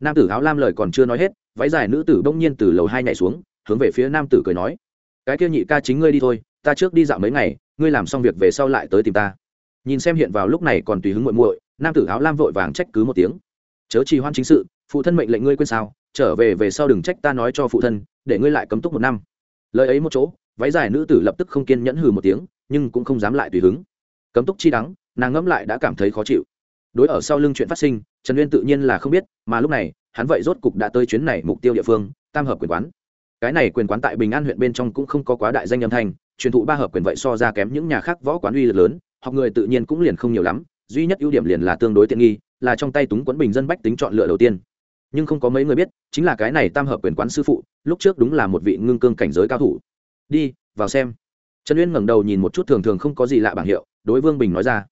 nam tử áo lam lời còn chưa nói hết, váy dài nữ tử bỗng nhiên từ lầu hai nhảy xuống, hướng về phía nam tử cười nói, cái kia nhị ca chính ngươi đi thôi, ta trước đi dạo mấy ngày, ngươi làm xong việc về sau lại tới tìm ta. Nhìn xem hiện vào lúc này còn tùy hứng muội muội, nam tử áo lam vội vàng trách cứ một tiếng, chớ trì hoan chính sự, phụ thân mệnh lệnh ngươi quên sao, trở về về sau đừng trách ta nói cho phụ thân, để ngươi lại cấm túc một năm. Lời ấy một chỗ, váy dài nữ tử lập tức không kiên nhẫn hừ một tiếng, nhưng cũng không dám lại tùy hứng. Cấm túc chi đắng, nàng ngẫm lại đã cảm thấy khó chịu đối ở sau lưng chuyện phát sinh, trần uyên tự nhiên là không biết, mà lúc này, hắn vậy rốt cục đã tới chuyến này mục tiêu địa phương, tam hợp quyền quán. Cái này quyền quán tại bình an huyện bên trong cũng không có quá đại danh âm thanh, truyền thụ ba hợp quyền vậy so ra kém những nhà khác võ quán uy lực lớn, học người tự nhiên cũng liền không nhiều lắm, duy nhất ưu điểm liền là tương đối tiện nghi, là trong tay túng quấn bình dân bách tính chọn lựa đầu tiên. Nhưng không có mấy người biết, chính là cái này tam hợp quyền quán sư phụ, lúc trước đúng là một vị ngưng cương cảnh giới cao thủ. Đi, vào xem. Trần uyên ngẩng đầu nhìn một chút thường thường không có gì lạ bảng hiệu, đối vương bình nói ra.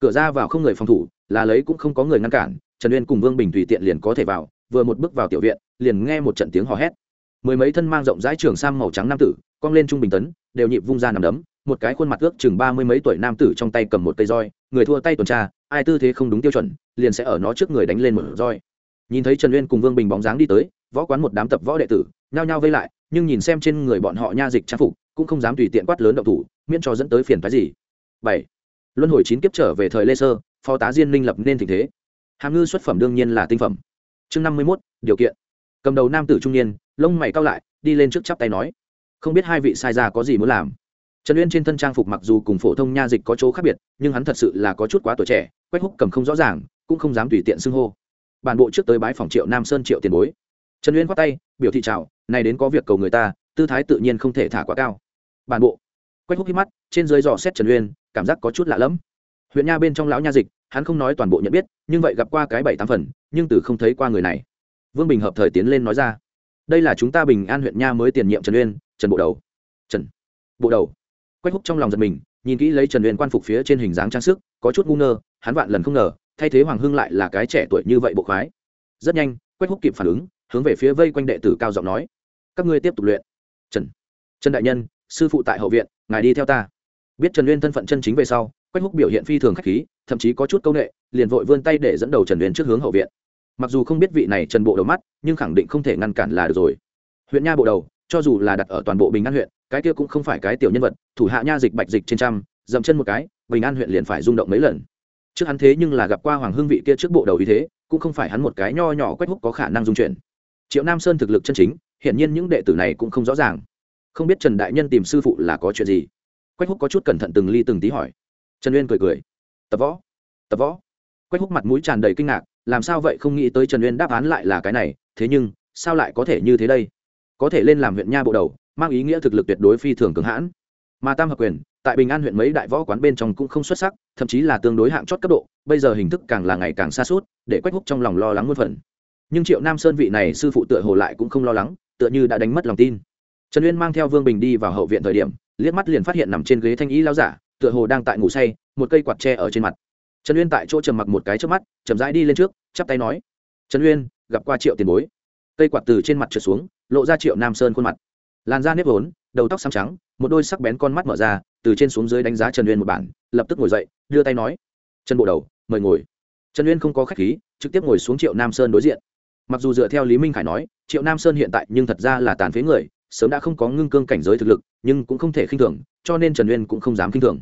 Cửa ra vào không người phòng thủ là lấy cũng không có người ngăn cản, trần uyên cùng vương bình tùy tiện liền có thể vào, vừa một bước vào tiểu viện, liền nghe một trận tiếng hò hét. Mười mấy thân mang rộng rãi trường sam màu trắng nam tử, cong lên trung bình tấn, đều nhịp vung ra nằm đấm, một cái khuôn mặt ước chừng ba mươi mấy tuổi nam tử trong tay cầm một cây roi, người thua tay tuần tra, ai tư thế không đúng tiêu chuẩn, liền sẽ ở nó trước người đánh lên một roi. Nhìn thấy trần uyên cùng vương bình bóng dáng đi tới, võ quán một đám tập võ đệ tử, nhao nhao vây lại, nhưng nhìn xem trên người bọn họ nha dịch trang phục, cũng không dám tùy tiện quát lớn động thủ, miễn cho dẫn tới phiền phái gì. Bảy. Luân hồi chín kiếp trở về thời lê sơ phó tá diên linh lập nên tình thế. Hàm ngư xuất phẩm đương nhiên là tinh phẩm. Chương năm mươi mốt, điều kiện. Cầm đầu nam tử trung niên, lông mày cao lại, đi lên trước chắp tay nói. Không biết hai vị sai ra có gì muốn làm? Trần uyên trên thân trang phục mặc dù cùng phổ thông nha dịch có chỗ khác biệt, nhưng hắn thật sự là có chút quá tuổi trẻ, quách húc cầm không rõ ràng, cũng không dám tùy tiện xưng hô. Bản bộ trước tới bái phòng triệu nam sơn triệu tiền bối. Trần uyên khoát tay, biểu thị chào, này đến có việc cầu người ta, tư thái tự nhiên không thể thả quá cao. Bản bộ. Quách húc hít mắt, trên dưới dò xét trần uyên, cảm giác có chút lạ lẫm huyện nha bên trong lão nha dịch, hắn không nói toàn bộ nhận biết, nhưng vậy gặp qua cái bảy tám phần, nhưng từ không thấy qua người này. Vương bình hợp thời tiến lên nói ra, đây là chúng ta bình an huyện nha mới tiền nhiệm trần uyên, trần bộ đầu. Trần bộ đầu? Quách húc trong lòng giật mình, nhìn kỹ lấy trần uyên quan phục phía trên hình dáng trang sức, có chút ngu ngơ, hắn vạn lần không ngờ, thay thế hoàng hưng lại là cái trẻ tuổi như vậy bộ khoái. Rất nhanh, quách húc kịp phản ứng, hướng về phía vây quanh đệ tử cao giọng nói, các ngươi tiếp tục luyện. Trần trần đại nhân, sư phụ tại hậu viện, ngài đi theo ta. Biết trần uyên thân phận chân chính về sau quách húc biểu hiện phi thường k h á c h khí, thậm chí có chút c â u n ệ liền vội vươn tay để dẫn đầu trần Huyền trước hướng hậu viện. Mặc dù không biết vị này trần bộ đầu mắt, nhưng khẳng định không thể ngăn cản là được rồi. Huyện nha bộ đầu, cho dù là đặt ở toàn bộ bình an huyện, cái kia cũng không phải cái tiểu nhân vật, thủ hạ nha dịch bạch dịch trên trăm, dậm chân một cái, bình an huyện liền phải rung động mấy lần. Trước hắn thế nhưng là gặp qua hoàng hương vị kia trước bộ đầu như thế, cũng không phải hắn một cái nho nhỏ quách húc có khả năng dung chuyển. Triệu nam sơn thực lực chân chính hiện nhiên những đệ tử này cũng không rõ ràng. Không biết trần đại nhân tìm sư phụ là có chuyện gì? Quách húc có chút cẩn thận từng ly từng tí hỏi trần uyên cười cười. Tập võ tập võ. Quách húc mặt mũi tràn đầy kinh ngạc, làm sao vậy không nghĩ tới trần uyên đáp án lại là cái này, thế nhưng, sao lại có thể như thế đây? Có thể lên làm huyện nha bộ đầu, mang ý nghĩa thực lực tuyệt đối phi thường cường hãn. Mà tam hợp quyền, tại bình an huyện mấy đại võ quán bên trong cũng không xuất sắc, thậm chí là tương đối hạng chót cấp độ, bây giờ hình thức càng là ngày càng xa suốt, để quách húc trong lòng lo lắng muôn phần. Nhưng triệu nam sơn vị này sư phụ tựa hồ lại cũng không lo lắng, tựa như đã đánh mất lòng tin. Trần uyên mang theo vương bình đi vào hậu viện thời điểm, liếc mắt liền phát hiện nằm trên ghế thanh ý lao giả tựa hồ đang tại ngủ say, một cây quạt tre ở trên mặt. Trần uyên tại chỗ trầm mặc một cái trước mắt, chậm rãi đi lên trước, chắp tay nói, trần uyên, gặp qua triệu tiền bối. Cây quạt từ trên mặt trượt xuống, lộ ra triệu nam sơn khuôn mặt. Làn da nếp vốn, đầu tóc xám trắng, một đôi sắc bén con mắt mở ra, từ trên xuống dưới đánh giá trần uyên một bản, lập tức ngồi dậy, đưa tay nói, trần bộ đầu, mời ngồi. Trần uyên không có khách khí, trực tiếp ngồi xuống triệu nam sơn đối diện. Mặc dù dựa theo lý minh khải nói, triệu nam sơn hiện tại nhưng thật ra là tàn phế người sớm đã không có ngưng cương cảnh giới thực lực, nhưng cũng không thể khinh thường, cho nên trần uyên cũng không dám khinh thường.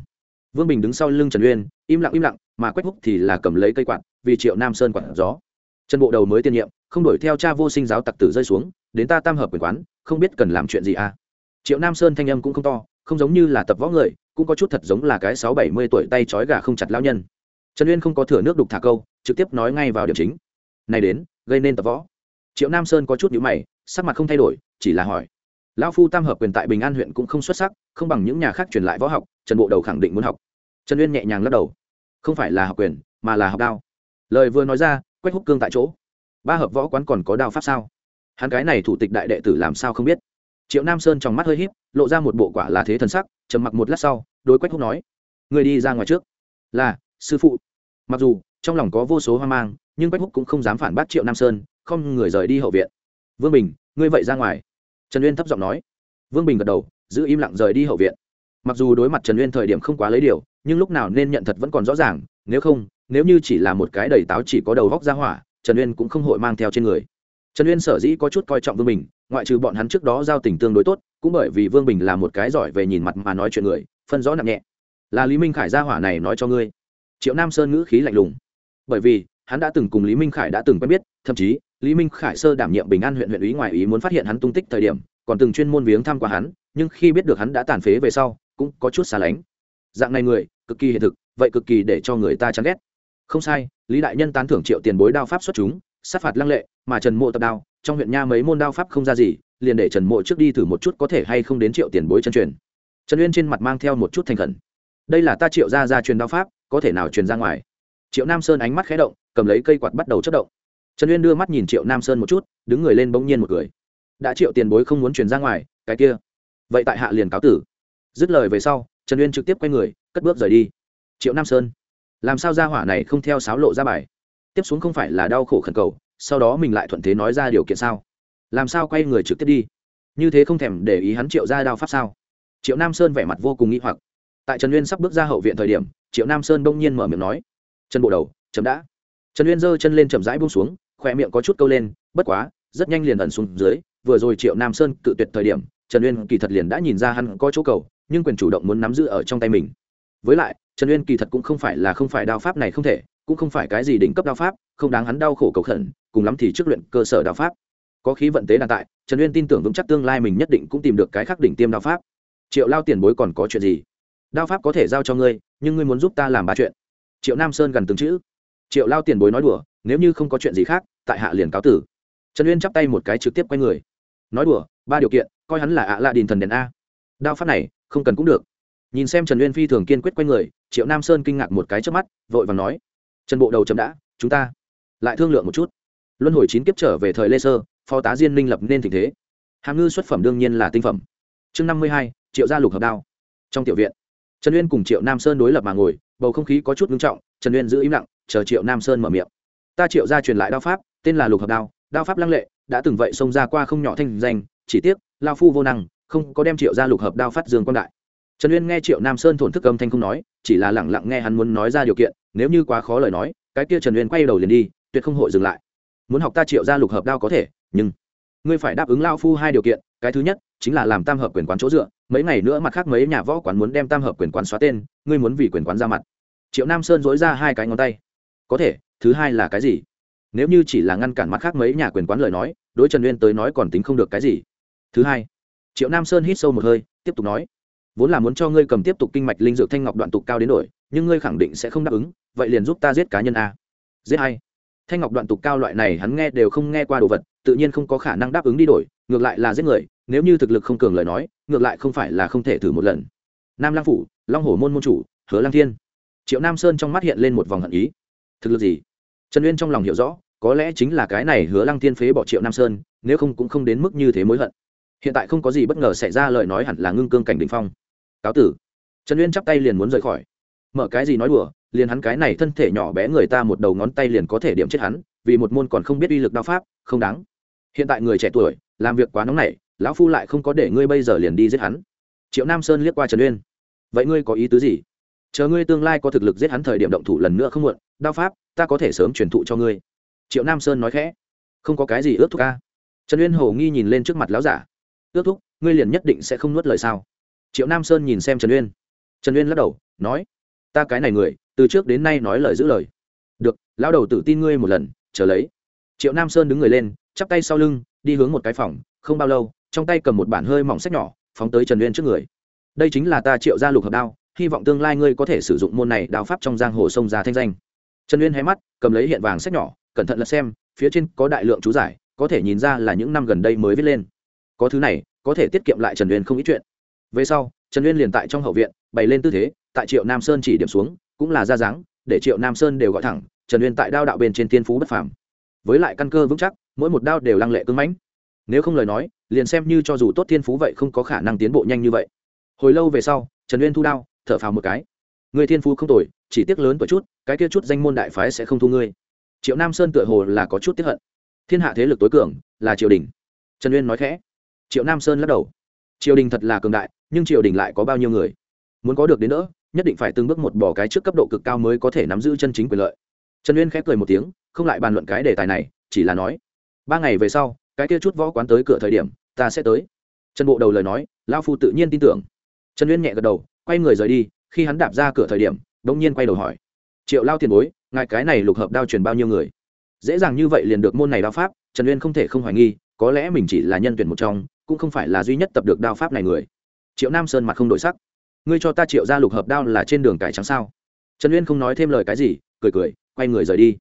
Vương bình đứng sau lưng trần uyên, im lặng im lặng, mà quách húc thì là cầm lấy cây quạt, vì triệu nam sơn quạt gió. Trần bộ đầu mới tiên nhiệm, không đổi theo cha vô sinh giáo tặc tử rơi xuống, đến ta tam hợp quyền quán, không biết cần làm chuyện gì à? Triệu nam sơn thanh âm cũng không to, không giống như là tập võ người, cũng có chút thật giống là cái sáu bảy mươi tuổi tay trói gà không chặt lao nhân. Trần uyên không có thừa nước đục thả câu, trực tiếp nói ngay vào điểm chính. Này đến, gây nên tập võ. Triệu nam sơn có chút nhữ mày, sắc mặt không thay đổi, chỉ là hỏi lão phu tam hợp quyền tại bình an huyện cũng không xuất sắc, không bằng những nhà khác truyền lại võ học, trần bộ đầu khẳng định muốn học. Trần uyên nhẹ nhàng lắc đầu. Không phải là học quyền, mà là học đao. Lời vừa nói ra, quách húc cương tại chỗ. Ba hợp võ quán còn có đao pháp sao? Hắn cái này thủ tịch đại đệ tử làm sao không biết? Triệu nam sơn trong mắt hơi h í p lộ ra một bộ quả là thế thần sắc, trầm mặc một lát sau đôi quách húc nói, người đi ra ngoài trước. Là, sư phụ. Mặc dù, trong lòng có vô số hoang mang, nhưng quách húc cũng không dám phản bác triệu nam sơn, không người rời đi hậu viện. Vương bình, ngươi vậy ra ngoài trần uyên thấp giọng nói. Vương bình gật đầu, giữ im lặng rời đi hậu viện. Mặc dù đối mặt trần uyên thời điểm không quá lấy điều, nhưng lúc nào nên nhận thật vẫn còn rõ ràng, nếu không, nếu như chỉ là một cái đầy táo chỉ có đầu góc ra hỏa, trần uyên cũng không hội mang theo trên người. Trần uyên sở dĩ có chút coi trọng vương bình, ngoại trừ bọn hắn trước đó giao tình tương đối tốt, cũng bởi vì vương bình là một cái giỏi về nhìn mặt mà nói chuyện người, phân rõ nặng nhẹ. Là lý minh khải ra hỏa này nói cho ngươi. Triệu nam sơn ngữ khí lạnh lùng. Bởi vì, hắn đã từng cùng lý minh khải đã từng quen biết, thậm chí lý minh khải sơ đảm nhiệm bình an huyện huyện ủy ngoài ý muốn phát hiện hắn tung tích thời điểm, còn từng chuyên môn viếng thăm qua hắn, nhưng khi biết được hắn đã tàn phế về sau, cũng có chút xa lánh. Dạng này người, cực kỳ hiện thực, vậy cực kỳ để cho người ta chán ghét. Không sai, lý đại nhân tán thưởng triệu tiền bối đao pháp xuất chúng, sát phạt lăng lệ, mà trần mộ tập đao, trong huyện nha mấy môn đao pháp không ra gì, liền để trần mộ trước đi thử một chút có thể hay không đến triệu tiền bối chân truyền. Trần uyên trên mặt mang theo một chút thành khẩn. Đây là ta triệu ra ra truyền đao pháp, có thể nào truyền ra ngoài? Triệu nam sơn ánh mắt khé động, cầm lấy cây quạt bắt đầu chất động trần uyên đưa mắt nhìn triệu nam sơn một chút, đứng người lên bỗng nhiên một cười. Đã triệu tiền bối không muốn truyền ra ngoài, cái kia. Vậy tại hạ liền cáo tử. Dứt lời về sau, trần uyên trực tiếp quay người, cất bước rời đi. Triệu nam sơn. Làm sao ra hỏa này không theo sáo lộ ra bài? Tiếp xuống không phải là đau khổ khẩn cầu, sau đó mình lại thuận thế nói ra điều kiện sao? Làm sao quay người trực tiếp đi? Như thế không thèm để ý hắn triệu ra đao pháp sao? Triệu nam sơn vẻ mặt vô cùng nghĩ hoặc. Tại trần uyên sắp bước ra hậu viện thời điểm, triệu nam sơn bỗng nhiên mở miệng nói. Chân bộ đầu chấm đã. Trần uyên giơ chân lên chậm rãi buông xuống khoe miệng có chút câu lên, bất quá, rất nhanh liền ẩn xuống dưới, vừa rồi triệu nam sơn cự tuyệt thời điểm, trần uyên kỳ thật liền đã nhìn ra hắn có chỗ cầu, nhưng quyền chủ động muốn nắm giữ ở trong tay mình. Với lại, trần uyên kỳ thật cũng không phải là không phải đao pháp này không thể, cũng không phải cái gì đỉnh cấp đao pháp, không đáng hắn đau khổ cầu khẩn, cùng lắm thì trước luyện cơ sở đao pháp. Có khí vận tế đàn tại, trần uyên tin tưởng vững chắc tương lai mình nhất định cũng tìm được cái khắc đỉnh tiêm đao pháp. Triệu lao tiền bối còn có chuyện gì? Đao pháp có thể giao cho ngươi, nhưng ngươi muốn giúp ta làm ba chuyện. Triệu nam sơn gần từng chữ. Triệu lao tiền bối nói đùa nếu như không có chuyện gì khác, tại hạ liền cáo tử. Trần uyên chắp tay một cái trực tiếp quay người. Nói đùa, ba điều kiện, coi hắn là ạ lạ đình thần đèn a. Đao pháp này, không cần cũng được. Nhìn xem trần uyên phi thường kiên quyết quay người, triệu nam sơn kinh ngạc một cái trước mắt, vội và nói. Trần bộ đầu chậm đã, chúng ta lại thương lượng một chút. Luân hồi chín kiếp trở về thời lê sơ, phó tá diên minh lập nên tình thế. Hàm ngư xuất phẩm đương nhiên là tinh phẩm. Chương năm mươi hai, triệu gia lục hợp đao. Trong tiểu viện, trần uyên cùng triệu nam sơn đối lập mà ngồi, bầu không khí có chút ngưng trọng, trần uyên giữ im lặng, chờ triệu nam sơn mở miệng ta triệu gia truyền lại đao pháp, tên là lục hợp đao đao pháp lăng lệ, đã từng vậy xông ra qua không nhỏ thanh danh, chỉ tiếc lao phu vô năng, không có đem triệu gia lục hợp đao phát dương quan đại. Trần uyên nghe triệu nam sơn thổn thức âm thanh không nói, chỉ là lẳng lặng nghe hắn muốn nói ra điều kiện, nếu như quá khó lời nói, cái kia trần uyên quay đầu liền đi, tuyệt không hội dừng lại. Muốn học ta triệu gia lục hợp đao có thể, nhưng ngươi phải đáp ứng lao phu hai điều kiện, cái thứ nhất, chính là làm tam hợp quyền quán chỗ dựa, mấy ngày nữa mặt khác mấy nhà võ quán muốn đem tam hợp quyền quán xóa tên, ngươi muốn vì quyền quán ra mặt. Triệu nam sơn dối ra hai cái ngón tay. Có thể thứ hai là cái gì? Nếu như chỉ là ngăn cản mặt khác mấy nhà quyền quán lời nói, đối trần uyên tới nói còn tính không được cái gì. Thứ hai, triệu nam sơn hít sâu một hơi, tiếp tục nói, vốn là muốn cho ngươi cầm tiếp tục kinh mạch linh dược thanh ngọc đoạn tục cao đến đổi, nhưng ngươi khẳng định sẽ không đáp ứng, vậy liền giúp ta giết cá nhân a. Giết hay thanh ngọc đoạn tục cao loại này hắn nghe đều không nghe qua đồ vật, tự nhiên không có khả năng đáp ứng đi đổi, ngược lại là giết người, nếu như thực lực không cường lời nói, ngược lại không phải là không thể thử một lần. Nam lang phủ, long hổ môn môn chủ, hứa lang thiên. Triệu nam sơn trong mắt hiện lên một vòng hận ý. Thực lực gì? Trần uyên trong lòng hiểu rõ, có lẽ chính là cái này hứa lăng thiên phế bỏ triệu nam sơn, nếu không cũng không đến mức như thế mối hận. Hiện tại không có gì bất ngờ xảy ra lời nói hẳn là ngưng cương cảnh đ ỉ n h phong. Cáo tử. Trần uyên chắp tay liền muốn rời khỏi. Mở cái gì nói đùa, liền hắn cái này thân thể nhỏ bé người ta một đầu ngón tay liền có thể điểm chết hắn, vì một môn còn không biết uy lực đao pháp, không đáng. Hiện tại người trẻ tuổi, làm việc quá nóng nảy, lão phu lại không có để ngươi bây giờ liền đi giết hắn. Triệu nam sơn liếc qua trần uyên. Vậy ngươi có ý tứ gì? Chờ ngươi tương lai có thực lực giết hắn thời điểm động thủ lần nữa không muộn, đao pháp, ta có thể sớm truyền thụ cho ngươi. Triệu nam sơn nói khẽ. Không có cái gì ước thúc ca trần uyên hồ nghi nhìn lên trước mặt lão giả. Ước thúc, ngươi liền nhất định sẽ không nuốt lời sao? Triệu nam sơn nhìn xem trần uyên. Trần uyên lắc đầu, nói, ta cái này người, từ trước đến nay nói lời giữ lời. Được, lão đầu tự tin ngươi một lần, chờ lấy. Triệu nam sơn đứng người lên, chắp tay sau lưng, đi hướng một cái phòng, không bao lâu, trong tay cầm một bản hơi mỏng sách nhỏ, phóng tới trần uyên trước người. Đây chính là ta triệu gia lục hợp đao hy vọng tương lai ngươi có thể sử dụng môn này đao pháp trong giang hồ sông ra thanh danh. Trần uyên hé mắt, cầm lấy hiện vàng sách nhỏ, cẩn thận lật xem, phía trên có đại lượng chú giải, có thể nhìn ra là những năm gần đây mới viết lên. Có thứ này, có thể tiết kiệm lại trần uyên không ít chuyện. Về sau, trần uyên liền tại trong hậu viện, bày lên tư thế, tại triệu nam sơn chỉ điểm xuống, cũng là ra dáng, để triệu nam sơn đều gọi thẳng, trần uyên tại đao đạo bên trên tiên phú bất phàm. Với lại căn cơ vững chắc, mỗi một đao đều lăng lệ cưng mãnh. Nếu không lời nói, liền xem như cho dù tốt thiên phú vậy không có khả năng tiến bộ nhanh như vậy. Hồi lâu về sau, trần uyên thu đao thở phào một cái. Người thiên phú không tồi, chỉ tiếc lớn tuổi chút, cái kia chút danh môn đại phái sẽ không thu ngươi. Triệu nam sơn tựa hồ là có chút tiếp hận. Thiên hạ thế lực tối cường, là triều đình. Trần uyên nói khẽ. Triệu nam sơn lắc đầu. Triều đình thật là cường đại, nhưng triều đình lại có bao nhiêu người? Muốn có được đến nữa nhất định phải từng bước một bỏ cái trước cấp độ cực cao mới có thể nắm giữ chân chính quyền lợi. Trần uyên khẽ cười một tiếng, không lại bàn luận cái đề tài này, chỉ là nói, ba ngày về sau, cái kia chút võ quán tới cửa thời điểm, ta sẽ tới. Trần bộ đầu lời nói lao phu tự nhiên tin tưởng. Trần uyên nhẹ gật đầu quay người rời đi, khi hắn đạp ra cửa thời điểm đ ỗ n g nhiên quay đầu hỏi, triệu lao tiền bối, ngài cái này lục hợp đao truyền bao nhiêu người? Dễ dàng như vậy liền được môn này đao pháp, trần uyên không thể không hoài nghi, có lẽ mình chỉ là nhân tuyển một trong, cũng không phải là duy nhất tập được đao pháp này người. Triệu nam sơn mặt không đổi sắc, ngươi cho ta triệu ra lục hợp đao là trên đường cải trắng sao? Trần uyên không nói thêm lời cái gì, cười cười, quay người rời đi.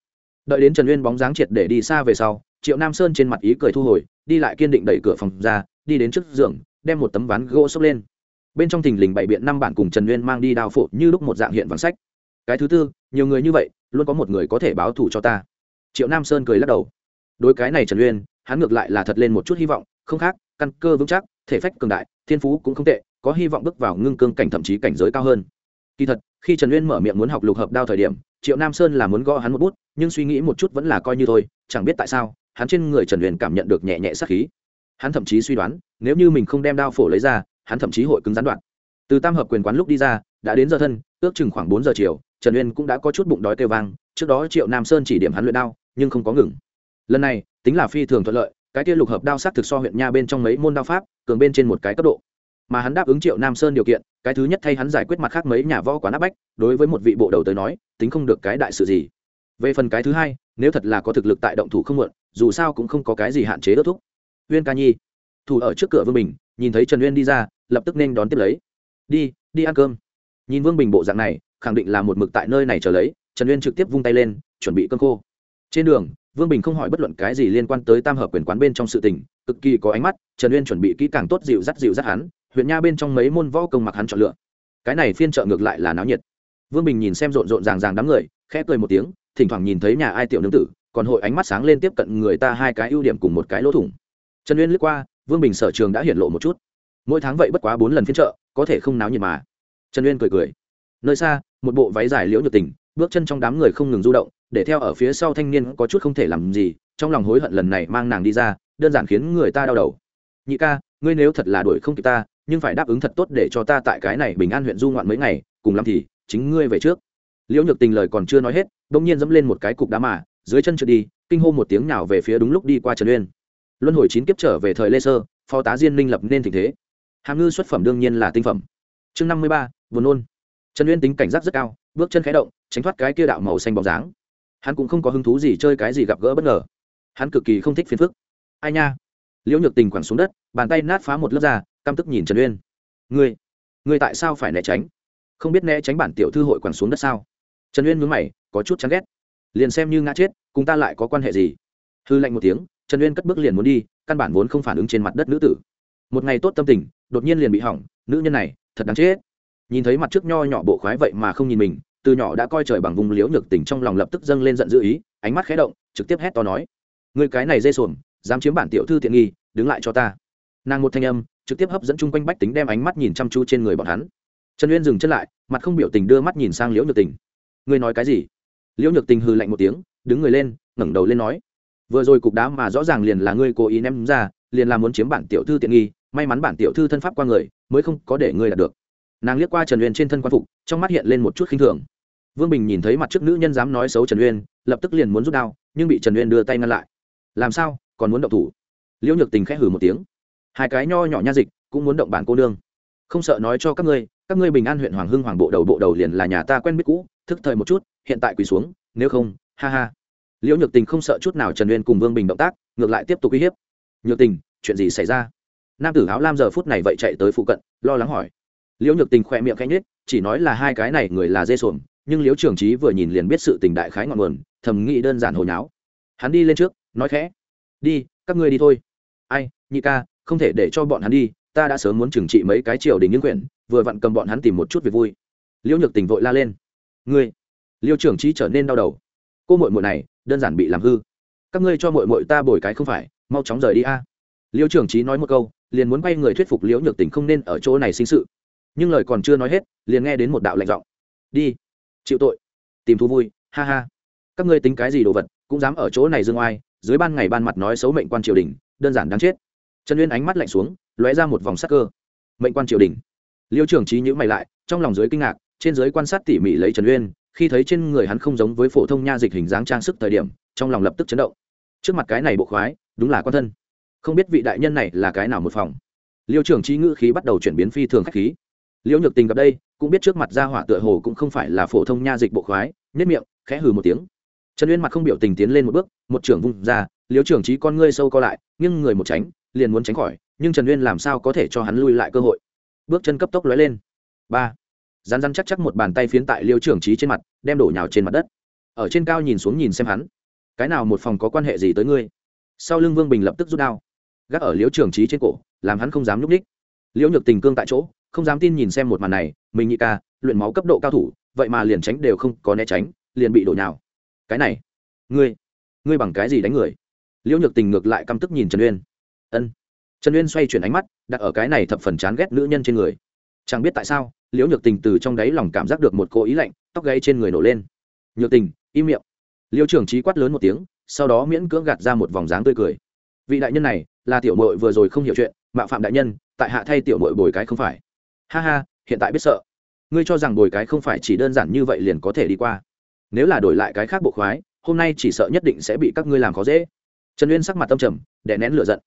Đợi đến trần uyên bóng dáng triệt để đi xa về sau, triệu nam sơn trên mặt ý cười thu hồi, đi lại kiên định đẩy cửa phòng ra, đi đến trước giường, đem một tấm ván gỗ xốc lên bên trong thình lình bảy biện năm bản cùng trần nguyên mang đi đao phộ như lúc một dạng hiện vàng sách. Cái thứ tư, nhiều người như vậy, luôn có một người có thể báo thù cho ta. Triệu nam sơn cười lắc đầu. Đối cái này trần nguyên, hắn ngược lại là thật lên một chút hy vọng, không khác, căn cơ vững chắc, thể phách cường đại, thiên phú cũng không tệ, có hy vọng bước vào ngưng cương cảnh thậm chí cảnh giới cao hơn. Kỳ thật, khi trần uyên mở miệng muốn học lục hợp đao thời điểm, triệu nam sơn là muốn gõ hắn một bút, nhưng suy nghĩ một chút vẫn là coi như thôi, chẳng biết tại sao, hắn trên người trần nguyên cảm nhận được nhẹ nhẹ sát khí. Hắn thậm chí suy đoán, nếu như mình không đem đao phổ lấy ra hắn thậm chí hội cứng gián đoạn. Từ tam hợp quyền quán lúc đi ra, đã đến giờ thân, ước chừng khoảng bốn giờ chiều, trần uyên cũng đã có chút bụng đói kêu vang, trước đó triệu nam sơn chỉ điểm hắn luyện đao, nhưng không có ngừng. Lần này, tính là phi thường thuận lợi, cái kia lục hợp đao sắc thực so huyện nha bên trong mấy môn đao pháp, cường bên trên một cái cấp độ. Mà hắn đáp ứng triệu nam sơn điều kiện, cái thứ nhất thay hắn giải quyết mặt khác mấy nhà võ quán áp bách, đối với một vị bộ đầu tới nói, tính không được cái đại sự gì. Về phần cái thứ hai, nếu thật là có thực lực tại động thủ không muộn, dù sao cũng không có cái gì hạn chế đốt thúc. Uyên ca nhi, thủ ở trước cửa vương bình nhìn thấy trần uyên đi ra, lập tức nên đón tiếp lấy. Đi đi ăn cơm. Nhìn vương bình bộ dạng này, khẳng định là một mực tại nơi này chờ lấy, trần uyên trực tiếp vung tay lên, chuẩn bị cơm khô. Trên đường, vương bình không hỏi bất luận cái gì liên quan tới tam hợp quyền quán bên trong sự tình, cực kỳ có ánh mắt, trần uyên chuẩn bị kỹ càng tốt dịu dắt dịu dắt hắn, huyện nha bên trong mấy môn võ công mặc hắn chọn lựa. Cái này phiên trợ ngược lại là náo nhiệt. Vương bình nhìn xem rộn rộn ràng ràng đám người, khẽ cười một tiếng, thỉnh thoảng nhìn thấy nhà ai tiểu nương tử, còn hội ánh mắt sáng lên tiếp cận người ta hai cái ưu điểm cùng một cái lỗ thủng. Trần uyên lướt qua vương bình sở trường đã hiện lộ một chút. Mỗi tháng vậy bất quá bốn lần phiên trợ có thể không náo nhiệt mà. Trần uyên cười cười. Nơi xa, một bộ váy dài liễu nhược tình, bước chân trong đám người không ngừng du động, để theo ở phía sau thanh niên có chút không thể làm gì, trong lòng hối hận lần này mang nàng đi ra, đơn giản khiến người ta đau đầu. Nhị ca, ngươi nếu thật là đuổi không kịp ta, nhưng phải đáp ứng thật tốt để cho ta tại cái này bình an huyện du ngoạn mấy ngày, cùng lắm thì chính ngươi về trước. Liễu nhược tình lời còn chưa nói hết bỗng nhiên dẫm lên một cái cục đá mà, dưới chân trượt đi, kinh hô một tiếng nào về phía đúng lúc đi qua trần uyên luân hồi chín kiếp trở về thời lê sơ, phó tá diên minh lập nên tình thế. Hàm ngư xuất phẩm đương nhiên là tinh phẩm. Chương năm mươi ba, buồn nôn. Trần uyên tính cảnh giác rất cao, bước chân khé động, tránh thoát cái kia đạo màu xanh bóng dáng. Hắn cũng không có hứng thú gì chơi cái gì gặp gỡ bất ngờ. Hắn cực kỳ không thích phiền phức. Ai nha? Liễu nhược tình quẳng xuống đất, bàn tay nát phá một lớp da, căm tức nhìn trần uyên. Ngươi ngươi tại sao phải né tránh? Không biết né tránh bản tiểu thư hội quẳng xuống đất sao? Trần uyên mướn mày, có chút chán ghét. Liền xem như ngã chết, cùng ta lại có quan hệ gì? Hư lạnh một tiếng trần uyên cất bước liền muốn đi, căn bản vốn không phản ứng trên mặt đất nữ tử. Một ngày tốt tâm tình, đột nhiên liền bị hỏng, nữ nhân này, thật đáng chết. Nhìn thấy mặt trước nho nhỏ bộ khoái vậy mà không nhìn mình, từ nhỏ đã coi trời bằng vùng liễu nhược tình trong lòng lập tức dâng lên giận dữ ý, ánh mắt khé động, trực tiếp hét to nói người cái này dê sồn dám chiếm bản tiểu thư tiện nghi, đứng lại cho ta. Nàng một thanh âm, trực tiếp hấp dẫn chung quanh bách tính đem ánh mắt nhìn chăm chú trên người bọn hắn. Trần uyên dừng chân lại, mặt không biểu tình đưa mắt nhìn sang liễu nhược tình. Ngươi nói cái gì? Liễu nhược tình hư lạnh một tiếng, đứng người lên, ngẩng đầu lên nói vừa rồi cục đá mà rõ ràng liền là ngươi cố ý ném ra, liền là muốn chiếm bản tiểu thư tiện nghi, may mắn bản tiểu thư thân pháp qua người, mới không có để ngươi đạt được. Nàng liếc qua trần uyên trên thân quan phục, trong mắt hiện lên một chút khinh thường. Vương bình nhìn thấy mặt trước nữ nhân dám nói xấu trần uyên, lập tức liền muốn rút đao, nhưng bị trần uyên đưa tay ngăn lại. Làm sao? Còn muốn động thủ? Liễu nhược tình khẽ hử một tiếng. Hai cái nho nhỏ nha dịch cũng muốn động bản cô nương. Không sợ nói cho các ngươi các ngươi bình an huyện hoàng hưng hoàng bộ đầu bộ đầu liền là nhà ta quen biết cũ, thức thời một chút, hiện tại quỳ xuống, nếu không, ha ha liễu nhược tình không sợ chút nào trần uyên cùng vương bình động tác, ngược lại tiếp tục uy hiếp. Nhược tình, chuyện gì xảy ra? Nam tử áo lam giờ phút này vậy chạy tới phụ cận, lo lắng hỏi. Liễu nhược tình khỏe miệng canh nết chỉ nói là hai cái này người là dê xuồng, nhưng liễu trường trí vừa nhìn liền biết sự tình đại khái ngọn nguồn, thầm nghĩ đơn giản hồi nháo. Hắn đi lên trước, nói khẽ. Đi, các ngươi đi thôi. Ai, nhị ca, không thể để cho bọn hắn đi, ta đã sớm muốn trừng trị mấy cái triều đình những quyển vừa vặn cầm bọn hắn tìm một chút việc vui. Liễu nhược tình vội la lên. Ngươi. Liêu trưởng trí trở nên đau đầu. Cô mội mội này đơn giản bị làm hư. Các ngươi cho mội mội ta bồi cái không phải, mau chóng rời đi a. Liêu trưởng trí nói một câu, liền muốn quay người thuyết phục liễu nhược tình không nên ở chỗ này sinh sự. Nhưng lời còn chưa nói hết, liền nghe đến một đạo lạnh giọng. Đi, chịu tội, tìm thú vui, ha ha. Các ngươi tính cái gì đồ vật, cũng dám ở chỗ này dương oai, dưới ban ngày ban mặt nói xấu mệnh quan triều đình, đơn giản đáng chết. Trần uyên ánh mắt lạnh xuống, lóe ra một vòng sắc cơ. Mệnh quan triều đình. Liêu trưởng trí nhữ mày lại, trong lòng dưới kinh ngạc, trên giới quan sát tỉ mỉ lấy trần uyên khi thấy trên người hắn không giống với phổ thông nha dịch hình dáng trang sức thời điểm, trong lòng lập tức chấn động. Trước mặt cái này bộ khoái, đúng là quan thân. Không biết vị đại nhân này là cái nào một phòng. Liêu trưởng trí ngữ khí bắt đầu chuyển biến phi thường khách khí. Liễu nhược tình gặp đây, cũng biết trước mặt gia hỏa tựa hồ cũng không phải là phổ thông nha dịch bộ khoái nhất miệng, khẽ hừ một tiếng. Trần uyên mặt không biểu tình tiến lên một bước, một trưởng vung ra liễu trưởng trí con ngươi sâu co lại nhưng người một tránh, liền muốn tránh khỏi, nhưng trần uyên làm sao có thể cho hắn lui lại cơ hội. Bước chân cấp tốc lóe lên. Ba rán rán chắc chắc một bàn tay phiến tại liêu trưởng trí trên mặt, đem đổ nhào trên mặt đất. Ở trên cao nhìn xuống nhìn xem hắn. Cái nào một phòng có quan hệ gì tới ngươi? Sau lưng vương bình lập tức rút đao. Gác ở liễu trưởng trí trên cổ, làm hắn không dám nhúc ních liễu nhược tình cương tại chỗ, không dám tin nhìn xem một màn này, mình nhị ca, luyện máu cấp độ cao thủ, vậy mà liền tránh đều không có né tránh, liền bị đổ nhào. Cái này, ngươi ngươi bằng cái gì đánh người? Liễu nhược tình ngược lại căm tức nhìn trần uyên. Ân. Trần uyên xoay chuyển ánh mắt, đặt ở cái này thập phần chán ghét nữ nhân trên người chẳng biết tại sao, liễu nhược tình từ trong đáy lòng cảm giác được một cô ý lạnh, tóc gáy trên người nổ lên. Nhược tình, im miệng. Liêu trưởng trí quát lớn một tiếng, sau đó miễn cưỡng gạt ra một vòng dáng tươi cười. Vị đại nhân này, là tiểu mội vừa rồi không hiểu chuyện, mạo phạm đại nhân, tại hạ thay tiểu mội bồi cái không phải. Ha ha, hiện tại biết sợ. Ngươi cho rằng bồi cái không phải chỉ đơn giản như vậy liền có thể đi qua. Nếu là đổi lại cái khác bộ khoái, hôm nay chỉ sợ nhất định sẽ bị các ngươi làm khó dễ. Trần uyên sắc mặt tâm trầm, đè nén lửa giận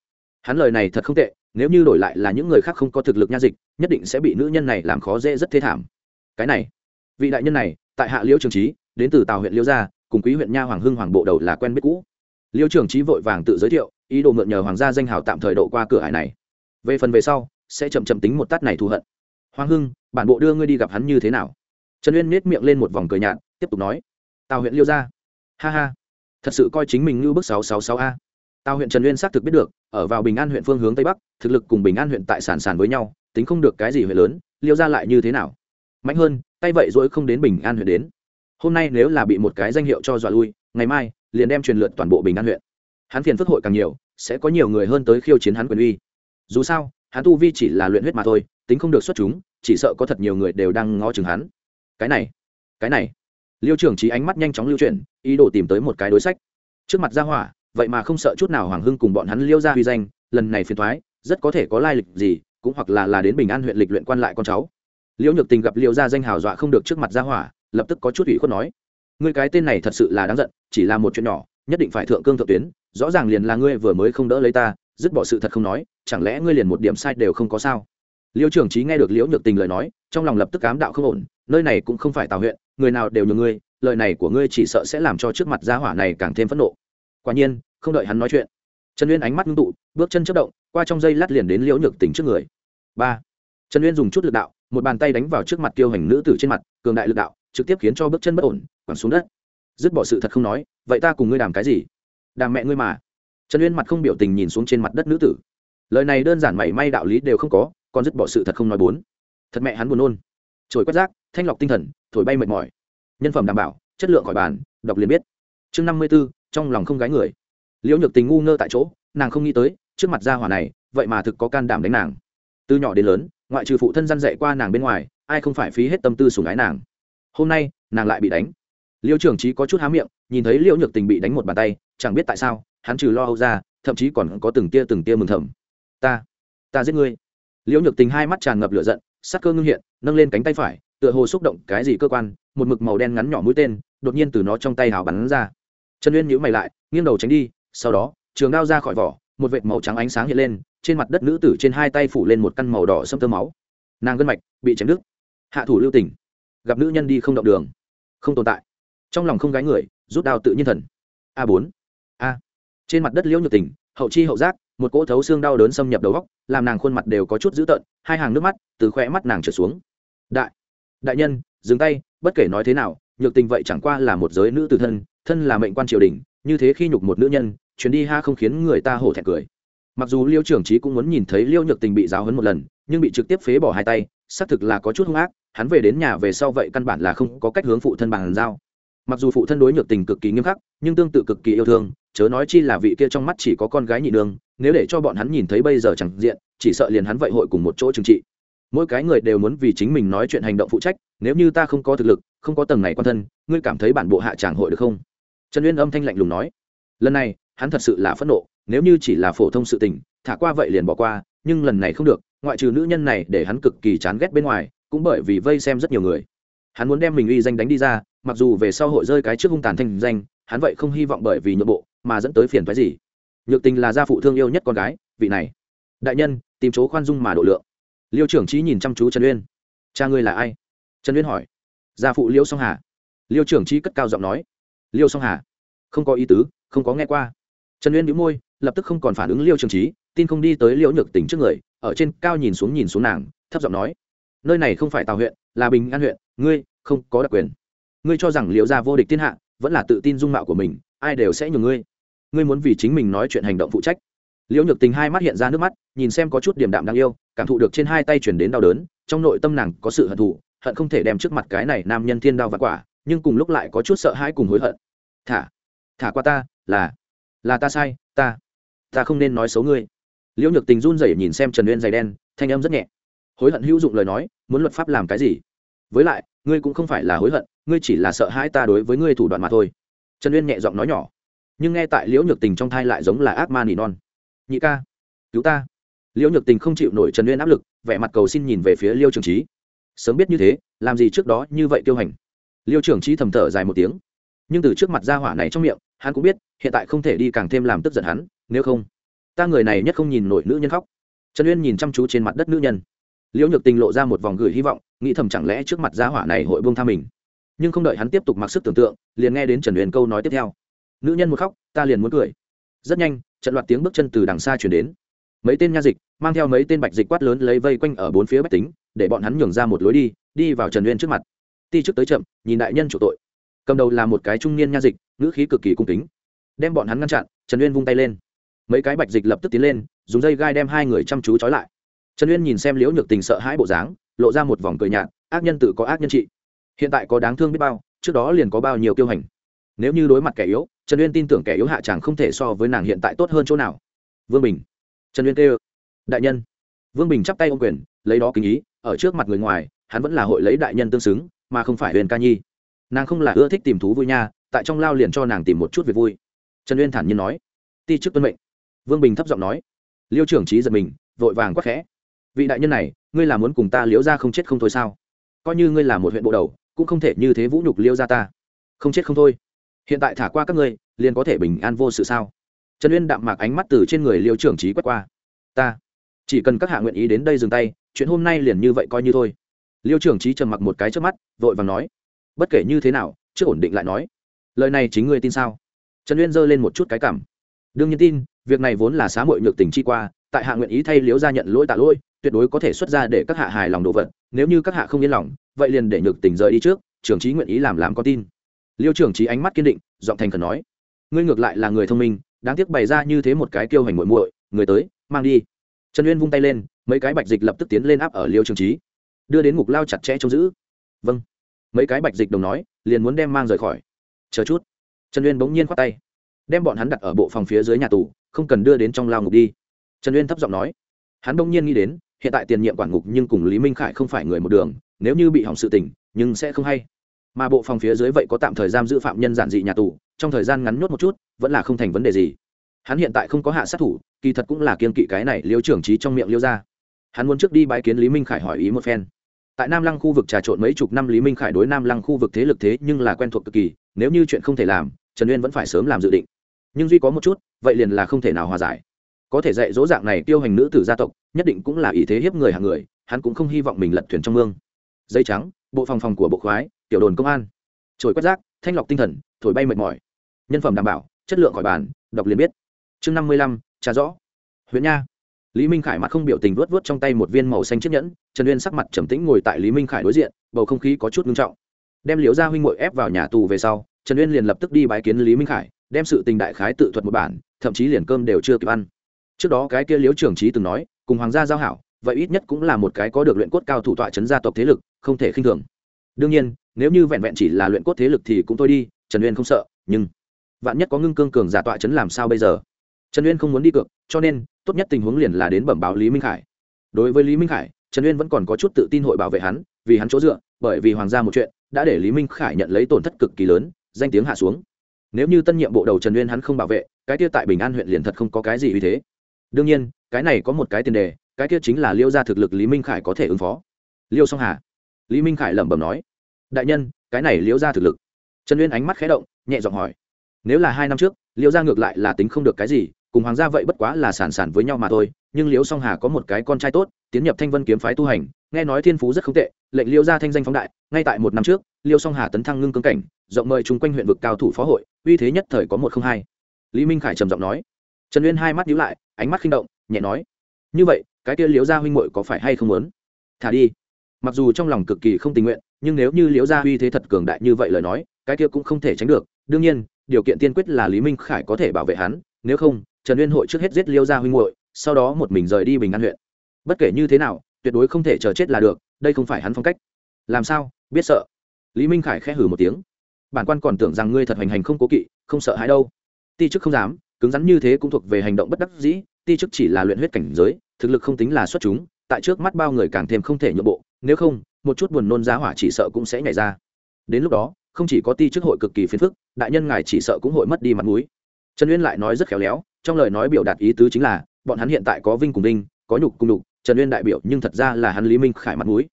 hắn lời này thật không tệ, nếu như đổi lại là những người khác không có thực lực nha dịch, nhất định sẽ bị nữ nhân này làm khó dễ rất thế thảm. Cái này, vị đại nhân này, tại hạ liễu trường trí đến từ tàu huyện liễu gia, cùng quý huyện nha hoàng hưng hoàng bộ đầu là quen biết cũ. Liễu trường trí vội vàng tự giới thiệu, ý đồ mượn nhờ hoàng gia danh hào tạm thời độ qua cửa hải này. Về phần về sau, sẽ chậm chậm tính một tát này thù hận. Hoàng hưng, bản bộ đưa ngươi đi gặp hắn như thế nào? Trần uyên nết miệng lên một vòng cười nhạt, tiếp tục nói. Tào huyện liêu gia. Ha ha. Thật sự coi chính mình như bước sáu sáu sáu a tào huyện trần uyên xác thực biết được, ở vào bình an huyện phương hướng tây bắc, thực lực cùng bình an huyện tại sản sản với nhau, tính không được cái gì huyện lớn, liêu ra lại như thế nào? Mạnh hơn, tay vậy dỗi không đến bình an huyện đến. Hôm nay nếu là bị một cái danh hiệu cho dọa lui, ngày mai, liền đem truyền lượt toàn bộ bình an huyện. Hắn phiền phức hội càng nhiều, sẽ có nhiều người hơn tới khiêu chiến hắn quyền uy. Dù sao, hắn tu vi chỉ là luyện huyết mà thôi, tính không được xuất chúng, chỉ sợ có thật nhiều người đều đang ngó chừng hắn. Cái này cái này. Liêu trưởng trí ánh mắt nhanh chóng lưu chuyển, ý đồ tìm tới một cái đối sách. Trước mặt gia hỏa vậy mà không sợ chút nào hoàng hưng cùng bọn hắn liêu ra huy danh, lần này phiền thoái rất có thể có lai lịch gì, cũng hoặc là là đến bình an huyện lịch luyện quan lại con cháu. Liễu nhược tình gặp liêu gia danh hào dọa không được trước mặt gia hỏa, lập tức có chút ủy khuất nói, ngươi cái tên này thật sự là đáng giận, chỉ là một chuyện nhỏ, nhất định phải thượng cương thượng tuyến, rõ ràng liền là ngươi vừa mới không đỡ lấy ta, dứt bỏ sự thật không nói, chẳng lẽ ngươi liền một điểm sai đều không có sao? Liêu trưởng trí nghe được liễu nhược tình lời nói, trong lòng lập tức cám đạo không ổn, nơi này cũng không phải tào huyện, người nào đều nhường ngươi, lời này của ngươi chỉ sợ sẽ làm cho trước mặt gia hỏa này càng thêm phẫn nộ quả nhiên, không đợi hắn nói chuyện, trần uyên ánh mắt ngưng tụ, bước chân chất động, qua trong dây lát liền đến liễu nhược tình trước người. Ba. Trần uyên dùng chút lực đạo, một bàn tay đánh vào trước mặt tiêu hành nữ tử trên mặt, cường đại lực đạo, trực tiếp khiến cho bước chân bất ổn, quẳng xuống đất. Dứt bỏ sự thật không nói, vậy ta cùng ngươi đàm cái gì? Đàm mẹ ngươi mà. Trần uyên mặt không biểu tình nhìn xuống trên mặt đất nữ tử. Lời này đơn giản mảy may đạo lý đều không có, còn dứt bỏ sự thật không nói bốn. Thật mẹ hắn buồn nôn. Trồi quét rác, thanh lọc tinh thần, thổi bay mệt mỏi. Nhân phẩm đảm bảo, chất lượng khỏi bàn, đọc liền biết. Chương năm mươi b ố trong lòng không gái người. Liễu nhược tình ngu ngơ tại chỗ, nàng không nghĩ tới, trước mặt gia hỏa này, vậy mà thực có can đảm đánh nàng. Từ nhỏ đến lớn, ngoại trừ phụ thân gian dạy qua nàng bên ngoài, ai không phải phí hết tâm tư sùng ái nàng. Hôm nay, nàng lại bị đánh. Liêu trưởng trí có chút há miệng, nhìn thấy liễu nhược tình bị đánh một bàn tay, chẳng biết tại sao, hắn trừ lo âu ra, thậm chí còn có từng tia từng tia mừng thầm. Ta ta giết ngươi. Liễu nhược tình hai mắt tràn ngập lửa giận, sắc cơ ngưng hiện, nâng lên cánh tay phải, tựa hồ xúc động cái gì cơ quan, một mực màu đen ngắn nhỏ mũi tên, đột nhiên từ nó trong tay hào bắn ra trần uyên nhíu mày lại, nghiêng đầu tránh đi, sau đó, trường đao ra khỏi vỏ, một vệt màu trắng ánh sáng hiện lên, trên mặt đất nữ tử trên hai tay phủ lên một căn màu đỏ sâm tơ máu. Nàng gân mạch bị chém đứt. Hạ thủ lưu tình. Gặp nữ nhân đi không động đường. Không tồn tại. Trong lòng không gái người, rút đao tự nhiên thần. A bốn. A. Trên mặt đất liễu nhược tỉnh hậu chi hậu giác, một cỗ thấu xương đau đớn xâm nhập đầu góc, làm nàng khuôn mặt đều có chút dữ tợn, hai hàng nước mắt từ khoe mắt nàng trở xuống. Đại. Đại nhân, dừng tay, bất kể nói thế nào, nhược tình vậy chẳng qua là một giới nữ tử thân thân là mệnh quan triều đình, như thế khi nhục một nữ nhân, chuyến đi ha không khiến người ta hổ thẹn cười. Mặc dù liêu trưởng trí cũng muốn nhìn thấy liêu nhược tình bị giáo hấn một lần, nhưng bị trực tiếp phế bỏ hai tay, xác thực là có chút hung ác, hắn về đến nhà về sau vậy căn bản là không có cách hướng phụ thân bàn giao. Mặc dù phụ thân đối nhược tình cực kỳ nghiêm khắc, nhưng tương tự cực kỳ yêu thương, chớ nói chi là vị kia trong mắt chỉ có con gái nhị nương, nếu để cho bọn hắn nhìn thấy bây giờ chẳng diện, chỉ sợ liền hắn vậy hội cùng một chỗ trừng trị. Mỗi cái người đều muốn vì chính mình nói chuyện hành động phụ trách, nếu như ta không có thực lực, không có tầng này quan thân, ngươi cảm thấy bản bộ hạ tràng hội được không? Trần uyên âm thanh lạnh lùng nói, lần này, hắn thật sự là phẫn nộ, nếu như chỉ là phổ thông sự tình, thả qua vậy liền bỏ qua, nhưng lần này không được, ngoại trừ nữ nhân này để hắn cực kỳ chán ghét bên ngoài, cũng bởi vì vây xem rất nhiều người. Hắn muốn đem mình uy danh đánh đi ra, mặc dù về sau hội rơi cái trước hung tàn thanh danh, hắn vậy không hy vọng bởi vì nhượng bộ mà dẫn tới phiền phái gì. Nhược tình là gia phụ thương yêu nhất con gái, vị này, đại nhân, tìm chỗ khoan dung mà độ lượng. Liêu trưởng trí nhìn chăm chú trần uyên. Cha ngươi là ai? Trần uyên hỏi. Gia phụ liêu song hà. Liêu trưởng trí cất cao giọng nói liêu song hà. Không có ý tứ, không có nghe qua. Trần uyên đĩu môi, lập tức không còn phản ứng liêu trường trí tin không đi tới liễu nhược tình trước người, ở trên cao nhìn xuống nhìn xuống nàng, thấp giọng nói, nơi này không phải tào huyện, là bình an huyện, ngươi không có đặc quyền. Ngươi cho rằng liệu ra vô địch thiên hạ, vẫn là tự tin dung mạo của mình, ai đều sẽ nhường ngươi. Ngươi muốn vì chính mình nói chuyện hành động phụ trách. Liễu nhược tình hai mắt hiện ra nước mắt, nhìn xem có chút điểm đạm đáng yêu, cảm thụ được trên hai tay chuyển đến đau đớn, trong nội tâm nàng có sự hận thù, hận không thể đem trước mặt cái này nam nhân thiên đau và quả, nhưng cùng lúc lại có chút sợ hãi cùng hối hận thả thả qua ta, là là ta sai, ta ta không nên nói xấu ngươi. Liễu nhược tình run rẩy nhìn xem trần uyên dày đen, thanh âm rất nhẹ. Hối hận hữu dụng lời nói, muốn luật pháp làm cái gì? Với lại, ngươi cũng không phải là hối hận, ngươi chỉ là sợ hãi ta đối với ngươi thủ đoạn mà thôi. Trần uyên nhẹ giọng nói nhỏ. Nhưng nghe tại liễu nhược tình trong thai lại giống là ác ma nỉ non. Nhị ca, cứu ta. Liễu nhược tình không chịu nổi trần uyên áp lực, vẻ mặt cầu xin nhìn về phía liêu trường trí sớm biết như thế, làm gì trước đó như vậy tiêu hành? Liêu trường trí thầm thở dài một tiếng nhưng từ trước mặt gia hỏa này trong miệng, hắn cũng biết, hiện tại không thể đi càng thêm làm tức giận hắn, nếu không, ta người này nhất không nhìn nổi nữ nhân khóc. Trần uyên nhìn chăm chú trên mặt đất nữ nhân. Liễu nhược tình lộ ra một vòng gửi hy vọng, nghĩ thầm chẳng lẽ trước mặt gia hỏa này hội buông tha mình. Nhưng không đợi hắn tiếp tục mặc sức tưởng tượng, liền nghe đến trần uyên câu nói tiếp theo. Nữ nhân một khóc, ta liền muốn cười. Rất nhanh, trận loạt tiếng bước chân từ đằng xa chuyển đến. Mấy tên nha dịch, mang theo mấy tên bạch dịch quát lớn lấy vây quanh ở bốn phía bách tính, để bọn hắn nhường ra một lối đi đi vào trần uyên trước mặt. Ti trước tới chậm, nhìn đại nhân chủ tội cầm đầu là một cái trung niên nha dịch, ngữ khí cực kỳ cung kính. Đem bọn hắn ngăn chặn, trần uyên vung tay lên. Mấy cái bạch dịch lập tức tiến lên, dùng dây gai đem hai người chăm chú trói lại. Trần uyên nhìn xem liễu nhược tình sợ hãi bộ dáng, lộ ra một vòng cười nhạt, ác nhân tự có ác nhân trị. Hiện tại có đáng thương biết bao, trước đó liền có bao nhiêu kiêu hành. Nếu như đối mặt kẻ yếu, trần uyên tin tưởng kẻ yếu hạ chẳng không thể so với nàng hiện tại tốt hơn chỗ nào. Vương bình. Trần uyên kêu. Đại nhân. Vương bình chắp tay ô quyền, lấy đó kính ý, ở trước mặt người ngoài, hắn vẫn là hội lấy đại nhân tương xứng, mà không phải huyền ca nhi nàng không là ưa thích tìm thú vui nha, tại trong lao liền cho nàng tìm một chút việc vui. Trần uyên thản nhiên nói. Ti chức tuân mệnh. Vương bình thấp giọng nói. Liêu trưởng trí giật mình, vội vàng quắc khẽ. Vị đại nhân này, ngươi là muốn cùng ta liễu ra không chết không thôi sao? Coi như ngươi là một huyện bộ đầu, cũng không thể như thế vũ nhục liêu ra ta. Không chết không thôi. Hiện tại thả qua các ngươi, liền có thể bình an vô sự sao? Trần uyên đạm mạc ánh mắt từ trên người liêu trưởng trí quét qua. Ta, chỉ cần các hạ nguyện ý đến đây dừng tay, chuyện hôm nay liền như vậy coi như thôi. Liêu trưởng trí trầm mặc một cái trước mắt, vội vàng nói bất kể như thế nào chưa ổn định lại nói. Lời này chính ngươi tin sao? Trần uyên giơ lên một chút cái cảm. Đương nhiên tin, việc này vốn là xá mội nhược tình chi qua, tại hạ nguyện ý thay liếu ra nhận lỗi tạ lỗi, tuyệt đối có thể xuất ra để các hạ hài lòng đồ vật, nếu như các hạ không yên lòng, vậy liền để nhược tình rời đi trước, trưởng trí nguyện ý làm làm con tin. Liêu trưởng trí ánh mắt kiên định, giọng thành khẩn nói. Ngươi ngược lại là người thông minh, đáng tiếc bày ra như thế một cái kiêu hành muội muội, người tới, mang đi. Trần uyên vung tay lên, mấy cái bạch dịch lập tức tiến lên áp ở liêu trưởng trí. Đưa đến ngục lao chặt chẽ trông giữ. Vâng mấy cái bạch dịch đồng nói, liền muốn đem mang rời khỏi. Chờ chút. Trần uyên bỗng nhiên khoát tay, đem bọn hắn đặt ở bộ phòng phía dưới nhà tù, không cần đưa đến trong lao ngục đi. Trần uyên thấp giọng nói. Hắn bỗng nhiên nghĩ đến, hiện tại tiền nhiệm quản ngục nhưng cùng lý minh khải không phải người một đường, nếu như bị hỏng sự tình, nhưng sẽ không hay. Mà bộ phòng phía dưới vậy có tạm thời giam giữ phạm nhân giản dị nhà tù, trong thời gian ngắn nhốt một chút, vẫn là không thành vấn đề gì. Hắn hiện tại không có hạ sát thủ, kỳ thật cũng là kiên kỵ cái này liêu trưởng trí trong miệng liêu ra hắn muốn trước đi bãi kiến lý minh khải hỏi ý một phen tại nam lăng khu vực trà trộn mấy chục năm lý minh khải đối nam lăng khu vực thế lực thế nhưng là quen thuộc cực kỳ, nếu như chuyện không thể làm, trần uyên vẫn phải sớm làm dự định. Nhưng duy có một chút, vậy liền là không thể nào hòa giải. Có thể dạy dỗ dạng này tiêu hành nữ tử gia tộc, nhất định cũng là ý thế hiếp người hàng người, hắn cũng không hy vọng mình lật thuyền trong mương. Dây trắng, bộ phòng phòng của bộ khoái, tiểu đồn công an. Trồi quét rác, thanh lọc tinh thần, thổi bay mệt mỏi. Nhân phẩm đảm bảo, chất lượng khỏi bàn, đọc liền biết. Chương năm mươi lăm, trà rõ. Huyện nha lý minh khải mặt không biểu tình vuốt vuốt trong tay một viên màu xanh chiếc nhẫn, trần uyên sắc mặt trầm tĩnh ngồi tại lý minh khải đối diện, bầu không khí có chút nghiêm trọng. Đem liễu gia huynh ngội ép vào nhà tù về sau, trần uyên liền lập tức đi bái kiến lý minh khải, đem sự tình đại khái tự thuật một bản, thậm chí liền cơm đều chưa kịp ăn. Trước đó cái kia liễu trưởng trí từng nói, cùng hoàng gia giao hảo, vậy ít nhất cũng là một cái có được luyện cốt cao thủ tọa chấn gia tộc thế lực, không thể khinh thường. Đương nhiên, nếu như vẹn vẹn chỉ là luyện cốt thế lực thì cũng thôi đi, trần uyên không sợ, nhưng vạn nhất có ngưng cương cường giả tọa chấn làm sao bây giờ? Trần uyên không muốn đi cược, cho nên, tốt nhất tình huống liền là đến bẩm báo lý minh khải. Đối với lý minh khải, trần uyên vẫn còn có chút tự tin hội bảo vệ hắn, vì hắn chỗ dựa, bởi vì hoàng gia một chuyện, đã để lý minh khải nhận lấy tổn thất cực kỳ lớn, danh tiếng hạ xuống. Nếu như tân nhiệm bộ đầu trần uyên hắn không bảo vệ, cái kia tại bình an huyện liền thật không có cái gì uy thế. Đương nhiên, cái này có một cái tiền đề, cái kia chính là liêu ra thực lực lý minh khải có thể ứng phó. Liêu song hà. Lý minh khải lẩm bẩm nói. Đại nhân, cái này liêu ra thực lực. Trần uyên ánh mắt khé động, nhẹ giọng hỏi. Nếu là hai năm trước liễu gia ngược lại là tính không được cái gì cùng hoàng gia vậy bất quá là sản sản với nhau mà thôi, nhưng liễu song hà có một cái con trai tốt, tiến nhập thanh vân kiếm phái tu hành, nghe nói thiên phú rất không tệ, lệnh liễu gia thanh danh phóng đại, ngay tại một năm trước, liễu song hà tấn thăng ngưng cương cảnh, rộng mời chung quanh huyện vực cao thủ phó hội, uy thế nhất thời có một không hai. Lý minh khải trầm giọng nói. Trần uyên hai mắt nhíu lại, ánh mắt khinh động, nhẹ nói. Như vậy, cái kia liễu gia huynh muội có phải hay không muốn? Thả đi. Mặc dù trong lòng cực kỳ không tình nguyện, nhưng nếu như liễu gia uy thế thật cường đại như vậy lời nói, cái kia cũng không thể tránh được. Đương nhiên, điều kiện tiên quyết là lý minh khải có thể bảo vệ hắn, nếu không trần uyên hội trước hết giết liêu gia huynh hội sau đó một mình rời đi bình an huyện. Bất kể như thế nào, tuyệt đối không thể chờ chết là được, đây không phải hắn phong cách. Làm sao? Biết sợ. Lý minh khải khẽ hử một tiếng. Bản quan còn tưởng rằng ngươi thật hành hành không cố kỵ, không sợ hãi đâu. Ti chức không dám, cứng rắn như thế cũng thuộc về hành động bất đắc dĩ, ti chức chỉ là luyện huyết cảnh giới, thực lực không tính là xuất chúng, tại trước mắt bao người càng thêm không thể nhượng bộ, nếu không, một chút buồn nôn giá hỏa chỉ sợ cũng sẽ nhảy ra. Đến lúc đó, không chỉ có ti chức hội cực kỳ phiền phức, đại nhân ngài chỉ sợ cũng hội mất đi mặt mũi. Trần uyên lại nói rất khéo léo trong lời nói biểu đạt ý tứ chính là, bọn hắn hiện tại có vinh cùng vinh, có nhục cùng nhục, trần uyên đại biểu nhưng thật ra là hắn lý minh khải mặt mũi.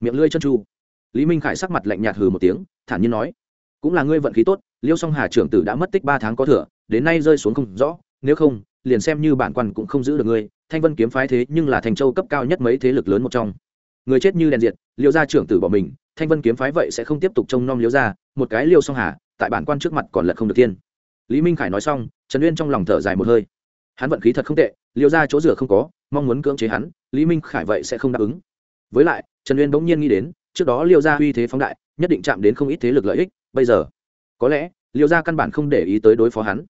Miệng lưỡi chân chu lý minh khải sắc mặt lạnh nhạt hừ một tiếng, thản nhiên nói, cũng là ngươi vận khí tốt, liêu song hà trưởng tử đã mất tích ba tháng có thừa, đến nay rơi xuống không rõ, nếu không, liền xem như bản quan cũng không giữ được ngươi, thanh vân kiếm phái thế nhưng là thành châu cấp cao nhất mấy thế lực lớn một trong. Người chết như đèn diệt, liêu gia trưởng tử bỏ mình, thanh vân kiếm phái vậy sẽ không tiếp tục trông nom liêu gia, một cái liêu song hà, tại bản quan trước mặt còn lật không được tiên lý minh khải nói xong, trần uyên trong lòng thở dài một hơi. Hắn vận khí thật không tệ, liêu ra chỗ rửa không có, mong muốn cưỡng chế hắn, lý minh khải vậy sẽ không đáp ứng. Với lại, trần uyên bỗng nhiên nghĩ đến, trước đó liêu gia uy thế phóng đại, nhất định chạm đến không ít thế lực lợi ích, bây giờ, có lẽ, liêu gia căn bản không để ý tới đối phó hắn.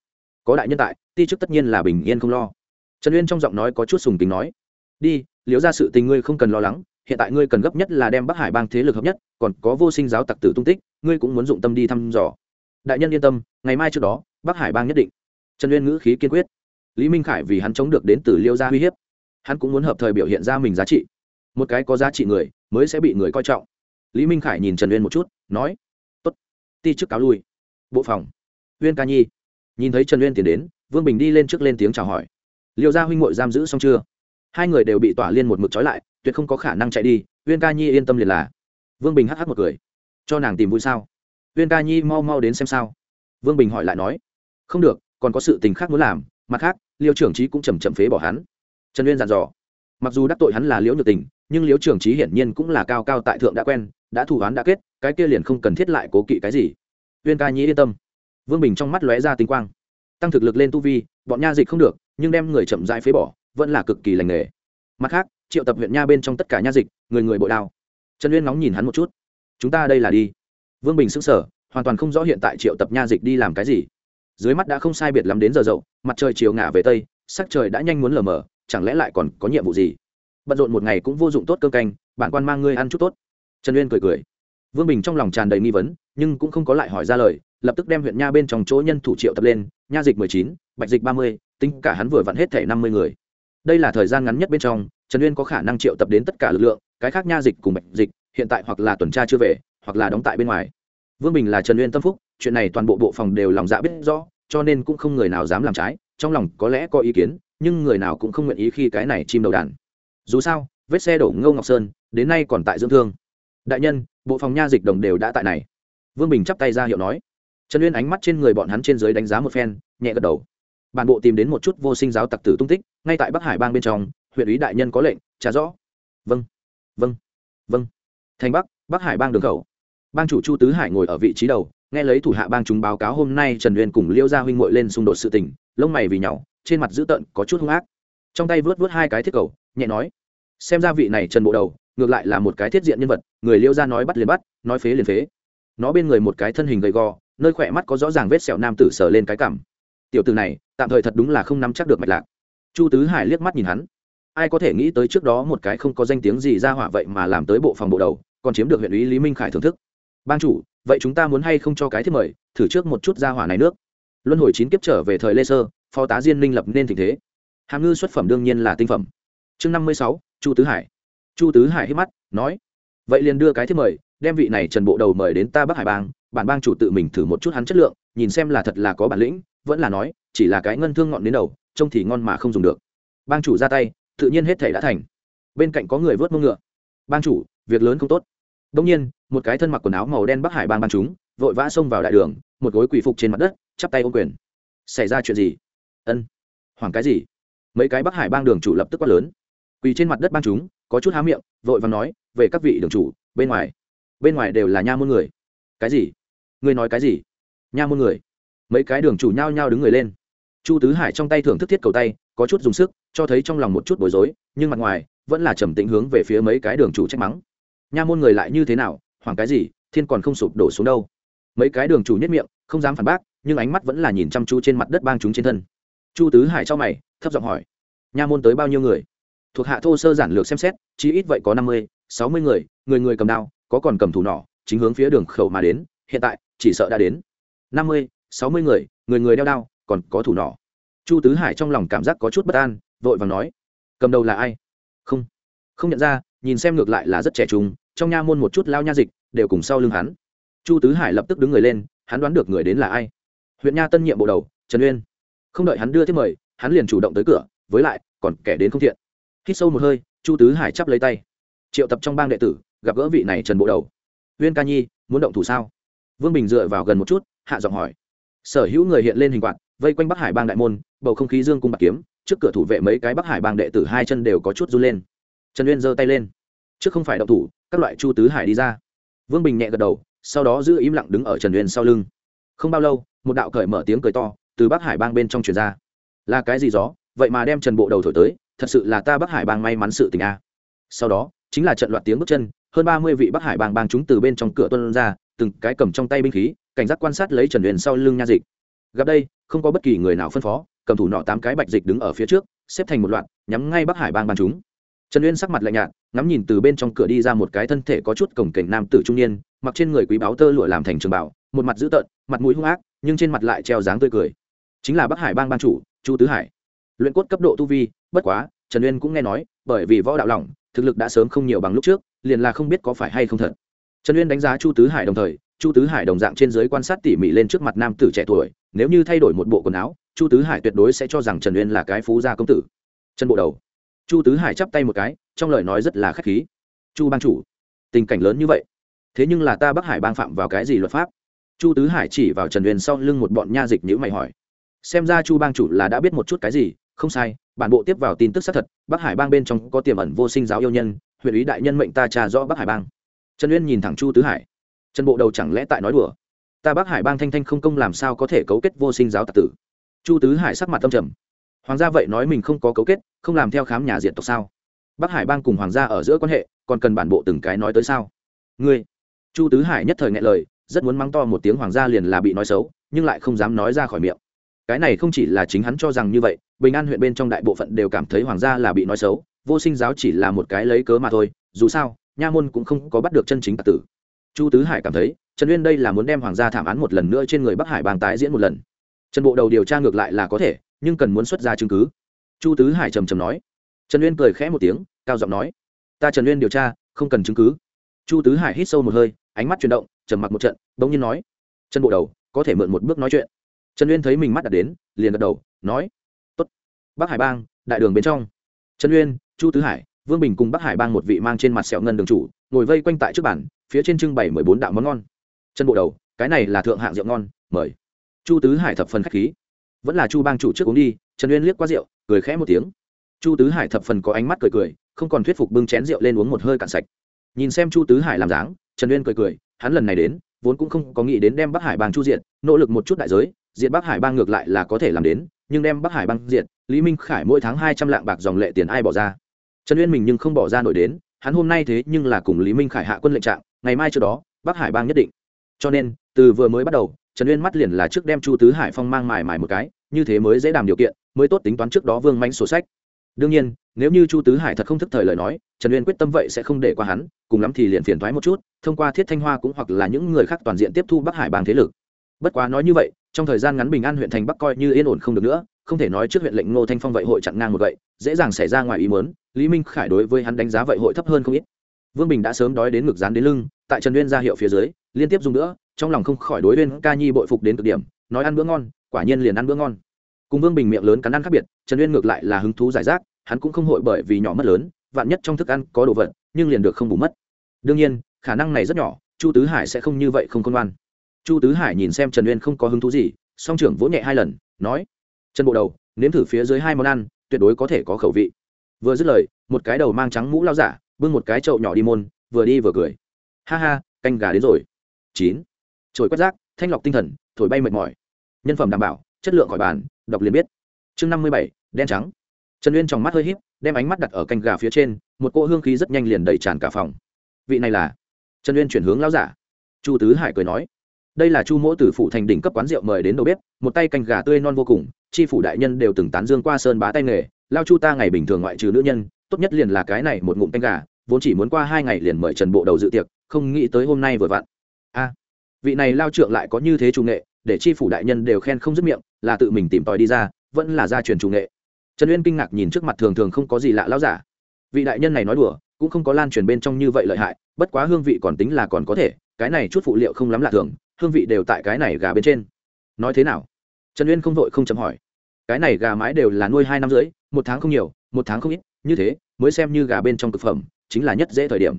Có đại nhân tại, ti chức tất nhiên là bình yên không lo. Trần uyên trong giọng nói có chút sùng tính nói, đi, liêu gia sự tình ngươi không cần lo lắng, hiện tại ngươi cần gấp nhất là đem bắc hải bang thế lực hợp nhất, còn có vô sinh giáo tặc tử tung tích, ngươi cũng muốn dụng tâm đi thăm dò. Đại nhân yên tâm, ngày mai trước đó bắc hải bang nhất định. Trần uyên ngữ khí kiên quyết. Lý minh khải vì hắn chống được đến từ liêu gia uy hiếp, hắn cũng muốn hợp thời biểu hiện ra mình giá trị. Một cái có giá trị người mới sẽ bị người coi trọng. Lý minh khải nhìn trần uyên một chút, nói, tốt, ti chức cáo lui. Bộ phòng. Uyên ca nhi. Nhìn thấy trần uyên tiến đến, vương bình đi lên trước lên tiếng chào hỏi. Liêu gia huynh ngội giam giữ xong chưa? Hai người đều bị tỏa liên một mực trói lại, tuyệt không có khả năng chạy đi. Uyên ca nhi yên tâm liền là. Vương bình hh một cười. Cho nàng tìm vui sao? Uyên ca nhi mau mau đến xem sao. Vương bình hỏi lại nói không được, còn có sự tình khác muốn làm, mặt khác, liêu trưởng trí cũng chầm chậm phế bỏ hắn. Trần uyên dặn dò. Mặc dù đắc tội hắn là liễu nhược tình, nhưng liễu trưởng trí hiển nhiên cũng là cao cao tại thượng đã quen, đã thủ án đã kết, cái kia liền không cần thiết lại cố kỵ cái gì. Uyên ca nhĩ yên tâm. Vương bình trong mắt lóe ra tinh quang. Tăng thực lực lên tu vi, bọn nha dịch không được, nhưng đem người chậm rãi phế bỏ, vẫn là cực kỳ lành nghề. Mặt khác, triệu tập huyện nha bên trong tất cả nha dịch, người người bội đao. Trần uyên ngóng nhìn hắn một chút. Chúng ta đây là đi. Vương bình sững sờ, hoàn toàn không rõ hiện tại triệu tập nha dịch đi làm cái gì dưới mắt đã không sai biệt lắm đến giờ dậu, mặt trời chiều ngả về tây, sắc trời đã nhanh muốn lờ mờ, chẳng lẽ lại còn có nhiệm vụ gì? Bận rộn một ngày cũng vô dụng tốt cơm canh bản quan mang ngươi ăn chút tốt. Trần uyên cười cười. Vương bình trong lòng tràn đầy nghi vấn, nhưng cũng không có lại hỏi ra lời, lập tức đem huyện nha bên trong chỗ nhân thủ triệu tập lên, nha dịch mười chín, bạch dịch ba mươi, tính cả hắn vừa vặn hết thể năm mươi người. Đây là thời gian ngắn nhất bên trong, trần uyên có khả năng triệu tập đến tất cả lực lượng, cái khác nha dịch cùng bạch dịch, hiện tại hoặc là tuần tra chưa về, hoặc là đóng tại bên ngoài. Vương bình là trần uyên tâm phúc chuyện này toàn bộ bộ phòng đều lòng dạ biết rõ, cho nên cũng không người nào dám làm trái, trong lòng có lẽ có ý kiến, nhưng người nào cũng không nguyện ý khi cái này chim đầu đàn. Dù sao, vết xe đổ ngâu ngọc sơn, đến nay còn tại dưỡng thương. Đại nhân, bộ phòng nha dịch đồng đều đã tại này. Vương bình chắp tay ra hiệu nói. Trần uyên ánh mắt trên người bọn hắn trên dưới đánh giá một phen, nhẹ gật đầu. Bản bộ tìm đến một chút vô sinh giáo tặc tử tung tích, ngay tại bắc hải bang bên trong, huyện ủy đại nhân có lệnh, trả rõ. Vâng vâng vâng. Thành bắc bắc hải bang đường khẩu. Bang chủ chu tứ hải ngồi ở vị trí đầu nghe lấy thủ hạ bang chúng báo cáo hôm nay trần uyên cùng liêu gia huynh ngội lên xung đột sự tình, lông mày vì nhau, trên mặt dữ tợn, có chút hung ác. Trong tay vớt vớt hai cái thiết cầu, nhẹ nói, xem ra vị này trần bộ đầu, ngược lại là một cái thiết diện nhân vật, người liêu gia nói bắt liền bắt, nói phế liền phế. Nó bên người một cái thân hình gầy gò, nơi khỏe mắt có rõ ràng vết sẹo nam tử sờ lên cái cảm tiểu từ này, tạm thời thật đúng là không nắm chắc được mạch lạc. Chu tứ hải liếc mắt nhìn hắn. Ai có thể nghĩ tới trước đó một cái không có danh tiếng gì ra hỏa vậy mà làm tới bộ phòng bộ đầu, còn chiếm được huyện ủy lý minh khải thưởng thức. Ban chủ vậy chúng ta muốn hay không cho cái thiết mời, thử trước một chút ra hỏa này nước. Luân hồi chín kiếp trở về thời lê sơ, phó tá diên minh lập nên tình thế. Hàm ngư xuất phẩm đương nhiên là tinh phẩm. Chương năm mươi sáu, chu tứ hải. Chu tứ hải hít mắt, nói, vậy liền đưa cái thiết mời, đem vị này trần bộ đầu mời đến ta bắc hải bang, bản bang chủ tự mình thử một chút hắn chất lượng, nhìn xem là thật là có bản lĩnh, vẫn là nói, chỉ là cái ngân thương ngọn đến đầu, trông thì ngon mà không dùng được. Bang chủ ra tay, tự nhiên hết thể đã thành. Bên cạnh có người vớt mông ngựa. Bang chủ, việc lớn không tốt. Đông nhiên một cái thân mặc quần áo màu đen bắc hải bang bang chúng, vội vã xông vào đại đường, một gối quỳ phục trên mặt đất, chắp tay ô quyền. Xảy ra chuyện gì? Ân, hoảng cái gì? Mấy cái bắc hải bang đường chủ lập tức quát lớn. Quỳ trên mặt đất bang chúng, có chút há miệng, vội và nói, về các vị đường chủ, bên ngoài bên ngoài đều là nha môn người. Cái gì? Ngươi nói cái gì? Nha môn người. Mấy cái đường chủ nhao nhao đứng người lên. Chu tứ hải trong tay thưởng thức thiết cầu tay, có chút dùng sức, cho thấy trong lòng một chút bối rối, nhưng mặt ngoài, vẫn là trầm tĩnh hướng về phía mấy cái đường chủ trách mắng. Nha môn người lại như thế nào? Hoảng cái gì? Thiên còn không sụp đổ xuống đâu. Mấy cái đường chủ nhất miệng, không dám phản bác, nhưng ánh mắt vẫn là nhìn chăm chú trên mặt đất bang chúng trên thân. Chu tứ hải cho mày, thấp giọng hỏi, nha môn tới bao nhiêu người? Thuộc hạ thô sơ giản lược xem xét chỉ ít vậy có năm mươi, sáu mươi người người người cầm đao, có còn cầm thủ nỏ, chính hướng phía đường khẩu mà đến, hiện tại, chỉ sợ đã đến. Năm mươi, sáu mươi người người người đeo đao, còn có thủ nỏ. Chu tứ hải trong lòng cảm giác có chút bất an, vội vàng nói, cầm đầu là ai? Không. Không nhận ra, nhìn xem ngược lại là rất trẻ trung trong nha môn một chút lao nha dịch, đều cùng sau lưng hắn. Chu tứ hải lập tức đứng người lên, hắn đoán được người đến là ai. Huyện nha tân nhiệm bộ đầu, trần uyên. Không đợi hắn đưa tiếp mời, hắn liền chủ động tới cửa, với lại, còn kẻ đến không thiện. Hít sâu một hơi, chu tứ hải chắp lấy tay. Triệu tập trong bang đệ tử, gặp gỡ vị này trần bộ đầu. Uyên ca nhi, muốn động thủ sao? Vương bình dựa vào gần một chút, hạ giọng hỏi. Sở hữu người hiện lên hình quạt, vây quanh bắc hải bang đại môn, bầu không khí dương cung bạc kiếm, trước cửa thủ vệ mấy cái bắc hải bang đệ tử hai chân đều có chút run lên. Trần uyên giơ tay lên trước không phải động thủ, các loại chu tứ hải đi ra. Vương bình nhẹ gật đầu, sau đó giữ im lặng đứng ở trần uyên sau lưng. Không bao lâu, một đạo cởi mở tiếng cười to từ bắc hải bang bên trong truyền ra. Là cái gì gió? Vậy mà đem trần bộ đầu thổi tới, thật sự là ta bắc hải bang may mắn sự tình a. Sau đó, chính là trận loạt tiếng bước chân, hơn ba mươi vị bắc hải bang bang chúng từ bên trong cửa tuân ra, từng cái cầm trong tay binh khí, cảnh giác quan sát lấy trần huyền sau lưng nha dịch. Gặp đây, không có bất kỳ người nào phân phó, cầm thủ nọ tám cái bạch dịch đứng ở phía trước, xếp thành một loạt, nhắm ngay bắc hải bang bang chúng trần uyên sắc mặt lạnh nhạt, ngắm nhìn từ bên trong cửa đi ra một cái thân thể có chút cổng cảnh nam tử trung niên, mặc trên người quý báo tơ lụa làm thành trường bảo một mặt dữ tợn, mặt mũi hung ác, nhưng trên mặt lại treo dáng tươi cười. Chính là bắc hải bang ban chủ, chu tứ hải. Luyện cốt cấp độ tu vi, bất quá, trần uyên cũng nghe nói, bởi vì võ đạo lỏng, thực lực đã sớm không nhiều bằng lúc trước, liền là không biết có phải hay không thật. Trần uyên đánh giá chu tứ hải đồng thời, chu tứ hải đồng dạng trên giới quan sát tỉ mỉ lên trước mặt nam tử trẻ tuổi, nếu như thay đổi một bộ quần áo, chu tứ hải tuyệt đối sẽ cho rằng trần uyên là cái phú gia công tử. Trần bộ đầu chu tứ hải chắp tay một cái, trong lời nói rất là k h á c h khí. Chu ban chủ, tình cảnh lớn như vậy, thế nhưng là ta bắc hải bang phạm vào cái gì luật pháp? Chu tứ hải chỉ vào trần huyền sau lưng một bọn nha dịch nhữ mày hỏi. Xem ra chu bang chủ là đã biết một chút cái gì, không sai, bản bộ tiếp vào tin tức xác thật, bắc hải bang bên trong có tiềm ẩn vô sinh giáo yêu nhân, huyện ý đại nhân mệnh ta trà rõ bắc hải bang. Trần uyên nhìn thẳng chu tứ hải. Trần bộ đầu chẳng lẽ tại nói đùa? Ta bắc hải bang thanh thanh không công làm sao có thể cấu kết vô sinh giáo tạc tử? Chu tứ hải sắc mặt tâm trầm hoàng gia vậy nói mình không có cấu kết, không làm theo khám nhà diện tộc sao? Bắc hải bang cùng hoàng gia ở giữa quan hệ, còn cần bản bộ từng cái nói tới sao? Ngươi, chu tứ hải nhất thời ngại lời, rất muốn mắng to một tiếng hoàng gia liền là bị nói xấu, nhưng lại không dám nói ra khỏi miệng. Cái này không chỉ là chính hắn cho rằng như vậy, bình an huyện bên trong đại bộ phận đều cảm thấy hoàng gia là bị nói xấu, vô sinh giáo chỉ là một cái lấy cớ mà thôi, dù sao, nha môn cũng không có bắt được chân chính tạc tử. Chu tứ hải cảm thấy, trần uyên đây là muốn đem hoàng gia thảm án một lần nữa trên người bắc hải bang tái diễn một lần. Trần bộ đầu điều tra ngược lại là có thể nhưng cần muốn xuất ra chứng cứ. Chu tứ hải trầm trầm nói. Trần uyên cười khẽ một tiếng, cao giọng nói. Ta trần uyên điều tra, không cần chứng cứ. Chu tứ hải hít sâu một hơi, ánh mắt chuyển động, trầm mặc một trận, bỗng nhiên nói. Trần bộ đầu, có thể mượn một bước nói chuyện. Trần uyên thấy mình mắt đặt đến, liền gật đầu, nói. Tốt. Bắc hải bang, đại đường bên trong. Trần uyên, chu tứ hải, vương bình cùng bắc hải bang một vị mang trên mặt sẹo ngân đường chủ, ngồi vây quanh tại trước bản phía trên trưng bày mười bốn đạo món ngon. Chân bộ đầu, cái này là thượng hạng rượu ngon, mời. Chu tứ hải thập phần khách khí vẫn là chu bang chủ trước uống đi, trần uyên liếc qua rượu, cười khẽ một tiếng. Chu tứ hải thập phần có ánh mắt cười cười, không còn thuyết phục bưng chén rượu lên uống một hơi cạn sạch. Nhìn xem chu tứ hải làm dáng, trần uyên cười cười, hắn lần này đến, vốn cũng không có nghĩ đến đem bắc hải bang chu diện nỗ lực một chút đại giới diện bắc hải bang ngược lại là có thể làm đến, nhưng đem bắc hải bang diện lý minh khải mỗi tháng hai trăm lạng bạc dòng lệ tiền ai bỏ ra. Trần uyên mình nhưng không bỏ ra nổi đến, hắn hôm nay thế nhưng là cùng lý minh khải hạ quân lệnh trạng, ngày mai trước đó, bắc hải bang nhất định. Cho nên, từ vừa mới bắt đầu trần uyên mắt liền là trước đem chu tứ hải phong mang mài mài một cái, như thế mới dễ đàm điều kiện, mới tốt tính toán trước đó vương manh sổ sách. Đương nhiên, nếu như chu tứ hải thật không thức thời lời nói, trần uyên quyết tâm vậy sẽ không để qua hắn, cùng lắm thì liền phiền thoái một chút, thông qua thiết thanh hoa cũng hoặc là những người khác toàn diện tiếp thu bắc hải bang thế lực. Bất quá nói như vậy, trong thời gian ngắn bình an huyện thành bắc coi như yên ổn không được nữa, không thể nói trước huyện lệnh ngô thanh phong vậy hội chặn ngang một vậy, dễ dàng xảy ra ngoài ý mớn lý minh khải đối với hắn đánh giá vậy hội thấp hơn không ít. Vương bình đã sớm đói đến ngực dán đến lưng, tại trần uyên ra hiệu phía dưới, liên tiếp dùng nữa trong lòng không khỏi đối bên ca nhi bội phục đến cực điểm, nói ăn bữa ngon, quả nhiên liền ăn bữa ngon. Cùng vương bình miệng lớn cắn ăn khác biệt, trần uyên ngược lại là hứng thú giải rác, hắn cũng không hội bởi vì nhỏ mất lớn, vạn nhất trong thức ăn có đồ vật, nhưng liền được không bù mất. Đương nhiên, khả năng này rất nhỏ, chu tứ hải sẽ không như vậy không công an chu tứ hải nhìn xem trần uyên không có hứng thú gì, song trưởng vỗ nhẹ hai lần, nói, trần bộ đầu, nếm thử phía dưới hai món ăn, tuyệt đối có thể có khẩu vị. Vừa dứt lời, một cái đầu mang trắng mũ lao giả, bưng một cái chậu nhỏ đi môn, vừa đi vừa cười. Ha ha, canh gà đến rồi. Chín trồi quét rác, thanh lọc tinh thần, thổi bay mệt mỏi. Nhân phẩm đảm bảo, chất lượng khỏi bàn, đọc liền biết. Chương năm mươi bảy, đen trắng. Trần uyên trong mắt hơi h í p đem ánh mắt đặt ở canh gà phía trên, một cỗ hương khí rất nhanh liền đầy tràn cả phòng. Vị này là trần uyên chuyển hướng lao giả. Chu tứ hải cười nói, đây là chu mỗ từ phủ thành đỉnh cấp quán rượu mời đến đầu bếp, một tay canh gà tươi non vô cùng, chi phủ đại nhân đều từng tán dương qua sơn bá tay nghề, lao chu ta ngày bình thường ngoại trừ nữ nhân, tốt nhất liền là cái này một ngụm canh gà, vốn chỉ muốn qua hai ngày liền mời trần bộ đầu dự tiệc, không nghĩ tới hôm nay vừa vặn. A vị này lao trượng lại có như thế chủ nghệ, để chi phủ đại nhân đều khen không dứt miệng, là tự mình tìm tòi đi ra, vẫn là gia truyền chủ nghệ. Trần uyên kinh ngạc nhìn trước mặt thường thường không có gì lạ lao giả. Vị đại nhân này nói đùa, cũng không có lan truyền bên trong như vậy lợi hại, bất quá hương vị còn tính là còn có thể, cái này chút phụ liệu không lắm lạ thường, hương vị đều tại cái này gà bên trên. Nói thế nào? Trần uyên không vội không chấm hỏi. Cái này gà mái đều là nuôi hai năm rưỡi, một tháng không nhiều, một tháng không ít, như thế, mới xem như gà bên trong thực phẩm, chính là nhất dễ thời điểm.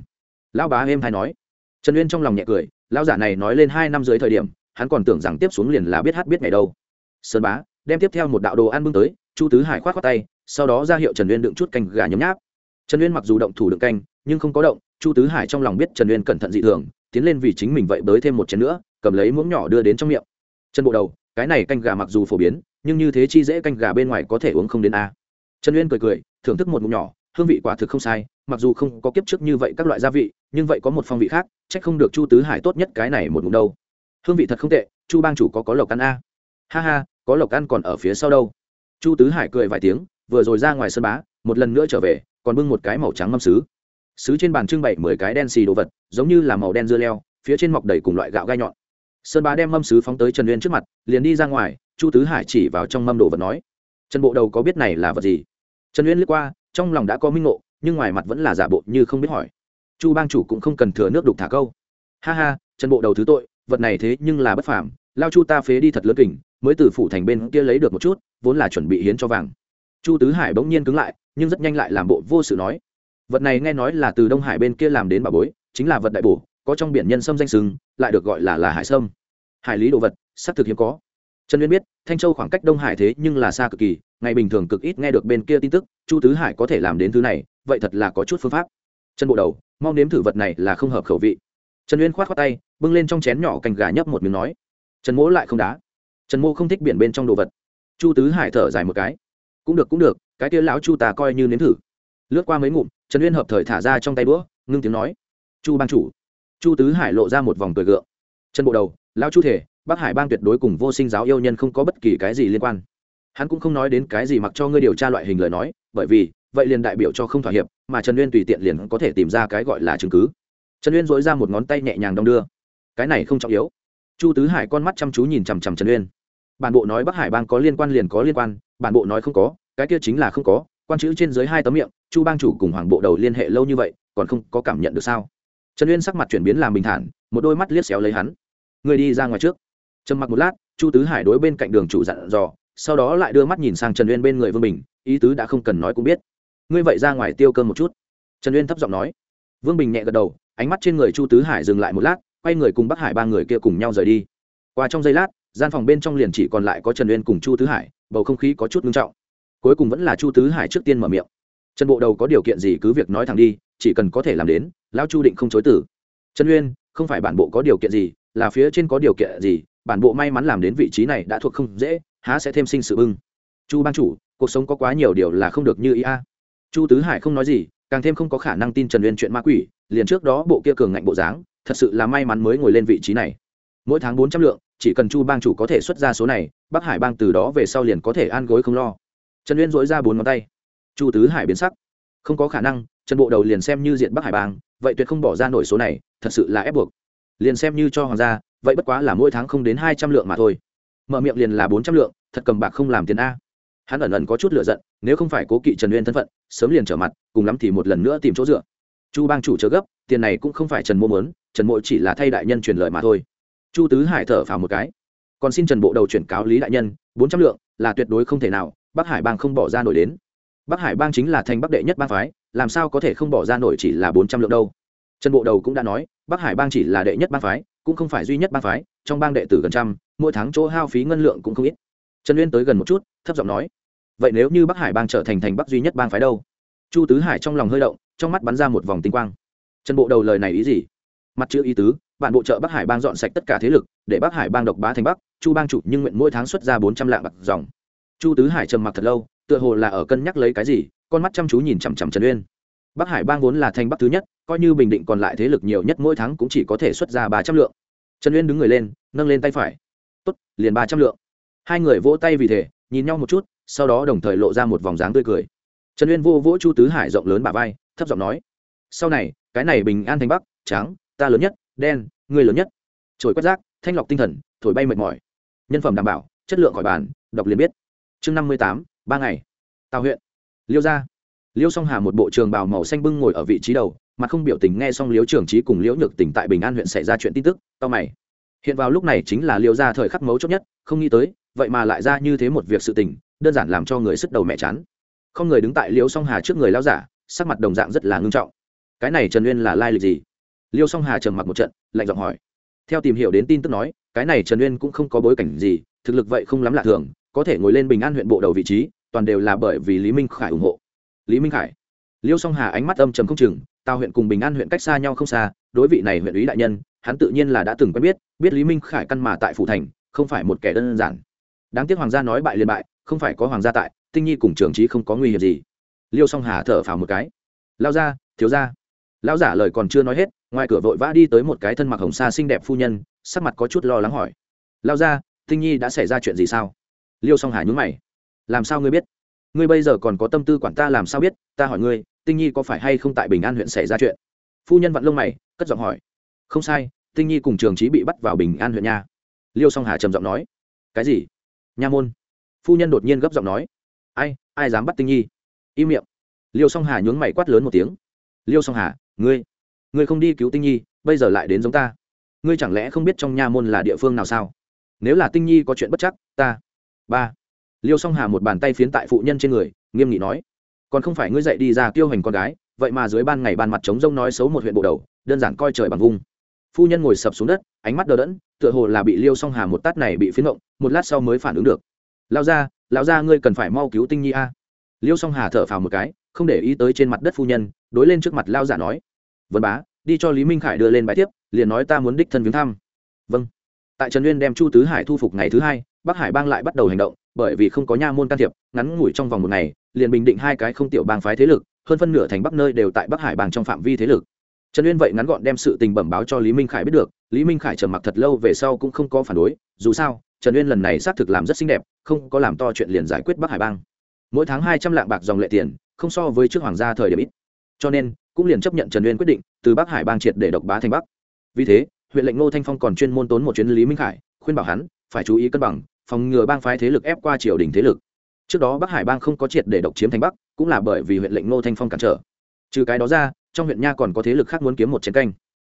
Lão bá êm hay nói. Trần uyên trong lòng nhẹ cười lão giả này nói lên hai năm dưới thời điểm, hắn còn tưởng rằng tiếp xuống liền là biết hát biết ngày đâu. Sơn bá, đem tiếp theo một đạo đồ ăn bưng tới, chu tứ hải khoát khoát tay, sau đó ra hiệu trần uyên đựng chút canh gà nhấm nháp. Trần uyên mặc dù động thủ đựng canh, nhưng không có động, chu tứ hải trong lòng biết trần uyên cẩn thận dị thường, tiến lên vì chính mình vậy bới thêm một chén nữa, cầm lấy muỗng nhỏ đưa đến trong miệng. Chân bộ đầu, cái này canh gà mặc dù phổ biến, nhưng như thế chi dễ canh gà bên ngoài có thể uống không đến a. Trần uyên cười cười, thưởng thức một muỗng nhỏ, hương vị quả thực không sai mặc dù không có kiếp trước như vậy các loại gia vị, nhưng vậy có một phong vị khác trách không được chu tứ hải tốt nhất cái này một ngụm đâu. Hương vị thật không tệ, chu bang chủ có có lộc ăn a. Ha ha, có lộc ăn còn ở phía sau đâu. Chu tứ hải cười vài tiếng, vừa rồi ra ngoài sân bá, một lần nữa trở về, còn bưng một cái màu trắng mâm sứ. Sứ trên bàn trưng bày mười cái đen xì đồ vật, giống như là màu đen dưa leo, phía trên mọc đầy cùng loại gạo gai nhọn. Sơn bá đem mâm sứ phóng tới trần uyên trước mặt, liền đi ra ngoài, chu tứ hải chỉ vào trong mâm đồ vật nói, trần bộ đầu có biết này là vật gì? Trần uyên lướt qua, trong lòng đã có minh ngộ nhưng ngoài mặt vẫn là giả bộ như không biết hỏi. Chu bang chủ cũng không cần thừa nước đục thả câu. Ha ha, trần bộ đầu thứ tội, vật này thế nhưng là bất phàm, lao chu ta phế đi thật lớn kình, mới từ phủ thành bên kia lấy được một chút, vốn là chuẩn bị hiến cho vàng. Chu tứ hải bỗng nhiên cứng lại, nhưng rất nhanh lại làm bộ vô sự nói. Vật này nghe nói là từ đông hải bên kia làm đến bà bối, chính là vật đại bổ, có trong biển nhân sâm danh sừng, lại được gọi là là hải sâm. Hải lý đồ vật, xác thực hiếm có trần uyên biết, thanh châu khoảng cách đông hải thế nhưng là xa cực kỳ, ngày bình thường cực ít nghe được bên kia tin tức, chu tứ hải có thể làm đến thứ này, vậy thật là có chút phương pháp. Trần bộ đầu mong nếm thử vật này là không hợp khẩu vị. Trần uyên k h o á t khoác tay, bưng lên trong chén nhỏ cành gà nhấp một miếng nói. Trần mỗ lại không đá. Trần mô không thích biển bên trong đồ vật. Chu tứ hải thở dài một cái. Cũng được cũng được, cái kia lão chu tà coi như nếm thử. Lướt qua mấy ngụm, trần uyên hợp thời thả ra trong tay đũa, ngưng tiếng nói. Chu ban chủ. Chu tứ hải lộ ra một vòng cười gượng. Trần bộ đầu, lão chu thể bắc hải bang tuyệt đối cùng vô sinh giáo yêu nhân không có bất kỳ cái gì liên quan. Hắn cũng không nói đến cái gì mặc cho ngươi điều tra loại hình lời nói, bởi vì, vậy liền đại biểu cho không thỏa hiệp, mà trần uyên tùy tiện liền có thể tìm ra cái gọi là chứng cứ. Trần uyên dối ra một ngón tay nhẹ nhàng đong đưa. Cái này không trọng yếu. Chu tứ hải con mắt chăm chú nhìn chằm chằm trần uyên. Bản bộ nói bắc hải bang có liên quan liền có liên quan, bản bộ nói không có, cái kia chính là không có. Quan chữ trên dưới hai tấm miệng, chu bang chủ cùng hoàng bộ đầu liên hệ lâu như vậy, còn không có cảm nhận được sao? Trần uyên sắc mặt chuyển biến làm bình thản, một đôi mắt liếc xéo lấy hắn. Người đi ra ngoài trước trầm mặc một lát, chu tứ hải đối bên cạnh đường chủ dặn dò, sau đó lại đưa mắt nhìn sang trần uyên bên người vương bình, ý tứ đã không cần nói cũng biết. Ngươi vậy ra ngoài tiêu cơm một chút. Trần uyên thấp giọng nói. Vương bình nhẹ gật đầu, ánh mắt trên người chu tứ hải dừng lại một lát, quay người cùng bắc hải ba người kia cùng nhau rời đi. Qua trong giây lát, gian phòng bên trong liền chỉ còn lại có trần uyên cùng chu tứ hải, bầu không khí có chút nghiêm trọng. Cuối cùng vẫn là chu tứ hải trước tiên mở miệng. Trần bộ đầu có điều kiện gì cứ việc nói thẳng đi, chỉ cần có thể làm đến, lão chu định không chối tử trần uyên, không phải bản bộ có điều kiện gì, là phía trên có điều kiện gì bản bộ may mắn làm đến vị trí này đã thuộc không dễ, há sẽ thêm sinh sự bưng. Chu ban chủ, cuộc sống có quá nhiều điều là không được như ý a. Chu tứ hải không nói gì, càng thêm không có khả năng tin trần uyên chuyện ma quỷ, liền trước đó bộ kia cường ngạnh bộ dáng, thật sự là may mắn mới ngồi lên vị trí này. Mỗi tháng bốn trăm lượng, chỉ cần chu bang chủ có thể xuất ra số này, bắc hải bang từ đó về sau liền có thể an gối không lo. Trần uyên dối ra bốn ngón tay. Chu tứ hải biến sắc. Không có khả năng, trần bộ đầu liền xem như diện bắc hải bang, vậy tuyệt không bỏ ra nổi số này, thật sự là ép buộc. Liền xem như cho hoàng gia vậy bất quá là mỗi tháng không đến hai trăm lượng mà thôi. Mở miệng liền là bốn trăm lượng, thật cầm bạc không làm tiền a. Hắn ẩn ẩn có chút lửa giận, nếu không phải cố kỵ trần uyên thân phận, sớm liền trở mặt, cùng lắm thì một lần nữa tìm chỗ dựa. Chu bang chủ chớ gấp, tiền này cũng không phải trần mô mớn trần mộ chỉ là thay đại nhân truyền lời mà thôi. Chu tứ hải thở phào một cái. Còn xin trần bộ đầu chuyển cáo lý đại nhân, bốn trăm lượng là tuyệt đối không thể nào, bắc hải bang không bỏ ra nổi đến. Bắc hải bang chính là thành bắc đệ nhất bang phái, làm sao có thể không bỏ ra nổi chỉ là bốn trăm lượng đâu? Trần bộ đầu cũng đã nói, bắc hải bang chỉ là đệ nhất bang phái cũng không phải duy nhất bang phái, trong bang đệ tử gần trăm, mỗi tháng chỗ hao phí ngân lượng cũng không ít. Trần uyên tới gần một chút, thấp giọng nói, vậy nếu như bắc hải bang trở thành thành bắc duy nhất bang phái đâu? Chu tứ hải trong lòng hơi động, trong mắt bắn ra một vòng tinh quang. Trần bộ đầu lời này ý gì? Mặt chữ ý tứ, bạn bộ trợ bắc hải bang dọn sạch tất cả thế lực, để bắc hải bang độc bá thành bắc, chu bang chủ nhưng nguyện mỗi tháng xuất ra bốn trăm lạng bạc dòng. Chu tứ hải trầm mặc thật lâu, tựa hồ là ở cân nhắc lấy cái gì, con mắt chăm chú nhìn chằm chằm trần uyên. Bắc hải bang vốn là thành bắc thứ nhất, coi như bình định còn lại thế lực nhiều nhất mỗi tháng cũng chỉ có thể xuất ra ba trăm lượng trần uyên đứng người lên, nâng lên tay phải. Tốt, liền ba trăm lượng. Hai người vỗ tay vì thế, nhìn nhau một chút, sau đó đồng thời lộ ra một vòng dáng tươi cười. Trần uyên vô vỗ chu tứ hải rộng lớn bà vai, thấp giọng nói, sau này, cái này bình an thành bắc, trắng, ta lớn nhất, đen người lớn nhất. Trồi quét rác, thanh lọc tinh thần, thổi bay mệt mỏi. Nhân phẩm đảm bảo, chất lượng khỏi bàn, đọc liền biết. Chương năm mươi tám, ba ngày. Tào huyện. Liêu gia liêu song hà một bộ trường bào màu xanh bưng ngồi ở vị trí đầu mà không biểu tình nghe xong liêu trưởng trí cùng liễu nhược tỉnh tại bình an huyện xảy ra chuyện tin tức tao mày. Hiện vào lúc này chính là liêu gia thời khắc mấu chốt nhất, không nghĩ tới, vậy mà lại ra như thế một việc sự tình, đơn giản làm cho người sức đầu mẹ chán. Không người đứng tại liêu song hà trước người lao giả, sắc mặt đồng dạng rất là ngưng trọng. Cái này trần uyên là lai lịch gì? Liêu song hà trầm mặc một trận, lạnh giọng hỏi. Theo tìm hiểu đến tin tức nói, cái này trần uyên cũng không có bối cảnh gì, thực lực vậy không lắm lạ thường, có thể ngồi lên bình an huyện bộ đầu vị trí, toàn đều là bởi vì lý minh khải ủng hộ lý minh khải. Liêu song hà ánh mắt âm trầm không chừng, tào huyện cùng bình an huyện cách xa nhau không xa, đối vị này huyện ủy đại nhân, hắn tự nhiên là đã từng quen biết biết lý minh khải căn mà tại phủ thành, không phải một kẻ đơn giản. Đáng tiếc hoàng gia nói bại liền bại, không phải có hoàng gia tại, tinh nhi cùng trường trí không có nguy hiểm gì. Liêu song hà thở phào một cái. Lao ra thiếu ra lão giả lời còn chưa nói hết, ngoài cửa vội vã đi tới một cái thân mặc hồng sa xinh đẹp phu nhân, sắc mặt có chút lo lắng hỏi. Lao ra tinh nhi đã xảy ra chuyện gì sao? Liêu song hà nhún mày. Làm sao ngươi biết? Ngươi bây giờ còn có tâm tư quản ta làm sao biết, ta hỏi ngươi, tinh nhi có phải hay không tại bình an huyện xảy ra chuyện? Phu nhân vặn lông mày, cất giọng hỏi. Không sai, tinh nhi cùng trường trí bị bắt vào bình an huyện nha. Liêu song hà trầm giọng nói. Cái gì? Nha môn. Phu nhân đột nhiên gấp giọng nói. Ai ai dám bắt tinh nhi? Im miệng. Liêu song hà nhướng mày quát lớn một tiếng. Liêu song hà, ngươi ngươi không đi cứu tinh nhi, bây giờ lại đến giống ta. Ngươi chẳng lẽ không biết trong nha môn là địa phương nào sao? Nếu là tinh nhi có chuyện bất chắc, ta. Ba liêu song hà một bàn tay phiến tại phụ nhân trên người, nghiêm nghị nói, còn không phải ngươi dậy đi ra tiêu hành con gái, vậy mà dưới ban ngày ban mặt trống rông nói xấu một huyện bộ đầu, đơn giản coi trời bằng vung. Phu nhân ngồi sập xuống đất, ánh mắt đờ đẫn, tựa hồ là bị liêu song hà một tát này bị phiến động một lát sau mới phản ứng được. Lao ra lao ra ngươi cần phải mau cứu tinh nhi a. Liêu song hà thở phào một cái, không để ý tới trên mặt đất phu nhân, đối lên trước mặt lao giả nói, vân bá, đi cho lý minh khải đưa lên bài tiếp liền nói ta muốn đích thân viếng thăm. Vâng. Tại trần uyên đem chu tứ hải thu phục ngày thứ hai bắc hải bang lại bắt đầu hành động, bởi vì không có nha môn can thiệp, ngắn ngủi trong vòng một ngày, liền bình định hai cái không tiểu bang phái thế lực, hơn phân nửa thành bắc nơi đều tại bắc hải bang trong phạm vi thế lực. Trần uyên vậy ngắn gọn đem sự tình bẩm báo cho lý minh khải biết được, lý minh khải trầm mặc thật lâu về sau cũng không có phản đối, dù sao, trần uyên lần này xác thực làm rất xinh đẹp, không có làm to chuyện liền giải quyết bắc hải bang. Mỗi tháng hai trăm lạng bạc dòng lệ tiền, không so với trước hoàng gia thời điểm ít. Cho nên, cũng liền chấp nhận trần uyên quyết định, từ bắc hải bang triệt để độc bá thành bắc. Vì thế, huyện lệnh ngô thanh phong còn chuyên môn tốn một chuyến lý minh khải, khuyên bảo hắn, phải chú ý cân bằng phòng ngừa bang phái thế lực ép qua triều đình thế lực. Trước đó bắc hải bang không có triệt để độc chiếm thành bắc, cũng là bởi vì huyện lệnh ngô thanh phong cản trở. Trừ cái đó ra, trong huyện nha còn có thế lực khác muốn kiếm một chiến canh.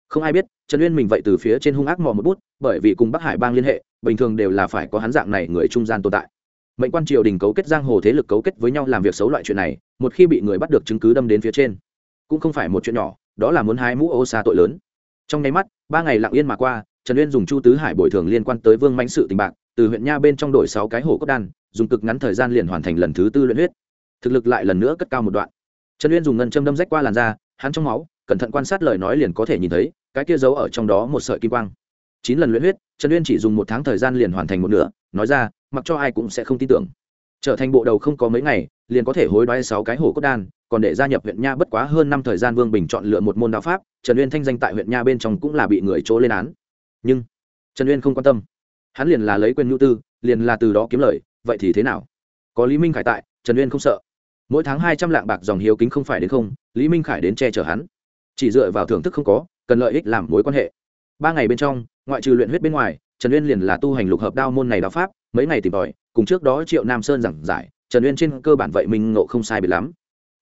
Không ai biết, trần uyên mình vậy từ phía trên hung ác mò một bút, bởi vì cùng bắc hải bang liên hệ, bình thường đều là phải có hắn dạng này người trung gian tồn tại. Mệnh quan triều đình cấu kết giang hồ thế lực cấu kết với nhau làm việc xấu loại chuyện này, một khi bị người bắt được chứng cứ đâm đến phía trên, cũng không phải một chuyện nhỏ, đó là muốn hái mũ ô xa tội lớn. Trong nháy mắt, ba ngày lặng yên mà qua, trần uyên dùng chu tứ hải bồi thường liên quan tới vương mãnh sự tình bạc từ huyện nha bên trong đổi sáu cái hổ cốt đan, dùng cực ngắn thời gian liền hoàn thành lần thứ tư luyện huyết. Thực lực lại lần nữa cất cao một đoạn. Trần uyên dùng ngân châm đâm rách qua làn da, hắn trong máu, cẩn thận quan sát lời nói liền có thể nhìn thấy, cái kia giấu ở trong đó một sợi kim quang. Chín lần luyện huyết, trần uyên chỉ dùng một tháng thời gian liền hoàn thành một nửa, nói ra, mặc cho ai cũng sẽ không tin tưởng. Trở thành bộ đầu không có mấy ngày, liền có thể hối đoái sáu cái hổ cốt đan, còn để gia nhập huyện nha bất quá hơn năm thời gian vương bình chọn lựa một môn đạo pháp, trần uyên thanh danh tại huyện nha bên trong cũng là bị người chỗ lên án. Nhưng, trần uyên không quan tâm hắn liền là lấy quyền nhu tư, liền là từ đó kiếm lời, vậy thì thế nào? Có lý minh khải tại, trần uyên không sợ. Mỗi tháng hai trăm lạng bạc dòng hiếu kính không phải đến không, lý minh khải đến che chở hắn. Chỉ dựa vào thưởng thức không có, cần lợi ích làm mối quan hệ. Ba ngày bên trong, ngoại trừ luyện huyết bên ngoài, trần uyên liền là tu hành lục hợp đao môn này đạo pháp, mấy ngày tìm tòi, cùng trước đó triệu nam sơn giảng giải, trần uyên trên cơ bản vậy mình ngộ không sai biệt lắm.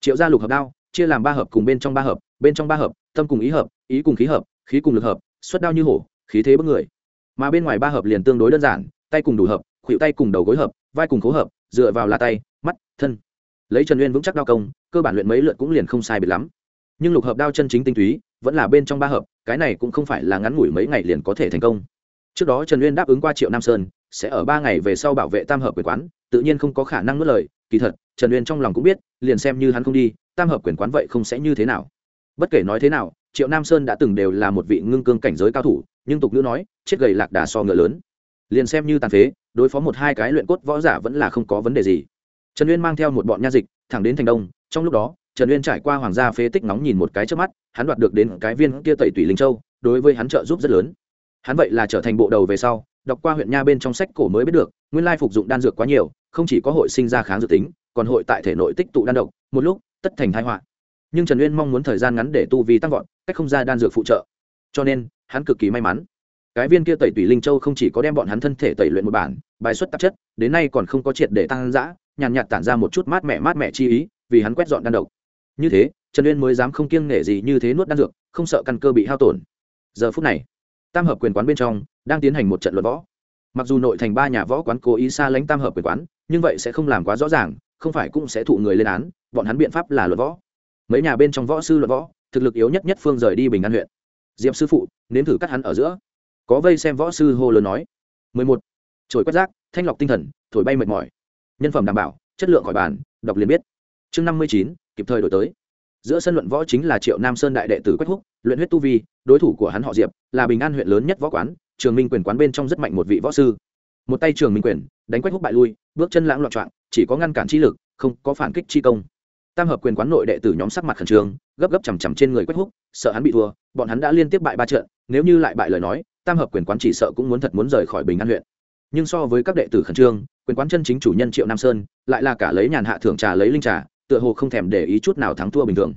Triệu gia lục hợp đao, chia làm ba hợp cùng bên trong ba hợp, bên trong ba hợp, tâm cùng ý hợp, ý cùng khí hợp, khí cùng lực hợp, xuất đao như hổ, khí thế bất người mà bên ngoài ba hợp liền tương đối đơn giản, tay cùng đủ hợp, khuỷu tay cùng đầu gối hợp, vai cùng cố hợp, dựa vào là tay, mắt, thân. Lấy trần uyên vững chắc đao công, cơ bản luyện mấy lượt cũng liền không sai biệt lắm. Nhưng lục hợp đao chân chính tinh túy, vẫn là bên trong ba hợp, cái này cũng không phải là ngắn ngủi mấy ngày liền có thể thành công. Trước đó trần uyên đáp ứng qua triệu nam sơn, sẽ ở ba ngày về sau bảo vệ tam hợp quyền quán, tự nhiên không có khả năng nuốt lời, kỳ thật, trần uyên trong lòng cũng biết, liền xem như hắn không đi, tam hợp quyền quán vậy không sẽ như thế nào. Bất kể nói thế nào, triệu nam sơn đã từng đều là một vị ngưng cương cảnh giới cao thủ nhưng tục ngữ nói, chết gầy lạc đà so ngựa lớn. Liền xem như tàn phế, đối phó một hai cái luyện cốt võ giả vẫn là không có vấn đề gì. Trần uyên mang theo một bọn nha dịch, thẳng đến thành đông, trong lúc đó, trần uyên trải qua hoàng gia phế tích nóng nhìn một cái trước mắt, hắn đoạt được đến cái viên kia tẩy tủy linh châu, đối với hắn trợ giúp rất lớn. Hắn vậy là trở thành bộ đầu về sau, đọc qua huyện nha bên trong sách cổ mới biết được, nguyên lai phục dụng đan dược quá nhiều, không chỉ có hội sinh ra kháng dược tính, còn hội tại thể nội tích tụ đan độc, một lúc, tất thành thái họa. Nhưng trần uyên mong muốn thời gian ngắn để tu vi tăng vọt, cách không ra đan dược phụ trợ. Cho nên hắn cực kỳ may mắn. Cái viên kia tẩy tủy linh châu không chỉ có đem bọn hắn thân thể tẩy luyện một bản, bài xuất tạp chất, đến nay còn không có triệt để tăng giã nhàn nhạt tản ra một chút mát mẻ mát mẻ chi ý, vì hắn quét dọn đan độc. Như thế, trần uyên mới dám không kiêng nể gì như thế nuốt đan dược, không sợ căn cơ bị hao tổn. Giờ phút này, tam hợp quyền quán bên trong đang tiến hành một trận luận võ. Mặc dù nội thành ba nhà võ quán cố ý xa lánh tam hợp quyền quán, nhưng vậy sẽ không làm quá rõ ràng, không phải cũng sẽ thụ người lên án, bọn hắn biện pháp là luận võ. Mấy nhà bên trong võ sư luận võ, thực lực yếu nhất nhất phương rời đi bình an huyện. Diệp sư phụ, nếm thử cắt hắn ở giữa. Có vây xem võ sư hô lớn nói. Mười một. Trồi quét rác, thanh lọc tinh thần, thổi bay mệt mỏi. Nhân phẩm đảm bảo, chất lượng khỏi bàn, đọc liền biết. Chương năm mươi chín, kịp thời đổi tới. Giữa sân luận võ chính là triệu nam sơn đại đệ tử quách húc, luyện huyết tu vi, đối thủ của hắn họ diệp, là bình an huyện lớn nhất võ quán, trường minh quyền quán bên trong rất mạnh một vị võ sư. Một tay trường minh quyền, đánh quách húc bại lui, bước chân lãng loạn trọng chỉ có ngăn cản chi lực, không có phản kích chi công. Tam hợp quyền quán nội đệ tử nhóm sắc mặt khẩn trương gấp gấp chằm chằm trên người quách húc, sợ hắn bị thua, bọn hắn đã liên tiếp bại ba trận, nếu như lại bại lời nói, tam hợp quyền quán chỉ sợ cũng muốn thật muốn rời khỏi bình an huyện. Nhưng so với các đệ tử khẩn trương, quyền quán chân chính chủ nhân triệu nam sơn, lại là cả lấy nhàn hạ thưởng trà lấy linh trà, tựa hồ không thèm để ý chút nào thắng thua bình thường.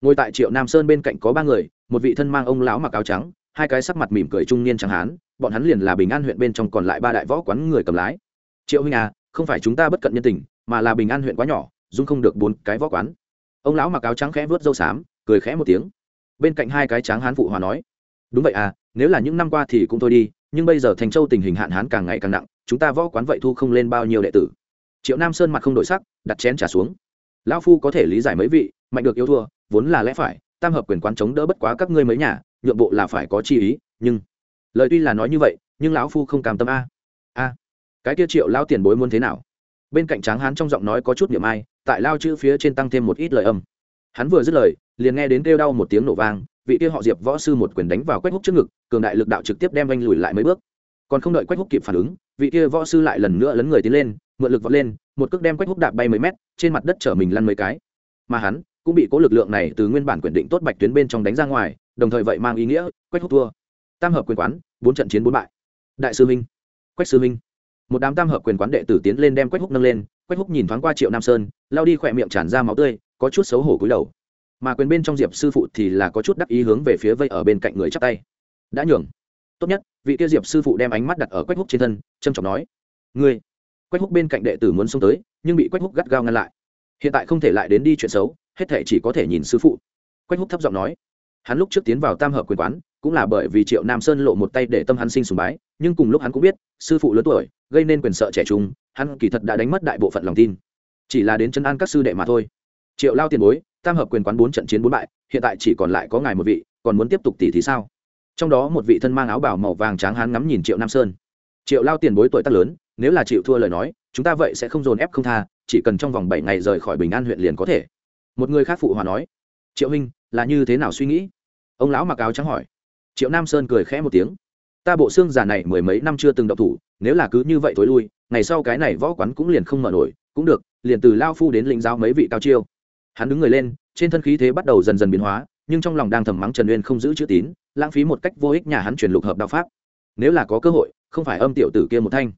Ngồi tại triệu nam sơn bên cạnh có ba người, một vị thân mang ông lão mặc áo trắng, hai cái sắc mặt mỉm cười trung niên chẳng hán, bọn hắn liền là bình an huyện bên trong còn lại ba đại võ quán người cầm lái. Triệu huynh à không phải chúng ta bất cận nhân tình, mà là bình an huyện quá nhỏ, dung không được bốn cái võ quán ông lão mặc áo trắng khẽ vớt râu xám, cười khẽ một tiếng. Bên cạnh hai cái tráng hán phụ hòa nói, đúng vậy à nếu là những năm qua thì cũng thôi đi, nhưng bây giờ thành châu tình hình hạn hán càng ngày càng nặng, chúng ta võ quán vậy thu không lên bao nhiêu đệ tử. Triệu nam sơn mặt không đổi sắc, đặt chén trả xuống. Lão phu có thể lý giải mấy vị, mạnh được yêu thua, vốn là lẽ phải, tam hợp quyền quán chống đỡ bất quá các ngươi mấy nhà, nhượng bộ là phải có chi ý, nhưng lời tuy là nói như vậy, nhưng lão phu không cam tâm a. A. Cái kia triệu lao tiền bối muốn thế nào? Bên cạnh tráng hán trong giọng nói có chút niệm ai tại lao chữ phía trên tăng thêm một ít lời âm. Hắn vừa dứt lời, liền nghe đến kêu đau một tiếng nổ vang, vị kia họ diệp võ sư một quyền đánh vào quách húc trước ngực, cường đại lực đạo trực tiếp đem anh lùi lại mấy bước. Còn không đợi quách húc kịp phản ứng, vị kia võ sư lại lần nữa lấn người tiến lên, mượn lực vọt lên, một cước đem quách húc đạp bay mấy mét, trên mặt đất chở mình lăn mấy cái. Mà hắn cũng bị cố lực lượng này từ nguyên bản quyền định tốt bạch tuyến bên trong đánh ra ngoài, đồng thời vậy mang ý nghĩa, quách húc thua. Tam hợp quyền quán, bốn trận chiến bốn bại. Đại sư minh, quách sư minh. Một đám tam hợp quyền quán đệ tử tiến lên đem quách húc nâng lên quách húc nhìn thoáng qua triệu nam sơn lao đi khỏe miệng tràn ra máu tươi, có chút xấu hổ cúi đầu. Mà quyền bên trong diệp sư phụ thì là có chút đắc ý hướng về phía vây ở bên cạnh người chắp tay. Đã nhường. Tốt nhất. Vị kia diệp sư phụ đem ánh mắt đặt ở quách húc trên thân, trầm trọng nói. Ngươi. Quách húc bên cạnh đệ tử muốn xông tới, nhưng bị quách húc gắt gao ngăn lại. Hiện tại không thể lại đến đi chuyện xấu, hết thể chỉ có thể nhìn sư phụ. Quách húc thấp giọng nói. Hắn lúc trước tiến vào tam hợp quyền quán, cũng là bởi vì triệu nam sơn lộ một tay để tâm hắn sinh sùng bái, nhưng cùng lúc hắn cũng biết, sư phụ lớn tuổi, gây nên quyền sợ trẻ trung hắn kỳ thật đã đánh mất đại bộ phận lòng tin. Chỉ là đến chân an các sư đệ mà thôi. Triệu lao tiền bối, tam hợp quyền quán bốn trận chiến bốn bại, hiện tại chỉ còn lại có ngài một vị, còn muốn tiếp tục tỷ thì sao? Trong đó một vị thân mang áo bảo màu vàng trắng hắn ngắm nhìn triệu nam sơn. Triệu lao tiền bối tuổi tác lớn, nếu là chịu thua lời nói, chúng ta vậy sẽ không dồn ép không tha, chỉ cần trong vòng bảy ngày rời khỏi bình an huyện liền có thể. Một người khác phụ hòa nói, triệu huynh, là như thế nào suy nghĩ? Ông lão mặc áo trắng hỏi. Triệu nam sơn cười khẽ một tiếng, ta bộ xương già này mười mấy năm chưa từng độc thủ, nếu là cứ như vậy thối lui ngày sau cái này võ quán cũng liền không mở nổi, cũng được, liền từ lao phu đến lĩnh giáo mấy vị cao chiêu. Hắn đứng người lên, trên thân khí thế bắt đầu dần dần biến hóa, nhưng trong lòng đang thầm mắng trần uyên không giữ chữ tín, lãng phí một cách vô ích nhà hắn truyền lục hợp đạo pháp. Nếu là có cơ hội, không phải âm tiểu tử kia một thanh.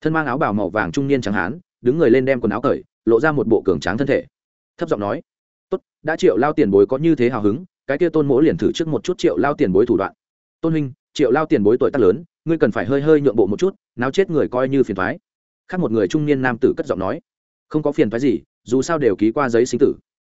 Thân mang áo bào màu vàng trung niên chẳng hán, đứng người lên đem quần áo cởi, lộ ra một bộ cường tráng thân thể. Thấp giọng nói, tốt, đã triệu lao tiền bối có như thế hào hứng, cái kia tôn mỗ liền thử trước một chút triệu lao tiền bối thủ đoạn. Tôn huynh, triệu lao tiền bối tuổi tác lớn, ngươi cần phải hơi hơi nhượng bộ một chút, náo chết người coi như phiền thoái khác một người trung niên nam tử cất giọng nói, không có phiền phái gì, dù sao đều ký qua giấy sinh tử.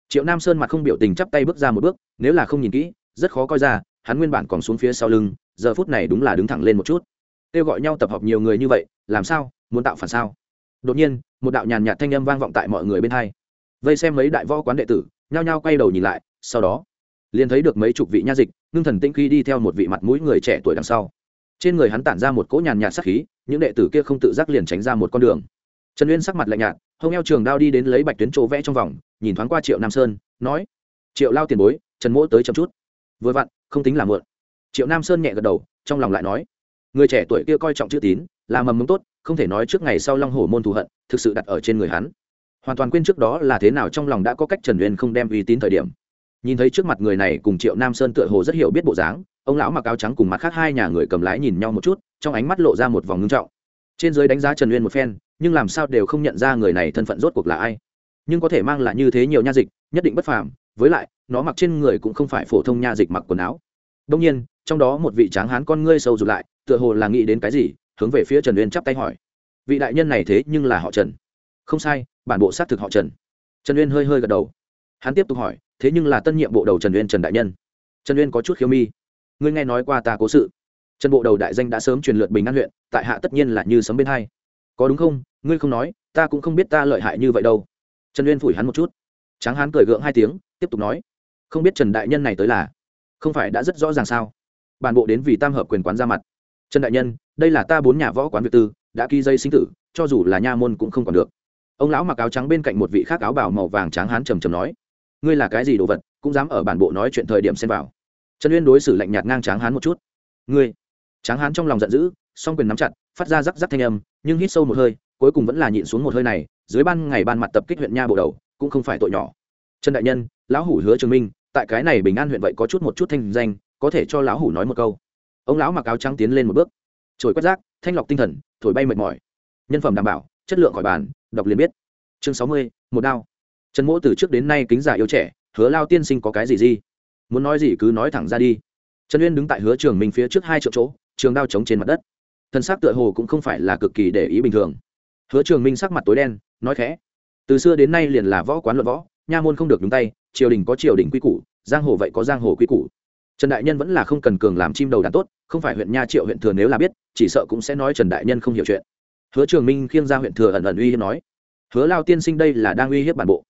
Triệu nam sơn mặt không biểu tình chắp tay bước ra một bước, nếu là không nhìn kỹ, rất khó coi ra, hắn nguyên bản còn xuống phía sau lưng, giờ phút này đúng là đứng thẳng lên một chút. Kêu gọi nhau tập hợp nhiều người như vậy, làm sao, muốn tạo phản sao? Đột nhiên, một đạo nhàn nhạt thanh âm vang vọng tại mọi người bên hai. Vây xem mấy đại võ quán đệ tử, nhao nhao quay đầu nhìn lại, sau đó, liền thấy được mấy chục vị nha dịch, ngưng thần tĩnh khi đi theo một vị mặt mũi người trẻ tuổi đằng sau trên người hắn tản ra một cỗ nhàn nhạt sắc khí, những đệ tử kia không tự giác liền tránh ra một con đường. Trần uyên sắc mặt lạnh nhạt hông eo trường đao đi đến lấy bạch tuyến chỗ vẽ trong vòng, nhìn thoáng qua triệu nam sơn, nói, triệu lao tiền bối, trần mỗ tới chậm chút. Vừa vặn, không tính là mượn triệu nam sơn nhẹ gật đầu, trong lòng lại nói, người trẻ tuổi kia coi trọng chữ tín, là mầm mống tốt, không thể nói trước ngày sau long hổ môn thù hận, thực sự đặt ở trên người hắn. Hoàn toàn quên trước đó là thế nào trong lòng đã có cách trần uyên không đem uy tín thời điểm. Nhìn thấy trước mặt người này cùng triệu nam sơn tựa hồ rất hiểu biết bộ dáng ông lão mặc áo trắng cùng mặt khác hai nhà người cầm lái nhìn nhau một chút, trong ánh mắt lộ ra một vòng ngưng trọng. Trên giới đánh giá trần uyên một phen, nhưng làm sao đều không nhận ra người này thân phận rốt cuộc là ai. Nhưng có thể mang lại như thế nhiều nha dịch, nhất định bất phàm, với lại, nó mặc trên người cũng không phải phổ thông nha dịch mặc quần áo. Đông nhiên, trong đó một vị tráng hán con ngươi sâu rụt lại, tựa hồ là nghĩ đến cái gì, hướng về phía trần uyên chắp tay hỏi. Vị đại nhân này thế nhưng là họ trần. Không sai, bản bộ xác thực họ trần. Trần uyên hơi hơi gật đầu. Hắn tiếp tục hỏi, thế nhưng là tân nhiệm bộ đầu trần uyên trần đại nhân. Trần uyên có chút khiêu mi ngươi nghe nói qua ta cố sự. Trần bộ đầu đại danh đã sớm truyền lượt bình an huyện, tại hạ tất nhiên là như sấm bên hai. Có đúng không? Ngươi không nói, ta cũng không biết ta lợi hại như vậy đâu. Trần uyên phủi hắn một chút. Tráng hán cười gượng hai tiếng, tiếp tục nói, không biết trần đại nhân này tới là, không phải đã rất rõ ràng sao? Bản bộ đến vì tam hợp quyền quán ra mặt. Trần đại nhân, đây là ta bốn nhà võ quán việt tư, đã ký dây sinh tử, cho dù là nha môn cũng không còn được. Ông lão mặc áo trắng bên cạnh một vị khác áo bào màu vàng tráng hán trầm trầm nói, ngươi là cái gì đồ vật, cũng dám ở bản bộ nói chuyện thời điểm xem vào trần uyên đối xử lạnh nhạt ngang tráng hán một chút. Ngươi? Tráng hán trong lòng giận dữ, song quyền nắm chặt, phát ra rắc rắc thanh âm, nhưng hít sâu một hơi, cuối cùng vẫn là nhịn xuống một hơi này, dưới ban ngày ban mặt tập kích huyện nha bộ đầu, cũng không phải tội nhỏ. Trần đại nhân, lão hủ hứa trường minh, tại cái này bình an huyện vậy có chút một chút thanh danh, có thể cho lão hủ nói một câu. Ông lão mặc áo trắng tiến lên một bước. Trồi quét rác, thanh lọc tinh thần, thổi bay mệt mỏi. Nhân phẩm đảm bảo, chất lượng khỏi bàn, đọc liền biết. Chương sáu mươi, một đao. Trần mỗ từ trước đến nay kính già yêu trẻ, hứa lao tiên sinh có cái gì gì? Muốn nói gì cứ nói thẳng ra đi. Trần uyên đứng tại hứa trường minh phía trước hai triệu chỗ, trường đao trống trên mặt đất. Thân xác tựa hồ cũng không phải là cực kỳ để ý bình thường. Hứa trường minh sắc mặt tối đen, nói khẽ. Từ xưa đến nay liền là võ quán luận võ, nha môn không được đúng tay, triều đình có triều đình quy củ, giang hồ vậy có giang hồ quy củ. Trần đại nhân vẫn là không cần cường làm chim đầu đàn tốt, không phải huyện nha triệu huyện thừa nếu là biết, chỉ sợ cũng sẽ nói trần đại nhân không hiểu chuyện. Hứa trường minh khiêng ra huyện thừa ẩn ẩn uy hiếp nói. Hứa lao tiên sinh đây là đang uy hiếp bản bộ.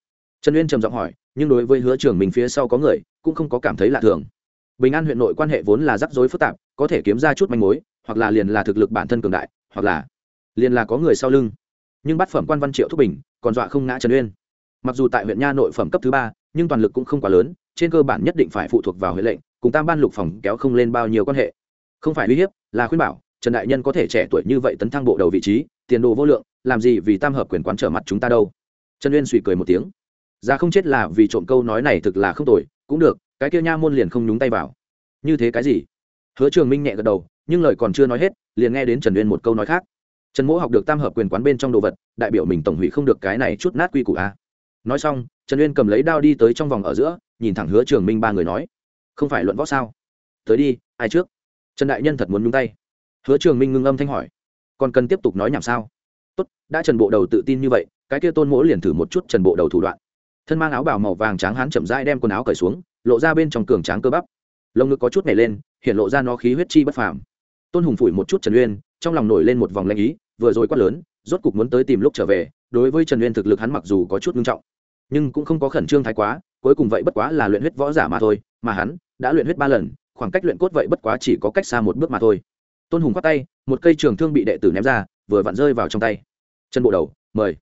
Trần uyên trầm giọng hỏi, nhưng đối với hứa trường minh phía sau có người cũng không có cảm thấy lạ thường. Bình an huyện nội quan hệ vốn là rắc rối phức tạp, có thể kiếm ra chút manh mối, hoặc là liền là thực lực bản thân cường đại, hoặc là liền là có người sau lưng. Nhưng bát phẩm quan văn triệu thúc bình còn dọa không ngã trần uyên. Mặc dù tại huyện nha nội phẩm cấp thứ ba, nhưng toàn lực cũng không quá lớn, trên cơ bản nhất định phải phụ thuộc vào huệ lệnh, cùng tam ban lục phòng kéo không lên bao nhiêu quan hệ. Không phải uy hiếp, là khuyên bảo, trần đại nhân có thể trẻ tuổi như vậy tấn thăng bộ đầu vị trí, tiền đồ vô lượng, làm gì vì tam hợp quyền quán trở mặt chúng ta đâu? Trần uyên suy cười một tiếng. Ra không chết là vì trộm câu nói này thực là không tồi cũng được, cái kia nha môn liền không nhúng tay vào. Như thế cái gì? Hứa trường minh nhẹ gật đầu, nhưng lời còn chưa nói hết, liền nghe đến trần uyên một câu nói khác. Trần mỗ học được tam hợp quyền quán bên trong đồ vật, đại biểu mình tổng hủy không được cái này chút nát quy củ a à. nói xong, trần uyên cầm lấy đao đi tới trong vòng ở giữa, nhìn thẳng hứa trường minh ba người nói, không phải luận võ sao? Tới đi, ai trước? Trần đại nhân thật muốn nhúng tay. Hứa trường minh ngưng âm thanh hỏi, còn cần tiếp tục nói nhảm sao? Tốt, đã trần bộ đầu tự tin như vậy, cái kia tôn mỗ liền thử một chút trần bộ đầu thủ đoạn thân mang áo bào màu vàng trắng hắn chậm rãi đem quần áo cởi xuống, lộ ra bên trong cường tráng cơ bắp. Lồng ngực có chút nhảy lên, hiện lộ ra nó khí huyết chi bất phàm. Tôn hùng phủi một chút trần uyên, trong lòng nổi lên một vòng lanh ý, vừa rồi quát lớn, rốt cục muốn tới tìm lúc trở về, đối với trần uyên thực lực hắn mặc dù có chút nghiêm trọng, nhưng cũng không có khẩn trương thái quá, cuối cùng vậy bất quá là luyện huyết võ giả mà thôi, mà hắn đã luyện huyết ba lần, khoảng cách luyện cốt vậy bất quá chỉ có cách xa một bước mà thôi. Tôn hùng khoát tay, một cây trường thương bị đệ tử ném ra, vừa vặn rơi vào trong tay. Chân bộ đầu, mời.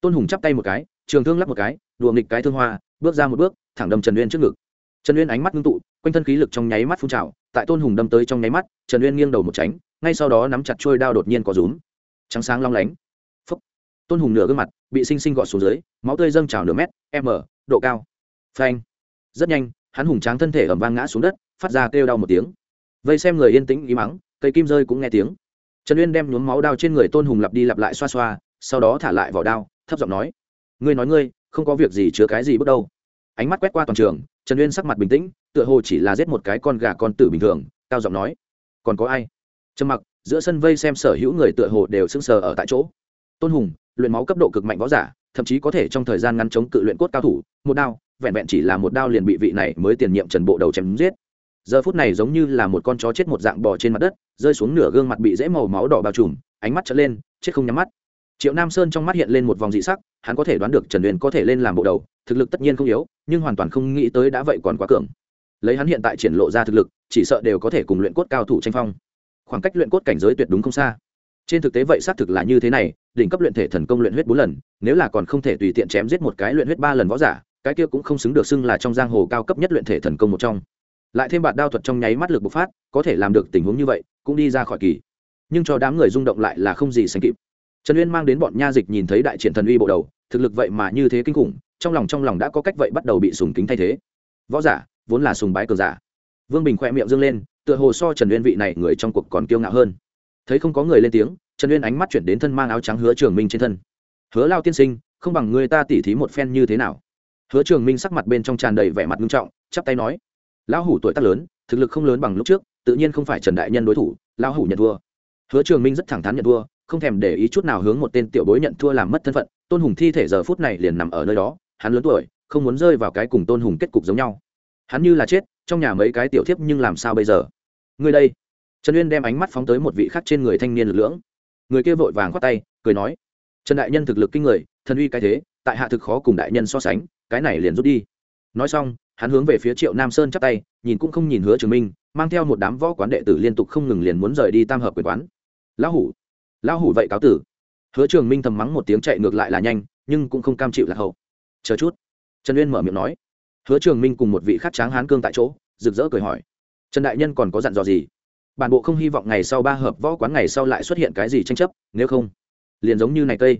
Tôn hùng chắp tay một cái trường thương lắp một cái, đùa nghịch cái thương hoa, bước ra một bước, thẳng đâm trần uyên trước ngực. Trần uyên ánh mắt ngưng tụ, quanh thân khí lực trong nháy mắt phun trào, tại tôn hùng đâm tới trong nháy mắt, trần uyên nghiêng đầu một tránh, ngay sau đó nắm chặt trôi đao đột nhiên có rúm. Trắng sáng long lánh. Phấp tôn hùng nửa gương mặt, bị sinh sinh gọt xuống dưới, máu tươi dâng trào nửa mét, m, độ cao. Phanh. Rất nhanh, hắn hùng tráng thân thể ẩm vang ngã xuống đất, phát ra kêu đau một tiếng. Vây xem người yên tĩnh ý mắng, cây kim rơi cũng nghe tiếng. Trần uyên đem nhuốm máu đao trên người tôn hùng lặp đi lặp lại xoa xoa, sau đó thả lại vào đao, thấp giọng nói ngươi nói ngươi, không có việc gì chứa cái gì bước đâu. Ánh mắt quét qua toàn trường, trần uyên sắc mặt bình tĩnh, tựa hồ chỉ là giết một cái con gà con tử bình thường, cao giọng nói, còn có ai? Trầm mặc, giữa sân vây xem sở hữu người tựa hồ đều sững sờ ở tại chỗ. Tôn hùng, luyện máu cấp độ cực mạnh võ giả, thậm chí có thể trong thời gian ngắn chống cự luyện cốt cao thủ, một đao, vẹn vẹn chỉ là một đao liền bị vị này mới tiền nhiệm trần bộ đầu chém giết. Giờ phút này giống như là một con chó chết một dạng bò trên mặt đất, rơi xuống nửa gương mặt bị dễ màu máu đỏ bao trùm, ánh mắt trở lên, chết không nhắm mắt triệu nam sơn trong mắt hiện lên một vòng dị sắc, hắn có thể đoán được trần huyền có thể lên làm bộ đầu, thực lực tất nhiên không yếu, nhưng hoàn toàn không nghĩ tới đã vậy còn quá cường. Lấy hắn hiện tại triển lộ ra thực lực, chỉ sợ đều có thể cùng luyện cốt cao thủ tranh phong. Khoảng cách luyện cốt cảnh giới tuyệt đúng không xa. Trên thực tế vậy xác thực là như thế này, đỉnh cấp luyện thể thần công luyện huyết bốn lần, nếu là còn không thể tùy tiện chém giết một cái luyện huyết ba lần võ giả, cái kia cũng không xứng được xưng là trong giang hồ cao cấp nhất luyện thể thần công một trong. Lại thêm bạt đao thuật trong nháy mắt lực bộc phát, có thể làm được tình huống như vậy, cũng đi ra khỏi kỳ. Nhưng cho đám người rung động lại là không gì sánh kịp trần uyên mang đến bọn nha dịch nhìn thấy đại triển thần uy bộ đầu, thực lực vậy mà như thế kinh khủng, trong lòng trong lòng đã có cách vậy bắt đầu bị sùng kính thay thế. Võ giả, vốn là sùng bái cờ giả. Vương bình khoe miệng dâng lên, tựa hồ so trần uyên vị này người trong cuộc còn kiêu ngạo hơn. Thấy không có người lên tiếng, trần uyên ánh mắt chuyển đến thân mang áo trắng hứa trường minh trên thân. Hứa lao tiên sinh, không bằng người ta tỉ thí một phen như thế nào? Hứa trường minh sắc mặt bên trong tràn đầy vẻ mặt nghiêm trọng, chắp tay nói, lão hủ tuổi tác lớn, thực lực không lớn bằng lúc trước, tự nhiên không phải trần đại nhân đối thủ, lão hủ nhận thua. Hứa trường minh rất thẳng thắn nhận thua không thèm để ý chút nào hướng một tên tiểu bối nhận thua làm mất thân phận, tôn hùng thi thể giờ phút này liền nằm ở nơi đó, hắn lớn tuổi, không muốn rơi vào cái cùng tôn hùng kết cục giống nhau. Hắn như là chết, trong nhà mấy cái tiểu thiếp nhưng làm sao bây giờ? Người đây. Trần uyên đem ánh mắt phóng tới một vị khác trên người thanh niên lực lưỡng. Người kia vội vàng khoát tay, cười nói, trần đại nhân thực lực kinh người, thần uy cái thế, tại hạ thực khó cùng đại nhân so sánh, cái này liền rút đi. Nói xong, hắn hướng về phía triệu nam sơn chắp tay, nhìn cũng không nhìn hứa trường minh, mang theo một đám võ quán đệ tử liên tục không ngừng liền muốn rời đi tam hợp quyền quán. Lão hủ lão hủ vậy cáo tử. Hứa trường minh thầm mắng một tiếng chạy ngược lại là nhanh, nhưng cũng không cam chịu lạc hậu. Chờ chút. Trần uyên mở miệng nói. Hứa trường minh cùng một vị khắc tráng hán cương tại chỗ, rực rỡ cười hỏi. Trần đại nhân còn có dặn dò gì? Bản bộ không hy vọng ngày sau ba hợp võ quán ngày sau lại xuất hiện cái gì tranh chấp, nếu không, liền giống như này cây.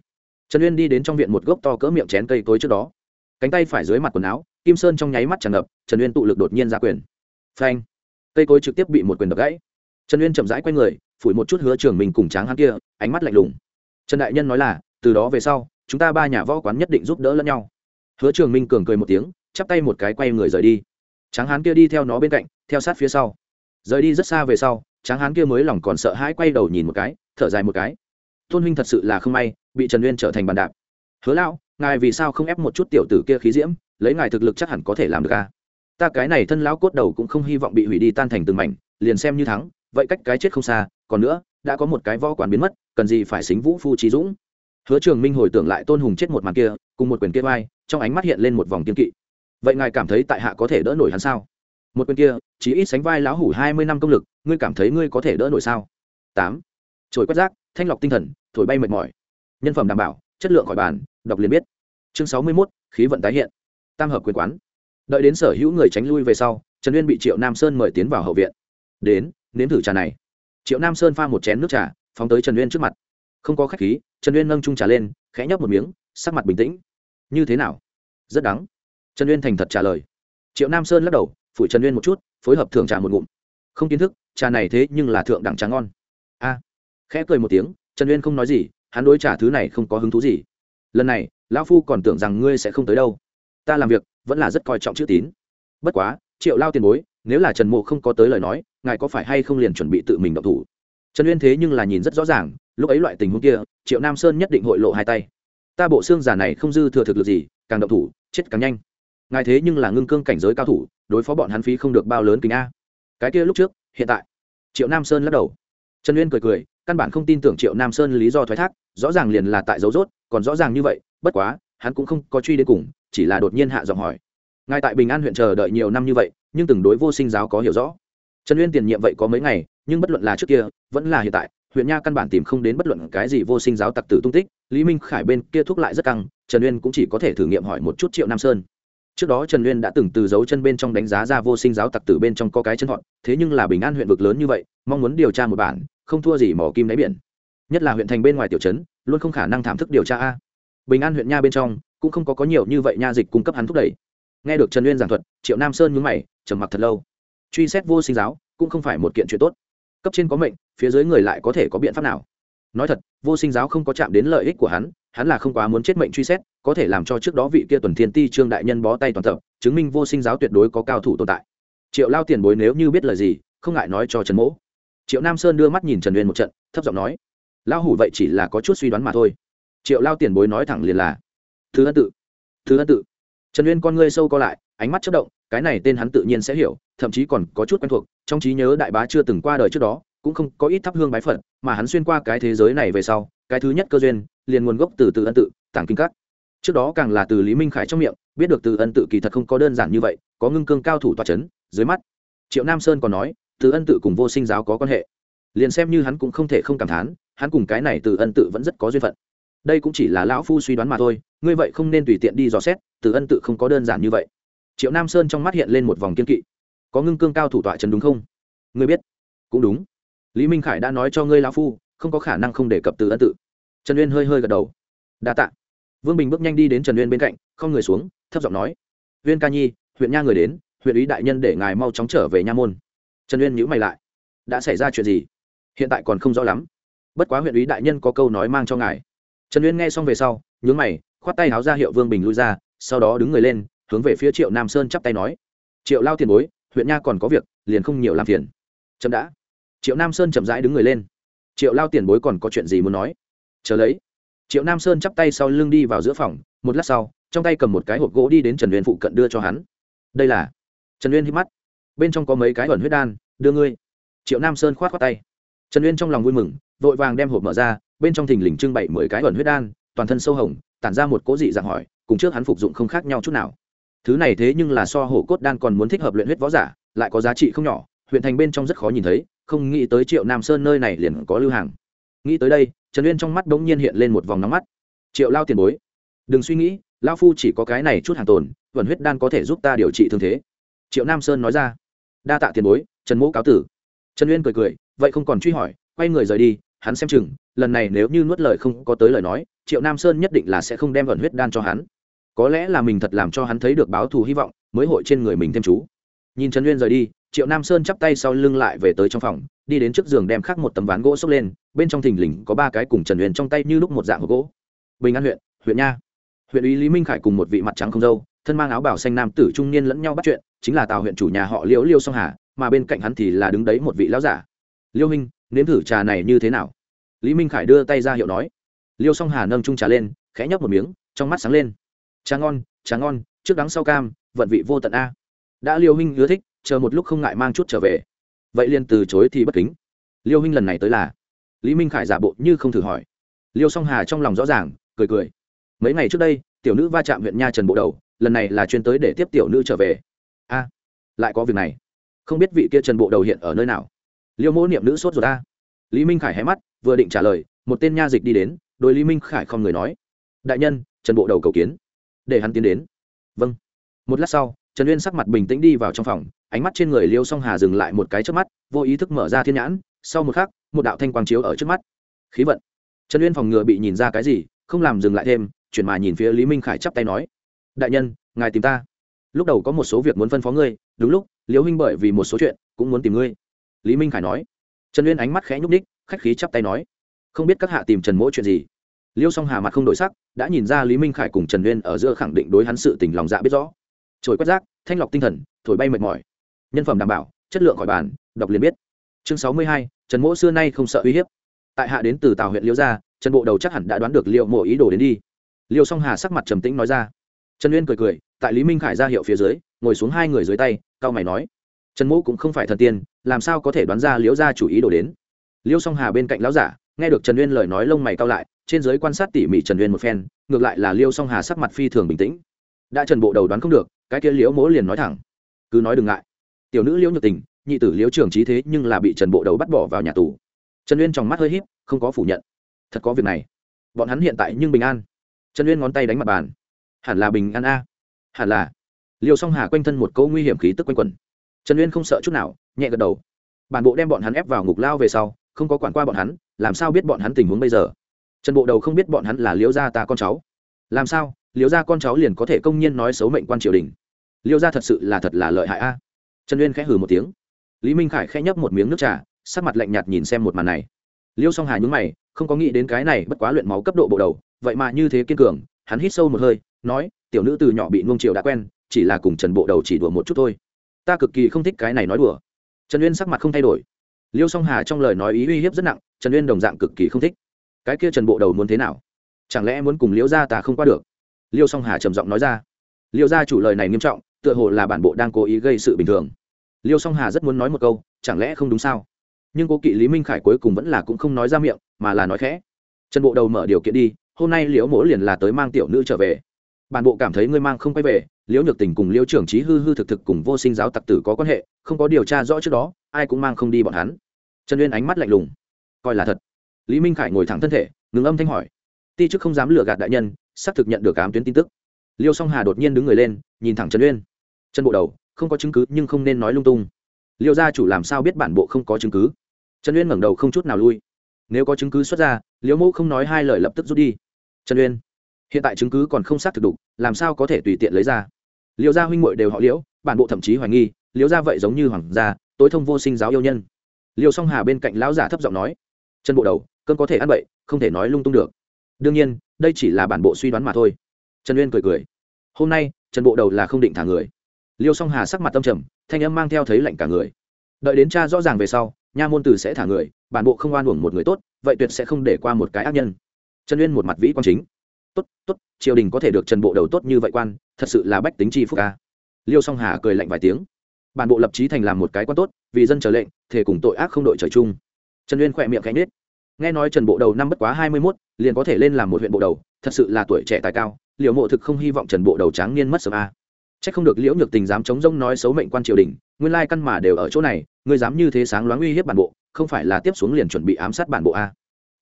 Trần uyên đi đến trong viện một gốc to cỡ miệng chén cây cối trước đó. Cánh tay phải dưới mặt quần áo, kim sơn trong nháy mắt tràn ngập, trần uyên tụ lực đột nhiên ra quyền. Phanh. Cây cối trực tiếp bị một quyền đập gãy. Trần uyên chậm rãi q u a y người phủi một chút hứa trường mình cùng tráng hắn kia, ánh mắt lạnh lùng. Trần đại nhân nói là, từ đó về sau, chúng ta ba nhà võ quán nhất định giúp đỡ lẫn nhau. Hứa trường minh cường cười một tiếng, chắp tay một cái quay người rời đi. Tráng hán kia đi theo nó bên cạnh, theo sát phía sau. Rời đi rất xa về sau, tráng hán kia mới lòng còn sợ hãi quay đầu nhìn một cái, thở dài một cái. Tôn huynh thật sự là không may, bị trần uyên trở thành bàn đạp. Hứa lão, ngài vì sao không ép một chút tiểu tử kia khí diễm, lấy ngài thực lực chắc hẳn có thể làm được à? ta cái này thân lão cốt đầu cũng không hy vọng bị hủy đi tan thành từng mảnh, liền xem như thắng, vậy cách cái chết không xa còn nữa, đã có một cái võ quán biến mất, cần gì phải xính vũ phu trí dũng. Hứa trường minh hồi tưởng lại tôn hùng chết một màn kia, cùng một quyền kia vai, trong ánh mắt hiện lên một vòng kiên kỵ. Vậy ngài cảm thấy tại hạ có thể đỡ nổi hắn sao? Một quyền kia, chỉ ít sánh vai lão hủ hai mươi năm công lực, ngươi cảm thấy ngươi có thể đỡ nổi sao? Tám. Trồi quét rác, thanh lọc tinh thần, thổi bay mệt mỏi. Nhân phẩm đảm bảo, chất lượng khỏi bàn, đọc liền biết. Chương sáu mươi mốt, khí vận tái hiện. Tam hợp quyền quán. Đợi đến sở hữu người tránh lui về sau, trần uyên bị triệu nam sơn mời tiến vào hậu viện. Đến, nếm thử trà này triệu nam sơn pha một chén nước trà, phóng tới trần uyên trước mặt. Không có khách khí, trần uyên nâng trung trà lên, khẽ nhấp một miếng, sắc mặt bình tĩnh. Như thế nào? Rất đắng. Trần uyên thành thật trả lời. Triệu nam sơn lắc đầu, phủi trần uyên một chút, phối hợp thưởng trà một ngụm. Không kiến thức, trà này thế nhưng là thượng đẳng trà ngon. A. Khẽ cười một tiếng, trần uyên không nói gì, hắn đối trả thứ này không có hứng thú gì. Lần này, lão phu còn tưởng rằng ngươi sẽ không tới đâu. Ta làm việc, vẫn là rất coi trọng chữ tín. Bất quá, triệu lao tiền bối nếu là trần mộ không có tới lời nói, ngài có phải hay không liền chuẩn bị tự mình động thủ? Trần uyên thế nhưng là nhìn rất rõ ràng, lúc ấy loại tình huống kia, triệu nam sơn nhất định hội lộ hai tay. Ta bộ xương giả này không dư thừa thực lực gì, càng động thủ, chết càng nhanh. Ngài thế nhưng là ngưng cương cảnh giới cao thủ, đối phó bọn hắn phí không được bao lớn kính a. Cái kia lúc trước, hiện tại. Triệu nam sơn lắc đầu. Trần uyên cười cười, căn bản không tin tưởng triệu nam sơn lý do thoái thác, rõ ràng liền là tại dấu rốt, còn rõ ràng như vậy, bất quá, hắn cũng không có truy đến cùng, chỉ là đột nhiên hạ giọng hỏi. Ngài tại bình an huyện chờ đợi nhiều năm như vậy nhưng từng đối vô sinh giáo có hiểu rõ. Trần uyên tiền nhiệm vậy có mấy ngày, nhưng bất luận là trước kia, vẫn là hiện tại, huyện nha căn bản tìm không đến bất luận cái gì vô sinh giáo tặc tử tung tích, lý minh khải bên kia thúc lại rất căng, trần uyên cũng chỉ có thể thử nghiệm hỏi một chút triệu nam sơn. Trước đó trần uyên đã từng từ dấu chân bên trong đánh giá ra vô sinh giáo tặc tử bên trong có cái chân thọn thế nhưng là bình an huyện vực lớn như vậy, mong muốn điều tra một bản, không thua gì mỏ kim đáy biển. Nhất là huyện thành bên ngoài tiểu trấn, luôn không khả năng thảm thức điều tra a. Bình an huyện nha bên trong, cũng không có có nhiều như vậy nha dịch cung cấp hắn thúc đẩy nghe được trần uyên giảng thuật, triệu nam sơn nhúng mày, trầm mặc thật lâu. Truy xét vô sinh giáo, cũng không phải một kiện chuyện tốt. Cấp trên có mệnh, phía dưới người lại có thể có biện pháp nào? Nói thật, vô sinh giáo không có chạm đến lợi ích của hắn hắn là không quá muốn chết mệnh truy xét, có thể làm cho trước đó vị kia tuần thiên ti trương đại nhân bó tay toàn tập chứng minh vô sinh giáo tuyệt đối có cao thủ tồn tại. Triệu lao tiền bối nếu như biết lời gì, không ngại nói cho trần mỗ. Triệu nam sơn đưa mắt nhìn trần uyên một trận, thấp giọng nói lao hủ vậy chỉ là có chút suy đoán mà thôi. Triệu lao tiền bối nói thẳng liền là, thứ ân tự, thứ ân tự trần uyên con ngươi sâu co lại, ánh mắt chất động, cái này tên hắn tự nhiên sẽ hiểu, thậm chí còn có chút quen thuộc, trong trí nhớ đại bá chưa từng qua đời trước đó, cũng không có ít thắp hương bái phật, mà hắn xuyên qua cái thế giới này về sau, cái thứ nhất cơ duyên, liền nguồn gốc từ từ ân tự tảng kinh các. Trước đó càng là từ lý minh khải trong miệng, biết được từ ân tự kỳ thật không có đơn giản như vậy, có ngưng cương cao thủ toa c h ấ n dưới mắt. Triệu nam sơn còn nói, từ ân tự cùng vô sinh giáo có quan hệ. Liền xem như hắn cũng không thể không cảm thán, hắn cùng cái này từ ân tự vẫn rất có duyên phận đây cũng chỉ là lão phu suy đoán mà thôi, ngươi vậy không nên tùy tiện đi dò xét, từ ân tự không có đơn giản như vậy. Triệu nam sơn trong mắt hiện lên một vòng kiên kỵ. Có ngưng cương cao thủ tọa trần đúng không? Ngươi biết. Cũng đúng. Lý minh khải đã nói cho ngươi lão phu, không có khả năng không đề cập từ ân tự. Trần uyên hơi hơi gật đầu. Đa t ạ vương bình bước nhanh đi đến trần uyên bên cạnh, không người xuống, thấp giọng nói. Uyên ca nhi, huyện nha người đến, huyện ý đại nhân để ngài mau chóng trở về nha môn. Trần uyên nhữ mày lại. Đã xảy ra chuyện gì? Hiện tại còn không rõ lắm. Bất quá huyện ý đại nhân có câu nói mang cho ngài trần uyên nghe xong về sau, nhướng mày, khoát tay háo ra hiệu vương bình lui ra, sau đó đứng người lên, hướng về phía triệu nam sơn chắp tay nói, triệu lao tiền bối, huyện nha còn có việc, liền không nhiều làm phiền. Chậm đã. Triệu nam sơn chậm rãi đứng người lên. Triệu lao tiền bối còn có chuyện gì muốn nói? Chờ lấy. Triệu nam sơn chắp tay sau lưng đi vào giữa phòng, một lát sau, trong tay cầm một cái hộp gỗ đi đến trần uyên phụ cận đưa cho hắn. Đây là. Trần uyên hít mắt. Bên trong có mấy cái ẩn huyết đan, đưa ngươi. Triệu nam sơn khoát khoát tay. Trần uyên trong lòng vui mừng, vội vàng đem hộp mở ra bên trong thình lình trưng bày mười cái ẩn huyết đan, toàn thân sâu hồng, tản ra một cố dị dạng hỏi, cùng trước hắn phục dụng không khác nhau chút nào. Thứ này thế nhưng là so hổ cốt đan còn muốn thích hợp luyện huyết võ giả, lại có giá trị không nhỏ, huyện thành bên trong rất khó nhìn thấy, không nghĩ tới triệu nam sơn nơi này liền có lưu hàng. Nghĩ tới đây, trần uyên trong mắt đống nhiên hiện lên một vòng nóng mắt. Triệu lao tiền bối, đừng suy nghĩ, lao phu chỉ có cái này chút hàng tồn vận huyết đan có thể giúp ta điều trị thương thế. Triệu nam sơn nói ra. Đa tạ tiền bối, trần mũ cáo tử. Trần uyên cười cười, vậy không còn truy hỏi, quay người rời đi hắn xem chừng, lần này nếu như nuốt lời không có tới lời nói, triệu nam sơn nhất định là sẽ không đem vận huyết đan cho hắn. Có lẽ là mình thật làm cho hắn thấy được báo thù hy vọng, mới hội trên người mình thêm chú. Nhìn trần uyên rời đi, triệu nam sơn chắp tay sau lưng lại về tới trong phòng, đi đến trước giường đem khắc một tấm ván gỗ xốc lên, bên trong thình lình có ba cái cùng trần uyên trong tay như lúc một dạng hộp gỗ. Bình an huyện huyện nha. Huyện ủy lý minh khải cùng một vị mặt trắng không dâu, thân mang áo bảo xanh nam tử trung niên lẫn nhau bắt chuyện, chính là tào huyện chủ nhà họ liễu liêu song hà, mà bên cạnh hắn thì là đứng đấy một vị lão giả. Liêu minh nếm thử trà này như thế nào? Lý minh khải đưa tay ra hiệu nói. Liêu song hà nâng trung trà lên, khẽ nhấp một miếng, trong mắt sáng lên. Trà ngon trà ngon, trước đắng sau cam, vận vị vô tận a. Đã liêu huynh ưa thích, chờ một lúc không ngại mang chút trở về. Vậy liền từ chối thì bất kính. Liêu huynh lần này tới là? Lý minh khải giả bộ như không thử hỏi. Liêu song hà trong lòng rõ ràng, cười cười. Mấy ngày trước đây, tiểu nữ va chạm huyện nha trần bộ đầu, lần này là chuyên tới để tiếp tiểu nữ trở về. A, lại có việc này. Không biết vị kia trần bộ đầu hiện ở nơi nào? Liêu Mỗ niệm nữ sốt rồi ta lý minh khải hé mắt, vừa định trả lời, một tên nha dịch đi đến đôi lý minh khải không người nói. Đại nhân, trần bộ đầu cầu kiến. Để hắn tiến đến. Vâng. Một lát sau, trần uyên sắc mặt bình tĩnh đi vào trong phòng, ánh mắt trên người liêu song hà dừng lại một cái trước mắt, vô ý thức mở ra thiên nhãn, sau một khắc, một đạo thanh quang chiếu ở trước mắt. Khí vận. Trần uyên phòng ngừa bị nhìn ra cái gì, không làm dừng lại thêm, chuyển mà nhìn phía lý minh khải chắp tay nói. Đại nhân, ngài tìm ta. Lúc đầu có một số việc muốn phân phó ngươi, đúng lúc liễu huynh bởi vì một số chuyện, cũng muốn tìm ngươi lý minh khải nói. Trần uyên ánh mắt khẽ nhúc ních khách khí chắp tay nói. Không biết các hạ tìm trần mỗi chuyện gì. Liêu song hà mặt không đổi sắc, đã nhìn ra lý minh khải cùng trần uyên ở giữa khẳng định đối hắn sự tình lòng dạ biết rõ. Trồi quét rác, thanh lọc tinh thần, thổi bay mệt mỏi. Nhân phẩm đảm bảo, chất lượng khỏi bàn, đọc liền biết. Chương sáu mươi hai, trần mỗ xưa nay không sợ uy hiếp. Tại hạ đến từ tào huyện liêu gia, trần bộ đầu chắc hẳn đã đoán được liệu mộ ý đồ đến đi. Liêu song hà sắc mặt trầm tĩnh nói ra. Trần uyên cười cười, tại lý minh khải ra hiệu phía dưới, ngồi xuống hai người dưới tay, cao mày nói. Trần mỗ cũng không phải thần tiên làm sao có thể đoán ra liễu gia chủ ý đồ đến? Liêu song hà bên cạnh lão giả, nghe được trần uyên lời nói lông mày cao lại, trên giới quan sát tỉ mỉ trần uyên một phen, ngược lại là liêu song hà sắc mặt phi thường bình tĩnh. Đã trần bộ đầu đoán không được, cái kia liễu mỗ liền nói thẳng. Cứ nói đừng ngại. Tiểu nữ liễu nhược tình, nhị tử liễu trưởng trí thế nhưng là bị trần bộ đầu bắt bỏ vào nhà tù. Trần uyên trong mắt hơi h í p không có phủ nhận. Thật có việc này. Bọn hắn hiện tại nhưng bình an. Trần uyên ngón tay đánh mặt bàn. Hẳn là bình an a. Hẳn là. Liều song hà quanh thân một câu nguy hiểm khí tức quanh quẩn. Trần uyên không sợ chút nào nhẹ gật đầu. Bản bộ đem bọn hắn ép vào ngục lao về sau, không có quản qua bọn hắn, làm sao biết bọn hắn tình huống bây giờ? Trần bộ đầu không biết bọn hắn là liễu gia ta con cháu. Làm sao? Liễu gia con cháu liền có thể công nhiên nói xấu mệnh quan triều đình. Liễu gia thật sự là thật là lợi hại a. Trần uyên khẽ hừ một tiếng. Lý minh khải khẽ nhấp một miếng nước trà, sắc mặt lạnh nhạt nhìn xem một màn này. Liêu song hà nhún mày, không có nghĩ đến cái này bất quá luyện máu cấp độ bộ đầu, vậy mà như thế kiên cường, hắn hít sâu một hơi, nói, tiểu nữ từ nhỏ bị nuông triều đã quen, chỉ là cùng trần bộ đầu chỉ đùa một chút thôi. Ta cực kỳ không thích cái này nói đùa trần uyên sắc mặt không thay đổi. Liêu song hà trong lời nói ý uy hiếp rất nặng, trần uyên đồng dạng cực kỳ không thích. Cái kia trần bộ đầu muốn thế nào? Chẳng lẽ muốn cùng liễu gia ta không qua được? Liêu song hà trầm giọng nói ra. Liêu gia chủ lời này nghiêm trọng, tựa hồ là bản bộ đang cố ý gây sự bình thường. Liêu song hà rất muốn nói một câu, chẳng lẽ không đúng sao? Nhưng cố kỵ lý minh khải cuối cùng vẫn là cũng không nói ra miệng, mà là nói khẽ. Trần bộ đầu mở điều kiện đi, hôm nay liễu mỗ liền là tới mang tiểu nữ trở về bản bộ cảm thấy ngươi mang không quay về, liễu nhược tình cùng liễu trưởng trí hư hư thực thực cùng vô sinh giáo tặc tử có quan hệ, không có điều tra rõ trước đó, ai cũng mang không đi bọn hắn. Trần uyên ánh mắt lạnh lùng. Coi là thật. Lý minh khải ngồi thẳng thân thể, ngừng âm thanh hỏi. Ti chức không dám lừa gạt đại nhân, xác thực nhận được ám tuyến tin tức. Liêu song hà đột nhiên đứng người lên, nhìn thẳng trần uyên. Chân bộ đầu, không có chứng cứ nhưng không nên nói lung tung. Liêu gia chủ làm sao biết bản bộ không có chứng cứ? Trần uyên ngẩng đầu không chút nào lui. Nếu có chứng cứ xuất ra liễu mẫu không nói hai lời lập tức rút đi. Trần uyên hiện tại chứng cứ còn không xác thực đủ, làm sao có thể tùy tiện lấy ra? Liêu gia huynh muội đều họ liễu bản bộ thậm chí hoài nghi liễu gia vậy giống như hoàng gia tối thông vô sinh giáo yêu nhân. Liêu song hà bên cạnh lão giả thấp giọng nói chân bộ đầu cơn có thể ăn bậy không thể nói lung tung được. Đương nhiên đây chỉ là bản bộ suy đoán mà thôi. Trần uyên cười cười hôm nay trần bộ đầu là không định thả người. Liêu song hà sắc mặt tâm trầm thanh âm mang theo thấy lạnh cả người. Đợi đến cha rõ ràng về sau nha môn tử sẽ thả người bản bộ không oan uổng một người tốt vậy tuyệt sẽ không để qua một cái ác nhân. Trần uyên một mặt vĩ quan chính tốt tốt, triều đình có thể được trần bộ đầu tốt như vậy quan, thật sự là bách tính chi phúc ca liêu song hà cười lạnh vài tiếng. Bản bộ lập trí thành làm một cái quan tốt, vì dân trở lệnh thể cùng tội ác không đội trời chung. Trần uyên khỏe miệng cánh nết nghe nói trần bộ đầu năm bất quá hai mươi mốt, liền có thể lên làm một huyện bộ đầu, thật sự là tuổi trẻ tài cao, liễu mộ thực không hy vọng trần bộ đầu tráng niên mất sớm a. C h ắ c không được liễu nhược tình dám chống rông nói xấu mệnh quan triều đình, nguyên lai căn mà đều ở chỗ này, ngươi dám như thế sáng loáng uy hiếp bản bộ, không phải là tiếp xuống liền chuẩn bị ám sát bản bộ a.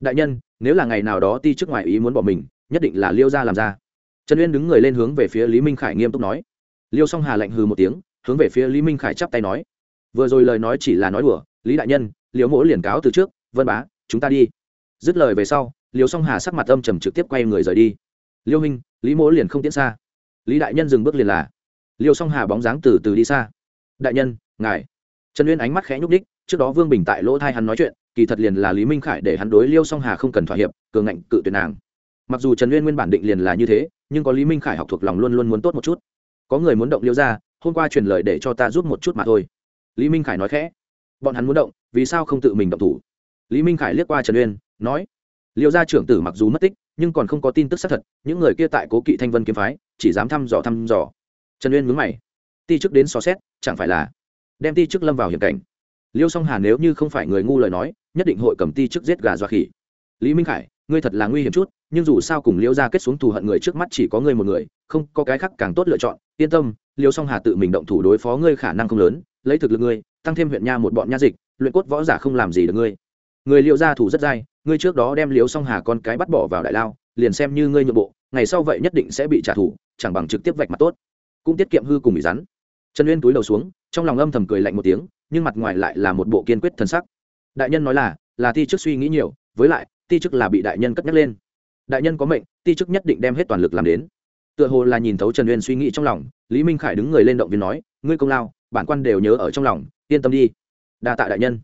Đại nhân, nếu là ngày nào đó ti chức ngoại ý muốn bỏ mình nhất định là liêu ra làm ra. Trần uyên đứng người lên hướng về phía lý minh khải nghiêm túc nói. Liêu song hà lạnh hừ một tiếng, hướng về phía lý minh khải chắp tay nói. Vừa rồi lời nói chỉ là nói đùa, lý đại nhân liễu mỗ liền cáo từ trước, vân bá, chúng ta đi. Dứt lời về sau, liêu song hà sắc mặt âm trầm trực tiếp quay người rời đi. Liêu minh lý mỗ liền không tiến xa. Lý đại nhân dừng bước liền là. Liêu song hà bóng dáng từ từ đi xa. Đại nhân, ngài. Trần uyên ánh mắt khẽ nhúc đích trước đó vương bình tại lỗ thai hắn nói chuyện, kỳ thật liền là lý minh khải để hắn đối liêu song hà không cần thỏa hiệp, cường ngạnh cự tuyệt nàng mặc dù trần uyên nguyên bản định liền là như thế, nhưng có lý minh khải học thuộc lòng luôn luôn muốn tốt một chút. Có người muốn động liêu ra hôm qua truyền lời để cho ta giúp một chút mà thôi. Lý minh khải nói khẽ. Bọn hắn muốn động, vì sao không tự mình động thủ? Lý minh khải liếc qua trần uyên, nói, liêu gia trưởng tử mặc dù mất tích, nhưng còn không có tin tức xác thật, những người kia tại cố kỵ thanh vân kiếm phái, chỉ dám thăm dò thăm dò. Trần uyên mướn mày, ti chức đến xó xét, chẳng phải là đem ti chức lâm vào hiểm cảnh? Liêu song hà nếu như không phải người ngu lời nói, nhất định hội cầm ti chức giết gà dọa khỉ. Lý minh khải ngươi thật là nguy hiểm chút, nhưng dù sao cùng Liễu gia kết xuống thù hận người trước mắt chỉ có ngươi một người, không, có cái khác càng tốt lựa chọn. Yên tâm, Liễu song hà tự mình động thủ đối phó ngươi khả năng không lớn, lấy thực lực ngươi, tăng thêm huyện nha một bọn nha dịch, luyện cốt võ giả không làm gì được ngươi. Người Liễu gia thủ rất dai, ngươi trước đó đem Liễu song hà con cái bắt bỏ vào đại lao, liền xem như ngươi nhượng bộ, ngày sau vậy nhất định sẽ bị trả thù, chẳng bằng trực tiếp vạch mặt tốt. Cũng tiết kiệm hư cùng bị rắn. Trần uyên túi đầu xuống, trong lòng âm thầm cười lạnh một tiếng, nhưng mặt ngoài lại là một bộ kiên quyết thân sắc. Đại nhân nói là là thi trước suy nghĩ nhiều, với lại ti chức là bị đại nhân cất nhắc lên. Đại nhân có mệnh, ti chức nhất định đem hết toàn lực làm đến. Tựa hồ là nhìn thấu trần uyên suy nghĩ trong lòng, lý minh khải đứng người lên động viên nói, ngươi công lao, bản quan đều nhớ ở trong lòng, yên tâm đi. Đa tạ đại nhân.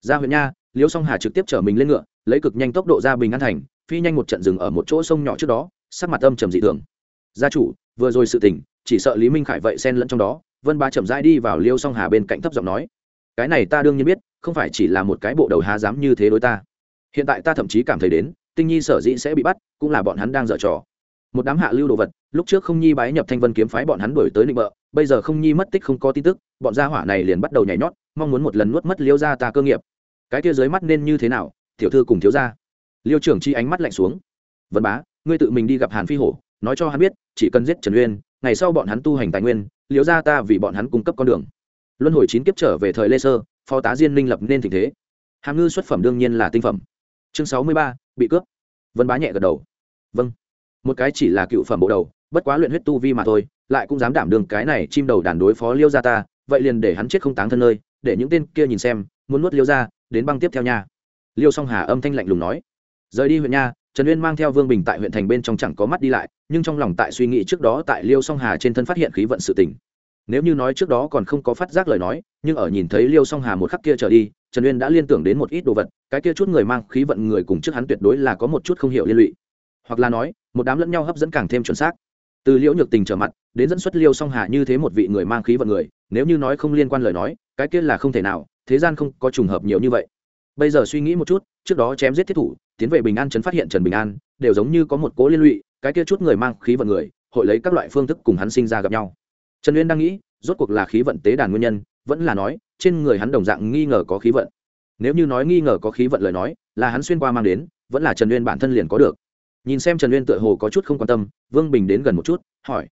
Ra huyện nha, liễu song hà trực tiếp chở mình lên ngựa, lấy cực nhanh tốc độ ra bình an thành, phi nhanh một trận rừng ở một chỗ sông nhỏ trước đó, sắc mặt âm trầm dị thường. Gia chủ, vừa rồi sự tình, chỉ sợ lý minh khải vậy xen lẫn trong đó. Vân ba chậm rãi đi vào liêu song hà bên cạnh thấp giọng nói, cái này ta đương nhiên biết, không phải chỉ là một cái bộ đầu há dám như thế đối ta hiện tại ta thậm chí cảm thấy đến, tinh nhi sở dĩ sẽ bị bắt, cũng là bọn hắn đang dở trò. Một đám hạ lưu đồ vật, lúc trước không nhi bái nhập thanh vân kiếm phái bọn hắn đuổi tới định bợ, bây giờ không nhi mất tích không có tin tức, bọn gia hỏa này liền bắt đầu nhảy nhót, mong muốn một lần nuốt mất liêu ra ta cơ nghiệp. Cái kia dưới mắt nên như thế nào, tiểu thư cùng thiếu gia. Liêu trưởng chi ánh mắt lạnh xuống. Vân bá, ngươi tự mình đi gặp hàn phi hổ, nói cho hắn biết, chỉ cần giết trần uyên, ngày sau bọn hắn tu hành tài nguyên, Liêu ra ta vì bọn hắn cung cấp con đường. Luân hồi chín kiếp trở về thời lê sơ, phó tá diên minh lập nên tình thế. Hàm ngư xuất phẩm đương nhiên là tinh phẩm chương sáu mươi ba, bị cướp. Vân bá nhẹ gật đầu. Vâng. Một cái chỉ là cựu phẩm bộ đầu, bất quá luyện huyết tu vi mà thôi, lại cũng dám đảm đường cái này chim đầu đàn đối phó liêu gia ta, vậy liền để hắn chết không táng thân nơi, để những tên kia nhìn xem, muốn nuốt liêu gia, đến băng tiếp theo nha. Liêu song hà âm thanh lạnh lùng nói. Rời đi huyện nha, trần uyên mang theo vương bình tại huyện thành bên trong chẳng có mắt đi lại, nhưng trong lòng tại suy nghĩ trước đó tại liêu song hà trên thân phát hiện khí vận sự tình nếu như nói trước đó còn không có phát giác lời nói, nhưng ở nhìn thấy liêu song hà một khắc kia trở đi, trần uyên đã liên tưởng đến một ít đồ vật, cái kia chút người mang khí vận người cùng trước hắn tuyệt đối là có một chút không hiểu liên lụy. Hoặc là nói, một đám lẫn nhau hấp dẫn càng thêm chuẩn xác. Từ liễu nhược tình trở mặt, đến dẫn xuất liêu song hà như thế một vị người mang khí vận người, nếu như nói không liên quan lời nói, cái kia là không thể nào, thế gian không có trùng hợp nhiều như vậy. Bây giờ suy nghĩ một chút, trước đó chém giết thiết thủ, tiến về bình an chấn phát hiện trần bình an, đều giống như có một cố liên lụy, cái kia chút người mang khí vận người, hội lấy các loại phương thức cùng hắn sinh ra gặp nhau trần uyên đang nghĩ, rốt cuộc là khí vận tế đàn nguyên nhân, vẫn là nói, trên người hắn đồng dạng nghi ngờ có khí vận. Nếu như nói nghi ngờ có khí vận lời nói, là hắn xuyên qua mang đến, vẫn là trần uyên bản thân liền có được. Nhìn xem trần uyên tựa hồ có chút không quan tâm, vương bình đến gần một chút, hỏi,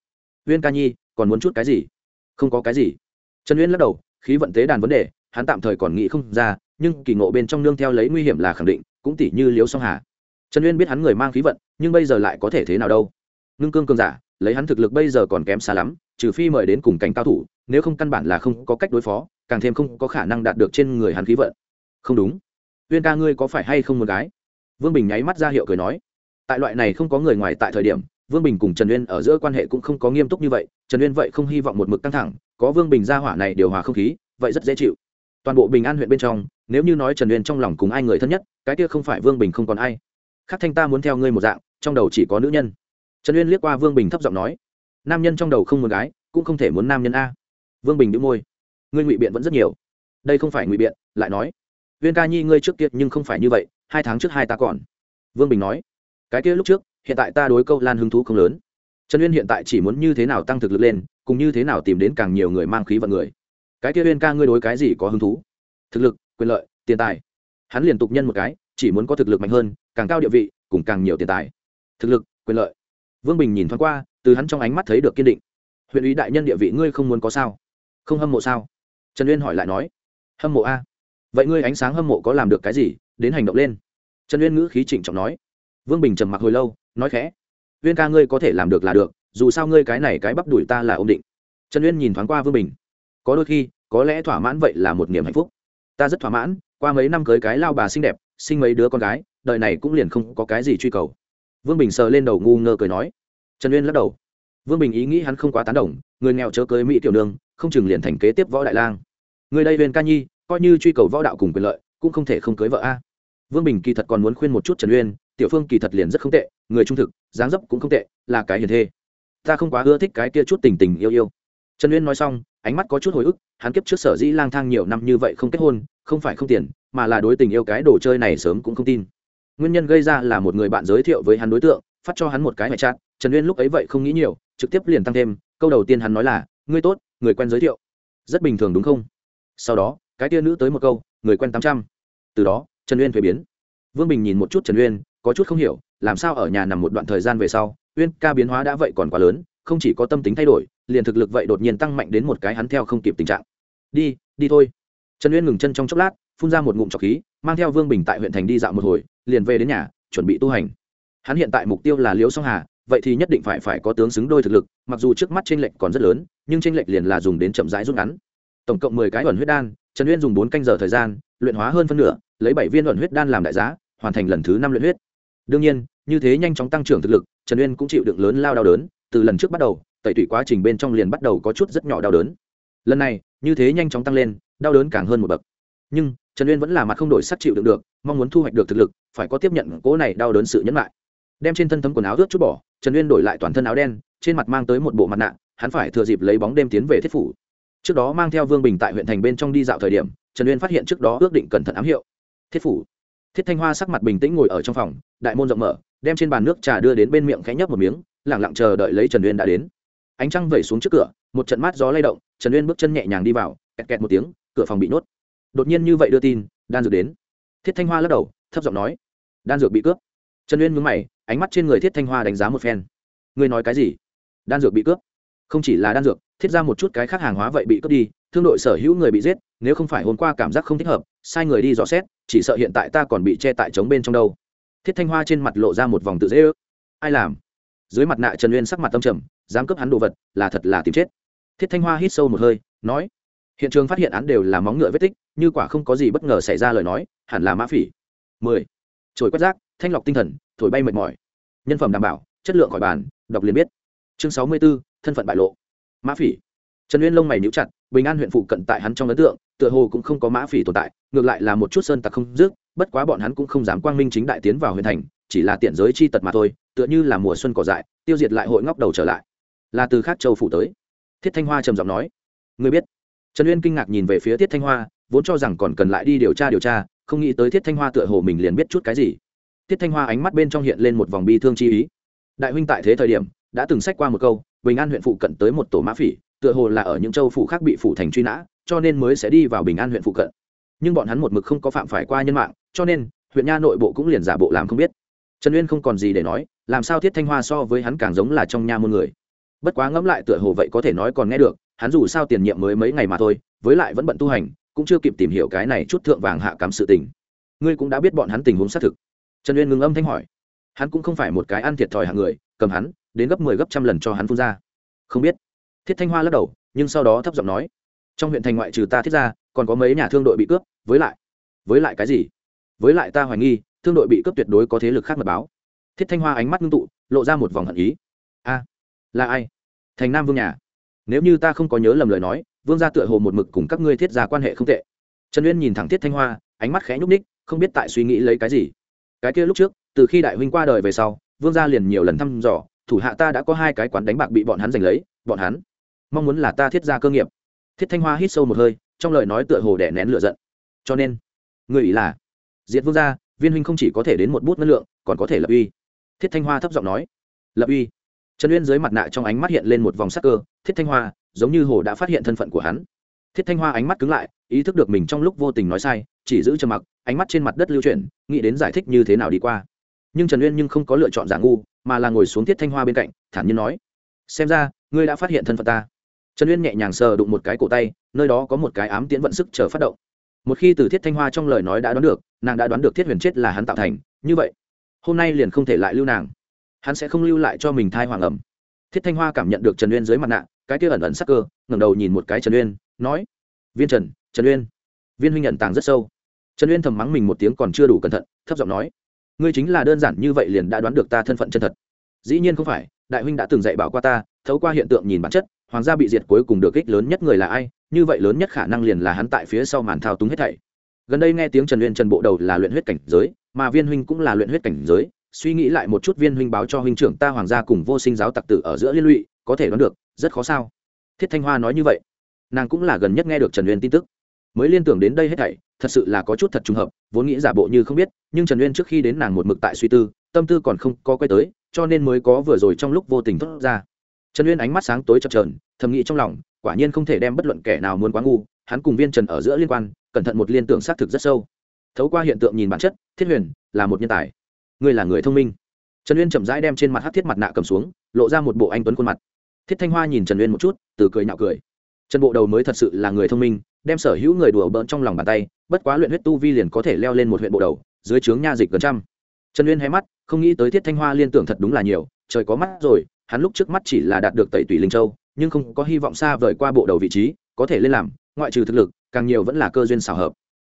uyên ca nhi, còn muốn chút cái gì? Không có cái gì. Trần uyên lắc đầu, khí vận tế đàn vấn đề, hắn tạm thời còn nghĩ không ra, nhưng kỳ ngộ bên trong nương theo lấy nguy hiểm là khẳng định, cũng tỷ như liếu song hà. Trần uyên biết hắn người mang khí vận, nhưng bây giờ lại có thể thế nào đâu? Ngưng cương cương giả, lấy hắn thực lực bây giờ còn kém xa lắm trừ phi mời đến cùng cảnh cao thủ, nếu không căn bản là không có cách đối phó, càng thêm không có khả năng đạt được trên người hắn khí vận. Không đúng. Uyên ca ngươi có phải hay không một gái? Vương bình nháy mắt ra hiệu cười nói. Tại loại này không có người ngoài tại thời điểm, vương bình cùng trần uyên ở giữa quan hệ cũng không có nghiêm túc như vậy, trần uyên vậy không hy vọng một mực căng thẳng, có vương bình ra hỏa này điều hòa không khí, vậy rất dễ chịu. Toàn bộ bình an huyện bên trong, nếu như nói trần uyên trong lòng cùng ai người thân nhất, cái kia không phải vương bình không còn ai. Khắc thanh ta muốn theo ngươi một dạng, trong đầu chỉ có nữ nhân. Trần uyên liếc qua vương bình thấp giọng nói nam nhân trong đầu không muốn gái, cũng không thể muốn nam nhân a. Vương bình đĩu môi. Ngươi ngụy biện vẫn rất nhiều. Đây không phải ngụy biện, lại nói. Viên ca nhi ngươi trước kia nhưng không phải như vậy, hai tháng trước hai ta còn. Vương bình nói. Cái kia lúc trước, hiện tại ta đối câu lan hứng thú không lớn. Trần uyên hiện tại chỉ muốn như thế nào tăng thực lực lên, cùng như thế nào tìm đến càng nhiều người mang khí vận người. Cái kia uyên ca ngươi đối cái gì có hứng thú? Thực lực, quyền lợi, tiền tài. Hắn liên tục nhân một cái, chỉ muốn có thực lực mạnh hơn, càng cao địa vị, cùng càng nhiều tiền tài. Thực lực, quyền lợi. Vương bình nhìn thoáng qua từ hắn trong ánh mắt thấy được kiên định. Huyện ủy đại nhân địa vị ngươi không muốn có sao? Không hâm mộ sao? Trần uyên hỏi lại nói. Hâm mộ a. Vậy ngươi ánh sáng hâm mộ có làm được cái gì? Đến hành động lên. Trần uyên ngữ khí trịnh trọng nói. Vương bình trầm mặc hồi lâu, nói khẽ. Uyên ca ngươi có thể làm được là được, dù sao ngươi cái này cái bắp đuổi ta là ổn định. Trần uyên nhìn thoáng qua vương bình. Có đôi khi, có lẽ thỏa mãn vậy là một niềm hạnh phúc. Ta rất thỏa mãn, qua mấy năm cưới cái lao bà xinh đẹp, sinh mấy đứa con gái, đời này cũng liền không có cái gì truy cầu. Vương bình sờ lên đầu ngu ngơ cười nói trần uyên lắc đầu. Vương bình ý nghĩ hắn không quá tán đồng, người nghèo chớ cưới mỹ tiểu nương, không chừng liền thành kế tiếp võ đại lang. Người đây huyền ca nhi, coi như truy cầu võ đạo cùng quyền lợi, cũng không thể không cưới vợ a. Vương bình kỳ thật còn muốn khuyên một chút trần uyên, tiểu phương kỳ thật liền rất không tệ, người trung thực, dáng dấp cũng không tệ, là cái hiền thê. Ta không quá ưa thích cái kia chút tình tình yêu yêu. Trần uyên nói xong, ánh mắt có chút hồi ức, hắn kiếp trước sở dĩ lang thang nhiều năm như vậy không kết hôn, không phải không tiền, mà là đối tình yêu cái đồ chơi này sớm cũng không tin. Nguyên nhân gây ra là một người bạn giới thiệu với hắn đối tượng phát cho hắn một cái ngoại trạng trần uyên lúc ấy vậy không nghĩ nhiều, trực tiếp liền tăng thêm, câu đầu tiên hắn nói là, ngươi tốt, người quen giới thiệu. Rất bình thường đúng không? Sau đó, cái tia nữ tới một câu, người quen tám trăm. Từ đó, trần uyên thuế biến. Vương bình nhìn một chút trần uyên, có chút không hiểu, làm sao ở nhà nằm một đoạn thời gian về sau, uyên ca biến hóa đã vậy còn quá lớn, không chỉ có tâm tính thay đổi, liền thực lực vậy đột nhiên tăng mạnh đến một cái hắn theo không kịp tình trạng. Đi đi thôi. Trần uyên ngừng chân trong chốc lát, phun ra một ngụm trọc khí, mang theo vương bình tại huyện thành đi dạo một hồi, liền về đến nhà, chuẩn bị tu hành hắn hiện tại mục tiêu là liễu song hà, vậy thì nhất định phải phải có tướng xứng đôi thực lực, mặc dù trước mắt tranh lệch còn rất lớn, nhưng tranh lệch liền là dùng đến chậm rãi rút ngắn. Tổng cộng mười cái ẩn huyết đan, trần uyên dùng bốn canh giờ thời gian, luyện hóa hơn phân nửa, lấy bảy viên ẩn huyết đan làm đại giá, hoàn thành lần thứ năm luyện huyết. Đương nhiên, như thế nhanh chóng tăng trưởng thực lực, trần uyên cũng chịu đựng lớn lao đau đớn, từ lần trước bắt đầu, tẩy tủy quá trình bên trong liền bắt đầu có chút rất nhỏ đau đớn. Lần này, như thế nhanh chóng tăng lên, đau đớn càng hơn một bậc. Nhưng, trần uyên vẫn là mặt không đổi sắc chịu đựng được, mong muốn thu hoạch được thực lực, phải có tiếp nhận cố này đau đớn sự nhẫn lại đem trên thân thấm quần áo ướt chút bỏ, trần uyên đổi lại toàn thân áo đen, trên mặt mang tới một bộ mặt nạ, hắn phải thừa dịp lấy bóng đêm tiến về thiết phủ. Trước đó mang theo vương bình tại huyện thành bên trong đi dạo thời điểm, trần uyên phát hiện trước đó ước định cẩn thận ám hiệu. Thiết phủ. Thiết thanh hoa sắc mặt bình tĩnh ngồi ở trong phòng, đại môn rộng mở, đem trên bàn nước trà đưa đến bên miệng khẽ nhấp một miếng lẳng lặng chờ đợi lấy trần uyên đã đến. Ánh trăng vẩy xuống trước cửa, một trận mát gió lay động, trần uyên bước chân nhẹ nhàng đi vào, kẹt kẹt một tiếng, cửa phòng bị nhốt. Đột nhiên như vậy đưa tin, đan dược đến. Thiết thanh hoa lắc đầu, thấp giọng nói, đan dược bị cướp. Trần uyên mướn mày ánh mắt trên người thiết thanh hoa đánh giá một phen. Ngươi nói cái gì? Đan dược bị cướp? Không chỉ là đan dược, thiết ra một chút cái khác hàng hóa vậy bị cướp đi, thương đội sở hữu người bị giết, nếu không phải hôm qua cảm giác không thích hợp, sai người đi dò xét, chỉ sợ hiện tại ta còn bị che tại trống bên trong đâu. Thiết thanh hoa trên mặt lộ ra một vòng tự dễ ước. Ai làm? Dưới mặt nạ trần uyên sắc mặt tâm trầm, dám cướp hắn đồ vật, là thật là tìm chết. Thiết thanh hoa hít sâu một hơi, nói, hiện trường phát hiện án đều là móng ngựa vết tích, như quả không có gì bất ngờ xảy ra lời nói, hẳn là mã phỉ. Mười. Trồi quét rác, thanh lọc tinh thần thổi bay mệt mỏi. Nhân phẩm đảm bảo, chất lượng khỏi bàn, đọc liền biết. Chương sáu mươi b ố thân phận bại lộ. Mã phỉ. Trần uyên lông mày níu chặt, bình an huyện phụ cận tại hắn trong ấn tượng, tựa hồ cũng không có mã phỉ tồn tại, ngược lại là một chút sơn tặc không dứt, bất quá bọn hắn cũng không dám quang minh chính đại tiến vào huyện thành, chỉ là tiện giới chi tật mà thôi, tựa như là mùa xuân cỏ dại, tiêu diệt lại hội ngóc đầu trở lại. Là từ khác châu phủ tới. Thiết thanh hoa trầm giọng nói. Người biết. Trần uyên kinh ngạc nhìn về phía thiết thanh hoa, vốn cho rằng còn cần lại đi điều tra điều tra, không nghĩ tới thiết thanh hoa tựa hồ mình liền biết chút cái gì thiết thanh hoa ánh mắt bên trong hiện lên một vòng bi thương chi ý. Đại huynh tại thế thời điểm, đã từng sách qua một câu, bình an huyện phụ cận tới một tổ mã phỉ, tựa hồ là ở những châu phủ khác bị phủ thành truy nã, cho nên mới sẽ đi vào bình an huyện phụ cận. Nhưng bọn hắn một mực không có phạm phải qua nhân mạng, cho nên, huyện nha nội bộ cũng liền giả bộ làm không biết. Trần uyên không còn gì để nói, làm sao thiết thanh hoa so với hắn càng giống là trong nha môn người. Bất quá ngẫm lại tựa hồ vậy có thể nói còn nghe được, hắn dù sao tiền nhiệm mới mấy ngày mà thôi, với lại vẫn bận tu hành, cũng chưa kịp tìm hiểu cái này chút thượng vàng hạ cám sự tình. Ngươi cũng đã biết bọn hắn tình huống xác thực trần uyên ngừng âm thanh hỏi. Hắn cũng không phải một cái ăn thiệt thòi hạng người, cầm hắn, đến gấp mười 10 gấp trăm lần cho hắn phun ra. Không biết. Thiết thanh hoa lắc đầu, nhưng sau đó thấp giọng nói. Trong huyện thành ngoại trừ ta thiết ra, còn có mấy nhà thương đội bị cướp, với lại với lại cái gì? Với lại ta hoài nghi, thương đội bị cướp tuyệt đối có thế lực khác mật báo. Thiết thanh hoa ánh mắt ngưng tụ, lộ ra một vòng hận ý. A, là ai? Thành nam vương nhà. Nếu như ta không có nhớ lầm lời nói, vương gia tựa hồ một mực cùng các ngươi thiết ra quan hệ không tệ. Trần uyên nhìn thẳng thiết thanh hoa, ánh mắt khẽ nhúc ních không biết tại suy nghĩ lấy cái gì cái kia lúc trước, từ khi đại huynh qua đời về sau, vương gia liền nhiều lần thăm dò, thủ hạ ta đã có hai cái quán đánh bạc bị bọn hắn giành lấy, bọn hắn mong muốn là ta thiết ra cơ nghiệp. Thiết thanh hoa hít sâu một hơi, trong lời nói tựa hồ đẻ nén lửa giận. Cho nên, người ý là, diệt vương gia, viên huynh không chỉ có thể đến một bút ngân lượng, còn có thể lập uy. Thiết thanh hoa thấp giọng nói, lập uy. Trần uyên dưới mặt nạ trong ánh mắt hiện lên một vòng sắc cơ, thiết thanh hoa, giống như hồ đã phát hiện thân phận của hắn. Thiết thanh hoa ánh mắt cứng lại, ý thức được mình trong lúc vô tình nói sai, chỉ giữ trầm mặc ánh mắt trên mặt đất lưu chuyển, nghĩ đến giải thích như thế nào đi qua. Nhưng trần uyên nhưng không có lựa chọn giả ngu, mà là ngồi xuống thiết thanh hoa bên cạnh, thản nhiên nói, xem ra, ngươi đã phát hiện thân phận ta. Trần uyên nhẹ nhàng sờ đụng một cái cổ tay, nơi đó có một cái ám tiễn vận sức chờ phát động. Một khi từ thiết thanh hoa trong lời nói đã đoán được, nàng đã đoán được thiết huyền chết là hắn tạo thành, như vậy, hôm nay liền không thể lại lưu nàng. Hắn sẽ không lưu lại cho mình thai hoàng ẩm. Thiết thanh hoa cảm nhận được trần uyên dưới mặt nạ, cái kia ẩn ẩn sắc cơ, ngẩng đầu nhìn một cái trần uyên, nói, viên trần trần uyên, viên huynh nhận tàng rất sâu trần uyên thầm mắng mình một tiếng còn chưa đủ cẩn thận, thấp giọng nói, ngươi chính là đơn giản như vậy liền đã đoán được ta thân phận chân thật. Dĩ nhiên không phải, đại huynh đã từng dạy bảo qua ta, thấu qua hiện tượng nhìn bản chất, hoàng gia bị diệt cuối cùng được kích lớn nhất người là ai, như vậy lớn nhất khả năng liền là hắn tại phía sau màn thao túng hết thảy. Gần đây nghe tiếng trần uyên trần bộ đầu là luyện huyết cảnh giới, mà viên huynh cũng là luyện huyết cảnh giới, suy nghĩ lại một chút viên huynh báo cho huynh trưởng ta hoàng gia cùng vô sinh giáo tặc tử ở giữa liên lụy, có thể đoán được, rất khó sao? Thiết thanh hoa nói như vậy. Nàng cũng là gần nhất nghe được trần uyên tin tức mới liên tưởng đến đây hết thảy, thật sự là có chút thật trùng hợp, vốn nghĩ giả bộ như không biết, nhưng trần uyên trước khi đến nàng một mực tại suy tư, tâm tư còn không có quay tới, cho nên mới có vừa rồi trong lúc vô tình thốt ra. Trần uyên ánh mắt sáng tối chập trờn thầm nghĩ trong lòng, quả nhiên không thể đem bất luận kẻ nào muốn quá ngu, hắn cùng viên trần ở giữa liên quan, cẩn thận một liên tưởng xác thực rất sâu. Thấu qua hiện tượng nhìn bản chất, thiết huyền là một nhân tài. Ngươi là người thông minh. Trần uyên chậm rãi đem trên mặt hát thiết mặt nạ cầm xuống, lộ ra một bộ anh tuấn khuôn mặt. Thiết thanh hoa nhìn trần uyên một chút, từ cười nhạo cười. Trần bộ đầu mới thật sự là người thông minh đem sở hữu người đùa bỡn trong lòng bàn tay, bất quá luyện huyết tu vi liền có thể leo lên một huyện bộ đầu, dưới trướng nha dịch gần trăm. Trần uyên hé mắt, không nghĩ tới thiết thanh hoa liên tưởng thật đúng là nhiều, trời có mắt rồi, hắn lúc trước mắt chỉ là đạt được tẩy tủy linh châu, nhưng không có hy vọng xa vời qua bộ đầu vị trí, có thể lên làm, ngoại trừ thực lực, càng nhiều vẫn là cơ duyên xảo hợp.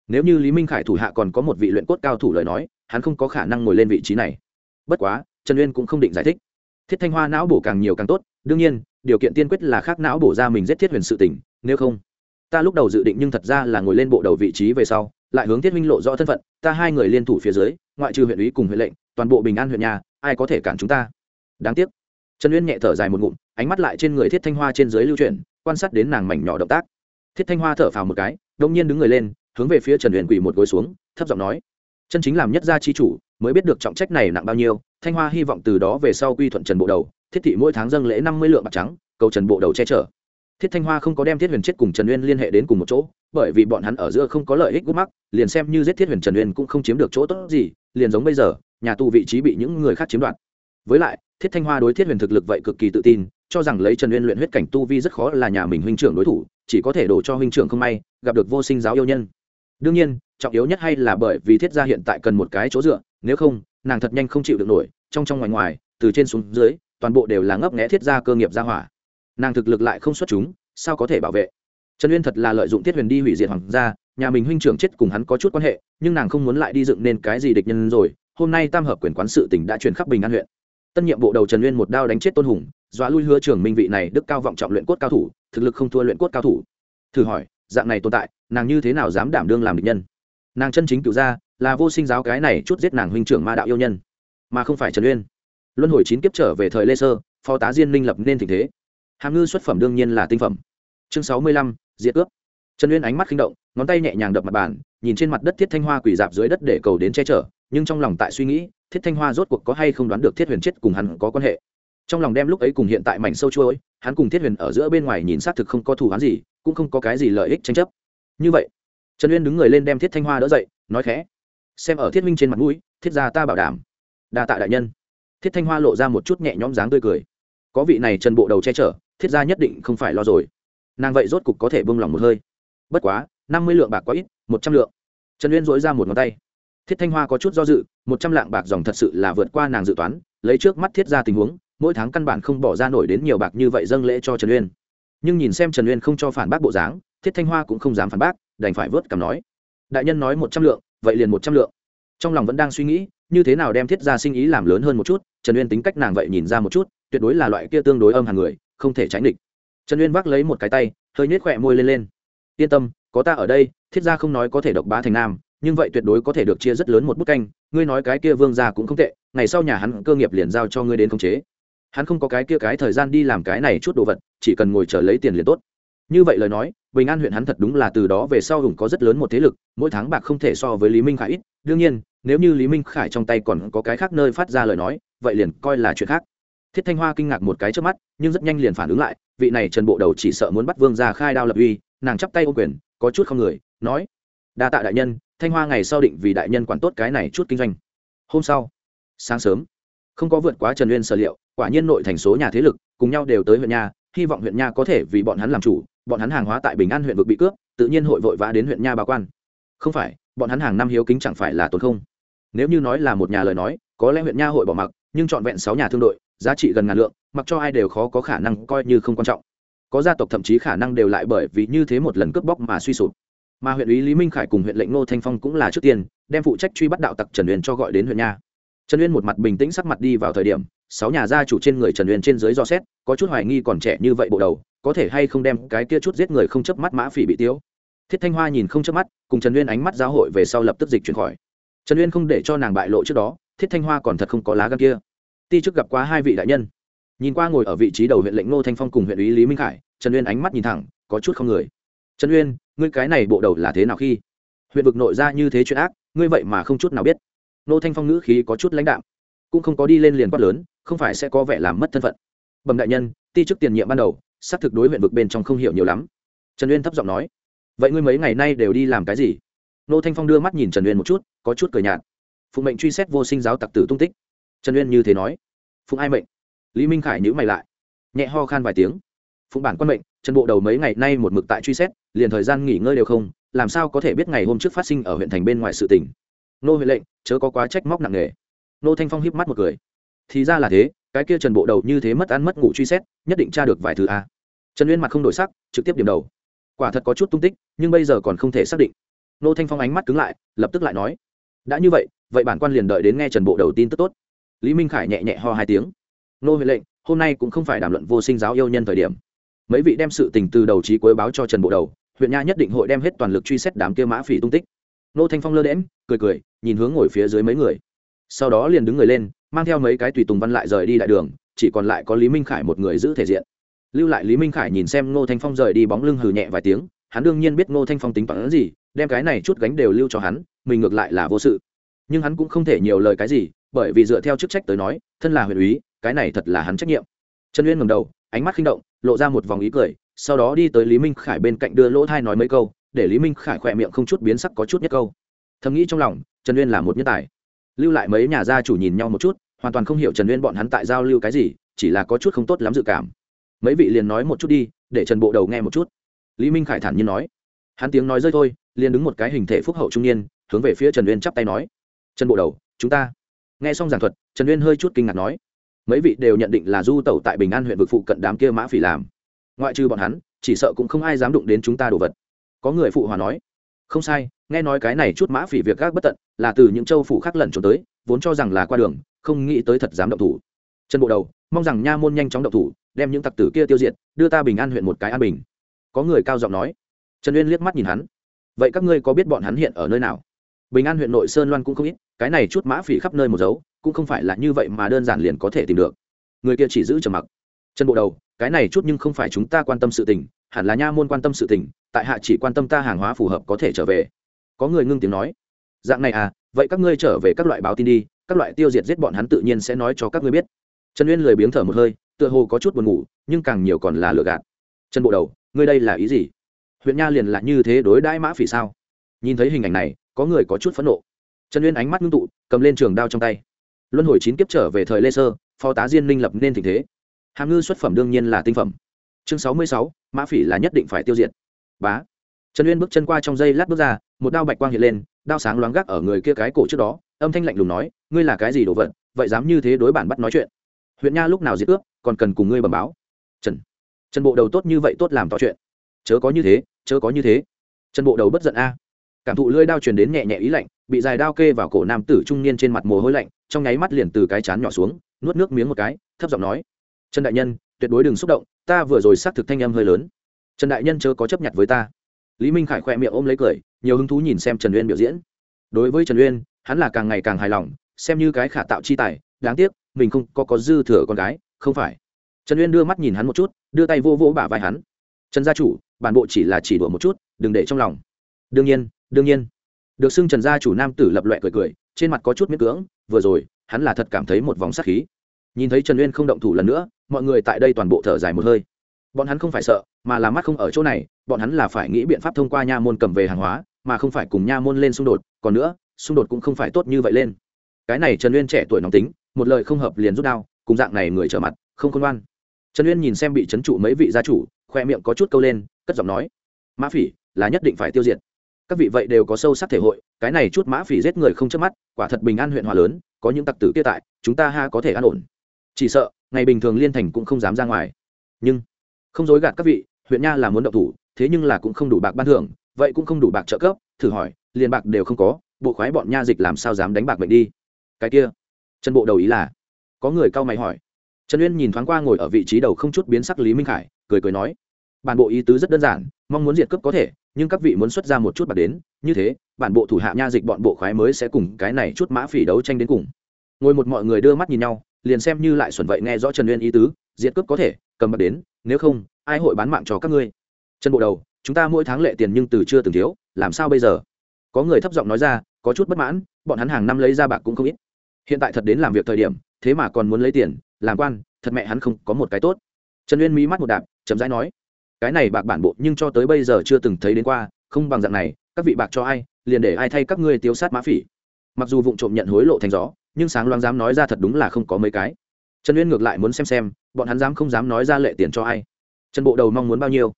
Nếu như lý minh khải thủ hạ còn có một vị luyện cốt cao thủ lời nói, hắn không có khả năng ngồi lên vị trí này. Bất quá, trần uyên cũng không định giải thích. Thiết thanh hoa não bổ càng nhiều càng tốt, đương nhiên, điều kiện tiên quyết là khác não bổ ra mình giết thiết huyền sự tỉnh nếu không ta lúc đầu dự định nhưng thật ra là ngồi lên bộ đầu vị trí về sau, lại hướng thiết minh lộ rõ thân phận, ta hai người liên thủ phía dưới, ngoại trừ huyện ủy cùng huyện lệnh, toàn bộ bình an huyện nhà, ai có thể cản chúng ta? Đáng tiếc. Trần uyên nhẹ thở dài một ngụm, ánh mắt lại trên người thiết thanh hoa trên dưới lưu chuyển, quan sát đến nàng mảnh nhỏ động tác. Thiết thanh hoa thở phào một cái đông nhiên đứng người lên, hướng về phía trần uyên quỳ một gối xuống, thấp giọng nói, chân chính làm nhất gia chi chủ, mới biết được trọng trách này nặng bao nhiêu, thanh hoa hy vọng từ đó về sau quy thuận trần bộ đầu. Thiết thị mỗi tháng dâng lễ năm mươi lượng bạc trắng, cầu trần bộ đầu che chở thiết thanh hoa không có đem thiết huyền chết cùng trần uyên liên hệ đến cùng một chỗ, bởi vì bọn hắn ở giữa không có lợi ích gút mắc, liền xem như giết thiết huyền trần uyên cũng không chiếm được chỗ tốt gì, liền giống bây giờ, nhà tù vị trí bị những người khác chiếm đoạt. Với lại, thiết thanh hoa đối thiết huyền thực lực vậy cực kỳ tự tin, cho rằng lấy trần uyên luyện huyết cảnh tu vi rất khó là nhà mình huynh trưởng đối thủ, chỉ có thể đổ cho huynh trưởng không may, gặp được vô sinh giáo yêu nhân. Đương nhiên, trọng yếu nhất hay là bởi vì thiết gia hiện tại cần một cái chỗ dựa, nếu không, nàng thật nhanh không chịu được nổi, trong trong ngoài ngoài, từ trên xuống dưới, toàn bộ đều là ngấp nghẽ thiết gia cơ nghiệp gia hỏa nàng thực lực lại không xuất chúng, sao có thể bảo vệ? Trần uyên thật là lợi dụng thiết huyền đi hủy diệt hoàng gia, nhà mình huynh trưởng chết cùng hắn có chút quan hệ, nhưng nàng không muốn lại đi dựng nên cái gì địch nhân rồi. Hôm nay tam hợp quyền quán sự tỉnh đã truyền khắp bình an huyện. Tân nhiệm bộ đầu trần uyên một đao đánh chết tôn hùng, dọa lui hứa trưởng minh vị này, đức cao vọng trọng luyện cốt cao thủ, thực lực không thua luyện cốt cao thủ. Thử hỏi, dạng này tồn tại, nàng như thế nào dám đảm đương làm địch nhân? Nàng chân chính cựu ra là vô sinh giáo cái này chút giết nàng huynh trưởng ma đạo yêu nhân, mà không phải trần uyên. Luân hồi chín kiếp trở về thời lê sơ, phó tá diên minh lập nên tình thế hàm ngư xuất phẩm đương nhiên là tinh phẩm. Chương sáu mươi lăm, diệt ướp trần uyên ánh mắt khinh động, ngón tay nhẹ nhàng đập mặt bàn, nhìn trên mặt đất thiết thanh hoa quỳ dạp dưới đất để cầu đến che chở, nhưng trong lòng tại suy nghĩ, thiết thanh hoa rốt cuộc có hay không đoán được thiết huyền chết cùng hắn có quan hệ. Trong lòng đem lúc ấy cùng hiện tại mảnh sâu chuối hắn cùng thiết huyền ở giữa bên ngoài nhìn xác thực không có thù hắn gì, cũng không có cái gì lợi ích tranh chấp. Như vậy, trần uyên đứng người lên đem thiết thanh hoa đỡ dậy, nói khẽ, xem ở thiết minh trên mặt mũi, thiết gia ta bảo đảm. Đa tạ đại nhân. Thiết thanh hoa lộ ra một chút nhẹ nhõm dáng tươi cười. Có vị này trần bộ đầu che chở thiết gia nhất định không phải lo rồi. Nàng vậy rốt cục có thể bông lòng một hơi. Bất quá, năm mươi lượng bạc quá ít, một trăm lượng. Trần uyên dối ra một ngón tay. Thiết thanh hoa có chút do dự, một trăm lạng bạc dòng thật sự là vượt qua nàng dự toán, lấy trước mắt thiết ra tình huống, mỗi tháng căn bản không bỏ ra nổi đến nhiều bạc như vậy dâng lễ cho trần uyên. Nhưng nhìn xem trần uyên không cho phản bác bộ dáng, thiết thanh hoa cũng không dám phản bác, đành phải vớt cằm nói. Đại nhân nói một trăm lượng, vậy liền một trăm lượng. Trong lòng vẫn đang suy nghĩ, như thế nào đem thiết ra sinh ý làm lớn hơn một chút, trần uyên tính cách nàng vậy nhìn ra một chút, tuyệt đối là loại kia tương đối âm hàng người không thể tránh địch. Trần uyên vác lấy một cái tay, hơi nhếch khỏe môi lên lên. Yên tâm, có ta ở đây, thiết Gia không nói có thể độc bá thành nam, nhưng vậy tuyệt đối có thể được chia rất lớn một bức canh, ngươi nói cái kia vương gia cũng không tệ, ngày sau nhà hắn cơ nghiệp liền giao cho ngươi đến khống chế. Hắn không có cái kia cái thời gian đi làm cái này chút đồ vật, chỉ cần ngồi chờ lấy tiền liền tốt. Như vậy lời nói, bình an huyện hắn thật đúng là từ đó về sau hùng có rất lớn một thế lực, mỗi tháng bạc không thể so với lý minh khải ít. Đương nhiên, nếu như lý minh khải trong tay còn có cái khác nơi phát ra lời nói, vậy liền coi là chuyện khác thiết thanh hoa kinh ngạc một cái trước mắt, nhưng rất nhanh liền phản ứng lại, vị này trần bộ đầu chỉ sợ muốn bắt vương ra khai đao lập uy, nàng chắp tay ô quyền, có chút không người, nói, đa tạ đại nhân, thanh hoa ngày sau định vì đại nhân quản tốt cái này chút kinh doanh. Hôm sau, sáng sớm, không có vượt quá trần uyên sở liệu, quả nhiên nội thành số nhà thế lực, cùng nhau đều tới huyện nha hy vọng huyện nha có thể vì bọn hắn làm chủ, bọn hắn hàng hóa tại bình an huyện vực bị cướp, tự nhiên hội vội vã đến huyện nha báo quan. Không phải, bọn hắn hàng năm hiếu kính chẳng phải là tốn không? Nếu như nói là một nhà lời nói, có lẽ huyện nha hội bỏ mặc, nhưng trọn vẹn sáu nhà thương đội giá trị gần ngàn lượng, mặc cho ai đều khó có khả năng coi như không quan trọng. Có gia tộc thậm chí khả năng đều lại bởi vì như thế một lần cướp bóc mà suy sụp. Mà huyện ủy lý minh khải cùng huyện lệnh ngô thanh phong cũng là trước tiên, đem phụ trách truy bắt đạo tặc trần uyên cho gọi đến huyện nha. Trần uyên một mặt bình tĩnh sắc mặt đi vào thời điểm, sáu nhà gia chủ trên người trần uyên trên dưới do xét, có chút hoài nghi còn trẻ như vậy bộ đầu, có thể hay không đem cái kia chút giết người không chớp mắt mã phỉ bị tiêu. Thiết thanh hoa nhìn không chớp mắt, cùng trần uyên ánh mắt giáo hội về sau lập tức dịch chuyển khỏi. Trần uyên không để cho nàng bại lộ trước đó, thiết thanh hoa còn thật không có lá gan kia ti trước gặp quá hai vị đại nhân. Nhìn qua ngồi ở vị trí đầu huyện lệnh ngô thanh phong cùng huyện ý lý minh khải, trần uyên ánh mắt nhìn thẳng, có chút không người. Trần uyên, ngươi cái này bộ đầu là thế nào khi? Huyện vực nội ra như thế chuyện ác, ngươi vậy mà không chút nào biết. Ngô thanh phong ngữ khí có chút lãnh đạm, cũng không có đi lên liền quát lớn, không phải sẽ có vẻ làm mất thân phận. Bẩm đại nhân, ti chức tiền nhiệm ban đầu, xác thực đối huyện vực bên trong không hiểu nhiều lắm. Trần uyên thấp giọng nói. Vậy ngươi mấy ngày nay đều đi làm cái gì? Nô thanh phong đưa mắt nhìn trần uyên một chút, có chút cười nhạt. Phụ mệnh truy xét vô sinh giáo tặc tử tung tích trần uyên như thế nói. Phụng ai mệnh? Lý minh khải nhữ mày lại. Nhẹ ho khan vài tiếng. Phụng bản quan mệnh, trần bộ đầu mấy ngày nay một mực tại truy xét, liền thời gian nghỉ ngơi đều không, làm sao có thể biết ngày hôm trước phát sinh ở huyện thành bên ngoài sự tỉnh nô huệ lệnh, chớ có quá trách móc nặng nề. Nô thanh phong híp mắt một cười. Thì ra là thế, cái kia trần bộ đầu như thế mất ăn mất ngủ truy xét, nhất định tra được vài thứ a. Trần uyên mặt không đổi sắc, trực tiếp điểm đầu. Quả thật có chút tung tích, nhưng bây giờ còn không thể xác định. Nô thanh phong ánh mắt cứng lại, lập tức lại nói. Đã như vậy vậy bản quan liền đợi đến nghe trần bộ đầu tin tức tốt lý minh khải nhẹ nhẹ ho hai tiếng. Nô huệ lệnh, hôm nay cũng không phải đàm luận vô sinh giáo yêu nhân thời điểm. Mấy vị đem sự tình từ đầu trí cuối báo cho trần bộ đầu, huyện nha nhất định hội đem hết toàn lực truy xét đám kia mã phỉ tung tích. Nô thanh phong lơ đễm cười cười, nhìn hướng ngồi phía dưới mấy người. Sau đó liền đứng người lên, mang theo mấy cái tùy tùng văn lại rời đi đại đường, chỉ còn lại có lý minh khải một người giữ thể diện. Lưu lại lý minh khải nhìn xem ngô thanh phong rời đi bóng lưng hừ nhẹ vài tiếng, hắn đương nhiên biết ngô thanh phong tính toán gì, đem cái này chút gánh đều lưu cho hắn, mình ngược lại là vô sự. Nhưng hắn cũng không thể nhiều lời cái gì bởi vì dựa theo chức trách tới nói, thân là huyện úy cái này thật là hắn trách nhiệm. Trần uyên ngầm đầu, ánh mắt khinh động, lộ ra một vòng ý cười, sau đó đi tới lý minh khải bên cạnh đưa lỗ thai nói mấy câu, để lý minh khải khỏe miệng không chút biến sắc có chút nhất câu. Thầm nghĩ trong lòng, trần uyên là một nhân tài. Lưu lại mấy nhà gia chủ nhìn nhau một chút, hoàn toàn không hiểu trần uyên bọn hắn tại giao lưu cái gì, chỉ là có chút không tốt lắm dự cảm. Mấy vị liền nói một chút đi, để trần bộ đầu nghe một chút. Lý minh khải thản nhiên nói. Hắn tiếng nói rơi thôi, liền đứng một cái hình thể phúc hậu trung niên, hướng về phía trần uyên chắp tay nói. Trần bộ đầu, chúng ta nghe xong giảng thuật, trần uyên hơi chút kinh ngạc nói, mấy vị đều nhận định là du tẩu tại bình an huyện vực phụ cận đám kia mã phỉ làm. Ngoại trừ bọn hắn, chỉ sợ cũng không ai dám đụng đến chúng ta đồ vật. Có người phụ hòa nói, không sai, nghe nói cái này chút mã phỉ việc gác bất tận, là từ những châu phủ khác lẩn trốn tới, vốn cho rằng là qua đường, không nghĩ tới thật dám động thủ. Trần bộ đầu, mong rằng nha môn nhanh chóng động thủ, đem những tặc tử kia tiêu diệt, đưa ta bình an huyện một cái an bình. Có người cao giọng nói. Trần uyên liếc mắt nhìn hắn. Vậy các ngươi có biết bọn hắn hiện ở nơi nào? Bình an huyện nội sơn loan cũng không ít, cái này chút mã phỉ khắp nơi một dấu, cũng không phải là như vậy mà đơn giản liền có thể tìm được. Người kia chỉ giữ trầm mặc. Chân bộ đầu, cái này chút nhưng không phải chúng ta quan tâm sự tình, hẳn là nha môn quan tâm sự tình, tại hạ chỉ quan tâm ta hàng hóa phù hợp có thể trở về. Có người ngưng tiếng nói. Dạng này à vậy các ngươi trở về các loại báo tin đi, các loại tiêu diệt giết bọn hắn tự nhiên sẽ nói cho các ngươi biết. Trần uyên lười biếng thở một hơi, tựa hồ có chút buồn ngủ, nhưng càng nhiều còn là lừa gạt. Trần bộ đầu, ngươi đây là ý gì? Huyện nha liền là như thế đối đãi mã phỉ sao? Nhìn thấy hình ảnh này có người có chút phẫn nộ. Trần uyên ánh mắt ngưng tụ, cầm lên trường đao trong tay. Luân hồi chín kiếp trở về thời lê sơ, phó tá diên minh lập nên tình thế. Hàm ngư xuất phẩm đương nhiên là tinh phẩm. Chương sáu mươi sáu, mã phỉ là nhất định phải tiêu diệt. Bá. Trần uyên bước chân qua trong dây lát bước ra, một đao bạch quang hiện lên, đao sáng loáng gác ở người kia cái cổ trước đó, âm thanh lạnh lùng nói, ngươi là cái gì đồ vật, vậy dám như thế đối bản bắt nói chuyện? Huyện nha lúc nào diệt ước, còn cần cùng ngươi bẩm báo. Trần. Trần bộ đầu tốt như vậy tốt làm tỏ chuyện. Chớ có như thế, chớ có như thế. Trần bộ đầu bất giận a cảm thụ lưỡi đao truyền đến nhẹ nhẹ ý lạnh, bị dài đao kê vào cổ nam tử trung niên trên mặt mồ hôi lạnh, trong nháy mắt liền từ cái chán nhỏ xuống, nuốt nước miếng một cái, thấp giọng nói, trần đại nhân, tuyệt đối đừng xúc động, ta vừa rồi xác thực thanh âm hơi lớn. Trần đại nhân chớ có chấp nhận với ta. Lý minh khải khoe miệng ôm lấy cười, nhiều hứng thú nhìn xem trần uyên biểu diễn. Đối với trần uyên, hắn là càng ngày càng hài lòng, xem như cái khả tạo chi tài, đáng tiếc, mình không có có dư thừa con gái, không phải. Trần uyên đưa mắt nhìn hắn một chút, đưa tay vô vỗ bả vai hắn. Trần gia chủ, bản bộ chỉ là chỉ đùa một chút, đừng để trong lòng. Đương nhiên đương nhiên. Được xưng trần gia chủ nam tử lập loẹ cười cười, trên mặt có chút miết cưỡng, vừa rồi, hắn là thật cảm thấy một vòng sát khí. Nhìn thấy trần uyên không động thủ lần nữa, mọi người tại đây toàn bộ thở dài một hơi. Bọn hắn không phải sợ, mà là mắt không ở chỗ này, bọn hắn là phải nghĩ biện pháp thông qua nha môn cầm về hàng hóa, mà không phải cùng nha môn lên xung đột, còn nữa, xung đột cũng không phải tốt như vậy lên. Cái này trần uyên trẻ tuổi nóng tính, một lời không hợp liền rút đao, cùng dạng này người trở mặt, không khôn ngoan. Trần uyên nhìn xem bị trấn trụ mấy vị gia chủ, khoe miệng có chút câu lên, cất giọng nói, mã phỉ, là nhất định phải tiêu diệt các vị vậy đều có sâu sắc thể hội, cái này chút mã phỉ giết người không chớp mắt, quả thật bình an huyện hòa lớn, có những tặc tử kia tại, chúng ta ha có thể an ổn. Chỉ sợ, ngày bình thường liên thành cũng không dám ra ngoài. Nhưng, không dối gạt các vị, huyện nha là muốn động thủ, thế nhưng là cũng không đủ bạc ban thưởng, vậy cũng không đủ bạc trợ cấp, thử hỏi, liền bạc đều không có, bộ khoái bọn nha dịch làm sao dám đánh bạc mệnh đi? Cái kia, trần bộ đầu ý là, có người cau mày hỏi. Trần uyên nhìn thoáng qua ngồi ở vị trí đầu không chút biến sắc lý minh khải, cười cười nói bản bộ ý tứ rất đơn giản, mong muốn diệt cướp có thể, nhưng các vị muốn xuất ra một chút bạc đến, như thế, bản bộ thủ hạ nha dịch bọn bộ khoái mới sẽ cùng cái này chút mã phỉ đấu tranh đến cùng. Ngồi một mọi người đưa mắt nhìn nhau, liền xem như lại xuẩn vậy nghe rõ trần uyên ý tứ, diệt cướp có thể, cầm bạc đến, nếu không, ai hội bán mạng cho các ngươi? Trần bộ đầu, chúng ta mỗi tháng lệ tiền nhưng từ chưa từng thiếu, làm sao bây giờ? Có người thấp giọng nói ra, có chút bất mãn, bọn hắn hàng năm lấy ra bạc cũng không ít. Hiện tại thật đến làm việc thời điểm, thế mà còn muốn lấy tiền, làm quan, thật mẹ hắn không có một cái tốt. Trần uyên mí mắt một đạp chấm rãi nói cái này bạc bản bộ nhưng cho tới bây giờ chưa từng thấy đến qua, không bằng dạng này, các vị bạc cho ai, liền để ai thay các ngươi tiêu sát mã phỉ. Mặc dù vụ trộm nhận hối lộ thành gió, nhưng sáng loáng dám nói ra thật đúng là không có mấy cái. Trần uyên ngược lại muốn xem xem, bọn hắn dám không dám nói ra lệ tiền cho ai. Trần bộ đầu mong muốn bao nhiêu?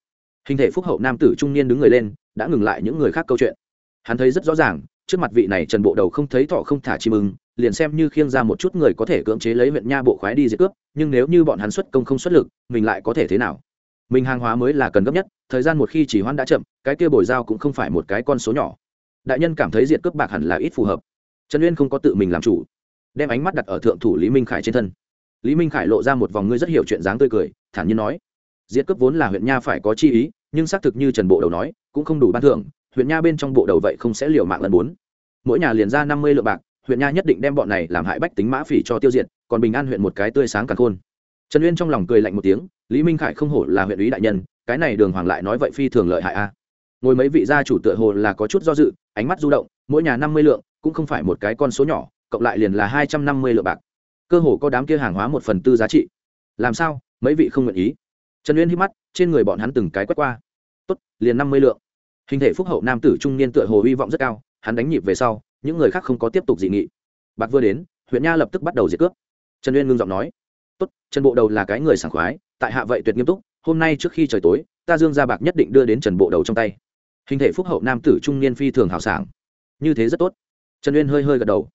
Hình thể phúc hậu nam tử trung niên đứng người lên, đã ngừng lại những người khác câu chuyện. Hắn thấy rất rõ ràng, trước mặt vị này trần bộ đầu không thấy thọ không thả chim ưng, liền xem như khiêng ra một chút người có thể cưỡng chế lấy huyện nha bộ khoái đi diệt cướp, nhưng nếu như bọn hắn xuất công không xuất lực, mình lại có thể thế nào? Mình hàng hóa mới là cần gấp nhất, thời gian một khi chỉ hoãn đã chậm, cái kia bồi giao cũng không phải một cái con số nhỏ. Đại nhân cảm thấy diệt cướp bạc hẳn là ít phù hợp. Trần uyên không có tự mình làm chủ, đem ánh mắt đặt ở thượng thủ lý minh khải trên thân. Lý minh khải lộ ra một vòng ngươi rất hiểu chuyện dáng tươi cười, thản nhiên nói, diệt cướp vốn là huyện nha phải có chi ý, nhưng xác thực như trần bộ đầu nói, cũng không đủ ban thưởng, huyện nha bên trong bộ đầu vậy không sẽ liều mạng lần bốn. Mỗi nhà liền ra năm mươi lượng bạc, huyện nha nhất định đem bọn này làm hại bách tính mã phỉ cho tiêu diệt, còn bình an huyện một cái tươi sáng càng khôn trần uyên trong lòng cười lạnh một tiếng, lý minh khải không hổ là huyện ủy đại nhân, cái này đường hoàng lại nói vậy phi thường lợi hại a. Ngồi mấy vị gia chủ tựa hồ là có chút do dự, ánh mắt du động, mỗi nhà năm mươi lượng, cũng không phải một cái con số nhỏ, cộng lại liền là hai trăm năm mươi lượng bạc. Cơ hồ có đám kia hàng hóa một phần tư giá trị. Làm sao, mấy vị không nguyện ý? Trần uyên hít mắt, trên người bọn hắn từng cái quét qua. Tốt, liền năm mươi lượng. Hình thể phúc hậu nam tử trung niên tựa hồ hy vọng rất cao, hắn đánh nhịp về sau, những người khác không có tiếp tục dị nghị. Bạc vừa đến, huyện nha lập tức bắt đầu diệt cướp. Trần uyên ngưng giọng nói tốt, trần bộ đầu là cái người sảng khoái, tại hạ vậy tuyệt nghiêm túc, hôm nay trước khi trời tối, ta dương Gia bạc nhất định đưa đến trần bộ đầu trong tay. Hình thể phúc hậu nam tử trung niên phi thường hào sảng. Như thế rất tốt. Trần uyên hơi hơi gật đầu.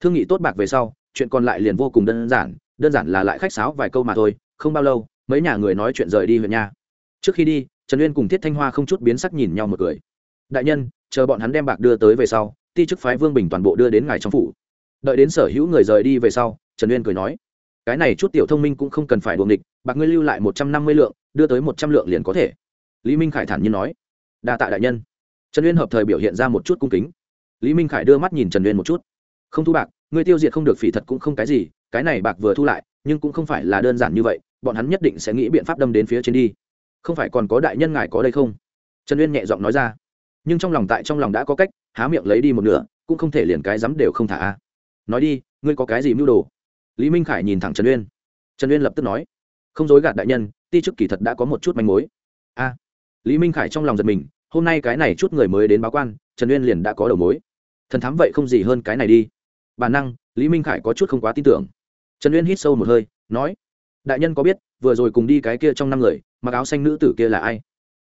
Thương nghị tốt bạc về sau, chuyện còn lại liền vô cùng đơn giản đơn giản là lại khách sáo vài câu mà thôi, không bao lâu, mấy nhà người nói chuyện rời đi huyện nha. Trước khi đi, trần uyên cùng thiết thanh hoa không chút biến sắc nhìn nhau một cười đại nhân, chờ bọn hắn đem bạc đưa tới về sau, ti chức phái vương bình toàn bộ đưa đến ngài trong phủ. Đợi đến sở hữu người rời đi về sau, trần uyên cười nói cái này chút tiểu thông minh cũng không cần phải đuồng địch bạc ngươi lưu lại một trăm năm mươi lượng, đưa tới một trăm lượng liền có thể. Lý minh khải thản nhiên nói. Đa tạ đại nhân. Trần uyên hợp thời biểu hiện ra một chút cung kính. Lý minh khải đưa mắt nhìn trần uyên một chút. Không thu bạc, ngươi tiêu diệt không được phỉ thật cũng không cái gì, cái này bạc vừa thu lại, nhưng cũng không phải là đơn giản như vậy, bọn hắn nhất định sẽ nghĩ biện pháp đâm đến phía trên đi. Không phải còn có đại nhân ngài có đây không? Trần uyên nhẹ giọng nói ra. Nhưng trong lòng tại trong lòng đã có cách, há miệng lấy đi một nửa, cũng không thể liền cái dám đều không thả nói đi, ngươi có cái gì mưu đồ? Lý minh khải nhìn thẳng trần uyên. Trần uyên lập tức nói, không dối gạt đại nhân, ti chức kỳ thật đã có một chút manh mối. A. Lý minh khải trong lòng giật mình, hôm nay cái này chút người mới đến báo quan, trần uyên liền đã có đầu mối. Thần thám vậy không gì hơn cái này đi. Bản năng, lý minh khải có chút không quá tin tưởng. Trần uyên hít sâu một hơi, nói, đại nhân có biết, vừa rồi cùng đi cái kia trong năm người, mặc áo xanh nữ tử kia là ai?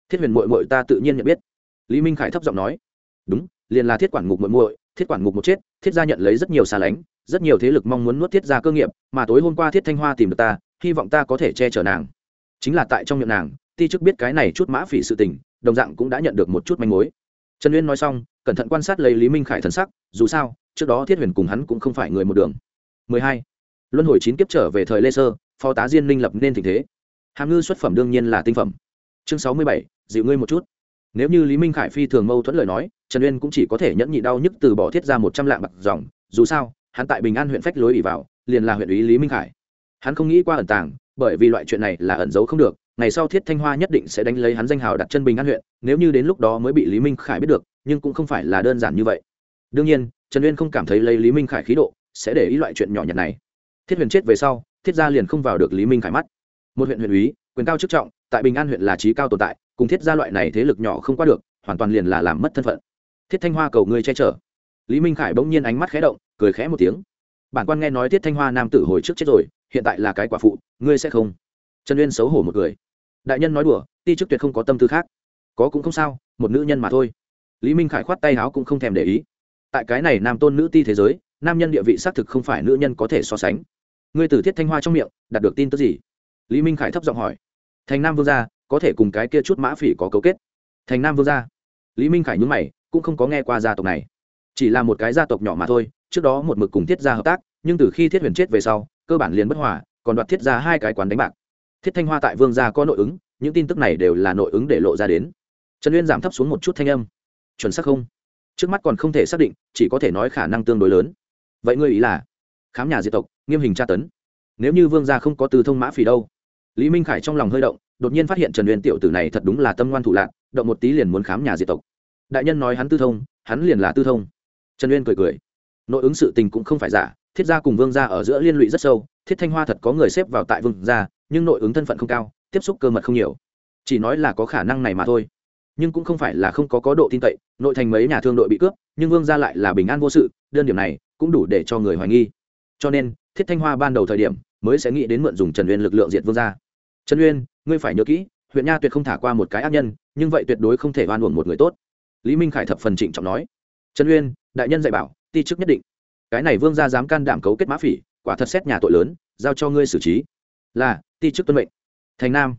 Thiết huyền mội mội ta tự nhiên nhận biết. Lý minh khải thấp giọng nói, đúng, liền là thiết quản ngục muội muội, thiết quản ngục một chết, thiết gia nhận lấy rất nhiều xa lánh rất nhiều thế lực mong muốn nuốt thiết gia cơ nghiệp mà tối hôm qua thiết thanh hoa tìm được ta hy vọng ta có thể che chở nàng. Chính là tại trong miệng nàng ti chức biết cái này chút mã phỉ sự tình đồng dạng cũng đã nhận được một chút manh mối. Trần uyên nói xong cẩn thận quan sát lấy lý minh khải thần sắc dù sao trước đó thiết huyền cùng hắn cũng không phải người một đường. 12. luân hồi chín kiếp trở về thời lê sơ phó tá diên minh lập nên tình thế. Hàm ngư xuất phẩm đương nhiên là tinh phẩm. Chương 67, dịu ngươi một chút. Nếu như lý minh khải phi thường mâu thuẫn lời nói trần uyên cũng chỉ có thể nhẫn nhị đau nhức từ bỏ thiết ra một trăm lạng bạc dòng dù sao hắn tại bình an huyện phách lối ỉ vào, liền là huyện ủy lý minh khải. Hắn không nghĩ qua ẩn tàng, bởi vì loại chuyện này là ẩn giấu không được, ngày sau thiết thanh hoa nhất định sẽ đánh lấy hắn danh hào đặt chân bình an huyện, nếu như đến lúc đó mới bị lý minh khải biết được, nhưng cũng không phải là đơn giản như vậy. Đương nhiên, trần uyên không cảm thấy lấy lý minh khải khí độ, sẽ để ý loại chuyện nhỏ nhặt này. Thiết huyền chết về sau, thiết gia liền không vào được lý minh khải mắt. Một huyện huyện úy quyền cao chức trọng, tại bình an huyện là trí cao tồn tại, cùng thiết gia loại này thế lực nhỏ không qua được, hoàn toàn liền là làm mất thân phận. Thiết thanh hoa cầu ngươi che chở. Lý minh khải bỗng nhiên ánh mắt khẽ động cười khẽ một tiếng. Bản quan nghe nói tiết thanh hoa nam tử hồi trước chết rồi, hiện tại là cái quả phụ, ngươi sẽ không? Trần uyên xấu hổ một cười. Đại nhân nói đùa, ti chức tuyệt không có tâm tư khác. Có cũng không sao, một nữ nhân mà thôi. Lý minh khải khoát tay áo cũng không thèm để ý. Tại cái này nam tôn nữ ti thế giới, nam nhân địa vị xác thực không phải nữ nhân có thể so sánh. Ngươi từ thiết thanh hoa trong miệng, đạt được tin tức gì? Lý minh khải thấp giọng hỏi. Thành nam vương gia, có thể cùng cái kia chút mã phỉ có cấu kết. Thành nam vương gia. Lý minh khải nhúng mày, cũng không có nghe qua gia tộc này chỉ là một cái gia tộc nhỏ mà thôi, trước đó một mực cùng thiết gia hợp tác, nhưng từ khi thiết huyền chết về sau, cơ bản liền bất hòa, còn đoạt thiết ra hai cái quán đánh bạc. Thiết thanh hoa tại vương gia có nội ứng, những tin tức này đều là nội ứng để lộ ra đến. Trần uyên giảm thấp xuống một chút thanh âm. Chuẩn xác không? Trước mắt còn không thể xác định, chỉ có thể nói khả năng tương đối lớn. Vậy ngươi ý là, khám nhà diệt tộc, nghiêm hình tra tấn. Nếu như vương gia không có từ thông mã phì đâu. Lý minh khải trong lòng hơi động, đột nhiên phát hiện trần uyên tiểu tử này thật đúng là tâm ngoan thủ lạc động một tí liền muốn khám nhà diệt tộc. Đại nhân nói hắn tư thông, hắn liền là tư thông trần uyên cười cười. Nội ứng sự tình cũng không phải giả, thiết gia cùng vương gia ở giữa liên lụy rất sâu, thiết thanh hoa thật có người xếp vào tại vương gia, nhưng nội ứng thân phận không cao, tiếp xúc cơ mật không nhiều. Chỉ nói là có khả năng này mà thôi. Nhưng cũng không phải là không có có độ tin cậy, nội thành mấy nhà thương đội bị cướp, nhưng vương gia lại là bình an vô sự, đơn điểm này cũng đủ để cho người hoài nghi. Cho nên, thiết thanh hoa ban đầu thời điểm mới sẽ nghĩ đến mượn dùng trần uyên lực lượng diệt vương gia. Trần uyên, ngươi phải nhớ kỹ, huyện nha tuyệt không thả qua một cái ác nhân, nhưng vậy tuyệt đối không thể oan uổng một người tốt. Lý minh khải thập phần trịnh trọng nói trần uyên, đại nhân dạy bảo, ti chức nhất định. Cái này vương gia dám can đảm cấu kết mã phỉ, quả thật xét nhà tội lớn, giao cho ngươi xử trí. Là, ti chức tuân mệnh. Thành nam.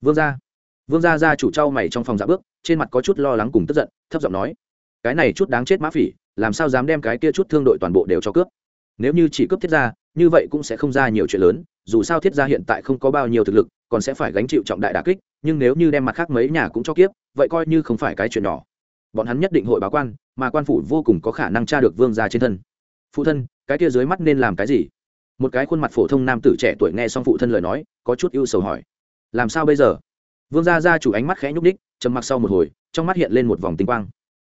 Vương gia. Vương gia gia chủ trao mày trong phòng dạ bước, trên mặt có chút lo lắng cùng tức giận, thấp giọng nói. Cái này chút đáng chết mã phỉ, làm sao dám đem cái kia chút thương đội toàn bộ đều cho cướp? Nếu như chỉ cướp thiết gia, như vậy cũng sẽ không ra nhiều chuyện lớn, dù sao thiết gia hiện tại không có bao nhiêu thực lực, còn sẽ phải gánh chịu trọng đại đà kích, nhưng nếu như đem mặt khác mấy nhà cũng cho kiếp, vậy coi như không phải cái chuyện nhỏ bọn hắn nhất định hội báo quan, mà quan phủ vô cùng có khả năng tra được vương gia trên thân. Phụ thân, cái kia dưới mắt nên làm cái gì? Một cái khuôn mặt phổ thông nam tử trẻ tuổi nghe xong phụ thân lời nói, có chút ưu sầu hỏi. Làm sao bây giờ? Vương gia gia chủ ánh mắt khẽ nhúc đích trầm mặc sau một hồi, trong mắt hiện lên một vòng tinh quang.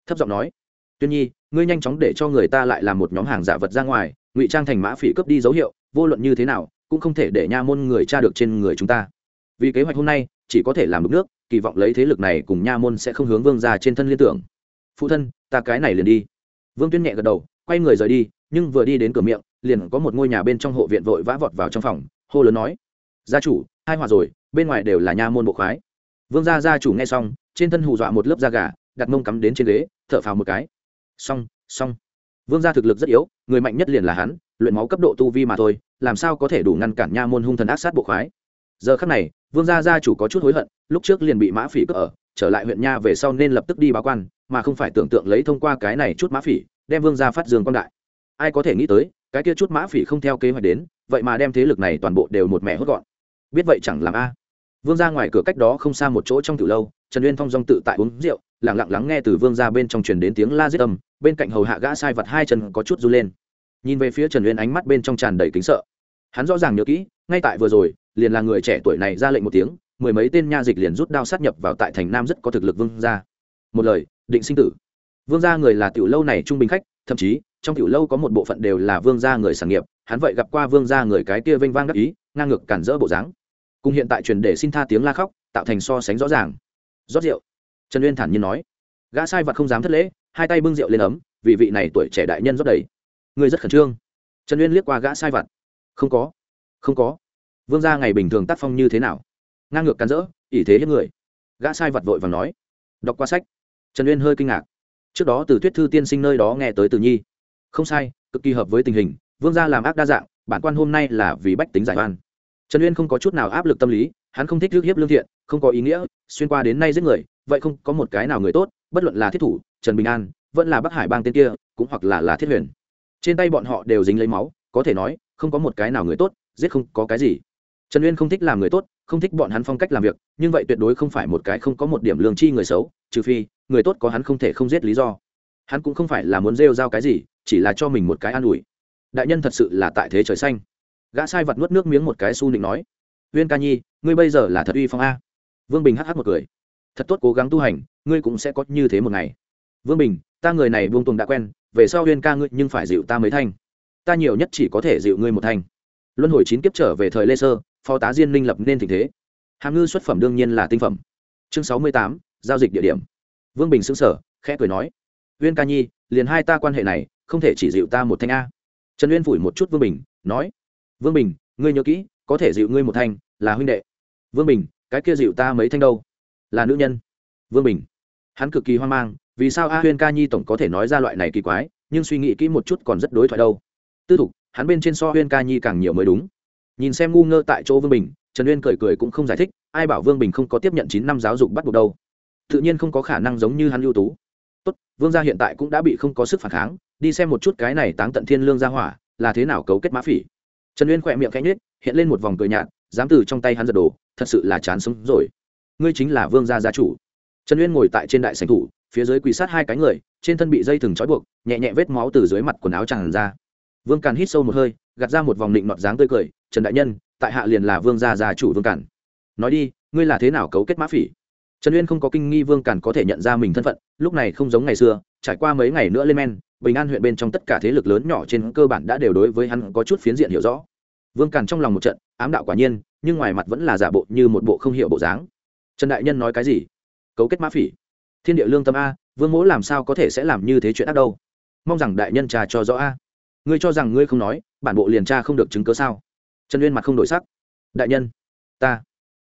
Thấp giọng nói, tuyên nhi, ngươi nhanh chóng để cho người ta lại làm một nhóm hàng giả vật ra ngoài, ngụy trang thành mã phỉ cướp đi dấu hiệu, vô luận như thế nào, cũng không thể để nha môn người tra được trên người chúng ta. Vì kế hoạch hôm nay, chỉ có thể làm đục nước kỳ vọng lấy thế lực này cùng nha môn sẽ không hướng vương ra trên thân liên tưởng. Phụ thân, ta cái này liền đi. Vương tuyên nhẹ gật đầu, quay người rời đi, nhưng vừa đi đến cửa miệng, liền có một ngôi nhà bên trong hộ viện vội vã vọt vào trong phòng, hô lớn nói, gia chủ, hai hòa rồi, bên ngoài đều là nha môn bộ khoái. Vương gia gia chủ nghe xong, trên thân hù dọa một lớp da gà, đặt mông cắm đến trên ghế, thở phào một cái. Xong xong. Vương gia thực lực rất yếu, người mạnh nhất liền là hắn, luyện máu cấp độ tu vi mà thôi, làm sao có thể đủ ngăn cản nha môn hung thần ác sát bộ khoái? Giờ khắc này, vương gia gia chủ có chút hối hận, lúc trước liền bị mã phỉ cướp ở, trở lại huyện nha về sau nên lập tức đi báo quan, mà không phải tưởng tượng lấy thông qua cái này chút mã phỉ, đem vương gia phát dương quan đại. Ai có thể nghĩ tới, cái kia chút mã phỉ không theo kế hoạch đến, vậy mà đem thế lực này toàn bộ đều một mẹ hốt gọn. Biết vậy chẳng làm a. Vương gia ngoài cửa cách đó không xa một chỗ trong từ lâu, trần uyên phong dong tự tại uống rượu lẳng lặng lắng nghe từ vương gia bên trong truyền đến tiếng la giết âm, bên cạnh hầu hạ gã sai vật hai chân có chút r u lên. Nhìn về phía trần uyên ánh mắt bên trong tràn đầy kính sợ. Hắn rõ ràng nhớ kỹ ngay tại vừa rồi, liền là người trẻ tuổi này ra lệnh một tiếng, mười mấy tên nha dịch liền rút đao sát nhập vào tại thành nam rất có thực lực vương gia. Một lời, định sinh tử. Vương gia người là tiểu lâu này trung bình khách, thậm chí, trong tiểu lâu có một bộ phận đều là vương gia người sản nghiệp, hắn vậy gặp qua vương gia người cái kia vênh vang đắc ý, ngang ngược cản rỡ bộ dáng. Cùng hiện tại truyền để xin tha tiếng la khóc, tạo thành so sánh rõ ràng. Rót rượu. Trần uyên thản nhiên nói. Gã sai vật không dám thất lễ, hai tay bưng rượu lên ấm, vì vị này tuổi trẻ đại nhân rót đầy. Người rất khẩn trương. Trần uyên liếc qua gã sai vật. Không có không có. Vương gia ngày bình thường tác phong như thế nào? Ngang ngược cắn rỡ, ỷ thế hết người. Gã sai vật vội và nói. Đọc qua sách. Trần uyên hơi kinh ngạc. Trước đó từ thuyết thư tiên sinh nơi đó nghe tới từ nhi. Không sai, cực kỳ hợp với tình hình, vương gia làm ác đa dạng, bản quan hôm nay là vì bách tính giải oan. Trần uyên không có chút nào áp lực tâm lý, hắn không thích rước hiếp lương thiện, không có ý nghĩa, xuyên qua đến nay giết người, vậy không có một cái nào người tốt, bất luận là thiết thủ, trần bình an, vẫn là bắc hải bang tên kia, cũng hoặc là là thiết huyền. Trên tay bọn họ đều dính lấy máu, có thể nói, không có một cái nào người tốt giết không có cái gì. Trần uyên không thích làm người tốt, không thích bọn hắn phong cách làm việc, nhưng vậy tuyệt đối không phải một cái không có một điểm lương chi người xấu, trừ phi, người tốt có hắn không thể không giết lý do. Hắn cũng không phải là muốn rêu rao cái gì, chỉ là cho mình một cái an ủi. Đại nhân thật sự là tại thế trời xanh. Gã sai vật nuốt nước miếng một cái su nịnh nói, uyên ca nhi, ngươi bây giờ là thật uy phong a. Vương bình hh một cười, thật tốt cố gắng tu hành, ngươi cũng sẽ có như thế một ngày. Vương bình, ta người này buông tuồng đã quen, về sau uyên ca ngươi nhưng phải dịu ta mới thanh ta nhiều nhất chỉ có thể dịu ngươi một thanh luân hồi chín kiếp trở về thời lê sơ, phó tá diên minh lập nên tình thế. Hàm ngư xuất phẩm đương nhiên là tinh phẩm. Chương sáu mươi tám, giao dịch địa điểm. Vương bình xứng sở khẽ cười nói, uyên ca nhi, liền hai ta quan hệ này, không thể chỉ dịu ta một thanh a. Trần uyên phủi một chút vương bình, nói, vương bình, ngươi nhớ kỹ, có thể dịu ngươi một thanh, là huynh đệ. Vương bình, cái kia dịu ta mấy thanh đâu? Là nữ nhân. Vương bình. Hắn cực kỳ hoang mang, vì sao a huyên ca nhi tổng có thể nói ra loại này kỳ quái, nhưng suy nghĩ kỹ một chút còn rất đối thoại đâu. Tư thục hắn bên trên so huyên ca nhi càng nhiều mới đúng. Nhìn xem ngu ngơ tại chỗ vương bình, trần uyên cười cười cũng không giải thích, ai bảo vương bình không có tiếp nhận chín năm giáo dục bắt buộc đâu. Tự nhiên không có khả năng giống như hắn ưu tú. Tốt, vương gia hiện tại cũng đã bị không có sức phản kháng, đi xem một chút cái này táng tận thiên lương gia hỏa, là thế nào cấu kết mã phỉ. Trần uyên khỏe miệng cánh nết hiện lên một vòng cười nhạt, dám từ trong tay hắn giật đồ, thật sự là chán sống rồi. Ngươi chính là vương gia gia chủ. Trần uyên ngồi tại trên đại sành thủ, phía dưới quỳ sát hai cái người, trên thân bị dây thừng trói buộc, nhẹ nhẹ vết máu từ dưới mặt quần áo tràn ra vương càn hít sâu một hơi, gạt ra một vòng định nọt dáng tươi cười, trần đại nhân, tại hạ liền là vương gia gia chủ vương càn. Nói đi, ngươi là thế nào cấu kết mã phỉ? Trần uyên không có kinh nghi vương càn có thể nhận ra mình thân phận, lúc này không giống ngày xưa, trải qua mấy ngày nữa lên men, bình an huyện bên trong tất cả thế lực lớn nhỏ trên cơ bản đã đều đối với hắn có chút phiến diện hiểu rõ. Vương càn trong lòng một trận, ám đạo quả nhiên, nhưng ngoài mặt vẫn là giả bộ như một bộ không hiểu bộ dáng. Trần đại nhân nói cái gì? Cấu kết mã phỉ. Thiên địa lương tâm a, vương mỗ làm sao có thể sẽ làm như thế chuyện ác đâu? Mong rằng đại nhân trà cho rõ a ngươi cho rằng ngươi không nói, bản bộ liền tra không được chứng cớ sao? Trần uyên mặt không đổi sắc. Đại nhân, ta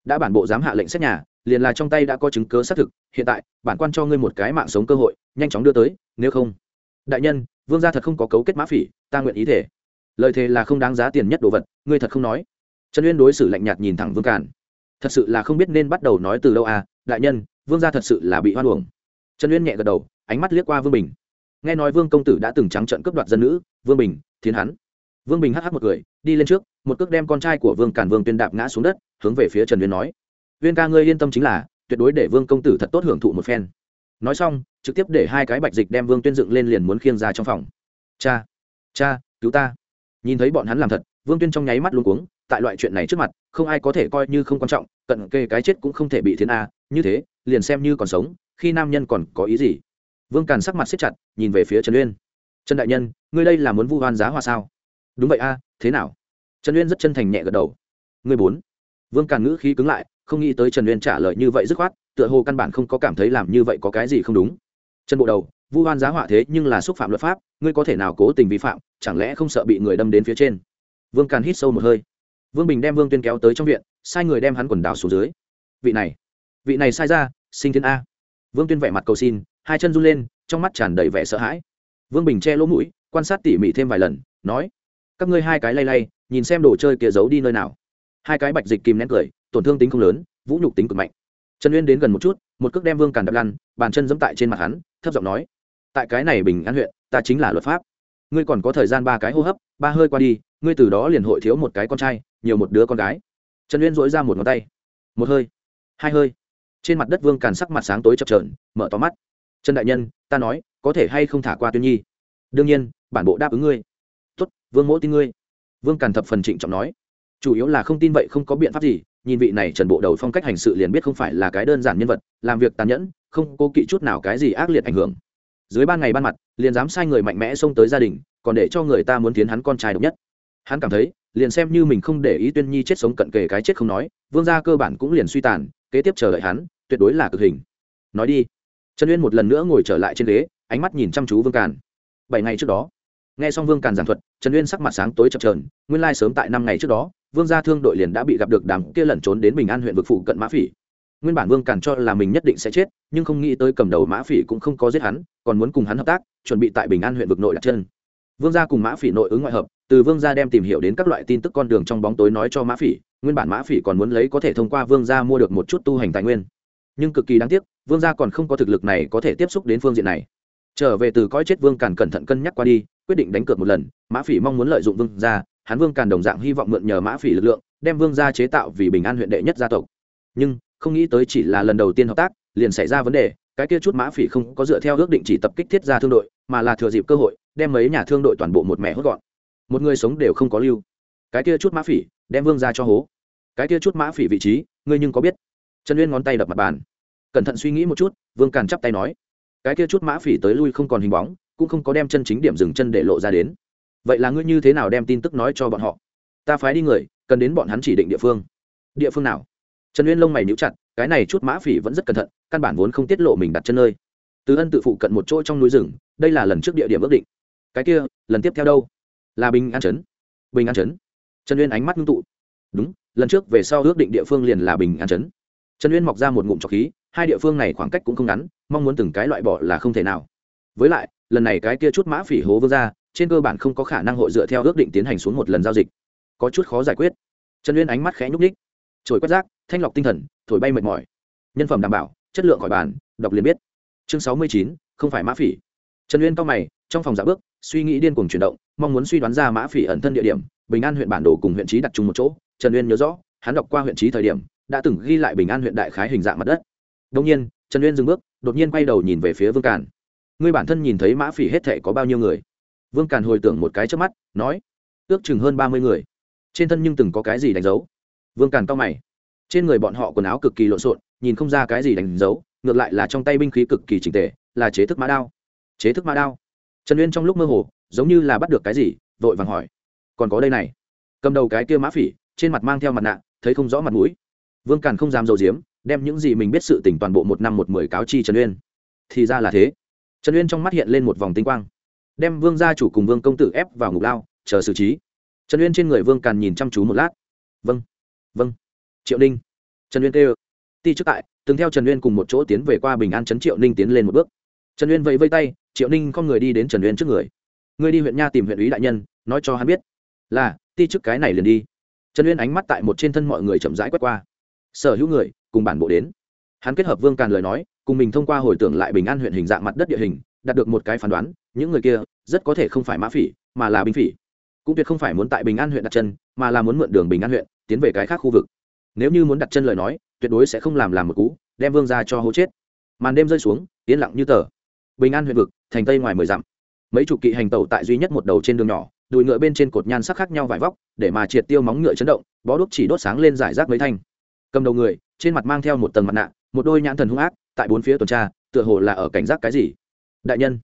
đã bản bộ dám hạ lệnh xét nhà, liền là trong tay đã có chứng cớ xác thực, hiện tại, bản quan cho ngươi một cái mạng sống cơ hội, nhanh chóng đưa tới, nếu không. Đại nhân, vương gia thật không có cấu kết mã phỉ, ta nguyện ý thể. Lời thề là không đáng giá tiền nhất đồ vật, ngươi thật không nói. Trần uyên đối xử lạnh nhạt nhìn thẳng vương càn. Thật sự là không biết nên bắt đầu nói từ đâu à đại nhân, vương gia thật sự là bị hoan uổng. Trần uyên nhẹ gật đầu, ánh mắt liếc qua vương bình nghe nói vương công tử đã từng trắng trận cướp đoạt dân nữ, vương bình thiên hắn vương bình hh một người đi lên trước, một cước đem con trai của vương càn vương tuyên đạp ngã xuống đất, hướng về phía trần uyên nói. Uyên ca ngươi yên tâm chính là, tuyệt đối để vương công tử thật tốt hưởng thụ một phen. Nói xong, trực tiếp để hai cái bạch dịch đem vương tuyên dựng lên liền muốn khiêng ra trong phòng. Cha cha, cứu ta. Nhìn thấy bọn hắn làm thật, vương tuyên trong nháy mắt luôn cuống, tại loại chuyện này trước mặt, không ai có thể coi như không quan trọng, cận kề cái chết cũng không thể bị thiên a, như thế, liền xem như còn sống, khi nam nhân còn có ý gì? Vương càn sắc mặt siết chặt, nhìn về phía trần uyên. Trần đại nhân, ngươi đây là muốn vu hoan giá hoa sao? Đúng vậy a, thế nào? Trần uyên rất chân thành nhẹ gật đầu. Ngươi bốn vương càn ngữ khí cứng lại, không nghĩ tới trần uyên trả lời như vậy dứt khoát, tựa hồ căn bản không có cảm thấy làm như vậy có cái gì không đúng. Trần bộ đầu, vu hoan giá họa thế nhưng là xúc phạm luật pháp, ngươi có thể nào cố tình vi phạm, chẳng lẽ không sợ bị người đâm đến phía trên? Vương càn hít sâu một hơi. Vương bình đem vương tuyên kéo tới trong viện, sai người đem hắn quần đảo xuống dưới. Vị này vị này sai ra sinh thiên a. Vương tuyên vẻ mặt cầu xin hai chân run lên, trong mắt tràn đầy vẻ sợ hãi. Vương bình che lỗ mũi, quan sát tỉ mỉ thêm vài lần, nói, các ngươi hai cái lay lay, nhìn xem đồ chơi kia giấu đi nơi nào. Hai cái bạch dịch kìm nén cười, tổn thương tính không lớn, vũ nhục tính cực mạnh. Trần uyên đến gần một chút, một cước đem vương càn đập lăn, bàn chân dẫm tại trên mặt hắn, thấp giọng nói, tại cái này bình an huyện, ta chính là luật pháp. Ngươi còn có thời gian ba cái hô hấp, ba hơi qua đi, ngươi từ đó liền hội thiếu một cái con trai, nhiều một đứa con gái. Trần uyên dỗi ra một ngón tay. Một hơi, hai hơi. Trên mặt đất vương càn sắc mặt sáng tối chập trờn mở to mắt trần đại nhân, ta nói, có thể hay không thả qua tuyên nhi? Đương nhiên, bản bộ đáp ứng ngươi. Tuất vương mỗ tin ngươi. Vương càn thập phần trịnh trọng nói. Chủ yếu là không tin vậy không có biện pháp gì, nhìn vị này trần bộ đầu phong cách hành sự liền biết không phải là cái đơn giản nhân vật, làm việc tàn nhẫn, không cố kỵ chút nào cái gì ác liệt ảnh hưởng. Dưới ban ngày ban mặt, liền dám sai người mạnh mẽ xông tới gia đình, còn để cho người ta muốn tiến hắn con trai độc nhất. Hắn cảm thấy, liền xem như mình không để ý tuyên nhi chết sống cận kề cái chết không nói, vương gia cơ bản cũng liền suy tàn, kế tiếp chờ đợi hắn, tuyệt đối là cực hình. Nói đi trần uyên một lần nữa ngồi trở lại trên ghế, ánh mắt nhìn chăm chú vương càn. Bảy ngày trước đó, nghe xong vương càn giảng thuật, trần uyên sắc mặt sáng tối chập trờn nguyên lai sớm tại năm ngày trước đó, vương gia thương đội liền đã bị gặp được đám kia lẩn trốn đến bình an huyện vực phụ cận mã phỉ. Nguyên bản vương càn cho là mình nhất định sẽ chết, nhưng không nghĩ tới cầm đầu mã phỉ cũng không có giết hắn, còn muốn cùng hắn hợp tác, chuẩn bị tại bình an huyện vực nội đặt chân. Vương gia cùng mã phỉ nội ứng ngoại hợp, từ vương gia đem tìm hiểu đến các loại tin tức con đường trong bóng tối nói cho mã phỉ, nguyên bản mã phỉ còn muốn lấy có thể thông qua vương gia mua được một chút tu hành tài nguyên. Nhưng cực kỳ đáng tiếc vương gia còn không có thực lực này có thể tiếp xúc đến phương diện này. Trở về từ coi chết vương càn cẩn thận cân nhắc qua đi, quyết định đánh cược một lần, mã phỉ mong muốn lợi dụng vương gia, hắn vương càn đồng dạng hy vọng mượn nhờ mã phỉ lực lượng, đem vương gia chế tạo vì bình an huyện đệ nhất gia tộc. Nhưng, không nghĩ tới chỉ là lần đầu tiên hợp tác, liền xảy ra vấn đề, cái kia chút mã phỉ không có dựa theo ước định chỉ tập kích thiết gia thương đội, mà là thừa dịp cơ hội, đem mấy nhà thương đội toàn bộ một mẹ hốt gọn. Một người sống đều không có lưu. Cái kia chút mã phỉ, đem vương ra cho hố. Cái kia chút mã phỉ vị trí, ngươi nhưng có biết. Trần uyên ngón tay đập mặt bàn cẩn thận suy nghĩ một chút, vương càn chắp tay nói, cái kia chút mã phỉ tới lui không còn hình bóng, cũng không có đem chân chính điểm dừng chân để lộ ra đến. Vậy là ngươi như thế nào đem tin tức nói cho bọn họ? Ta phái đi người, cần đến bọn hắn chỉ định địa phương. Địa phương nào? Trần uyên lông mày níu chặt, cái này chút mã phỉ vẫn rất cẩn thận, căn bản vốn không tiết lộ mình đặt chân nơi. Từ ân tự phụ cận một chỗ trong núi rừng, đây là lần trước địa điểm ước định. Cái kia, lần tiếp theo đâu? Là bình an chấn bình an chấn trần uyên ánh mắt ngưng tụ. Đúng, lần trước về sau ước định địa phương liền là bình an chấn trần uyên mọc ra một ngụm trọc khí hai địa phương này khoảng cách cũng không ngắn, mong muốn từng cái loại bỏ là không thể nào. Với lại, lần này cái kia chút mã phỉ hố vương ra trên cơ bản không có khả năng hội dựa theo ước định tiến hành xuống một lần giao dịch. Có chút khó giải quyết. Trần uyên ánh mắt khẽ nhúc ních trồi quét rác, thanh lọc tinh thần, thổi bay mệt mỏi. Nhân phẩm đảm bảo, chất lượng khỏi bàn, đọc liền biết. Chương sáu mươi chín, không phải mã phỉ. Trần uyên cao mày, trong phòng giả bước, suy nghĩ điên cuồng chuyển động, mong muốn suy đoán ra mã phỉ ẩn thân địa điểm, bình an huyện bản đồ cùng huyện trí đặt chung một chỗ. Trần uyên nhớ rõ, hắn đọc qua huyện trí thời điểm, đã từng ghi lại bình an huyện đại khái hình dạng mặt đất đông nhiên, trần uyên dừng bước, đột nhiên quay đầu nhìn về phía vương càn. Ngươi bản thân nhìn thấy mã phỉ hết thệ có bao nhiêu người? Vương càn hồi tưởng một cái trước mắt, nói, ước chừng hơn ba mươi người. Trên thân nhưng từng có cái gì đánh dấu? Vương càn cao mày. Trên người bọn họ quần áo cực kỳ lộn xộn, nhìn không ra cái gì đánh dấu, ngược lại là trong tay binh khí cực kỳ trình tề, là chế thức mã đao. Chế thức mã đao. Trần uyên trong lúc mơ hồ, giống như là bắt được cái gì, vội vàng hỏi, còn có đây này? Cầm đầu cái kia mã phỉ, trên mặt mang theo mặt nạ, thấy không rõ mặt mũi. Vương càn không dám dầu diếm đem những gì mình biết sự tình toàn bộ một năm một mười cáo chi trần uyên. Thì ra là thế. Trần uyên trong mắt hiện lên một vòng tinh quang. Đem vương gia chủ cùng vương công tử ép vào ngục lao, chờ xử trí. Trần uyên trên người vương càn nhìn chăm chú một lát. Vâng vâng. Triệu ninh. Trần uyên kêu. Ti trước tại, từng theo trần uyên cùng một chỗ tiến về qua bình an trấn triệu ninh tiến lên một bước. Trần uyên vẫy vây tay, triệu ninh không người đi đến trần uyên trước người. Ngươi đi huyện nha tìm huyện ý đại nhân, nói cho hắn biết. Là, ti trước cái này liền đi. Trần uyên ánh mắt tại một trên thân mọi người chậm rãi quét qua sở hữu người, cùng bản bộ đến. Hắn kết hợp vương càn lời nói, cùng mình thông qua hồi tưởng lại bình an huyện hình dạng mặt đất địa hình, đạt được một cái phán đoán, những người kia rất có thể không phải mã phỉ, mà là binh phỉ. Cũng tuyệt không phải muốn tại bình an huyện đặt chân, mà là muốn mượn đường bình an huyện, tiến về cái khác khu vực. Nếu như muốn đặt chân lời nói, tuyệt đối sẽ không làm làm một cú, đem vương ra cho hố chết. Màn đêm rơi xuống, yên lặng như tờ. Bình an huyện vực, thành tây ngoài mười dặm. Mấy chục kỵ hành tàu tại duy nhất một đầu trên đường nhỏ, đùi ngựa bên trên cột nhan sắc khác nhau vải vóc, để mà triệt tiêu móng ngựa chấn động, bó đúc chỉ đốt sáng lên giải rác mấy thanh cầm đầu người, trên mặt mang theo một tầng mặt nạ, một đôi nhãn thần hung ác, tại bốn phía tuần tra, tựa hồ là ở cảnh giác cái gì. Đại nhân,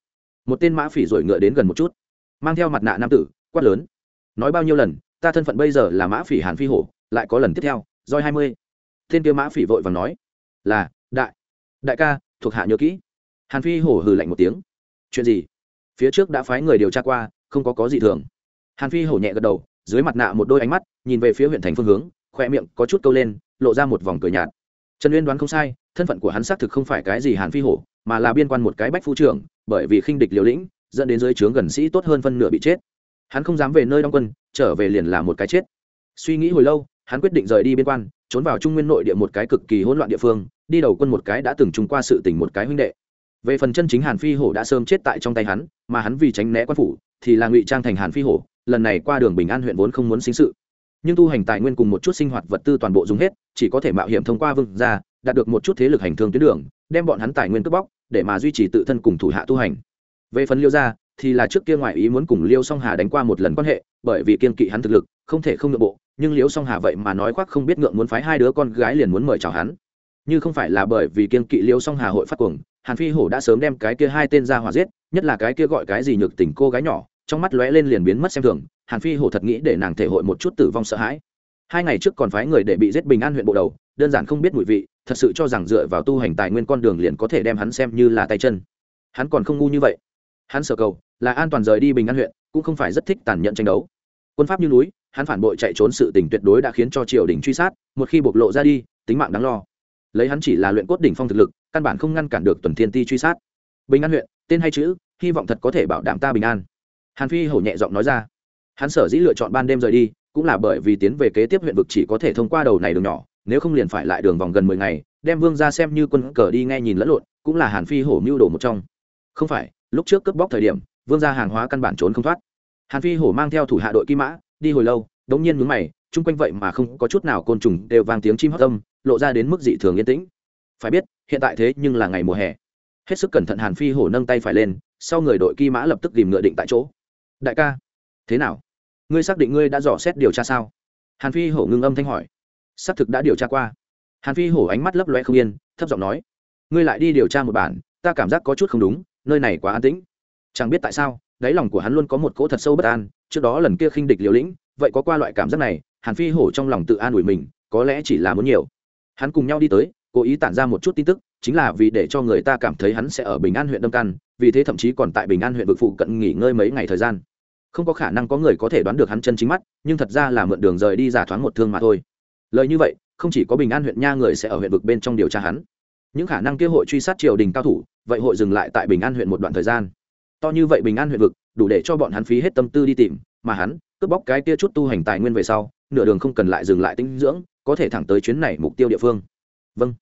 một tên mã phỉ rồi ngựa đến gần một chút, mang theo mặt nạ nam tử, quát lớn. Nói bao nhiêu lần, ta thân phận bây giờ là mã phỉ hàn phi hổ, lại có lần tiếp theo, roi hai mươi. Tên kia mã phỉ vội và nói, là, đại đại ca, thuộc hạ nhớ kỹ. Hàn phi hổ hừ lạnh một tiếng. Chuyện gì? Phía trước đã phái người điều tra qua, không có có gì thường. Hàn phi hổ nhẹ gật đầu, dưới mặt nạ một đôi ánh mắt, nhìn về phía huyện thành phương hướng, khoe miệng có chút câu lên lộ ra một vòng cười nhạt. Trần uyên đoán không sai, thân phận của hắn xác thực không phải cái gì hàn phi hổ, mà là biên quan một cái bách phu trưởng, bởi vì khinh địch liều lĩnh, dẫn đến dưới trướng gần sĩ tốt hơn phân nửa bị chết. Hắn không dám về nơi đóng quân, trở về liền là một cái chết. Suy nghĩ hồi lâu, hắn quyết định rời đi biên quan, trốn vào trung nguyên nội địa một cái cực kỳ hỗn loạn địa phương, đi đầu quân một cái đã từng trùng qua sự tình một cái huynh đệ. Về phần chân chính hàn phi hổ đã sớm chết tại trong tay hắn, mà hắn vì tránh né quan phủ, thì là ngụy trang thành hàn phi hổ, lần này qua đường bình an huyện vốn không muốn sinh sự nhưng tu hành tài nguyên cùng một chút sinh hoạt vật tư toàn bộ dùng hết, chỉ có thể mạo hiểm thông qua vương ra đạt được một chút thế lực hành thương tuyến đường, đem bọn hắn tài nguyên cướp bóc, để mà duy trì tự thân cùng thủ hạ tu hành. Về phần liêu gia, thì là trước kia ngoại ý muốn cùng liêu song hà đánh qua một lần quan hệ, bởi vì kiên kỵ hắn thực lực, không thể không nội bộ, nhưng liêu song hà vậy mà nói khoác không biết ngượng muốn phái hai đứa con gái liền muốn mời chào hắn. Như không phải là bởi vì kiên kỵ liêu song hà hội phát cuồng, hàn phi hổ đã sớm đem cái kia hai tên ra hỏa giết, nhất là cái kia gọi cái gì nhược tình cô gái nhỏ trong mắt lóe lên liền biến mất xem thường, hàn phi hổ thật nghĩ để nàng thể hội một chút tử vong sợ hãi. Hai ngày trước còn phái người để bị giết bình an huyện bộ đầu, đơn giản không biết mùi vị, thật sự cho rằng dựa vào tu hành tài nguyên con đường liền có thể đem hắn xem như là tay chân. Hắn còn không ngu như vậy. Hắn sợ cầu là an toàn rời đi bình an huyện, cũng không phải rất thích tàn nhẫn tranh đấu. Quân pháp như núi, hắn phản bội chạy trốn sự tình tuyệt đối đã khiến cho triều đình truy sát, một khi bộc lộ ra đi, tính mạng đáng lo. Lấy hắn chỉ là luyện cốt đỉnh phong thực lực, căn bản không ngăn cản được tuần thiên ti truy sát. Bình an huyện, tên hay chữ, hy vọng thật có thể bảo đảm ta bình an hàn phi hổ nhẹ giọng nói ra. Hắn sở dĩ lựa chọn ban đêm rời đi, cũng là bởi vì tiến về kế tiếp huyện vực chỉ có thể thông qua đầu này đường nhỏ, nếu không liền phải lại đường vòng gần mười ngày, đem vương ra xem như quân cờ đi nghe nhìn lẫn lộn, cũng là hàn phi hổ mưu đồ một trong. Không phải, lúc trước cướp bóc thời điểm, vương ra hàng hóa căn bản trốn không thoát. Hàn phi hổ mang theo thủ hạ đội kim mã, đi hồi lâu, đống nhiên mướn mày, chung quanh vậy mà không có chút nào côn trùng đều vang tiếng chim hót âm, lộ ra đến mức dị thường yên tĩnh. Phải biết, hiện tại thế nhưng là ngày mùa hè. Hết sức cẩn thận hàn phi hổ nâng tay phải lên, sau người đội kim mã lập tức tìm ngựa định tại chỗ đại ca, thế nào? Ngươi xác định ngươi đã dò xét điều tra sao? Hàn phi hổ ngưng âm thanh hỏi. Xác thực đã điều tra qua. Hàn phi hổ ánh mắt lấp loe không yên, thấp giọng nói. Ngươi lại đi điều tra một bản, ta cảm giác có chút không đúng, nơi này quá an tĩnh. Chẳng biết tại sao, đáy lòng của hắn luôn có một cỗ thật sâu bất an, trước đó lần kia khinh địch liều lĩnh, vậy có qua loại cảm giác này, hàn phi hổ trong lòng tự an ủi mình, có lẽ chỉ là muốn nhiều. Hắn cùng nhau đi tới, cố ý tản ra một chút tin tức, chính là vì để cho người ta cảm thấy hắn sẽ ở bình an huyện đông căn vì thế thậm chí còn tại bình an huyện vực phụ cận nghỉ ngơi mấy ngày thời gian. Không có khả năng có người có thể đoán được hắn chân chính mắt, nhưng thật ra là mượn đường rời đi giả thoáng một thương mà thôi. Lời như vậy, không chỉ có bình an huyện nha người sẽ ở huyện vực bên trong điều tra hắn. Những khả năng kia hội truy sát triều đình cao thủ, vậy hội dừng lại tại bình an huyện một đoạn thời gian. To như vậy bình an huyện vực, đủ để cho bọn hắn phí hết tâm tư đi tìm, mà hắn, cướp bóc cái kia chút tu hành tài nguyên về sau, nửa đường không cần lại dừng lại tinh dưỡng, có thể thẳng tới chuyến này mục tiêu địa phương. Vâng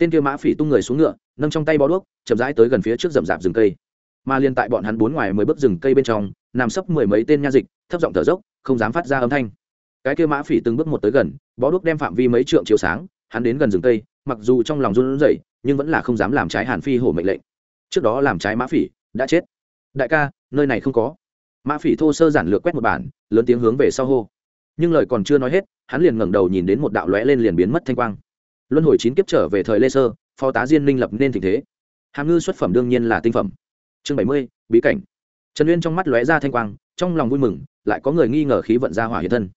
tên kia mã phỉ tung người xuống ngựa, nâng trong tay bó đuốc, chậm rãi tới gần phía trước rậm rạp rừng cây. Mà liên tại bọn hắn bốn ngoài mới bước rừng cây bên trong, nằm sấp mười mấy tên nha dịch, thấp giọng thở dốc, không dám phát ra âm thanh. Cái kia mã phỉ từng bước một tới gần, bó đuốc đem phạm vi mấy trượng chiếu sáng, hắn đến gần rừng cây, mặc dù trong lòng run rẩy, nhưng vẫn là không dám làm trái hàn phi hổ mệnh lệnh. Trước đó làm trái mã phỉ, đã chết. Đại ca, nơi này không có. Mã phỉ thô sơ giản lược quét một bản, lớn tiếng hướng về sau hô. Nhưng lời còn chưa nói hết, hắn liền ngẩng đầu nhìn đến một đạo lóe lên liền biến mất thanh quang luân hồi chín kiếp trở về thời lê sơ, phó tá diên minh lập nên tình thế. Hàm ngư xuất phẩm đương nhiên là tinh phẩm. Chương bảy mươi, bí cảnh. Trần uyên trong mắt lóe ra thanh quang, trong lòng vui mừng, lại có người nghi ngờ khí vận ra hỏa hiện thân.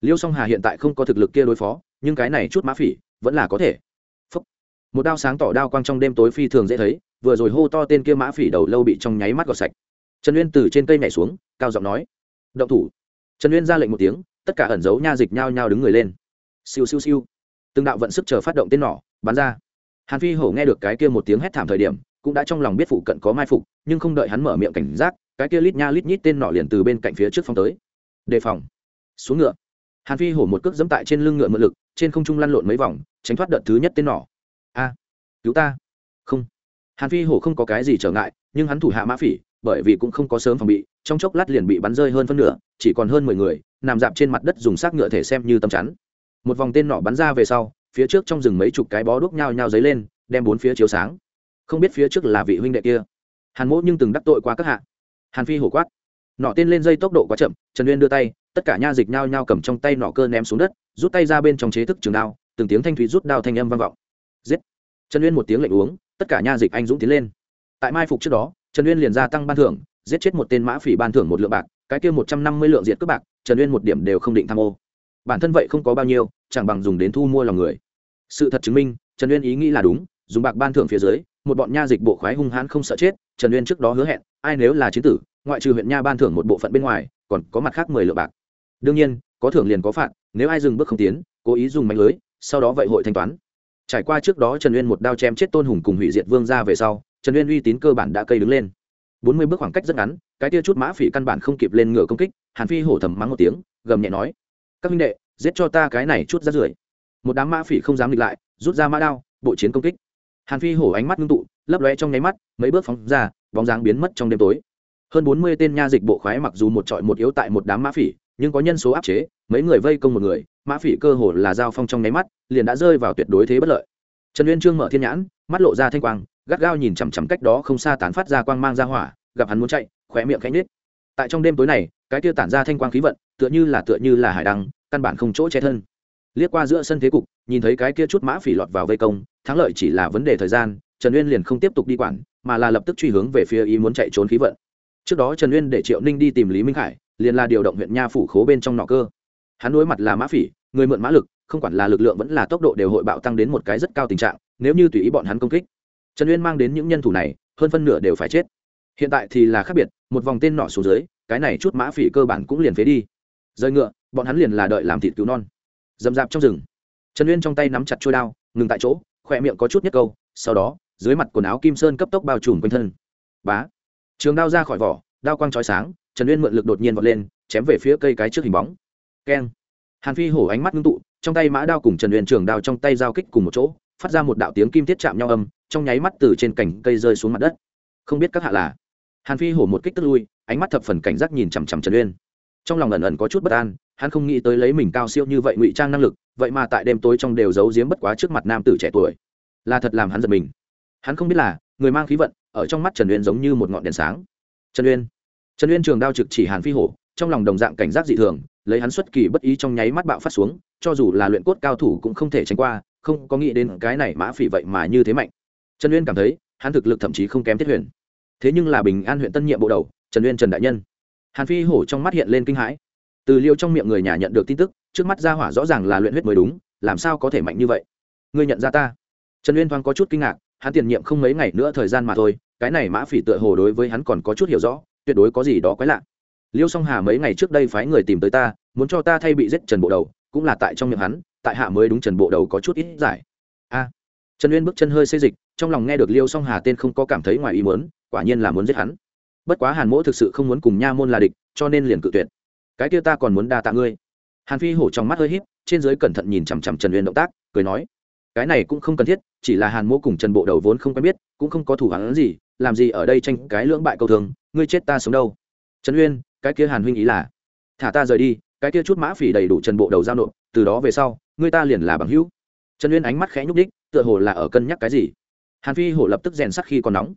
Liêu song hà hiện tại không có thực lực kia đối phó, nhưng cái này chút mã phỉ, vẫn là có thể. Phúc. một đao sáng tỏ đao quang trong đêm tối phi thường dễ thấy, vừa rồi hô to tên kia mã phỉ đầu lâu bị trong nháy mắt gọt sạch. Trần uyên từ trên cây nhảy xuống, cao giọng nói, động thủ. Trần uyên ra lệnh một tiếng, tất cả ẩn dấu nha dịch nhao nhao đứng người lên. Siêu siêu siêu từng đạo vận sức chờ phát động tên nỏ, bắn ra. Hàn phi hổ nghe được cái kia một tiếng hét thảm thời điểm, cũng đã trong lòng biết phụ cận có mai phục, nhưng không đợi hắn mở miệng cảnh giác, cái kia lít nha lít nhít tên nỏ liền từ bên cạnh phía trước phong tới. Đề phòng. Xuống ngựa. Hàn phi hổ một cước dẫm tại trên lưng ngựa mượn lực, trên không trung lăn lộn mấy vòng, tránh thoát đợt thứ nhất tên nỏ. A, cứu ta. Không. Hàn phi hổ không có cái gì trở ngại, nhưng hắn thủ hạ mã phỉ, bởi vì cũng không có sớm phòng bị, trong chốc lát liền bị bắn rơi hơn phân nửa, chỉ còn hơn mười người, nằm dạp trên mặt đất dùng xác ngựa thể xem như tầm chắn một vòng tên nỏ bắn ra về sau, phía trước trong rừng mấy chục cái bó đuốc nhao nhao dấy lên, đem bốn phía chiếu sáng. Không biết phía trước là vị huynh đệ kia. Hàn mỗ nhưng từng đắc tội qua các hạ. Hàn phi hổ quát. Nọ tên lên dây tốc độ quá chậm, trần uyên đưa tay, tất cả nha dịch nhao nhao cầm trong tay nọ cơ ném xuống đất, rút tay ra bên trong chế thức trường đao, từng tiếng thanh thủy rút đao thanh âm vang vọng. Giết. Trần uyên một tiếng lệnh uống, tất cả nha dịch anh dũng tiến lên. Tại mai phục trước đó, trần uyên liền gia tăng ban thưởng, giết chết một tên mã phỉ ban thưởng một lượng bạc, cái kia một trăm năm mươi lượng diệt cướp bạc, trần uyên một điểm đều không định tham ô bản thân vậy không có bao nhiêu, chẳng bằng dùng đến thu mua lòng người. Sự thật chứng minh, trần uyên ý nghĩ là đúng, dùng bạc ban thưởng phía dưới, một bọn nha dịch bộ khoái hung hãn không sợ chết, trần uyên trước đó hứa hẹn, ai nếu là chiến tử, ngoại trừ huyện nha ban thưởng một bộ phận bên ngoài, còn có mặt khác mười lượng bạc. Đương nhiên, có thưởng liền có phạt, nếu ai dừng bước không tiến, cố ý dùng mạnh lưới, sau đó vậy hội thanh toán. Trải qua trước đó trần uyên một đao chém chết tôn hùng cùng hủy diệt vương ra về sau, trần uyên uy tín cơ bản đã cây đứng lên. Bốn mươi bước khoảng cách rất ngắn, cái tia chút mã phỉ căn bản không kịp lên ngựa công kích, hàn phi hổ thầm mắng một tiếng, gầm nhẹ nói các minh đệ, giết cho ta cái này chút ra rưởi. Một đám mã phỉ không dám địch lại, rút ra mã đao, bộ chiến công kích. Hàn phi hổ ánh mắt ngưng tụ, lấp lóe trong nháy mắt, mấy bước phóng ra, bóng dáng biến mất trong đêm tối. Hơn bốn mươi tên nha dịch bộ khoái mặc dù một trọi một yếu tại một đám mã phỉ, nhưng có nhân số áp chế, mấy người vây công một người, mã phỉ cơ hồ là giao phong trong nháy mắt, liền đã rơi vào tuyệt đối thế bất lợi. Trần uyên trương mở thiên nhãn, mắt lộ ra thanh quang, gắt gao nhìn chằm chằm cách đó không xa tán phát ra quang mang ra hỏa, gặp hắn muốn chạy, khóe miệng khẽ nhếch. Tại trong đêm tối này, cái tiêu tản ra thanh quang khí vận tựa như là tựa như là hải đăng, căn bản không chỗ che thân. Liếc qua giữa sân thế cục, nhìn thấy cái kia chút mã phỉ lọt vào vây công, thắng lợi chỉ là vấn đề thời gian, trần uyên liền không tiếp tục đi quản, mà là lập tức truy hướng về phía ý muốn chạy trốn khí vận. Trước đó trần uyên để triệu ninh đi tìm lý minh khải, liền là điều động huyện nha phủ khố bên trong nọ cơ. Hắn đối mặt là mã phỉ, người mượn mã lực, không quản là lực lượng vẫn là tốc độ đều hội bạo tăng đến một cái rất cao tình trạng, nếu như tùy ý bọn hắn công kích. Trần uyên mang đến những nhân thủ này, hơn phân nửa đều phải chết. Hiện tại thì là khác biệt, một vòng tên nọ xuống dưới, cái này chút mã phỉ cơ bản cũng liền phế đi rơi ngựa, bọn hắn liền là đợi làm thịt cứu non. Dầm dạp trong rừng. Trần uyên trong tay nắm chặt trôi đao, ngừng tại chỗ khoe miệng có chút nhất câu, sau đó, dưới mặt quần áo kim sơn cấp tốc bao trùm quanh thân. Bá. Trường đao ra khỏi vỏ, đao quang trói sáng, trần uyên mượn lực đột nhiên vọt lên, chém về phía cây cái trước hình bóng. Keng. Hàn phi hổ ánh mắt ngưng tụ, trong tay mã đao cùng trần uyên trường đao trong tay giao kích cùng một chỗ, phát ra một đạo tiếng kim thiết chạm nhau âm, trong nháy mắt từ trên cành cây rơi xuống mặt đất. Không biết các hạ là. Hàn phi hổ một kích tức lui, ánh mắt thập phần cảnh giác nhìn chằm chằm trần uyên trong lòng ẩn ẩn có chút bất an, hắn không nghĩ tới lấy mình cao siêu như vậy ngụy trang năng lực, vậy mà tại đêm tối trong đều giấu giếm bất quá trước mặt nam tử trẻ tuổi. Là thật làm hắn giật mình. Hắn không biết là, người mang khí vận, ở trong mắt trần uyên giống như một ngọn đèn sáng. Trần uyên. Trần uyên trường đao trực chỉ hàn phi hổ, trong lòng đồng dạng cảnh giác dị thường, lấy hắn xuất kỳ bất ý trong nháy mắt bạo phát xuống, cho dù là luyện cốt cao thủ cũng không thể tránh qua, không có nghĩ đến cái này mã phỉ vậy mà như thế mạnh. Trần uyên cảm thấy, hắn thực lực thậm chí không kém thiết huyền. Thế nhưng là bình an huyện tân nhiệm bộ đầu, trần uyên trần đại nhân hàn phi hổ trong mắt hiện lên kinh hãi. Từ liêu trong miệng người nhà nhận được tin tức, trước mắt ra hỏa rõ ràng là luyện huyết mới đúng, làm sao có thể mạnh như vậy? Ngươi nhận ra ta? Trần uyên thoáng có chút kinh ngạc, hắn tiền nhiệm không mấy ngày nữa thời gian mà thôi, cái này mã phỉ tựa hồ đối với hắn còn có chút hiểu rõ, tuyệt đối có gì đó quái lạ. Liêu song hà mấy ngày trước đây phái người tìm tới ta, muốn cho ta thay bị giết trần bộ đầu, cũng là tại trong miệng hắn, tại hạ mới đúng trần bộ đầu có chút ít giải. A. Trần uyên bước chân hơi xê dịch, trong lòng nghe được liêu song hà tên không có cảm thấy ngoài ý muốn, quả nhiên là muốn giết hắn bất quá hàn mỗ thực sự không muốn cùng nha môn là địch, cho nên liền cự tuyệt. Cái kia ta còn muốn đa tạ ngươi. Hàn phi hổ trong mắt hơi híp, trên dưới cẩn thận nhìn chằm chằm trần uyên động tác, cười nói, cái này cũng không cần thiết, chỉ là hàn mỗ cùng trần bộ đầu vốn không quen biết, cũng không có thủ hắn gì, làm gì ở đây tranh cái lưỡng bại câu thường, ngươi chết ta sống đâu. Trần uyên, cái kia hàn huynh ý là, thả ta rời đi, cái kia chút mã phỉ đầy đủ trần bộ đầu giao nộp, từ đó về sau, ngươi ta liền là bằng hữu. Trần uyên ánh mắt khẽ nhúc đích tựa hồ là ở cân nhắc cái gì. Hàn phi hổ lập tức rèn sắc khi còn nóng.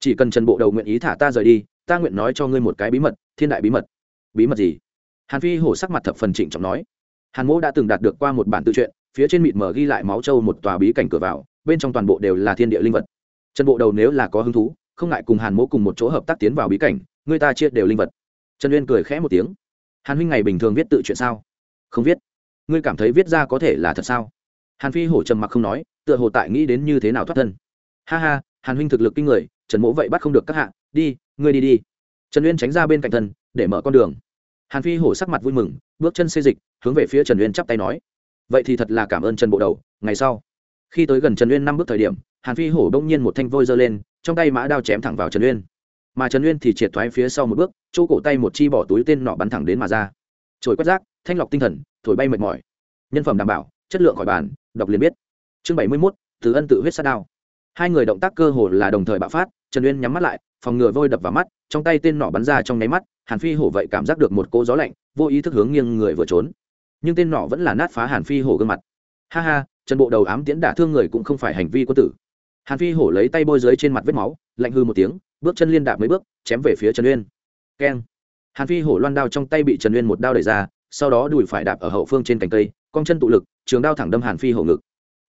Chỉ cần trần bộ đầu nguyện ý thả ta rời đi ta nguyện nói cho ngươi một cái bí mật, thiên đại bí mật. Bí mật gì? Hàn phi hổ sắc mặt thập phần trịnh trọng nói. Hàn mỗ đã từng đạt được qua một bản tự truyện, phía trên mịt mờ ghi lại máu châu một tòa bí cảnh cửa vào, bên trong toàn bộ đều là thiên địa linh vật. Trần bộ đầu nếu là có hứng thú, không ngại cùng hàn mỗ cùng một chỗ hợp tác tiến vào bí cảnh, người ta chia đều linh vật. Trần uyên cười khẽ một tiếng. Hàn huynh ngày bình thường viết tự chuyện sao? Không viết. Ngươi cảm thấy viết ra có thể là thật sao? Hàn phi hổ trầm mặc không nói, tựa hồ tại nghĩ đến như thế nào thoát thân. Ha ha, hàn huynh thực lực kinh người trần mỗ vậy bắt không được các hạ, đi, ngươi đi đi. Trần uyên tránh ra bên cạnh thân để mở con đường. Hàn phi hổ sắc mặt vui mừng, bước chân xê dịch, hướng về phía trần uyên chắp tay nói. Vậy thì thật là cảm ơn trần bộ đầu, ngày sau. Khi tới gần trần uyên năm bước thời điểm, hàn phi hổ đông nhiên một thanh vôi giơ lên, trong tay mã đao chém thẳng vào trần uyên. Mà trần uyên thì triệt thoái phía sau một bước, chỗ cổ tay một chi bỏ túi tên nọ bắn thẳng đến mà ra. Trồi quét rác, thanh lọc tinh thần, thổi bay mệt mỏi. Nhân phẩm đảm bảo, chất lượng khỏi bàn, đọc liền biết. Chương bảy mươi mốt, từ ân tự huyết sát đao. Hai người động tác cơ hồ là đồng thời bạo phát trần uyên nhắm mắt lại, phòng ngừa vôi đập vào mắt, trong tay tên nỏ bắn ra trong nháy mắt, hàn phi hổ vậy cảm giác được một cỗ gió lạnh, vô ý thức hướng nghiêng người vừa trốn. Nhưng tên nỏ vẫn là nát phá hàn phi hổ gương mặt. Ha ha, trần bộ đầu ám tiễn đả thương người cũng không phải hành vi quân tử. Hàn phi hổ lấy tay bôi dưới trên mặt vết máu, lạnh hư một tiếng, bước chân liên đạp mấy bước, chém về phía trần uyên. Keng. Hàn phi hổ loan đao trong tay bị trần uyên một đao đẩy ra, sau đó đùi phải đạp ở hậu phương trên cành cây, cong chân tụ lực, trường đao thẳng đâm hàn phi hổ ngực.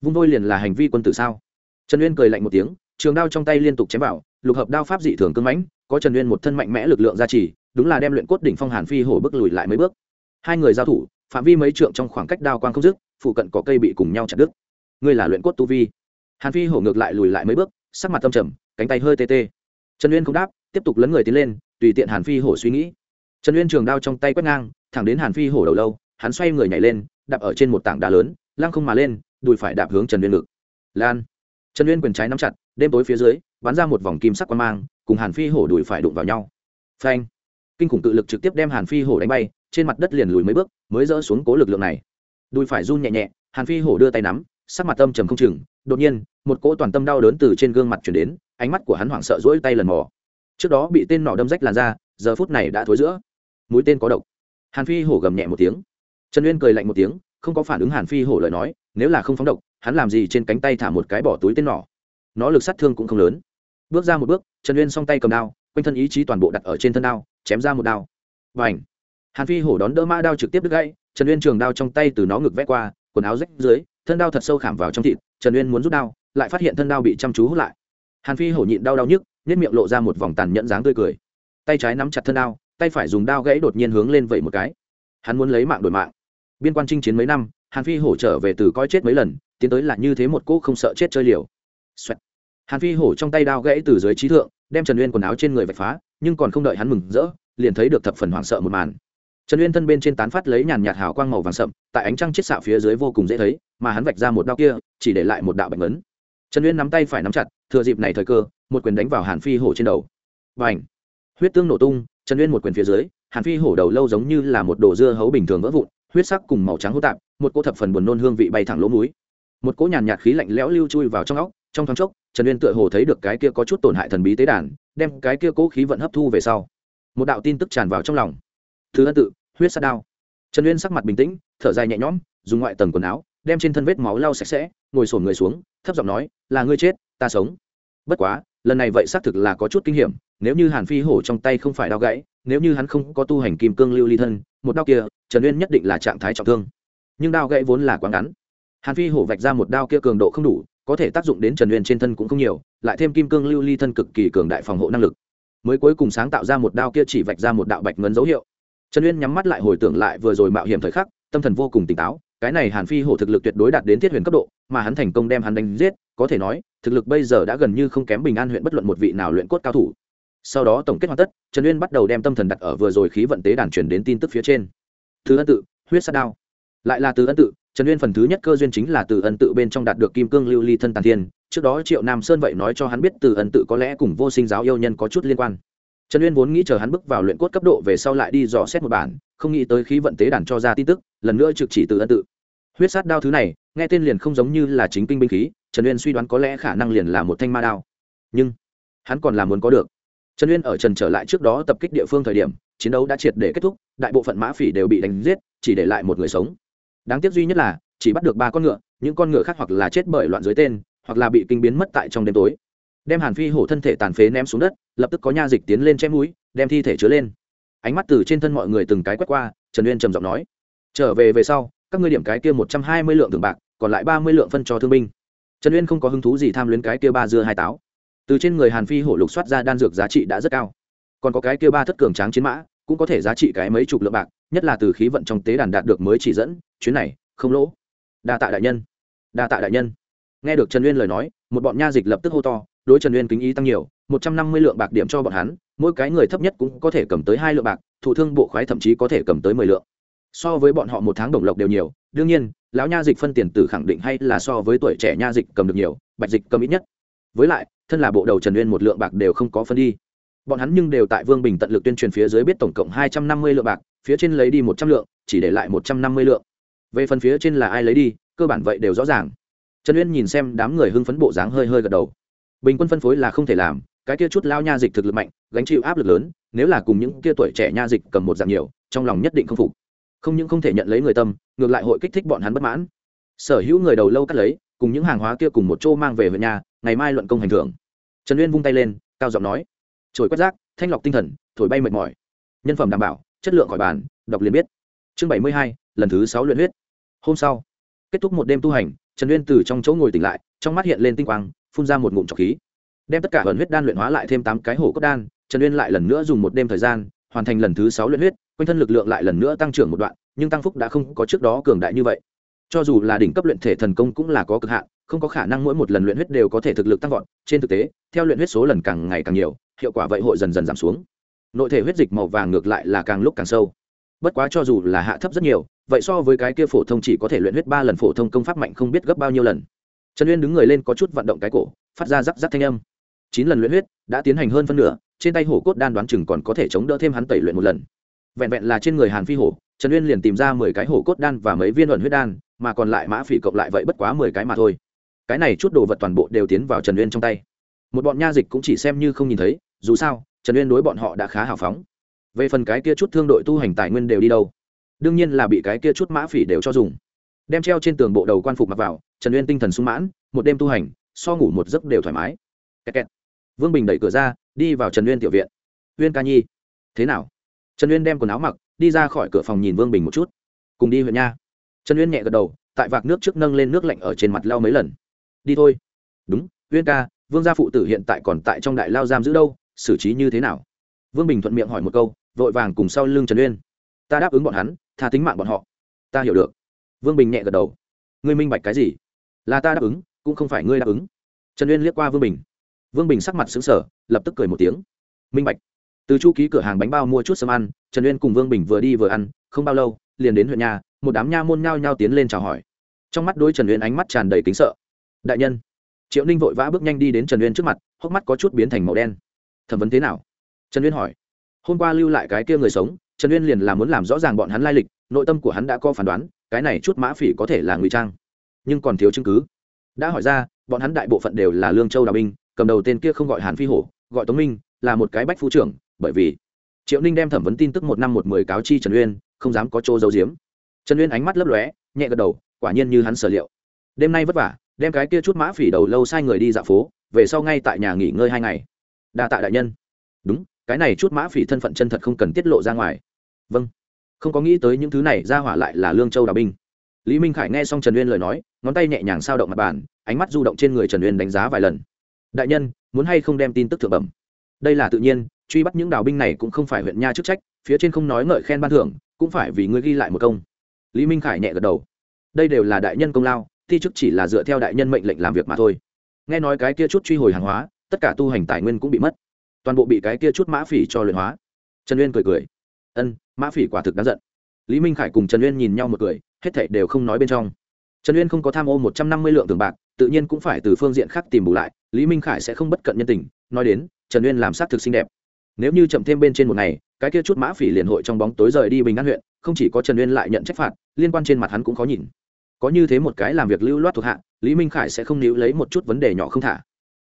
Vung vôi liền là hành vi quân tử sao? Trần uyên cười lạnh một tiếng trường đao trong tay liên tục chém vào, lục hợp đao pháp dị thường cưng mãnh, có trần uyên một thân mạnh mẽ lực lượng gia trì, đúng là đem luyện cốt đỉnh phong hàn phi hổ bước lùi lại mấy bước. Hai người giao thủ, phạm vi mấy trượng trong khoảng cách đao quang không dứt, phụ cận có cây bị cùng nhau chặt đứt. Ngươi là luyện cốt tu vi. Hàn phi hổ ngược lại lùi lại mấy bước, sắc mặt tâm trầm, cánh tay hơi tê tê. Trần uyên không đáp, tiếp tục lấn người tiến lên, tùy tiện hàn phi hổ suy nghĩ. Trần uyên trường đao trong tay quét ngang, thẳng đến hàn phi hổ đầu lâu, hắn xoay người nhảy lên, đạp ở trên một tảng đá lớn, lăng không mà lên, đùi phải đạp hướng trần uyên ngực. Lan trần uyên quyền trái nắm chặt, đêm tối phía dưới, bắn ra một vòng kim sắc quan mang, cùng hàn phi hổ đùi phải đụng vào nhau. Phanh! Kinh khủng tự lực trực tiếp đem hàn phi hổ đánh bay, trên mặt đất liền lùi mấy bước, mới dỡ xuống cố lực lượng này. Đùi phải run nhẹ nhẹ, hàn phi hổ đưa tay nắm, sắc mặt tâm trầm không chừng. Đột nhiên, một cỗ toàn tâm đau đớn từ trên gương mặt chuyển đến, ánh mắt của hắn hoảng sợ rỗi tay lần mò. Trước đó bị tên nọ đâm rách làn ra giờ phút này đã thối giữa. Mũi tên có độc. Hàn phi hổ gầm nhẹ một tiếng. Trần uyên cười lạnh một tiếng, không có phản ứng hàn phi hổ lời nói, nếu là không phóng độc hắn làm gì trên cánh tay thả một cái bỏ túi tên nỏ. Nó lực sát thương cũng không lớn. Bước ra một bước, trần uyên s tay cầm đao, quanh thân ý chí toàn bộ đặt ở trên thân đao, chém ra một đao. Và ảnh hàn phi hổ đón đỡ mã đao trực tiếp đứt gãy, trần uyên trường đao trong tay từ nó ngực vét qua, quần áo rách dưới, thân đao thật sâu khảm vào trong thịt, trần uyên muốn rút đao, lại phát hiện thân đao bị chăm chú hút lại. Hàn phi hổ nhịn đau đau nhức nhất miệng lộ ra một vòng tàn nhẫn dáng tươi cười. Tay trái nắm chặt thân đao, tay phải dùng đao gãy đột nhiên hướng lên vậy một cái. Hắn muốn lấy mạng đổi mạng. Biên quan chinh chiến mấy năm, hàn phi hổ trở về từ coi chết mấy lần tiến tới là như thế một cỗ không sợ chết chơi liều. Xoẹt. hàn phi hổ trong tay đao gãy từ dưới trí thượng, đem trần uyên quần áo trên người vạch phá, nhưng còn không đợi hắn mừng rỡ, liền thấy được thập phần hoảng sợ một màn. Trần uyên thân bên trên tán phát lấy nhàn nhạt hào quang màu vàng sậm, tại ánh trăng chiết xạ phía dưới vô cùng dễ thấy, mà hắn vạch ra một đao kia, chỉ để lại một đạo bạch ấn trần uyên nắm tay phải nắm chặt, thừa dịp này thời cơ, một quyền đánh vào hàn phi hổ trên đầu. Và ảnh huyết tương nổ tung, trần uyên một quyền phía dưới, hàn phi hổ đầu lâu giống như là một đồ dưa hấu bình thường vỡ vụn, huyết sắc cùng màu trắng hô tạp, một cỗ thập phần buồn nôn hương vị bay thẳng lỗ mũi một cỗ nhàn nhạt khí lạnh lẽo lưu chui vào trong óc, trong thoáng chốc, trần uyên tựa hồ thấy được cái kia có chút tổn hại thần bí tế đàn, đem cái kia cố khí vận hấp thu về sau. Một đạo tin tức tràn vào trong lòng. Thứ ân tự, huyết sát đao. Trần uyên sắc mặt bình tĩnh, thở dài nhẹ nhõm, dùng ngoại tầng quần áo, đem trên thân vết máu lau sạch sẽ, ngồi sổn người xuống, thấp giọng nói, là ngươi chết, ta sống. Bất quá, lần này vậy xác thực là có chút kinh hiểm, nếu như hàn phi hổ trong tay không phải đao gãy, nếu như hắn không có tu hành kim cương lưu ly thân, một đao kia, trần uyên nhất định là trạng thái trọng thương. Nhưng đao gãy vốn là quá ngắn hàn phi hổ vạch ra một đao kia cường độ không đủ, có thể tác dụng đến trần uyên trên thân cũng không nhiều, lại thêm kim cương lưu ly thân cực kỳ cường đại phòng hộ năng lực. Mới cuối cùng sáng tạo ra một đao kia chỉ vạch ra một đạo bạch ngấn dấu hiệu. Trần uyên nhắm mắt lại hồi tưởng lại vừa rồi mạo hiểm thời khắc, tâm thần vô cùng tỉnh táo, cái này hàn phi hổ thực lực tuyệt đối đạt đến thiết huyền cấp độ, mà hắn thành công đem hắn đánh giết, có thể nói, thực lực bây giờ đã gần như không kém bình an huyện bất luận một vị nào luyện cốt cao thủ. Sau đó tổng kết hoàn tất, trần uyên bắt đầu đem tâm thần đặt ở vừa rồi khí vận tế đàn chuyển đến tin tức phía trên. Thứ ân tự, huyết sát đao. Lại là từ ân tự trần uyên phần thứ nhất cơ duyên chính là từ ân tự bên trong đạt được kim cương lưu ly thân tàn thiên. Trước đó triệu nam sơn vậy nói cho hắn biết từ ân tự có lẽ cùng vô sinh giáo yêu nhân có chút liên quan. Trần uyên vốn nghĩ chờ hắn bước vào luyện cốt cấp độ về sau lại đi dò xét một bản, không nghĩ tới khí vận tế đàn cho ra tin tức, lần nữa trực chỉ từ ân tự. Huyết sát đao thứ này, nghe tên liền không giống như là chính kinh binh khí, trần uyên suy đoán có lẽ khả năng liền là một thanh ma đao. Nhưng, hắn còn là muốn có được. Trần uyên ở trần trở lại trước đó tập kích địa phương thời điểm, chiến đấu đã triệt để kết thúc, đại bộ phận mã phỉ đều bị đánh giết, chỉ để lại một người sống đáng tiếc duy nhất là, chỉ bắt được ba con ngựa, những con ngựa khác hoặc là chết bởi loạn dưới tên, hoặc là bị kinh biến mất tại trong đêm tối. Đem hàn phi hổ thân thể tàn phế ném xuống đất, lập tức có nha dịch tiến lên chém mũi, đem thi thể chứa lên. Ánh mắt từ trên thân mọi người từng cái quét qua, trần uyên trầm giọng nói, trở về về sau, các ngươi điểm cái kia một trăm hai mươi lượng thường bạc, còn lại ba mươi lượng phân cho thương binh. Trần uyên không có hứng thú gì tham luyến cái kia ba dưa hai táo. Từ trên người hàn phi hổ lục soát ra đan dược giá trị đã rất cao. Còn có cái kia ba thất cường tráng chiến mã cũng có thể giá trị cái mấy chục lượng bạc, nhất là từ khí vận trong tế đàn đạt được mới chỉ dẫn, chuyến này, không lỗ. Đa tạ đại nhân. Đa tạ đại nhân. Nghe được trần uyên lời nói, một bọn nha dịch lập tức hô to, đối trần uyên kính ý tăng nhiều, một trăm năm mươi lượng bạc điểm cho bọn hắn, mỗi cái người thấp nhất cũng có thể cầm tới hai lượng bạc, thụ thương bộ khoái thậm chí có thể cầm tới mười lượng. So với bọn họ một tháng đồng lộc đều nhiều, đương nhiên, lão nha dịch phân tiền tử khẳng định hay là so với tuổi trẻ nha dịch cầm được nhiều, bạch dịch cầm ít nhất. Với lại, thân là bộ đầu trần uyên một lượng bạc đều không có phân đi bọn hắn nhưng đều tại vương bình tận lực tuyên truyền phía dưới biết tổng cộng hai trăm năm mươi lượng bạc, phía trên lấy đi một trăm lượng, chỉ để lại một trăm năm mươi lượng. Về phần phía trên là ai lấy đi, cơ bản vậy đều rõ ràng. Trần uyên nhìn xem đám người hưng phấn bộ dáng hơi hơi gật đầu. Bình quân phân phối là không thể làm, cái kia chút lao nha dịch thực lực mạnh, gánh chịu áp lực lớn, nếu là cùng những kia tuổi trẻ nha dịch cầm một dạng nhiều, trong lòng nhất định không phục. Không những không thể nhận lấy người tâm, ngược lại hội kích thích bọn hắn bất mãn. Sở hữu người đầu lâu cắt lấy, cùng những hàng hóa kia cùng một chỗ mang về huyện nhà, ngày mai luận công hành thưởng. Trần uyên vung tay lên, cao giọng nói trồi quét rác, thanh lọc tinh thần, thổi bay mệt mỏi. Nhân phẩm đảm bảo, chất lượng khỏi bàn, đọc liền biết. Chương bảy mươi hai, lần thứ sáu luyện huyết. Hôm sau, kết thúc một đêm tu hành, trần uyên từ trong chỗ ngồi tỉnh lại, trong mắt hiện lên tinh quang, phun ra một ngụm trọc khí. Đem tất cả ẩn huyết đan luyện hóa lại thêm tám cái hổ cốt đan, trần uyên lại lần nữa dùng một đêm thời gian, hoàn thành lần thứ sáu luyện huyết, quanh thân lực lượng lại lần nữa tăng trưởng một đoạn, nhưng tăng phúc đã không có trước đó cường đại như vậy. Cho dù là đỉnh cấp luyện thể thần công cũng là có cực hạn không có khả năng mỗi một lần luyện huyết đều có thể thực lực tăng vọt, trên thực tế, theo luyện huyết số lần càng ngày càng nhiều, hiệu quả vậy hội dần dần giảm xuống. Nội thể huyết dịch màu vàng ngược lại là càng lúc càng sâu. Bất quá cho dù là hạ thấp rất nhiều, vậy so với cái kia phổ thông chỉ có thể luyện huyết ba lần phổ thông công pháp mạnh không biết gấp bao nhiêu lần. Trần uyên đứng người lên có chút vận động cái cổ, phát ra rắc rắc thanh âm. Chín lần luyện huyết đã tiến hành hơn phân nửa, trên tay hổ cốt đan đoán chừng còn có thể chống đỡ thêm hắn tẩy luyện một lần. Vẹn vẹn là trên người hàn phi hổ, trần uyên liền tìm ra mười cái hổ cốt đan và mấy viên luận huyết đan, mà còn lại mã phỉ cộng lại vậy bất quá mười cái mà thôi cái này chút đồ vật toàn bộ đều tiến vào trần uyên trong tay. Một bọn nha dịch cũng chỉ xem như không nhìn thấy, dù sao, trần uyên đối bọn họ đã khá hào phóng. Về phần cái kia chút thương đội tu hành tài nguyên đều đi đâu? Đương nhiên là bị cái kia chút mã phỉ đều cho dùng. Đem treo trên tường bộ đầu quan phục mặc vào, trần uyên tinh thần sung mãn, một đêm tu hành, so ngủ một giấc đều thoải mái. Kẹt kẹt. vương bình đẩy cửa ra, đi vào trần uyên tiểu viện. Uyên ca nhi. Thế nào? Trần uyên đem quần áo mặc, đi ra khỏi cửa phòng nhìn vương bình một chút. Cùng đi huyện nha. Trần uyên nhẹ gật đầu, tại vạc nước trước nâng lên nước lạnh ở trên mặt lau mấy lần đi thôi. Đúng, uyên ca, vương gia phụ tử hiện tại còn tại trong đại lao giam giữ đâu, xử trí như thế nào? Vương bình thuận miệng hỏi một câu, vội vàng cùng sau lưng trần uyên. Ta đáp ứng bọn hắn, tha tính mạng bọn họ. Ta hiểu được. Vương bình nhẹ gật đầu. Ngươi minh bạch cái gì? Là ta đáp ứng, cũng không phải ngươi đáp ứng. Trần uyên liếc qua vương bình. Vương bình sắc mặt xứng sở lập tức cười một tiếng. Minh bạch. Từ chu ký cửa hàng bánh bao mua chút sâm ăn, trần uyên cùng vương bình vừa đi vừa ăn, không bao lâu, liền đến huyện nhà, một đám nha môn nhao nhao tiến lên chào hỏi. Trong mắt đôi trần uyên ánh mắt tràn đầy kính sợ đại nhân. Triệu ninh vội vã bước nhanh đi đến trần uyên trước mặt, hốc mắt có chút biến thành màu đen. Thẩm vấn thế nào? Trần uyên hỏi. Hôm qua lưu lại cái kia người sống, trần uyên liền là muốn làm rõ ràng bọn hắn lai lịch, nội tâm của hắn đã có phán đoán, cái này chút mã phỉ có thể là ngụy trang. Nhưng còn thiếu chứng cứ. Đã hỏi ra, bọn hắn đại bộ phận đều là lương châu đào binh, cầm đầu tên kia không gọi hàn phi hổ, gọi tống minh, là một cái bách phu trưởng, bởi vì triệu ninh đem thẩm vấn tin tức một năm một mười cáo chi trần uyên, không dám có chỗ giấu giếm. Trần uyên ánh mắt lấp lóe, nhẹ gật đầu, quả nhiên như hắn sở liệu. Đêm nay vất vả đem cái kia chút mã phỉ đầu lâu sai người đi dạo phố, về sau ngay tại nhà nghỉ ngơi hai ngày. Đa tạ đại nhân. Đúng, cái này chút mã phỉ thân phận chân thật không cần tiết lộ ra ngoài. Vâng. Không có nghĩ tới những thứ này ra hỏa lại là lương châu đào binh. Lý minh khải nghe xong trần uyên lời nói, ngón tay nhẹ nhàng sao động mặt bàn, ánh mắt du động trên người trần uyên đánh giá vài lần. Đại nhân, muốn hay không đem tin tức thượng bẩm? Đây là tự nhiên, truy bắt những đào binh này cũng không phải huyện nha chức trách, phía trên không nói ngợi khen ban thưởng, cũng phải vì ngươi ghi lại một công. Lý minh khải nhẹ gật đầu. Đây đều là đại nhân công lao thi chức chỉ là dựa theo đại nhân mệnh lệnh làm việc mà thôi. Nghe nói cái kia chút truy hồi hàng hóa, tất cả tu hành tài nguyên cũng bị mất. Toàn bộ bị cái kia chút mã phỉ cho luyện hóa. Trần uyên cười cười. Ân, mã phỉ quả thực đáng giận. Lý minh khải cùng trần uyên nhìn nhau một cười, hết thảy đều không nói bên trong. Trần uyên không có tham ô một trăm năm mươi lượng tiền bạc, tự nhiên cũng phải từ phương diện khác tìm bù lại, lý minh khải sẽ không bất cận nhân tình, nói đến, trần uyên làm sát thực xinh đẹp. Nếu như chậm thêm bên trên một ngày, cái kia chút mã phỉ liền hội trong bóng tối rời đi bình an huyện, không chỉ có trần uyên lại nhận trách phạt, liên quan trên mặt hắn cũng khó nhìn có như thế một cái làm việc lưu loát thuộc hạ, lý minh khải sẽ không níu lấy một chút vấn đề nhỏ không thả.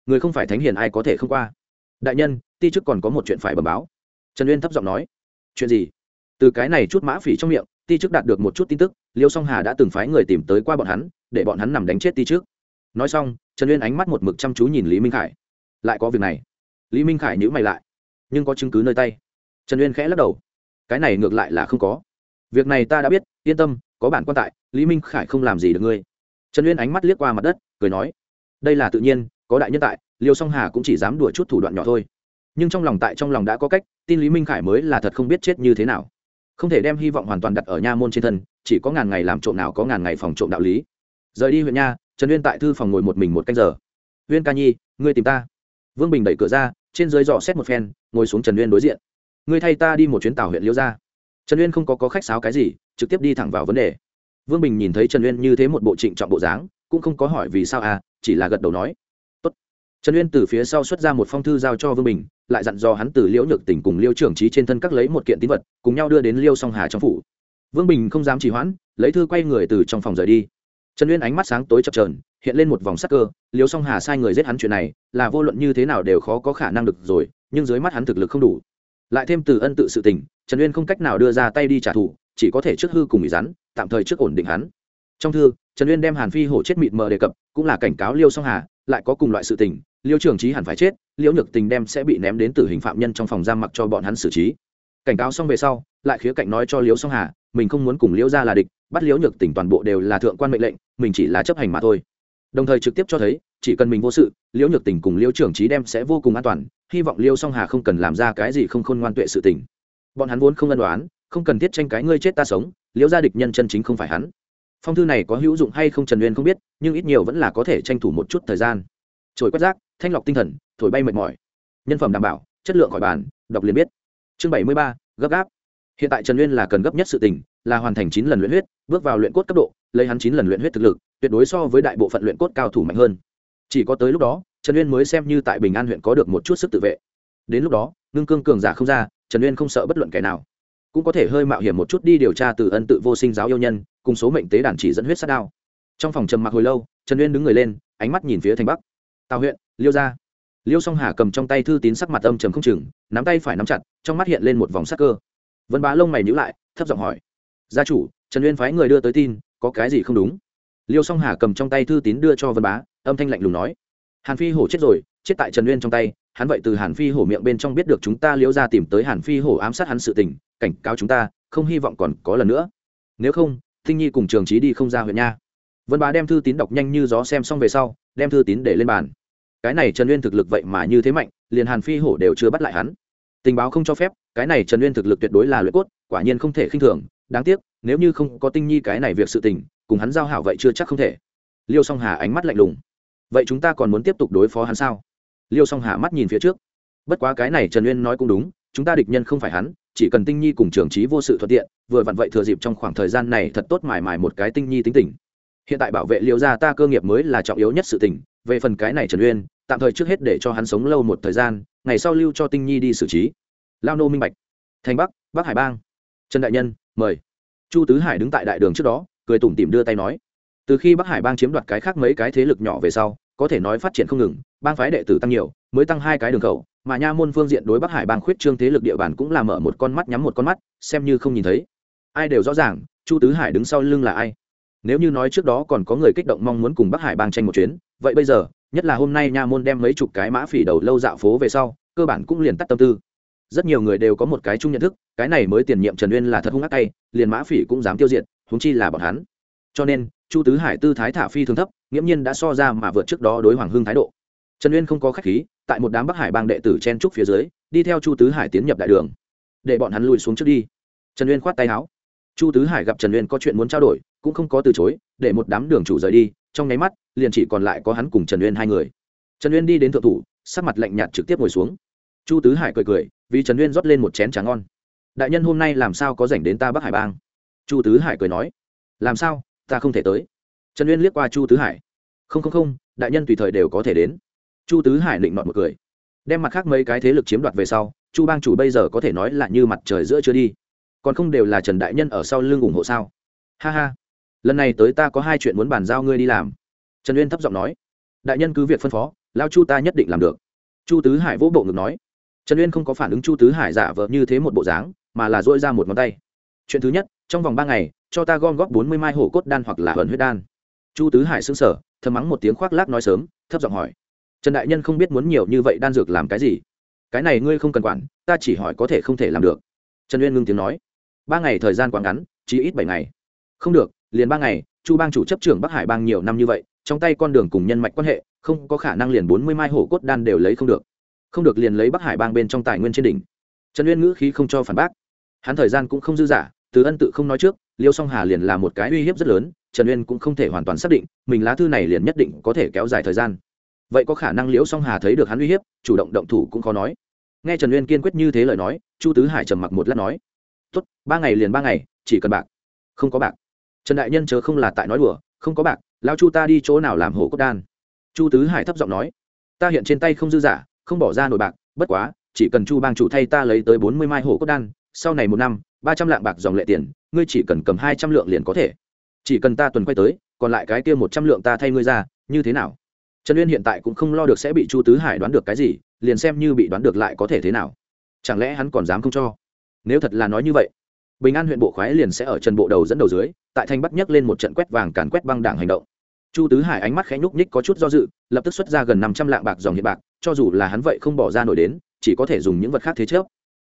Người không phải thánh hiền ai có thể không qua. Đại nhân, ti chức còn có một chuyện phải bẩm báo. Trần uyên thấp giọng nói. Chuyện gì? Từ cái này chút mã phỉ trong miệng, ti chức đạt được một chút tin tức, liêu song hà đã từng phái người tìm tới qua bọn hắn, để bọn hắn nằm đánh chết ti trước nói xong, trần uyên ánh mắt một mực chăm chú nhìn lý minh khải. Lại có việc này. Lý minh khải nhữ mày lại, nhưng có chứng cứ nơi tay. Trần uyên khẽ lắc đầu. Cái này ngược lại là không có. Việc này ta đã biết, yên tâm, có bản quan tại lý minh khải không làm gì được ngươi. Trần uyên ánh mắt liếc qua mặt đất cười nói đây là tự nhiên có đại nhân tại liêu song hà cũng chỉ dám đùa chút thủ đoạn nhỏ thôi. Nhưng trong lòng tại trong lòng đã có cách tin lý minh khải mới là thật không biết chết như thế nào. Không thể đem hy vọng hoàn toàn đặt ở nha môn trên thân chỉ có ngàn ngày làm trộm nào có ngàn ngày phòng trộm đạo lý. Rời đi huyện nha trần uyên tại thư phòng ngồi một mình một canh giờ. Uyên ca nhi ngươi tìm ta. Vương bình đẩy cửa ra trên dưới dò xét một phen ngồi xuống trần uyên đối diện. Ngươi thay ta đi một chuyến tàu huyện liêu ra. Trần uyên không có, có khách sáo cái gì trực tiếp đi thẳng vào vấn đề vương bình nhìn thấy trần uyên như thế một bộ trịnh trọng bộ dáng, cũng không có hỏi vì sao à chỉ là gật đầu nói. Tốt. trần uyên từ phía sau xuất ra một phong thư giao cho vương bình, lại dặn dò hắn từ liễu nhược tỉnh cùng liêu trưởng trí trên thân các lấy một kiện tín vật, cùng nhau đưa đến liêu song hà trong phủ. Vương bình không dám trì hoãn, lấy thư quay người từ trong phòng rời đi. Trần uyên ánh mắt sáng tối chập trờn hiện lên một vòng sắc cơ, liêu song hà sai người giết hắn chuyện này, là vô luận như thế nào đều khó có khả năng được rồi, nhưng dưới mắt hắn thực lực không đủ. Lại thêm từ ân tự sự tình, trần uyên không cách nào đưa ra tay đi trả thù chỉ có thể trước hư cùng bị rắn, tạm thời trước ổn định hắn. Trong thư, trần uyên đem hàn phi hổ chết mịt mờ đề cập, cũng là cảnh cáo liêu song hà, lại có cùng loại sự tình, liêu trưởng trí hẳn phải chết, liễu nhược tình đem sẽ bị ném đến tử hình phạm nhân trong phòng giam mặc cho bọn hắn xử trí. Cảnh cáo xong về sau, lại khía cạnh nói cho liễu song hà, mình không muốn cùng liễu ra là địch, bắt liễu nhược tình toàn bộ đều là thượng quan mệnh lệnh, mình chỉ là chấp hành mà thôi. Đồng thời trực tiếp cho thấy, chỉ cần mình vô sự, liễu nhược tình cùng liễu trưởng trí đem sẽ vô cùng an toàn, hy vọng liễu song hà không cần làm ra cái gì không khôn ngoan tuệ sự tình. Bọn hắn vốn không ân đoán không cần thiết tranh cái ngươi chết ta sống, liễu gia địch nhân chân chính không phải hắn. Phong thư này có hữu dụng hay không trần uyên không biết, nhưng ít nhiều vẫn là có thể tranh thủ một chút thời gian. Trồi quét rác, thanh lọc tinh thần, thổi bay mệt mỏi. Nhân phẩm đảm bảo, chất lượng khỏi bàn, đọc liền biết. Chương bảy mươi ba, gấp gáp. Hiện tại trần uyên là cần gấp nhất sự tình, là hoàn thành chín lần luyện huyết, bước vào luyện cốt cấp độ, lấy hắn chín lần luyện huyết thực lực, tuyệt đối so với đại bộ phận luyện cốt cao thủ mạnh hơn. Chỉ có tới lúc đó, trần uyên mới xem như tại bình an huyện có được một chút sức tự vệ. Đến lúc đó, ngưng cương cường giả không ra, trần uyên không sợ bất luận kẻ nào cũng có thể hơi mạo hiểm một chút đi điều tra từ ân tự vô sinh giáo yêu nhân, cùng số mệnh tế đàn chỉ dẫn huyết sát đao. Trong phòng trầm mặc hồi lâu, trần uyên đứng người lên, ánh mắt nhìn phía thành bắc. Tào huyện, liêu gia. Liêu song hà cầm trong tay thư tín sắc mặt âm trầm không chừng, nắm tay phải nắm chặt, trong mắt hiện lên một vòng sắc cơ. Vân bá lông mày nhữ lại, thấp giọng hỏi, gia chủ, trần uyên phái người đưa tới tin, có cái gì không đúng? Liêu song hà cầm trong tay thư tín đưa cho vân bá, âm thanh lạnh lùng nói, hàn phi hổ chết rồi chết tại trần uyên trong tay, hắn vậy từ hàn phi hổ miệng bên trong biết được chúng ta liễu ra tìm tới hàn phi hổ ám sát hắn sự tình, cảnh cáo chúng ta, không hy vọng còn có lần nữa. Nếu không, thinh nhi cùng trường trí đi không ra huyện nha. Vân bá đem thư tín đọc nhanh như gió xem xong về sau, đem thư tín để lên bàn. Cái này trần uyên thực lực vậy mà như thế mạnh, liền hàn phi hổ đều chưa bắt lại hắn. Tình báo không cho phép, cái này trần uyên thực lực tuyệt đối là luyện cốt, quả nhiên không thể khinh thường. Đáng tiếc, nếu như không có tinh nhi cái này việc sự tình, cùng hắn giao hảo vậy chưa chắc không thể. Liêu song hà ánh mắt lạnh lùng. Vậy chúng ta còn muốn tiếp tục đối phó hắn sao? Liêu song hà mắt nhìn phía trước. Bất quá cái này trần uyên nói cũng đúng, chúng ta địch nhân không phải hắn, chỉ cần tinh nhi cùng trường trí vô sự thuận tiện, vừa vặn vậy thừa dịp trong khoảng thời gian này thật tốt mài mài một cái tinh nhi tính tình. Hiện tại bảo vệ liêu gia ta cơ nghiệp mới là trọng yếu nhất sự tình, về phần cái này trần uyên, tạm thời trước hết để cho hắn sống lâu một thời gian, ngày sau lưu cho tinh nhi đi xử trí. Lao nô minh bạch. Thành bắc bắc hải bang. Trần đại nhân, mời. Chu tứ hải đứng tại đại đường trước đó, cười tủm tỉm đưa tay nói. Từ khi bắc hải bang chiếm đoạt cái khác mấy cái thế lực nhỏ về sau có thể nói phát triển không ngừng, bang phái đệ tử tăng nhiều, mới tăng hai cái đường khẩu, mà nha môn phương diện đối bắc hải bang khuyết trương thế lực địa bàn cũng là mở một con mắt nhắm một con mắt, xem như không nhìn thấy. Ai đều rõ ràng, chu tứ hải đứng sau lưng là ai. Nếu như nói trước đó còn có người kích động mong muốn cùng bắc hải bang tranh một chuyến, vậy bây giờ, nhất là hôm nay nha môn đem mấy chục cái mã phỉ đầu lâu dạo phố về sau, cơ bản cũng liền tắt tâm tư. Rất nhiều người đều có một cái chung nhận thức, cái này mới tiền nhiệm trần uyên là thật hung ác tay liền mã phỉ cũng dám tiêu diệt húng chi là bọn hắn. Cho nên chu tứ hải tư thái thả phi thường thấp, nghiễm nhiên đã so ra mà vượt trước đó đối hoàng hưng thái độ. Trần uyên không có khách khí, tại một đám bắc hải bang đệ tử chen trúc phía dưới, đi theo chu tứ hải tiến nhập đại đường. Để bọn hắn lùi xuống trước đi. Trần uyên khoát tay áo. Chu tứ hải gặp trần uyên có chuyện muốn trao đổi, cũng không có từ chối, để một đám đường chủ rời đi, trong nháy mắt, liền chỉ còn lại có hắn cùng trần uyên hai người. Trần uyên đi đến thượng thủ, sắc mặt lạnh nhạt trực tiếp ngồi xuống. Chu tứ hải cười cười, vì trần uyên rót lên một chén trà ngon. Đại nhân hôm nay làm sao có dành đến ta bắc hải bang? Chu tứ hải cười nói. Làm sao? Ta không thể tới. Trần uyên liếc qua chu tứ hải. Không không không, đại nhân tùy thời đều có thể đến. Chu tứ hải định nọt một cười. Đem mặt khác mấy cái thế lực chiếm đoạt về sau, chu bang chủ bây giờ có thể nói là như mặt trời giữa chưa đi. Còn không đều là trần đại nhân ở sau lưng ủng hộ sao? Ha ha. Lần này tới ta có hai chuyện muốn bàn giao ngươi đi làm. Trần uyên thấp giọng nói. Đại nhân cứ việc phân phó, lao chu ta nhất định làm được. Chu tứ hải vỗ bộ ngực nói. Trần uyên không có phản ứng chu tứ hải giả vờ như thế một bộ dáng, mà là dỗi ra một ngón tay. Chuyện thứ nhất, trong vòng ba ngày cho ta gom góp bốn mươi mai hổ cốt đan hoặc là hận huyết đan. Chu tứ hải sững sở thầm mắng một tiếng khoác lác nói sớm, thấp giọng hỏi. Trần đại nhân không biết muốn nhiều như vậy đan dược làm cái gì. Cái này ngươi không cần quản, ta chỉ hỏi có thể không thể làm được. Trần uyên ngưng tiếng nói. Ba ngày thời gian quá ngắn, chỉ ít bảy ngày. Không được, liền ba ngày, chu bang chủ chấp trưởng bắc hải bang nhiều năm như vậy, trong tay con đường cùng nhân mạch quan hệ, không có khả năng liền bốn mươi mai hổ cốt đan đều lấy không được. Không được liền lấy bắc hải bang bên trong tài nguyên trên đỉnh. Trần uyên ngữ khí không cho phản bác. Hắn thời gian cũng không dư dả từ ân tự không nói trước, liêu song hà liền là một cái uy hiếp rất lớn, trần uyên cũng không thể hoàn toàn xác định, mình lá thư này liền nhất định có thể kéo dài thời gian. Vậy có khả năng liễu song hà thấy được hắn uy hiếp, chủ động động thủ cũng khó nói. Nghe trần uyên kiên quyết như thế lời nói, chu tứ hải trầm mặc một lát nói, tốt, ba ngày liền ba ngày, chỉ cần bạc. Không có bạc. Trần đại nhân chớ không là tại nói đùa, không có bạc, lao chu ta đi chỗ nào làm hổ cốt đan? Chu tứ hải thấp giọng nói, ta hiện trên tay không dư giả, không bỏ ra nổi bạc, bất quá, chỉ cần chu bang chủ thay ta lấy tới bốn mươi mai hổ cốt đan, sau này một năm ba trăm lạng bạc dòng lệ tiền, ngươi chỉ cần cầm hai trăm lượng liền có thể. Chỉ cần ta tuần quay tới, còn lại cái kia một trăm lượng ta thay ngươi ra, như thế nào? Trần uyên hiện tại cũng không lo được sẽ bị chu tứ hải đoán được cái gì, liền xem như bị đoán được lại có thể thế nào. Chẳng lẽ hắn còn dám không cho? Nếu thật là nói như vậy, bình an huyện bộ khoái liền sẽ ở trần bộ đầu dẫn đầu dưới, tại thanh bắt nhấc lên một trận quét vàng càn quét băng đảng hành động. Chu tứ hải ánh mắt khẽ nhúc nhích có chút do dự, lập tức xuất ra gần năm trăm lạng bạc dòng hiện bạc, cho dù là hắn vậy không bỏ ra nổi đến, chỉ có thể dùng những vật khác thế chấp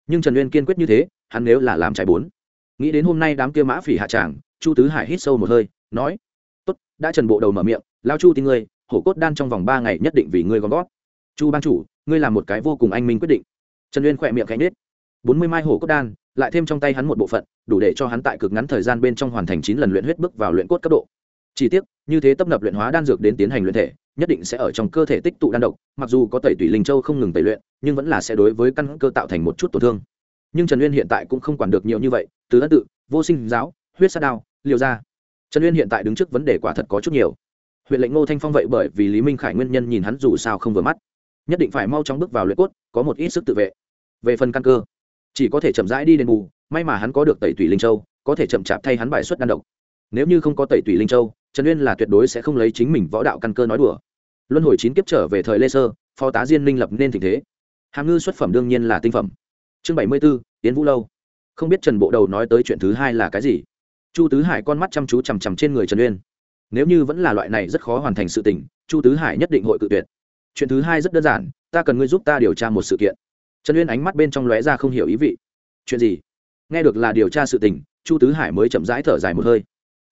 nhưng trần uyên kiên quyết như thế, hắn nếu là làm trái bốn, nghĩ đến hôm nay đám kia mã phỉ hạ tràng, chu tứ hải hít sâu một hơi, nói, tốt, đã trần bộ đầu mở miệng, lao chu tin ngươi, hổ cốt đan trong vòng ba ngày nhất định vì ngươi gom gót chu ban chủ, ngươi làm một cái vô cùng anh minh quyết định. Trần uyên khỏe miệng cánh nết bốn mươi mai hổ cốt đan, lại thêm trong tay hắn một bộ phận, đủ để cho hắn tại cực ngắn thời gian bên trong hoàn thành chín lần luyện huyết bước vào luyện cốt cấp độ. Chỉ tiếc, như thế tấp nập luyện hóa đan dược đến tiến hành luyện thể nhất định sẽ ở trong cơ thể tích tụ đan độc, mặc dù có tẩy tủy linh châu không ngừng tẩy luyện, nhưng vẫn là sẽ đối với căn cơ tạo thành một chút tổn thương. Nhưng trần uyên hiện tại cũng không quản được nhiều như vậy, từ ân tự, vô sinh giáo, huyết sát đao, liều ra. Trần uyên hiện tại đứng trước vấn đề quả thật có chút nhiều. Huyện lệnh ngô thanh phong vậy bởi vì lý minh khải nguyên nhân nhìn hắn dù sao không vừa mắt. Nhất định phải mau chóng bước vào luyện cốt, có một ít sức tự vệ. Về phần căn cơ, chỉ có thể chậm rãi đi đền bù, may mà hắn có được tẩy tủy linh châu, có thể chậm chạp thay hắn bài xuất đan độc nếu như không có tẩy tủy linh châu, trần uyên là tuyệt đối sẽ không lấy chính mình võ đạo căn cơ nói đùa. Luân hồi chín kiếp trở về thời lê sơ, phó tá diên minh lập nên tình thế. Hàm ngư xuất phẩm đương nhiên là tinh phẩm. Chương bảy mươi b ố tiến vũ lâu. Không biết trần bộ đầu nói tới chuyện thứ hai là cái gì? Chu tứ hải con mắt chăm chú chằm chằm trên người trần uyên. Nếu như vẫn là loại này rất khó hoàn thành sự tình, chu tứ hải nhất định hội cự tuyệt. Chuyện thứ hai rất đơn giản, ta cần ngươi giúp ta điều tra một sự kiện. Trần uyên ánh mắt bên trong lóe ra không hiểu ý vị. Chuyện gì? Nghe được là điều tra sự tình, chu tứ hải mới chậm rãi thở dài một hơi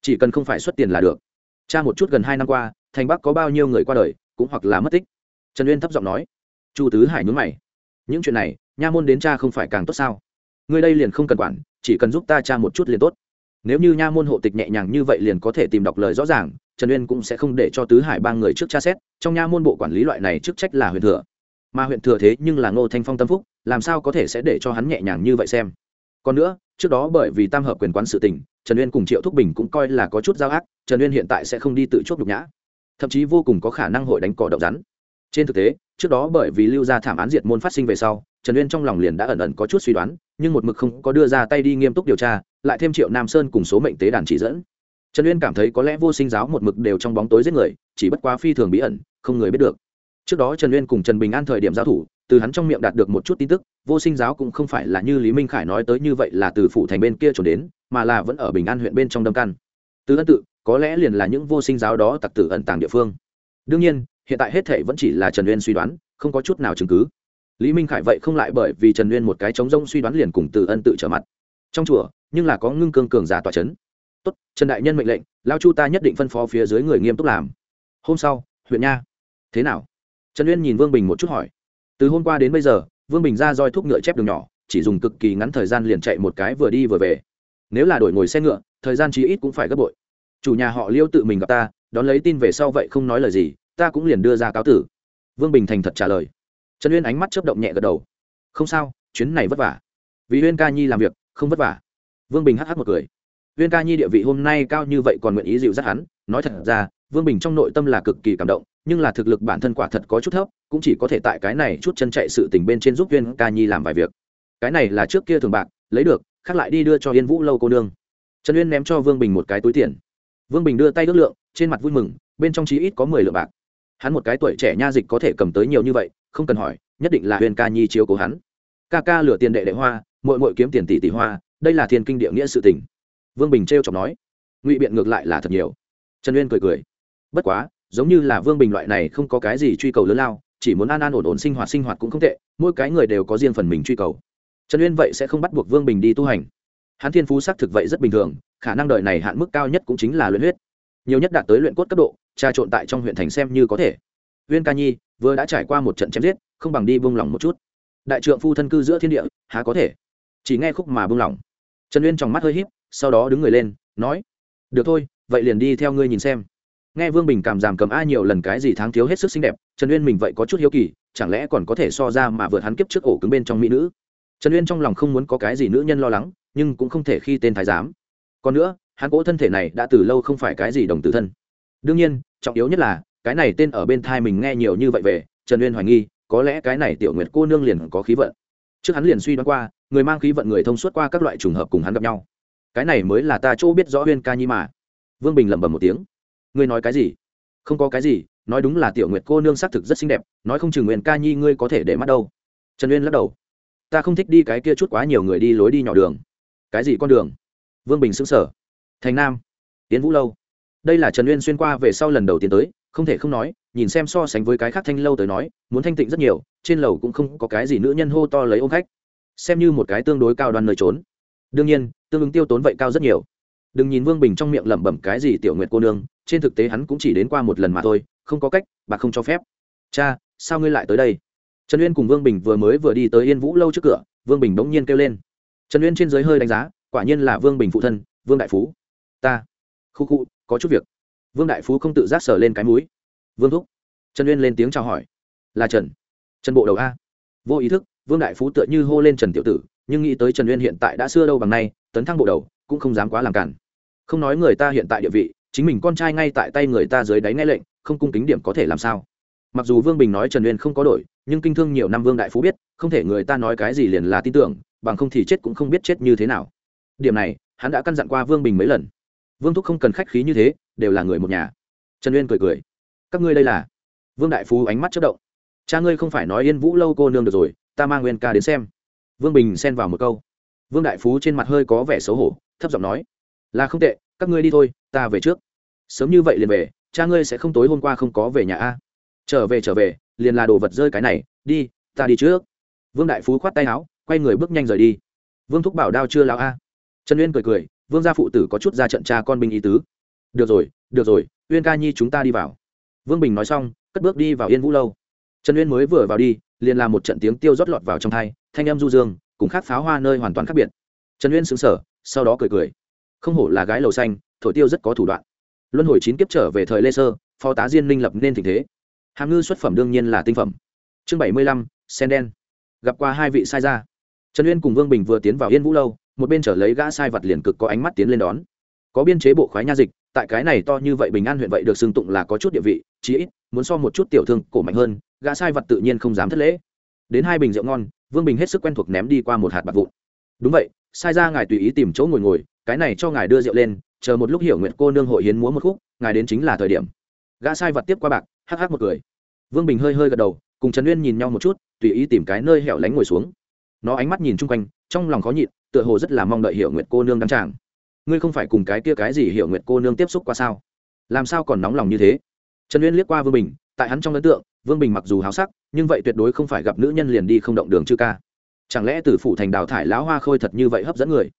chỉ cần không phải xuất tiền là được. Cha một chút gần hai năm qua, thành bắc có bao nhiêu người qua đời, cũng hoặc là mất tích. Trần uyên thấp giọng nói. Chu tứ hải nhún mày. Những chuyện này, nha môn đến cha không phải càng tốt sao? Người đây liền không cần quản, chỉ cần giúp ta cha một chút liền tốt. Nếu như nha môn hộ tịch nhẹ nhàng như vậy liền có thể tìm đọc lời rõ ràng, trần uyên cũng sẽ không để cho tứ hải ba người trước tra xét, trong nha môn bộ quản lý loại này chức trách là huyện thừa. Mà huyện thừa thế nhưng là ngô thanh phong tâm phúc, làm sao có thể sẽ để cho hắn nhẹ nhàng như vậy xem? Còn nữa, trước đó bởi vì tam hợp quyền quán sự tình trần uyên cùng triệu thúc bình cũng coi là có chút giao ác, trần uyên hiện tại sẽ không đi tự chuốc nhục nhã. Thậm chí vô cùng có khả năng hội đánh cỏ đậu rắn. Trên thực tế, trước đó bởi vì lưu ra thảm án diệt môn phát sinh về sau, trần uyên trong lòng liền đã ẩn ẩn có chút suy đoán, nhưng một mực không có đưa ra tay đi nghiêm túc điều tra, lại thêm triệu nam sơn cùng số mệnh tế đàn chỉ dẫn. Trần uyên cảm thấy có lẽ vô sinh giáo một mực đều trong bóng tối giết người, chỉ bất quá phi thường bí ẩn, không người biết được trước đó trần uyên cùng trần bình an thời điểm giao thủ, từ hắn trong miệng đạt được một chút tin tức, vô sinh giáo cũng không phải là như lý minh khải nói tới như vậy là từ phủ thành bên kia trốn đến, mà là vẫn ở bình an huyện bên trong đâm căn từ ân tự, có lẽ liền là những vô sinh giáo đó tặc tử ẩn tàng địa phương. Đương nhiên, hiện tại hết thể vẫn chỉ là trần uyên suy đoán, không có chút nào chứng cứ. Lý minh khải vậy không lại bởi vì trần uyên một cái trống rông suy đoán liền cùng từ ân tự trở mặt. Trong chùa, nhưng là có ngưng cương cường giả tòa c h ấ n tốt, trần đại nhân mệnh lệnh, lao chu ta nhất định phân phó phía dưới người nghiêm túc làm. Hôm sau, huyện nha. Thế nào? Trần uyên nhìn vương bình một chút hỏi, từ hôm qua đến bây giờ, vương bình ra roi thuốc ngựa chép đường nhỏ, chỉ dùng cực kỳ ngắn thời gian liền chạy một cái vừa đi vừa về. Nếu là đổi ngồi xe ngựa, thời gian chí ít cũng phải gấp bội. Chủ nhà họ liêu tự mình gặp ta, đón lấy tin về sau vậy không nói lời gì, ta cũng liền đưa ra cáo tử. Vương bình thành thật trả lời. Trần uyên ánh mắt chớp động nhẹ gật đầu. Không sao, chuyến này vất vả. Vì uyên ca nhi làm việc, không vất vả. Vương bình hh một cười. Uyên ca nhi địa vị hôm nay cao như vậy còn nguyện ý dịu dắt hắn, nói thật ra, vương bình trong nội tâm là cực kỳ cảm động nhưng là thực lực bản thân quả thật có chút thấp, cũng chỉ có thể tại cái này chút chân chạy sự tình bên trên giúp viên ca nhi làm vài việc. Cái này là trước kia thường bạc, lấy được, khác lại đi đưa cho yên vũ lâu cô nương. Trần uyên ném cho vương bình một cái túi tiền. Vương bình đưa tay ước lượng, trên mặt vui mừng, bên trong chí ít có mười lượng bạc. Hắn một cái tuổi trẻ nha dịch có thể cầm tới nhiều như vậy, không cần hỏi, nhất định là huyền ca nhi chiếu cố hắn. Ca ca lửa tiền đệ đệ hoa mội mội kiếm tiền tỷ tỷ hoa, đây là thiên kinh địa nghĩa sự tình. Vương bình t r chọc nói. Ngụy biện ngược lại là thật nhiều. Trần uyên cười cười. Bất quá giống như là vương bình loại này không có cái gì truy cầu lớn lao, chỉ muốn an an ổn ổn sinh hoạt sinh hoạt cũng không tệ, mỗi cái người đều có riêng phần mình truy cầu. Trần uyên vậy sẽ không bắt buộc vương bình đi tu hành. Hắn thiên phú xác thực vậy rất bình thường, khả năng đời này hạn mức cao nhất cũng chính là luyện huyết. Nhiều nhất đạt tới luyện cốt cấp độ, trà trộn tại trong huyện thành xem như có thể. Uyên ca nhi vừa đã trải qua một trận chém giết, không bằng đi buông lỏng một chút. Đại trượng phu thân cư giữa thiên địa, há có thể? Chỉ nghe khúc mà buông lỏng trần uyên trong mắt hơi híp, sau đó đứng người lên, nói, được thôi, vậy liền đi theo ngươi nhìn xem nghe vương bình cảm giảm cầm a nhiều lần cái gì tháng thiếu hết sức xinh đẹp, trần uyên mình vậy có chút hiếu kỳ, chẳng lẽ còn có thể so ra mà vượt hắn kiếp trước ổ cứng bên trong mỹ nữ? Trần uyên trong lòng không muốn có cái gì nữ nhân lo lắng, nhưng cũng không thể khi tên thái giám. Còn nữa, hắn cỗ thân thể này đã từ lâu không phải cái gì đồng tử thân. Đương nhiên, trọng yếu nhất là, cái này tên ở bên thai mình nghe nhiều như vậy về, trần uyên hoài nghi, có lẽ cái này tiểu nguyệt cô nương liền có khí vận. Trước hắn liền suy đoán qua, người mang khí vận người thông suốt qua các loại trùng hợp cùng hắn gặp nhau. Cái này mới là ta chỗ biết rõ uyên ca nhi mà. Vương bình lẩm bẩm một tiếng ngươi nói cái gì? Không có cái gì, nói đúng là tiểu nguyệt cô nương xác thực rất xinh đẹp, nói không chừng nguyện ca nhi ngươi có thể để mắt đâu. Trần uyên lắc đầu. Ta không thích đi cái kia chút quá nhiều người đi lối đi nhỏ đường. Cái gì con đường? Vương bình xứng sở thành nam. Tiến vũ lâu. Đây là trần uyên xuyên qua về sau lần đầu tiến tới, không thể không nói, nhìn xem so sánh với cái khác thanh lâu tới nói, muốn thanh tịnh rất nhiều, trên lầu cũng không có cái gì nữ nhân hô to lấy ôm khách. Xem như một cái tương đối cao đoan nơi trốn. Đương nhiên, tương ứng tiêu tốn vậy cao rất nhiều. Đừng nhìn vương bình trong miệng lẩm bẩm cái gì tiểu nguyệt cô nương trên thực tế hắn cũng chỉ đến qua một lần mà thôi, không có cách, bà không cho phép. Cha, sao ngươi lại tới đây? Trần uyên cùng vương bình vừa mới vừa đi tới yên vũ lâu trước cửa, vương bình bỗng nhiên kêu lên. Trần uyên trên dưới hơi đánh giá, quả nhiên là vương bình phụ thân, vương đại phú. Ta. Khu khu, có chút việc. Vương đại phú không tự giác sờ lên cái mũi. Vương thúc. Trần uyên lên tiếng chào hỏi. Là trần. Trần bộ đầu a. Vô ý thức, vương đại phú tựa như hô lên trần tiểu tử, nhưng nghĩ tới trần uyên hiện tại đã xưa đâu bằng nay, tấn thăng bộ đầu, cũng không dám quá làm cản. Không nói người ta hiện tại địa vị chính mình con trai ngay tại tay người ta dưới đáy nghe lệnh, không cung kính điểm có thể làm sao? Mặc dù vương bình nói trần uyên không có đổi, nhưng kinh thương nhiều năm vương đại phú biết, không thể người ta nói cái gì liền là tin tưởng, bằng không thì chết cũng không biết chết như thế nào. Điểm này, hắn đã căn dặn qua vương bình mấy lần. Vương thúc không cần khách khí như thế, đều là người một nhà. Trần uyên cười cười. Các ngươi đây là? Vương đại phú ánh mắt chất động. Cha ngươi không phải nói yên vũ lâu cô nương được rồi, ta mang nguyên ca đến xem. Vương bình xen vào một câu. Vương đại phú trên mặt hơi có vẻ xấu hổ, thấp giọng nói. Là không tệ các ngươi đi thôi, ta về trước. Sớm như vậy liền về, cha ngươi sẽ không tối hôm qua không có về nhà a. Trở về trở về, liền là đồ vật rơi cái này, đi, ta đi trước. Vương đại phú khoát tay áo, quay người bước nhanh rời đi. Vương thúc bảo đao chưa lao a? Trần uyên cười cười, vương gia phụ tử có chút ra trận cha con binh ý tứ. Được rồi được rồi, uyên ca nhi chúng ta đi vào. Vương bình nói xong, cất bước đi vào yên vũ lâu. Trần uyên mới vừa vào đi, liền làm một trận tiếng tiêu rót lọt vào trong thai, thanh âm du dương, cùng khác pháo hoa nơi hoàn toàn khác biệt. Trần uyên xứng sở sau đó cười cười không hổ là gái lầu xanh, thổi tiêu rất có thủ đoạn. Luân hồi chín kiếp trở về thời lê sơ, phó tá diên minh lập nên tình thế. Hàm ngư xuất phẩm đương nhiên là tinh phẩm. Chương bảy mươi lăm, sen đen. Gặp qua hai vị sai ra trần uyên cùng vương bình vừa tiến vào yên vũ lâu, một bên trở lấy gã sai vật liền cực có ánh mắt tiến lên đón. Có biên chế bộ khoái nha dịch, tại cái này to như vậy bình an huyện vậy được xưng tụng là có chút địa vị, chí ít, muốn so một chút tiểu thương cổ mạnh hơn, gã sai vật tự nhiên không dám thất lễ. Đến hai bình rượu ngon, vương bình hết sức quen thuộc ném đi qua một hạt bạc vụn. Đúng vậy, sai ra ngài tùy ý tìm chỗ ngồi ngồi cái này cho ngài đưa rượu lên, chờ một lúc hiểu nguyện cô nương hội hiến múa một khúc, ngài đến chính là thời điểm. Gã sai vật tiếp qua bạc, hắc hắc một cười. Vương bình hơi hơi gật đầu, cùng trần uyên nhìn nhau một chút, tùy ý tìm cái nơi hẻo lánh ngồi xuống. Nó ánh mắt nhìn chung quanh, trong lòng khó nhịn, tựa hồ rất là mong đợi hiểu nguyện cô nương đăng tràng. Ngươi không phải cùng cái kia cái gì hiểu nguyện cô nương tiếp xúc qua sao? Làm sao còn nóng lòng như thế? Trần uyên liếc qua vương bình, tại hắn trong ấn tượng, vương bình mặc dù háo sắc, nhưng vậy tuyệt đối không phải gặp nữ nhân liền đi không động đường chư ca. Chẳng lẽ từ phủ thành đào thải lão hoa khôi thật như vậy hấp dẫn người?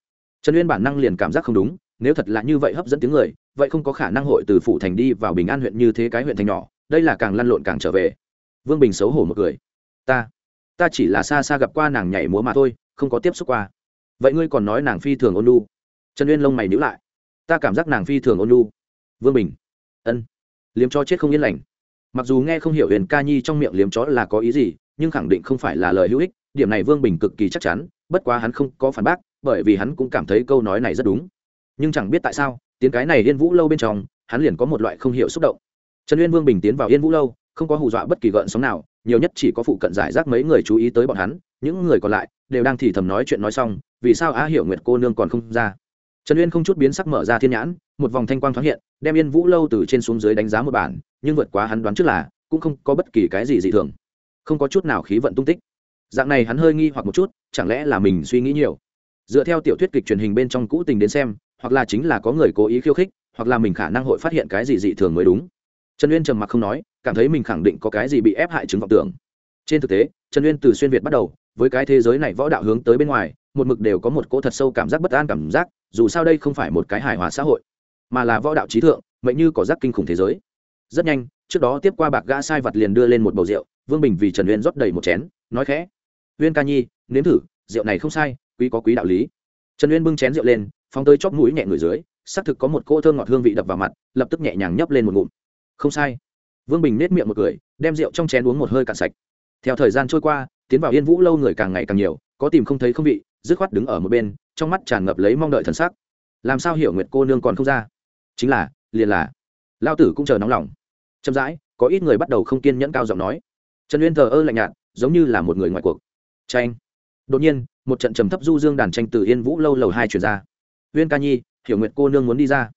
Trần uyên bản năng liền cảm giác không đúng, nếu thật là như vậy hấp dẫn tiếng người, vậy không có khả năng hội từ phủ thành đi vào bình an huyện như thế cái huyện thành nhỏ, đây là càng lăn lộn càng trở về. Vương bình xấu hổ một cười. Ta ta chỉ là xa xa gặp qua nàng nhảy múa mà thôi, không có tiếp xúc qua. Vậy ngươi còn nói nàng phi thường ôn lu trần uyên lông mày nhữ lại. Ta cảm giác nàng phi thường ôn lu vương bình. Ân. Liếm cho chết không yên lành. Mặc dù nghe không hiểu huyền ca nhi trong miệng liếm chó là có ý gì, nhưng khẳng định không phải là lời hữu ích, điểm này vương bình cực kỳ chắc chắn, bất quá hắn không có phản bác bởi vì hắn cũng cảm thấy câu nói này rất đúng. Nhưng chẳng biết tại sao, tiếng cái này yên vũ lâu bên trong, hắn liền có một loại không hiểu xúc động. Trần uyên vương bình tiến vào yên vũ lâu, không có hù dọa bất kỳ gợn sóng nào, nhiều nhất chỉ có phụ cận giải rác mấy người chú ý tới bọn hắn, những người còn lại đều đang thì thầm nói chuyện nói xong, vì sao á hiểu nguyệt cô nương còn không ra? Trần uyên không chút biến sắc mở ra thiên nhãn, một vòng thanh quang thoáng hiện, đem yên vũ lâu từ trên xuống dưới đánh giá một bản, nhưng vượt quá hắn đoán trước là, cũng không có bất kỳ cái gì dị thường. Không có chút nào khí vận tung tích. Dạng này hắn hơi nghi hoặc một chút, chẳng lẽ là mình suy nghĩ nhiều? Dựa theo tiểu thuyết kịch truyền hình bên trong cũ tình đến xem, hoặc là chính là có người cố ý khiêu khích, hoặc là mình khả năng hội phát hiện cái gì dị thường mới đúng. Trần uyên trầm mặc không nói, cảm thấy mình khẳng định có cái gì bị ép hại chứng vọng tưởng. Trên thực tế, trần uyên từ xuyên việt bắt đầu, với cái thế giới này võ đạo hướng tới bên ngoài, một mực đều có một cỗ thật sâu cảm giác bất an cảm giác, dù sao đây không phải một cái hài hòa xã hội, mà là võ đạo trí thượng, mệnh như có giác kinh khủng thế giới. Rất nhanh, trước đó tiếp qua bạc gã sai vật liền đưa lên một bầu rượu, vương bình vì trần uyên rót đầy một chén, nói khẽ, uyên ca nhi, nếm thử rượu này không sai, quý có quý đạo lý. Trần uyên bưng chén rượu lên, phóng tới chóp mũi nhẹ người dưới, xác thực có một cỗ thơm ngọt hương vị đập vào mặt, lập tức nhẹ nhàng nhấp lên một ngụm. Không sai. Vương bình nết miệng một cười, đem rượu trong chén uống một hơi cạn sạch. Theo thời gian trôi qua, tiến vào yên vũ lâu người càng ngày càng nhiều, có tìm không thấy không vị, dứt khoát đứng ở một bên, trong mắt tràn ngập lấy mong đợi thần sắc. Làm sao hiểu nguyệt cô nương còn không ra? Chính là, liền là lao tử cũng chờ nóng lòng. Chậm rãi, có ít người bắt đầu không kiên nhẫn cao giọng nói. Trần uyên thờ ơ lạnh nhạt, giống như là một người ngoài cuộc. Tranh đột nhiên, một trận trầm thấp du dương đàn tranh từ yên vũ lâu lầu hai chuyển ra. Uyên ca nhi, hiểu nguyệt cô nương muốn đi ra.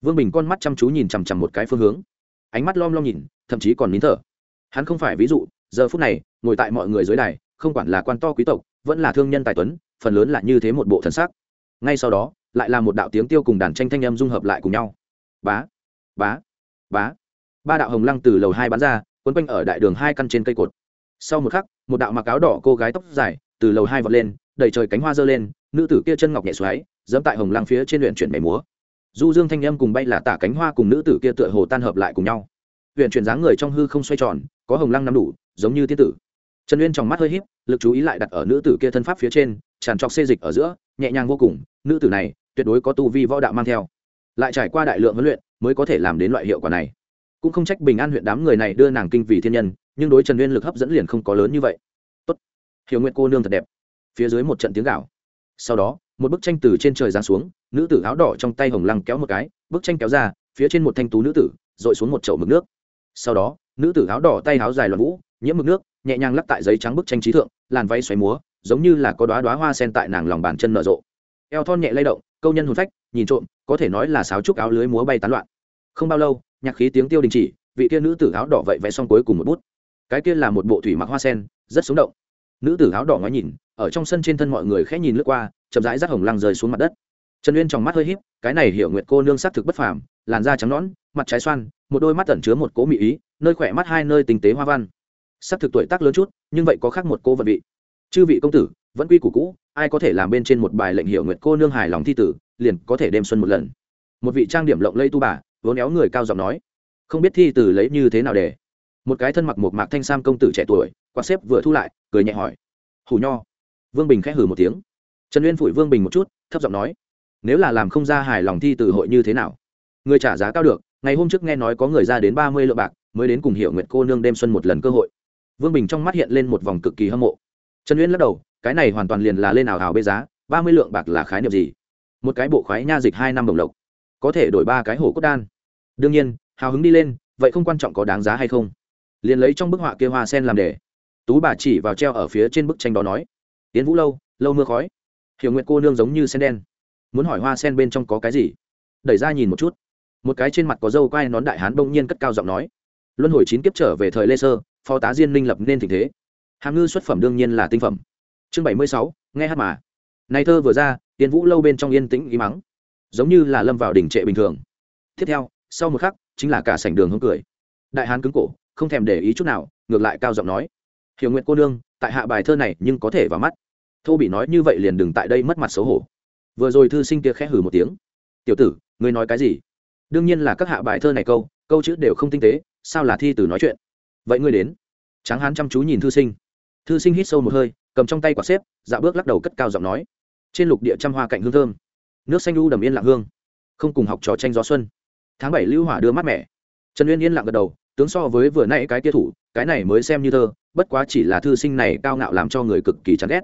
Vương bình con mắt chăm chú nhìn chằm chằm một cái phương hướng. Ánh mắt lom lom nhìn, thậm chí còn nín thở. Hắn không phải ví dụ, giờ phút này, ngồi tại mọi người dưới đài, không quản là quan to quý tộc, vẫn là thương nhân tài tuấn, phần lớn là như thế một bộ thần sắc. Ngay sau đó, lại là một đạo tiếng tiêu cùng đàn tranh thanh âm dung hợp lại cùng nhau. Bá bá bá. Ba đạo hồng lăng từ lầu hai bắn ra, quấn quanh ở đại đường hai căn trên cây cột. Sau một khắc, một đạo mặc áo đỏ cô gái tóc dài từ lầu hai vọt lên đầy trời cánh hoa dơ lên, nữ tử kia chân ngọc nhẹ xoáy, dẫm tại hồng lăng phía trên luyện chuyển mẻ múa. Du dương thanh âm cùng bay là tả cánh hoa cùng nữ tử kia tựa hồ tan hợp lại cùng nhau. Huyện chuyển dáng người trong hư không xoay tròn, có hồng lăng nằm đủ, giống như tiên tử. Trần uyên trong mắt hơi h í p lực chú ý lại đặt ở nữ tử kia thân pháp phía trên, tràn trọc xê dịch ở giữa, nhẹ nhàng vô cùng, nữ tử này tuyệt đối có tu vi võ đạo mang theo. Lại trải qua đại lượng huấn luyện mới có thể làm đến loại hiệu quả này. Cũng không trách bình an huyện đám người này đưa nàng kinh vì thiên nhân, nhưng đối trần uyên lực hấp dẫn liền không có lớn như vậy hiểu nguyện cô nương thật đẹp. Phía dưới một trận tiếng gạo sau đó, một bức tranh từ trên trời giáng xuống, nữ tử áo đỏ trong tay hồng lăng kéo một cái, bức tranh kéo ra, phía trên một thanh tú nữ tử dội xuống một chậu mực nước. Sau đó, nữ tử áo đỏ tay áo dài loạn vũ, nhiễm mực nước, nhẹ nhàng lắc tại giấy trắng bức tranh trí thượng, làn váy xoáy múa, giống như là có đoá đoá hoa sen tại nàng lòng bàn chân nở rộ. Eo thon nhẹ lay động, câu nhân hồn phách, nhìn trộm, có thể nói là sáo trúc áo lưới múa bay tán loạn. Không bao lâu, nhạc khí tiếng tiêu đình chỉ, vị kia nữ tử áo đỏ vậy vẽ xong cuối cùng một bút. Cái kia là một bộ thủy mặc hoa sen, rất sống động nữ tử áo đỏ ngoái nhìn, ở trong sân trên thân mọi người khẽ nhìn lướt qua, chậm rãi rác hồng lăng rơi xuống mặt đất. Trần uyên trong mắt hơi híp, cái này hiểu nguyệt cô nương sắc thực bất phàm, làn da trắng nõn, mặt trái xoan, một đôi mắt tẩn chứa một cố mỹ ý, nơi khỏe mắt hai nơi tinh tế hoa văn. Sắc thực tuổi tác lớn chút, nhưng vậy có khác một cô vận vị. Chư vị công tử, vẫn quy củ cũ, ai có thể làm bên trên một bài lệnh hiệu nguyệt cô nương hài lòng thi tử, liền có thể đem xuân một lần. Một vị trang điểm lộng lây tu bà, vốn éo người cao giọng nói, không biết thi tử lấy như thế nào để một cái thân mặc một mạc thanh sam công tử trẻ tuổi, quạt xếp vừa thu lại, cười nhẹ hỏi. Hủ nho. Vương bình khẽ hử một tiếng. Trần uyên phủi vương bình một chút, thấp giọng nói, nếu là làm không ra hài lòng thi từ hội như thế nào? Người trả giá cao được, ngày hôm trước nghe nói có người ra đến ba mươi lượng bạc, mới đến cùng hiệu nguyệt cô nương đêm xuân một lần cơ hội. Vương bình trong mắt hiện lên một vòng cực kỳ hâm mộ. Trần uyên lắc đầu, cái này hoàn toàn liền là lên ảo hào bê giá, ba mươi lượng bạc là khái niệm gì? Một cái bộ khoái nha dịch hai năm đồng lộc, có thể đổi ba cái hổ cốt đan. Đương nhiên, hào hứng đi lên, vậy không quan trọng có đáng giá hay không liền lấy trong bức họa kia hoa sen làm đề. Tú bà chỉ vào treo ở phía trên bức tranh đó nói tiến vũ lâu lâu mưa khói. Hiểu nguyện cô nương giống như sen đen, muốn hỏi hoa sen bên trong có cái gì. Đẩy ra nhìn một chút. Một cái trên mặt có dâu quai nón đại hán bỗng nhiên cất cao giọng nói, luân hồi chín kiếp trở về thời lê sơ, phó tá diên minh lập nên tình thế. Hàm ngư xuất phẩm đương nhiên là tinh phẩm. Chương bảy mươi sáu, nghe hát mà. Nay thơ vừa ra tiến vũ lâu bên trong yên tĩnh ý mắng giống như là lâm vào đỉnh trệ bình thường. Tiếp theo, sau một khắc, chính là cả sảnh đường hướng cười. Đại hán cứng cổ không thèm để ý chút nào, ngược lại cao giọng nói, hiểu nguyện cô nương, tại hạ bài thơ này nhưng có thể vào mắt. Thô bị nói như vậy liền đừng tại đây mất mặt xấu hổ. Vừa rồi thư sinh kia khẽ hử một tiếng, tiểu tử, ngươi nói cái gì? Đương nhiên là các hạ bài thơ này câu câu chữ đều không tinh tế, sao là thi tử nói chuyện? Vậy ngươi đến. Tráng hán chăm chú nhìn thư sinh. Thư sinh hít sâu một hơi, cầm trong tay quả xếp dạ bước lắc đầu cất cao giọng nói, trên lục địa trăm hoa cạnh hương thơm, nước xanh lưu đầm yên lặng hương, không cùng học trò tranh gió xuân. Tháng bảy lưu hỏa đưa mát mẻ. Trần uyên yên lặng gật đầu tướng so với vừa nãy cái kia thủ, cái này mới xem như thơ, bất quá chỉ là thư sinh này cao ngạo làm cho người cực kỳ chán ghét.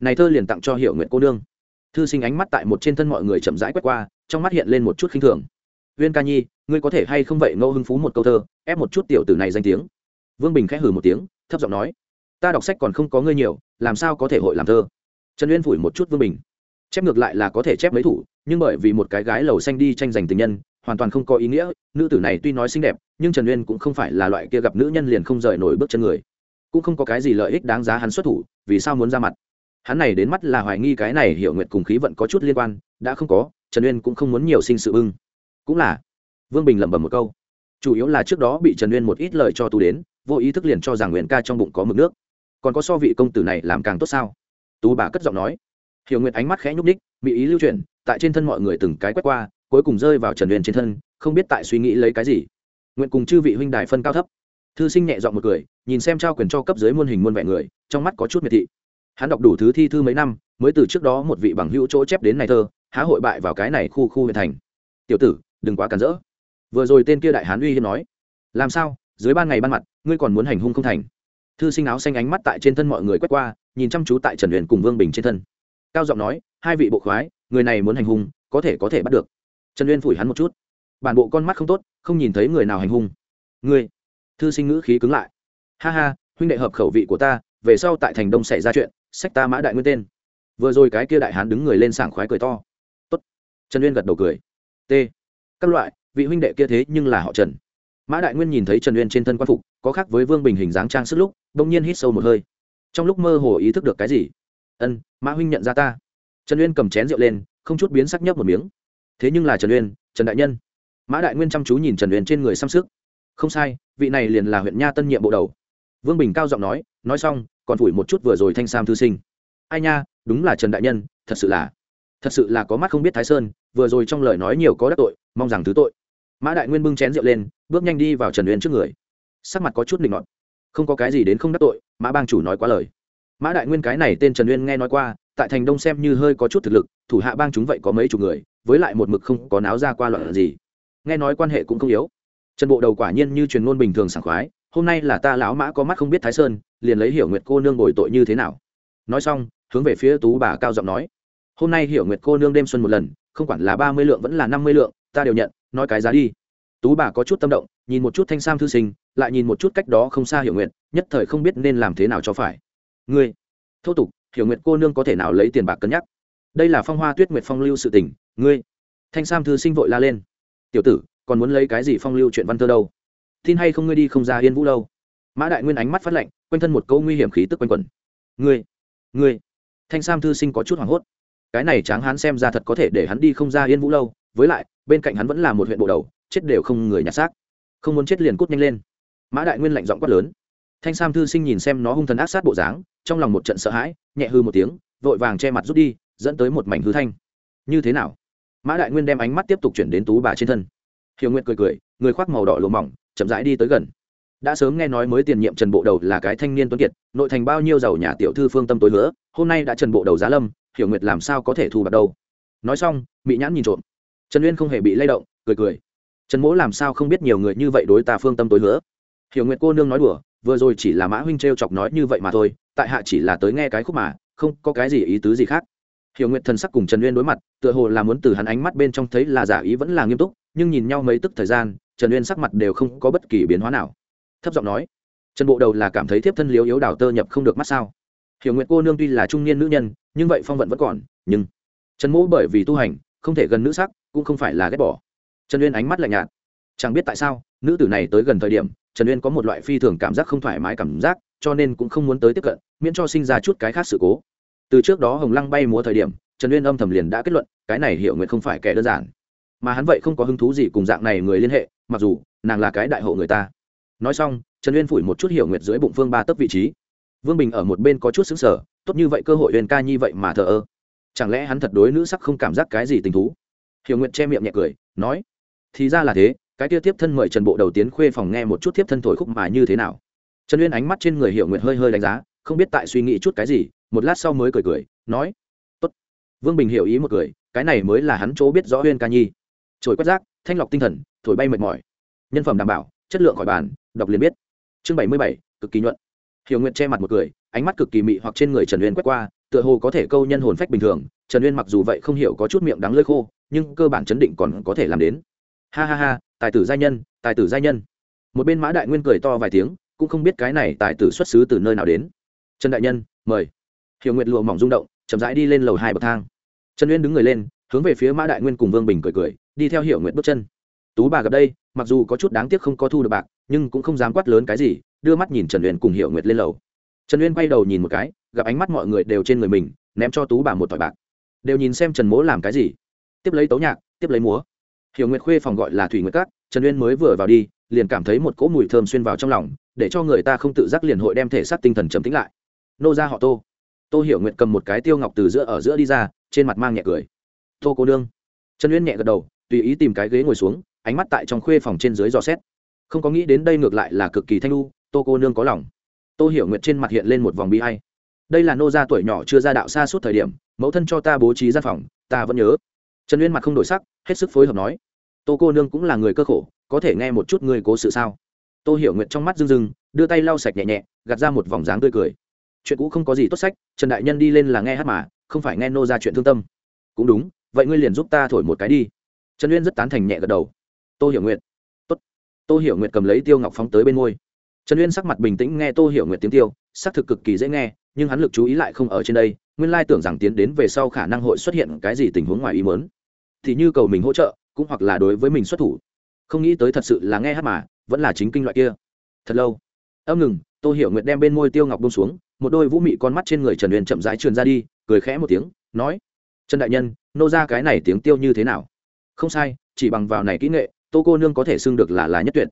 Này thơ liền tặng cho hiệu nguyện cô nương. Thư sinh ánh mắt tại một trên thân mọi người chậm rãi quét qua, trong mắt hiện lên một chút khinh thường. Viên ca nhi, ngươi có thể hay không vậy ngẫu hứng phú một câu thơ, ép một chút tiểu tử này danh tiếng. Vương bình khẽ hừ một tiếng, thấp giọng nói, ta đọc sách còn không có ngươi nhiều, làm sao có thể hội làm thơ? Trần uyên phủi một chút vương bình. Chép ngược lại là có thể chép mấy thủ, nhưng bởi vì một cái gái lầu xanh đi tranh giành tình nhân, hoàn toàn không có ý nghĩa, nữ tử này tuy nói xinh đẹp nhưng trần uyên cũng không phải là loại kia gặp nữ nhân liền không rời nổi bước chân người cũng không có cái gì lợi ích đáng giá hắn xuất thủ vì sao muốn ra mặt hắn này đến mắt là hoài nghi cái này hiểu nguyện cùng khí vận có chút liên quan đã không có trần uyên cũng không muốn nhiều sinh sự bưng cũng là vương bình lẩm bẩm một câu chủ yếu là trước đó bị trần uyên một ít lời cho tu đến vô ý thức liền cho rằng nguyện ca trong bụng có mực nước còn có so vị công tử này làm càng tốt sao tú bà cất giọng nói hiểu nguyện ánh mắt khẽ nhúc ních bị ý lưu chuyển tại trên thân mọi người từng cái quét qua cuối cùng rơi vào trần uyên trên thân không biết tại suy nghĩ lấy cái gì nguyện cùng chư vị huynh đài phân cao thấp. Thư sinh nhẹ giọng một cười, nhìn xem trao quyền cho cấp dưới muôn hình muôn vẻ người, trong mắt có chút miệt thị. Hắn đọc đủ thứ thi thư mấy năm, mới từ trước đó một vị bằng hữu chỗ chép đến này thơ, há hội bại vào cái này khu khu huyện thành. Tiểu tử, đừng quá cản rỡ. Vừa rồi tên kia đại hán uy hiếp nói, làm sao? Dưới ban ngày ban mặt, ngươi còn muốn hành hung không thành? Thư sinh áo xanh ánh mắt tại trên thân mọi người quét qua, nhìn chăm chú tại trần huyền cùng vương bình trên thân. Cao giọng nói, hai vị bộ khoái, người này muốn hành hung, có thể có thể bắt được. Trần uyên phủi hắn một chút bản bộ con mắt không tốt, không nhìn thấy người nào hành hung. Ngươi, thư sinh ngữ khí cứng lại. Ha ha, huynh đệ hợp khẩu vị của ta, về sau tại thành đông xảy ra chuyện, sách ta mã đại nguyên tên. Vừa rồi cái kia đại hán đứng người lên sảng khoái cười to. Tốt. trần uyên gật đầu cười. T. Các loại, vị huynh đệ kia thế nhưng là họ trần. Mã đại nguyên nhìn thấy trần uyên trên thân quan phục, có khác với vương bình hình dáng trang sức lúc đ ỗ n g nhiên hít sâu một hơi. Trong lúc mơ hồ ý thức được cái gì? Ân, mã huynh nhận ra ta. Trần uyên cầm chén rượu lên, không chút biến sắc nhấp một miếng. Thế nhưng là trần uyên, trần đại nhân mã đại nguyên chăm chú nhìn trần huyền trên người xăm sức. Không sai, vị này liền là huyện nha tân nhiệm bộ đầu. Vương bình cao giọng nói nói xong, còn phủi một chút vừa rồi thanh sam thư sinh. Ai nha, đúng là trần đại nhân, thật sự là, thật sự là có mắt không biết thái sơn, vừa rồi trong lời nói nhiều có đắc tội, mong rằng thứ tội. Mã đại nguyên bưng chén rượu lên, bước nhanh đi vào trần huyền trước người. Sắc mặt có chút nịnh ngọt không có cái gì đến không đắc tội, mã bang chủ nói quá lời. Mã đại nguyên cái này tên trần uyên nghe nói qua, tại thành đông xem như hơi có chút thực lực, thủ hạ bang chúng vậy có mấy chục người, với lại một mực không có náo ra qua loạn gì nghe nói quan hệ cũng không yếu. Trần bộ đầu quả nhiên như truyền ngôn bình thường sảng khoái, hôm nay là ta lão mã có mắt không biết thái sơn, liền lấy hiểu nguyệt cô nương bồi tội như thế nào. Nói xong, hướng về phía tú bà cao giọng nói, hôm nay hiểu nguyệt cô nương đêm xuân một lần, không quản là ba mươi lượng vẫn là năm mươi lượng, ta đều nhận, nói cái giá đi. Tú bà có chút tâm động, nhìn một chút thanh sam thư sinh, lại nhìn một chút cách đó không xa hiểu nguyện nhất thời không biết nên làm thế nào cho phải. Ngươi, thô tục, hiểu nguyện cô nương có thể nào lấy tiền bạc cân nhắc? Đây là phong hoa tuyết nguyệt phong lưu sự tình, ngươi. Thanh sam thư sinh vội la lên tiểu tử, còn muốn lấy cái gì phong lưu chuyện văn thơ đâu? Tin hay không ngươi đi không ra yên vũ đâu? Mã đại nguyên ánh mắt phát lạnh, quanh thân một câu nguy hiểm khí tức quanh quẩn. Ngươi ngươi. Thanh sam thư sinh có chút hoảng hốt. Cái này tráng hắn xem ra thật có thể để hắn đi không ra yên vũ lâu, với lại, bên cạnh hắn vẫn là một huyện bộ đầu, chết đều không người nhặt xác. Không muốn chết liền cút nhanh lên. Mã đại nguyên lạnh giọng quát lớn. Thanh sam thư sinh nhìn xem nó hung thần ác sát bộ dáng, trong lòng một trận sợ hãi, nhẹ hư một tiếng, vội vàng che mặt rút đi, dẫn tới một mảnh hư thanh. Như thế nào? Mã đại nguyên đem ánh mắt tiếp tục chuyển đến tú bà trên thân hiểu nguyện cười cười người khoác màu đỏ lùa mỏng chậm rãi đi tới gần đã sớm nghe nói mới tiền nhiệm trần bộ đầu là cái thanh niên tuấn kiệt nội thành bao nhiêu giàu nhà tiểu thư phương tâm tối nữa, hôm nay đã trần bộ đầu giá lâm hiểu nguyệt làm sao có thể thu bạc đâu nói xong bị nhãn nhìn trộm trần uyên không hề bị lay động cười cười trần mỗ làm sao không biết nhiều người như vậy đối ta phương tâm tối nữa? hiểu nguyệt cô nương nói đùa vừa rồi chỉ là mã huynh t r e o chọc nói như vậy mà thôi tại hạ chỉ là tới nghe cái khúc mà không có cái gì ý tứ gì khác hiểu nguyện thần sắc cùng trần uyên đối mặt, tựa hồ là muốn từ hắn ánh mắt bên trong thấy là giả ý vẫn là nghiêm túc, nhưng nhìn nhau mấy tức thời gian, trần uyên sắc mặt đều không có bất kỳ biến hóa nào. Thấp giọng nói, trần bộ đầu là cảm thấy thiếp thân liếu yếu đào tơ nhập không được mắt sao? Hiểu nguyện cô nương tuy là trung niên nữ nhân, nhưng vậy phong vận vẫn còn, nhưng trần mỗ bởi vì tu hành, không thể gần nữ sắc, cũng không phải là ghét bỏ. Trần uyên ánh mắt lạnh nhạt, chẳng biết tại sao, nữ tử này tới gần thời điểm, trần uyên có một loại phi thường cảm giác không thoải mái cảm giác, cho nên cũng không muốn tới tiếp cận, miễn cho sinh ra chút cái khác sự cố từ trước đó hồng lăng bay múa thời điểm, trần uyên âm thầm liền đã kết luận, cái này hiểu nguyện không phải kẻ đơn giản. Mà hắn vậy không có hứng thú gì cùng dạng này người liên hệ, mặc dù, nàng là cái đại hộ người ta. Nói xong, trần uyên phủi một chút hiểu nguyệt dưới bụng phương ba tấc vị trí. Vương bình ở một bên có chút xứng sở tốt như vậy cơ hội uyên ca như vậy mà thờ ơ. Chẳng lẽ hắn thật đối nữ sắc không cảm giác cái gì tình thú? Hiểu nguyệt che miệng nhẹ cười, nói, thì ra là thế, cái kia tiếp thân mời trần bộ đầu tiến khuê phòng nghe một chút tiếp thân thổi khúc mà như thế nào? Trần uyên ánh mắt trên người hiểu nguyệt hơi hơi đánh giá không biết tại suy nghĩ chút cái gì, một lát sau mới cười cười, nói, Tốt. vương bình hiểu ý một cười, cái này mới là hắn chỗ biết rõ huyên ca nhi. Trồi quét rác, thanh lọc tinh thần, thổi bay mệt mỏi. Nhân phẩm đảm bảo, chất lượng khỏi bàn, đọc liền biết. Chương bảy mươi bảy, cực kỳ nhuận. Hiểu nguyện che mặt một cười, ánh mắt cực kỳ mị hoặc trên người trần uyên quét qua, tựa hồ có thể câu nhân hồn phách bình thường. Trần uyên mặc dù vậy không hiểu có chút miệng đắng lơi khô, nhưng cơ bản chấn định còn có thể làm đến. Ha ha ha, tài tử giai nhân, tài tử giai nhân. Một bên mã đại nguyên cười to vài tiếng, cũng không biết cái này tài tử xuất xứ từ nơi nào đến trần đại nhân, mời. Hiểu nguyệt lụa mỏng rung động, chậm rãi đi lên lầu hai bậc thang. Trần uyên đứng người lên, hướng về phía mã đại nguyên cùng vương bình cười cười, đi theo hiểu nguyệt bước chân. Tú bà gặp đây, mặc dù có chút đáng tiếc không có thu được bạc, nhưng cũng không dám quát lớn cái gì, đưa mắt nhìn trần uyên cùng hiểu nguyệt lên lầu. Trần uyên quay đầu nhìn một cái, gặp ánh mắt mọi người đều trên người mình, ném cho tú bà một tỏi bạc. Đều nhìn xem trần Mỗ làm cái gì. Tiếp lấy tấu nhạc, tiếp lấy múa. Hiểu nguyệt khuê phòng gọi là thủy nguyệt cát trần uyên mới vừa vào đi, liền cảm thấy một cỗ mùi thơm xuyên vào trong lòng, để cho người ta không tự giác liền hội đem thể xác tinh thần trầm tính lại nô ra họ tô. Tô hiểu nguyện cầm một cái tiêu ngọc từ giữa ở giữa đi ra, trên mặt mang nhẹ cười. Tô cô nương. Trần uyên nhẹ gật đầu, tùy ý tìm cái ghế ngồi xuống, ánh mắt tại trong khuê phòng trên dưới dò xét. Không có nghĩ đến đây ngược lại là cực kỳ thanh lu tô cô nương có lòng. Tô hiểu nguyện trên mặt hiện lên một vòng bi hay đây là nô gia tuổi nhỏ chưa ra đạo xa suốt thời điểm, mẫu thân cho ta bố trí gian phòng, ta vẫn nhớ. Trần uyên mặt không đổi sắc, hết sức phối hợp nói. Tô cô nương cũng là người cơ khổ, có thể nghe một chút người cố sự sao? Tô hiểu nguyện trong mắt rưng rưng, đưa tay lau sạch nhẹ nhẹ, gạt ra một vòng dáng tươi cười chuyện cũ không có gì tốt sách, trần đại nhân đi lên là nghe hát mà, không phải nghe nô ra chuyện thương tâm. Cũng đúng, vậy ngươi liền giúp ta thổi một cái đi. Trần uyên rất tán thành nhẹ gật đầu. Tô hiểu nguyện. tốt. Tô hiểu nguyện cầm lấy tiêu ngọc phóng tới bên môi. Trần uyên sắc mặt bình tĩnh nghe tô hiểu nguyện tiếng tiêu xác thực cực kỳ dễ nghe, nhưng hắn lực chú ý lại không ở trên đây, nguyên lai tưởng rằng tiến đến về sau khả năng hội xuất hiện cái gì tình huống ngoài ý mớn thì như cầu mình hỗ trợ, cũng hoặc là đối với mình xuất thủ. Không nghĩ tới thật sự là nghe hát mà, vẫn là chính kinh loại kia. Thật lâu. Âm ngừng, tô hiểu nguyện đem bên môi tiêu ngọc bông xuống một đôi vũ mị con mắt trên người trần uyên chậm rãi truyền ra đi, cười khẽ một tiếng, nói, trần đại nhân, nô ra cái này tiếng tiêu như thế nào? Không sai, chỉ bằng vào này kỹ nghệ, tô cô nương có thể xưng được là là nhất tuyệt.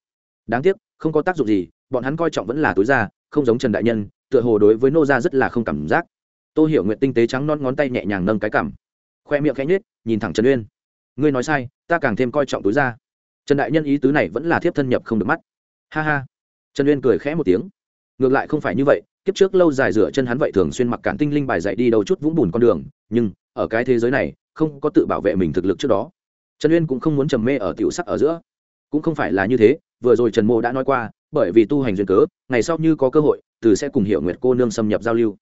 Đáng tiếc, không có tác dụng gì, bọn hắn coi trọng vẫn là túi ra không giống trần đại nhân, tựa hồ đối với nô ra rất là không cảm giác. Tô hiểu nguyện tinh tế trắng non ngón tay nhẹ nhàng nâng cái cảm khoe miệng khẽ nhết nhìn thẳng trần uyên. Ngươi nói sai, ta càng thêm coi trọng túi ra trần đại nhân ý tứ này vẫn là thiếp thân nhập không được mắt. Ha ha. Trần uyên cười khẽ một tiếng. Ngược lại không phải như vậy kiếp trước lâu dài rửa chân hắn vậy thường xuyên mặc cản tinh linh bài dạy đi đầu chút vũng bùn con đường, nhưng, ở cái thế giới này, không có tự bảo vệ mình thực lực trước đó. Trần uyên cũng không muốn trầm mê ở tiểu sắc ở giữa. Cũng không phải là như thế, vừa rồi trần mô đã nói qua, bởi vì tu hành duyên cớ, ngày sau như có cơ hội, từ sẽ cùng hiểu nguyệt cô nương xâm nhập giao lưu.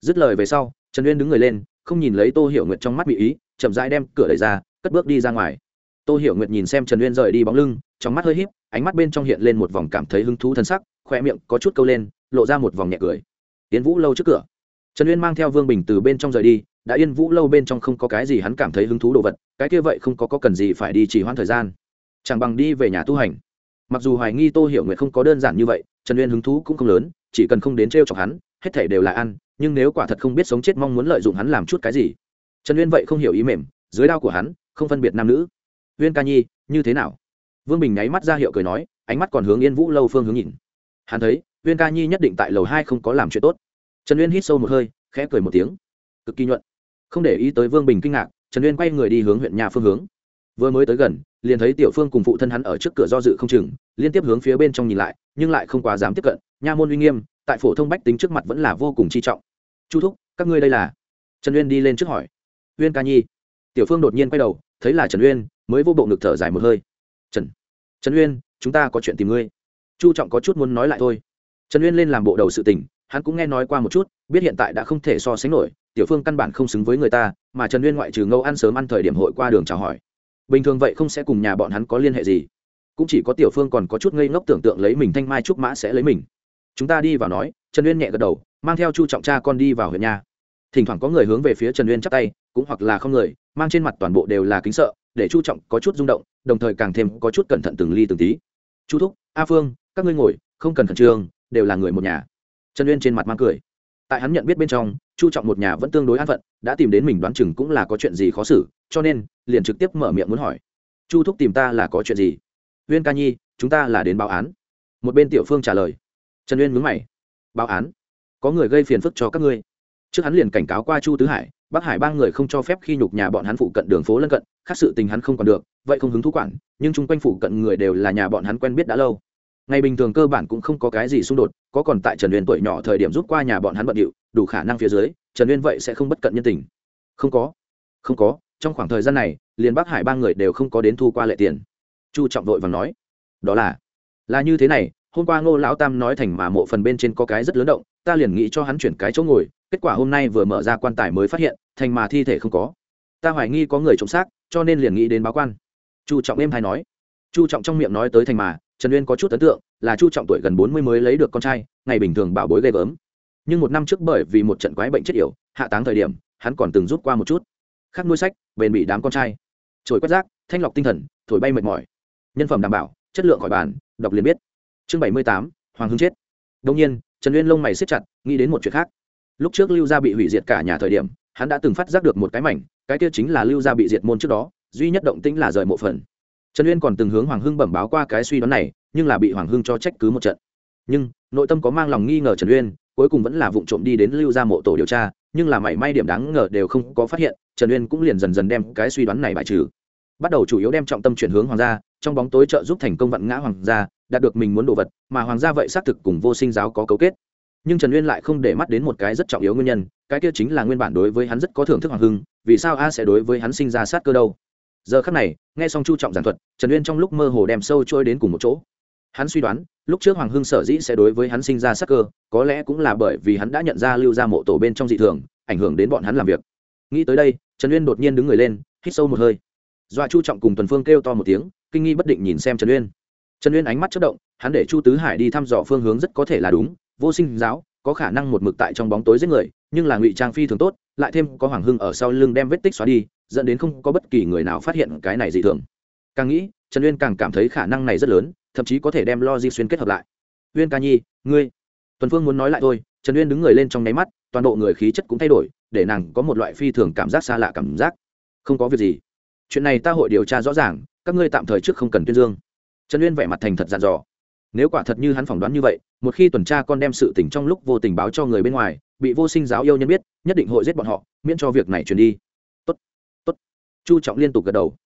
Dứt lời về sau, trần uyên đứng người lên, không nhìn lấy tô hiểu nguyệt trong mắt bị ý, chậm rãi đem cửa đẩy ra, cất bước đi ra ngoài. Tô hiểu nguyệt nhìn xem trần uyên rời đi bóng lưng, trong mắt hơi híp, ánh mắt bên trong hiện lên một vòng cảm thấy hứng thú thân sắc khoe miệng có chút câu lên, lộ ra một vòng nhẹ cười. Yên vũ lâu trước cửa. Trần uyên mang theo vương bình từ bên trong rời đi đã yên vũ lâu bên trong không có cái gì hắn cảm thấy hứng thú đồ vật cái kia vậy không có, có cần gì phải đi chỉ hoãn thời gian. Chẳng bằng đi về nhà tu hành. Mặc dù hoài nghi tô hiểu nguyện không có đơn giản như vậy trần uyên hứng thú cũng không lớn chỉ cần không đến t r e o chọc hắn hết thể đều là ăn nhưng nếu quả thật không biết sống chết mong muốn lợi dụng hắn làm chút cái gì. Trần uyên vậy không hiểu ý mềm dưới đao của hắn không phân biệt nam nữ. Uyên ca nhi như thế nào? Vương bình nháy mắt ra hiệu cười nói ánh mắt còn hướng yên vũ lâu phương hướng nhìn. Hắn thấy uyên ca nhi nhất định tại lầu hai không có làm chuyện tốt. Trần uyên hít sâu một hơi, khẽ cười một tiếng. Cực kỳ nhuận. Không để ý tới vương bình kinh ngạc, trần uyên quay người đi hướng huyện nhà phương hướng. Vừa mới tới gần, liền thấy tiểu phương cùng phụ thân hắn ở trước cửa do dự không chừng, liên tiếp hướng phía bên trong nhìn lại, nhưng lại không quá dám tiếp cận, nha môn uy nghiêm, tại phổ thông bách tính trước mặt vẫn là vô cùng chi trọng. Chu thúc, các ngươi đây là? Trần uyên đi lên trước hỏi. Uyên ca nhi. Tiểu phương đột nhiên quay đầu, thấy là trần uyên, mới vô bộ ngực thở dài một hơi. Trần trần uyên, chúng ta có chuyện tìm ngươi. Chu trọng có chút muốn nói lại thôi trần uyên lên làm bộ đầu sự tình, hắn cũng nghe nói qua một chút, biết hiện tại đã không thể so sánh nổi, tiểu phương căn bản không xứng với người ta, mà trần uyên ngoại trừ ngâu ăn sớm ăn thời điểm hội qua đường chào hỏi. Bình thường vậy không sẽ cùng nhà bọn hắn có liên hệ gì. Cũng chỉ có tiểu phương còn có chút ngây ngốc tưởng tượng lấy mình thanh mai trúc mã sẽ lấy mình. Chúng ta đi vào nói, trần uyên nhẹ gật đầu, mang theo chu trọng cha con đi vào huyện nhà. Thỉnh thoảng có người hướng về phía trần uyên chắp tay, cũng hoặc là không người, mang trên mặt toàn bộ đều là kính sợ, để chu trọng có chút rung động, đồng thời càng thêm có chút cẩn thận từng ly từng tí. Chu thúc, a phương, các ngươi ngồi, không cần khẩn trương đều là người một nhà. Trần uyên trên mặt mang cười. Tại hắn nhận biết bên trong, chu trọng một nhà vẫn tương đối an phận, đã tìm đến mình đoán chừng cũng là có chuyện gì khó xử, cho nên, liền trực tiếp mở miệng muốn hỏi. Chu thúc tìm ta là có chuyện gì? Uyên ca nhi, chúng ta là đến báo án. Một bên tiểu phương trả lời. Trần uyên mướn mày. Báo án? Có người gây phiền phức cho các ngươi. Trước hắn liền cảnh cáo qua chu tứ hải, bắc hải ba người không cho phép khi nhục nhà bọn hắn phụ cận đường phố lân cận, khác sự tình hắn không còn được, vậy không hứng thú quản, nhưng chung quanh phụ cận người đều là nhà bọn hắn quen biết đã lâu ngày bình thường cơ bản cũng không có cái gì xung đột, có còn tại trần uyên tuổi nhỏ thời điểm rút qua nhà bọn hắn bận điệu, đủ khả năng phía dưới, trần uyên vậy sẽ không bất cận nhân tình. Không có. Không có. Trong khoảng thời gian này, liền bắc hải ba người đều không có đến thu qua lệ tiền. Chu trọng vội và nói. Đó là là như thế này, hôm qua ngô lão tam nói thành mà mộ phần bên trên có cái rất lớn động, ta liền nghĩ cho hắn chuyển cái chỗ ngồi, kết quả hôm nay vừa mở ra quan tài mới phát hiện, thành mà thi thể không có. Ta hoài nghi có người trộm xác, cho nên liền nghĩ đến báo quan. Chu trọng êm hay nói. Chu trọng trong miệng nói tới thành mà trần uyên có chút ấn tượng là chu trọng tuổi gần bốn mươi mới lấy được con trai ngày bình thường bảo bối ghê gớm nhưng một năm trước bởi vì một trận quái bệnh chết yểu hạ táng thời điểm hắn còn từng rút qua một chút khắc nuôi sách bền bị đám con trai trồi quét rác thanh lọc tinh thần thổi bay mệt mỏi nhân phẩm đảm bảo chất lượng khỏi bàn đọc liền biết chương bảy mươi tám hoàng hưng chết đông nhiên trần uyên lông mày xếp chặt nghĩ đến một chuyện khác lúc trước lưu gia bị hủy diệt cả nhà thời điểm hắn đã từng phát giác được một cái mảnh cái kia chính là lưu gia bị diệt môn trước đó duy nhất động tĩnh là rời mộ phần trần uyên còn từng hướng hoàng hưng bẩm báo qua cái suy đoán này, nhưng là bị hoàng hưng cho trách cứ một trận. Nhưng, nội tâm có mang lòng nghi ngờ trần uyên, cuối cùng vẫn là vụ trộm đi đến lưu gia mộ tổ điều tra, nhưng là mảy may điểm đáng ngờ đều không có phát hiện, trần uyên cũng liền dần dần đem cái suy đoán này bại trừ. Bắt đầu chủ yếu đem trọng tâm chuyển hướng hoàng gia, trong bóng tối trợ giúp thành công vặn ngã hoàng gia, đạt được mình muốn đồ vật, mà hoàng gia vậy xác thực cùng vô sinh giáo có cấu kết. Nhưng trần uyên lại không để mắt đến một cái rất trọng yếu nguyên nhân, cái kia chính là nguyên bản đối với hắn rất có thưởng thức hoàng hưng, vì sao a sẽ đối với hắn sinh ra sát cơ đâu? Giờ khắc này, nghe xong chu trọng giảng thuật, trần uyên trong lúc mơ hồ đem sâu trôi đến cùng một chỗ. Hắn suy đoán, lúc trước hoàng hưng sở dĩ sẽ đối với hắn sinh ra sát cơ, có lẽ cũng là bởi vì hắn đã nhận ra lưu ra mộ tổ bên trong dị thường, ảnh hưởng đến bọn hắn làm việc. Nghĩ tới đây, trần uyên đột nhiên đứng người lên, hít sâu một hơi. Dọa chu trọng cùng tuần phương kêu to một tiếng, kinh nghi bất định nhìn xem trần uyên. Trần uyên ánh mắt chất động, hắn để chu tứ hải đi thăm dò phương hướng rất có thể là đúng, vô sinh giáo, có khả năng một mực tại trong bóng tối giết người, nhưng là ngụy trang phi thường tốt, lại thêm có hoàng hưng ở sau lưng đem vết tích xóa đi dẫn đến không có bất kỳ người nào phát hiện cái này dị thường. Càng nghĩ, trần uyên càng cảm thấy khả năng này rất lớn, thậm chí có thể đem lo di xuyên kết hợp lại. Uyên ca nhi, ngươi. Tuần phương muốn nói lại thôi, trần uyên đứng người lên trong nháy mắt, toàn bộ người khí chất cũng thay đổi, để nàng có một loại phi thường cảm giác xa lạ cảm giác. Không có việc gì. Chuyện này ta hội điều tra rõ ràng, các ngươi tạm thời trước không cần tuyên dương. Trần uyên vẻ mặt thành thật dặn dò. Nếu quả thật như hắn phỏng đoán như vậy, một khi tuần tra con đem sự tình trong lúc vô tình báo cho người bên ngoài, bị vô sinh giáo yêu nhân biết, nhất định hội giết bọn họ, miễn cho việc này truyền đi chu trọng liên tục gật đầu.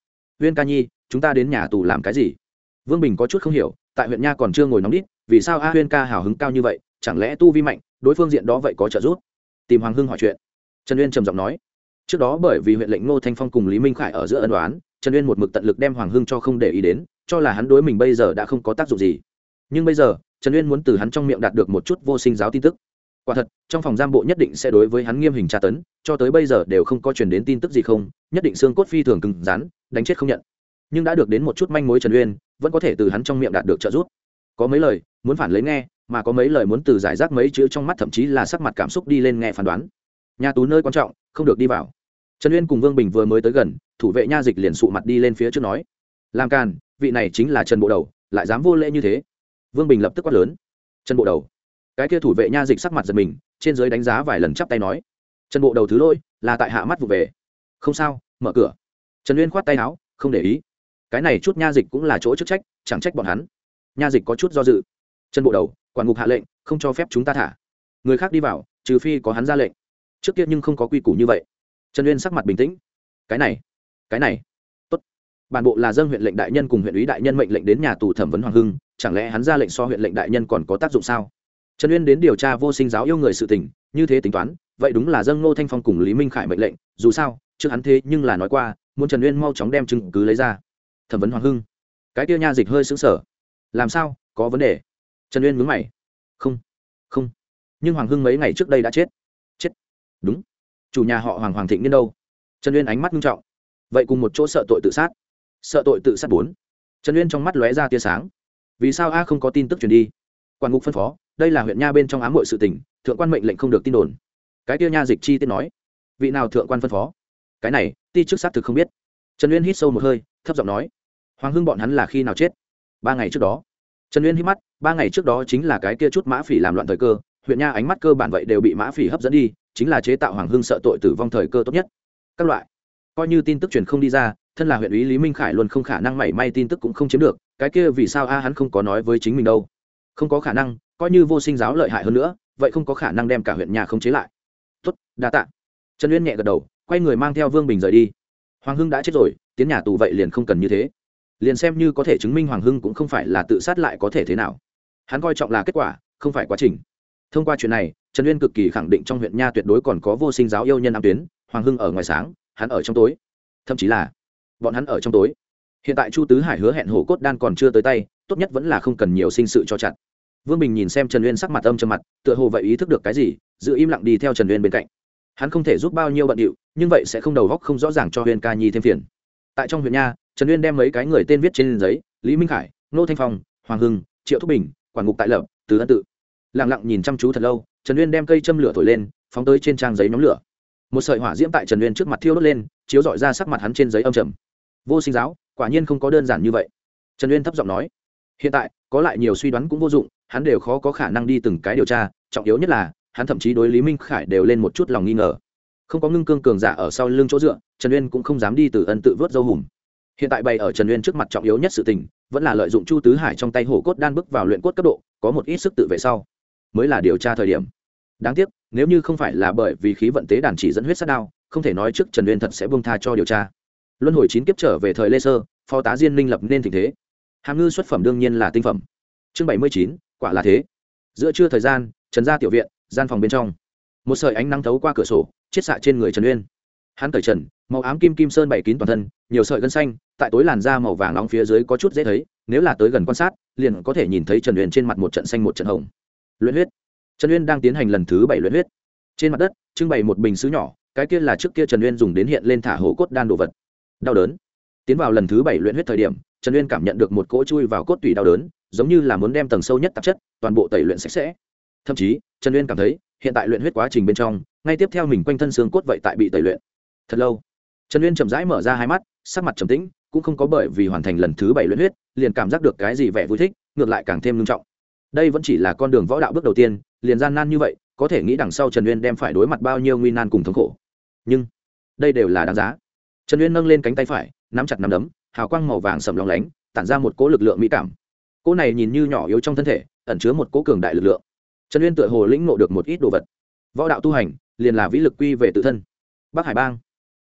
Huyên ca nhi, chúng ta đến nhà tù làm cái gì? Vương bình có chút không hiểu, tại huyện nha còn chưa ngồi nóng đít, vì sao a huyên ca hào hứng cao như vậy, chẳng lẽ tu vi mạnh, đối phương diện đó vậy có trợ giúp? Tìm hoàng hưng hỏi chuyện. Trần uyên trầm giọng nói. Trước đó bởi vì huyện lệnh ngô thanh phong cùng lý minh khải ở giữa ân đoán trần uyên một mực tận lực đem hoàng hưng cho không để ý đến, cho là hắn đối mình bây giờ đã không có tác dụng gì. Nhưng bây giờ, trần uyên muốn từ hắn trong miệng đạt được một chút vô sinh giáo tin tức quả thật, trong phòng giam bộ nhất định sẽ đối với hắn nghiêm hình tra tấn, cho tới bây giờ đều không có truyền đến tin tức gì không, nhất định xương cốt phi thường cứng rắn, đánh chết không nhận. Nhưng đã được đến một chút manh mối trần uyên, vẫn có thể từ hắn trong miệng đạt được trợ giúp. Có mấy lời, muốn phản lấy nghe, mà có mấy lời muốn từ giải rác mấy chữ trong mắt thậm chí là sắc mặt cảm xúc đi lên nghe phán đoán. Nhà tù nơi quan trọng, không được đi vào. Trần uyên cùng vương bình vừa mới tới gần, thủ vệ nha dịch liền sụ mặt đi lên phía trước nói. Làm càn, vị này chính là trần bộ đầu, lại dám vô lễ như thế. Vương bình lập tức quát lớn. Trần bộ đầu cái kia thủ vệ nha dịch sắc mặt giật mình, trên giới đánh giá vài lần chắp tay nói, trần bộ đầu thứ lỗi là tại hạ mắt vụ về. Không sao, mở cửa. Trần uyên khoát tay áo, không để ý. Cái này chút nha dịch cũng là chỗ chức trách, chẳng trách bọn hắn. Nha dịch có chút do dự. Trần bộ đầu, quản ngục hạ lệnh, không cho phép chúng ta thả. Người khác đi vào, trừ phi có hắn ra lệnh. Trước kia nhưng không có quy củ như vậy. Trần uyên sắc mặt bình tĩnh. Cái này cái này. Tốt. Bản bộ là dân huyện lệnh đại nhân cùng huyện ủy đại nhân mệnh lệnh đến nhà tù thẩm vấn hoàng hưng, chẳng lẽ hắn ra lệnh so huyện lệnh đại nhân còn có tác dụng sao? Trần uyên đến điều tra vô sinh giáo yêu người sự tình, như thế tính toán, vậy đúng là dâng ngô thanh phong cùng lý minh khải mệnh lệnh, dù sao, trước hắn thế nhưng là nói qua, muốn trần uyên mau chóng đem chứng cứ lấy ra. Thẩm vấn hoàng hưng. Cái kia nha dịch hơi xứng sở làm sao, có vấn đề? Trần uyên mướn mày. Không không. Nhưng hoàng hưng mấy ngày trước đây đã chết. Chết. Đúng. Chủ nhà họ hoàng hoàng thịnh niên đâu? Trần uyên ánh mắt nghiêm trọng. Vậy cùng một chỗ sợ tội tự sát. Sợ tội tự sát bốn. Trần uyên trong mắt lóe ra tia sáng. Vì sao a không có tin tức truyền đi? Quản ngục phân phó đây là huyện nha bên trong ám hội sự tình, thượng quan mệnh lệnh không được tin đồn. Cái tiêu nha dịch chi tiết nói, vị nào thượng quan phân phó? Cái này, ti chức xác thực không biết. Trần uyên hít sâu một hơi, thấp giọng nói, hoàng hưng bọn hắn là khi nào chết? Ba ngày trước đó. Trần uyên hít mắt, ba ngày trước đó chính là cái kia chút mã phỉ làm loạn thời cơ, huyện nha ánh mắt cơ bản vậy đều bị mã phỉ hấp dẫn đi, chính là chế tạo hoàng hưng sợ tội tử vong thời cơ tốt nhất. Các loại, coi như tin tức truyền không đi ra, thân là huyện ủy lý minh khải luôn không khả năng mảy may tin tức cũng không chiếm được, cái kia vì sao a hắn không có nói với chính mình đâu? Không có khả năng coi như vô sinh giáo lợi hại hơn nữa, vậy không có khả năng đem cả huyện nhà không chế lại. Tốt, đa tạ. Trần uyên nhẹ gật đầu, quay người mang theo vương bình rời đi. Hoàng hưng đã chết rồi, tiến nhà tù vậy liền không cần như thế. Liền xem như có thể chứng minh hoàng hưng cũng không phải là tự sát lại có thể thế nào. Hắn coi trọng là kết quả, không phải quá trình. Thông qua chuyện này, trần uyên cực kỳ khẳng định trong huyện nha tuyệt đối còn có vô sinh giáo yêu nhân nam tuyến, hoàng hưng ở ngoài sáng, hắn ở trong tối. Thậm chí là, bọn hắn ở trong tối. Hiện tại chu tứ hải hứa hẹn hổ cốt đan còn chưa tới tay, tốt nhất vẫn là không cần nhiều sinh sự cho chặt vương bình nhìn xem trần uyên sắc mặt âm trầm mặt, tựa hồ vậy ý thức được cái gì, giữ im lặng đi theo trần uyên bên cạnh. Hắn không thể giúp bao nhiêu bận điệu, nhưng vậy sẽ không đầu góc không rõ ràng cho huyền ca nhi thêm phiền. Tại trong huyện nha, trần uyên đem mấy cái người tên viết trên giấy, lý minh khải nô thanh phong, hoàng hưng, triệu thúc bình, quản ngục tại lập, từ ân tự. Lẳng lặng nhìn chăm chú thật lâu, trần uyên đem cây châm lửa thổi lên, phóng tới trên trang giấy nhóm lửa. Một sợi hỏa diễm tại trần uyên trước mặt thiêu đốt lên, chiếu dọi ra sắc mặt hắn trên giấy âm trầm. Vô sinh giáo, quả nhiên không có đơn giản như vậy. Trần uyên thấp giọng nói, hiện tại, có lại nhiều suy đoán cũng vô dụng hắn đều khó có khả năng đi từng cái điều tra, trọng yếu nhất là, hắn thậm chí đối lý minh khải đều lên một chút lòng nghi ngờ. Không có ngưng cương cường giả ở sau lưng chỗ dựa, trần uyên cũng không dám đi từ ân tự vớt dâu hùm. Hiện tại bày ở trần uyên trước mặt trọng yếu nhất sự tình, vẫn là lợi dụng chu tứ hải trong tay hổ cốt đan bước vào luyện cốt cấp độ, có một ít sức tự vệ sau, mới là điều tra thời điểm. Đáng tiếc, nếu như không phải là bởi vì khí vận tế đàn chỉ dẫn huyết sát đao, không thể nói trước trần uyên thật sẽ bông tha cho điều tra. Luân hồi chín kiếp trở về thời lê sơ, phó tá diên minh lập nên tình thế. Hàm ngư xuất phẩm đương nhiên là tinh phẩm. Chương bảy mươi chín quả là thế. Giữa trưa thời gian, trần ra tiểu viện, gian phòng bên trong. Một sợi ánh nắng thấu qua cửa sổ, chiết xạ trên người trần uyên. Hắn cởi trần, màu ám kim kim sơn bày kín toàn thân, nhiều sợi gân xanh, tại tối làn da màu vàng nóng phía dưới có chút dễ thấy, nếu là tới gần quan sát, liền có thể nhìn thấy trần uyên trên mặt một trận xanh một trận hồng. Luyện huyết. Trần uyên đang tiến hành lần thứ bảy luyện huyết. Trên mặt đất, trưng bày một bình xứ nhỏ, cái kia là trước kia trần uyên dùng đến hiện lên thả hổ cốt đan đồ vật. Đau đớn. Tiến vào lần thứ bảy luyện huyết thời điểm, trần uyên cảm nhận được một cỗ chui vào cốt tủy đau đớn giống như là muốn đem tầng sâu nhất tạp chất, toàn bộ tẩy luyện sạch sẽ. Thậm chí, trần uyên cảm thấy, hiện tại luyện huyết quá trình bên trong, ngay tiếp theo mình quanh thân xương cốt vậy tại bị tẩy luyện. Thật lâu, trần uyên chậm rãi mở ra hai mắt, sắc mặt trầm tĩnh, cũng không có bởi vì hoàn thành lần thứ bảy luyện huyết, liền cảm giác được cái gì vẻ vui thích, ngược lại càng thêm nghiêm trọng. Đây vẫn chỉ là con đường võ đạo bước đầu tiên, liền gian nan như vậy, có thể nghĩ đằng sau trần uyên đem phải đối mặt bao nhiêu nguy nan cùng thống khổ. Nhưng, đây đều là đáng giá. Trần uyên nâng lên cánh tay phải, nắm chặt nắm đấm, hào quang màu vàng sầm lóng lánh, tản ra một cỗ lực lượng mỹ cảm cỗ này nhìn như nhỏ yếu trong thân thể, ẩn chứa một cỗ cường đại lực lượng. Trần uyên tựa hồ lĩnh ngộ được một ít đồ vật. Võ đạo tu hành, liền là vĩ lực quy về tự thân. Bắc hải bang.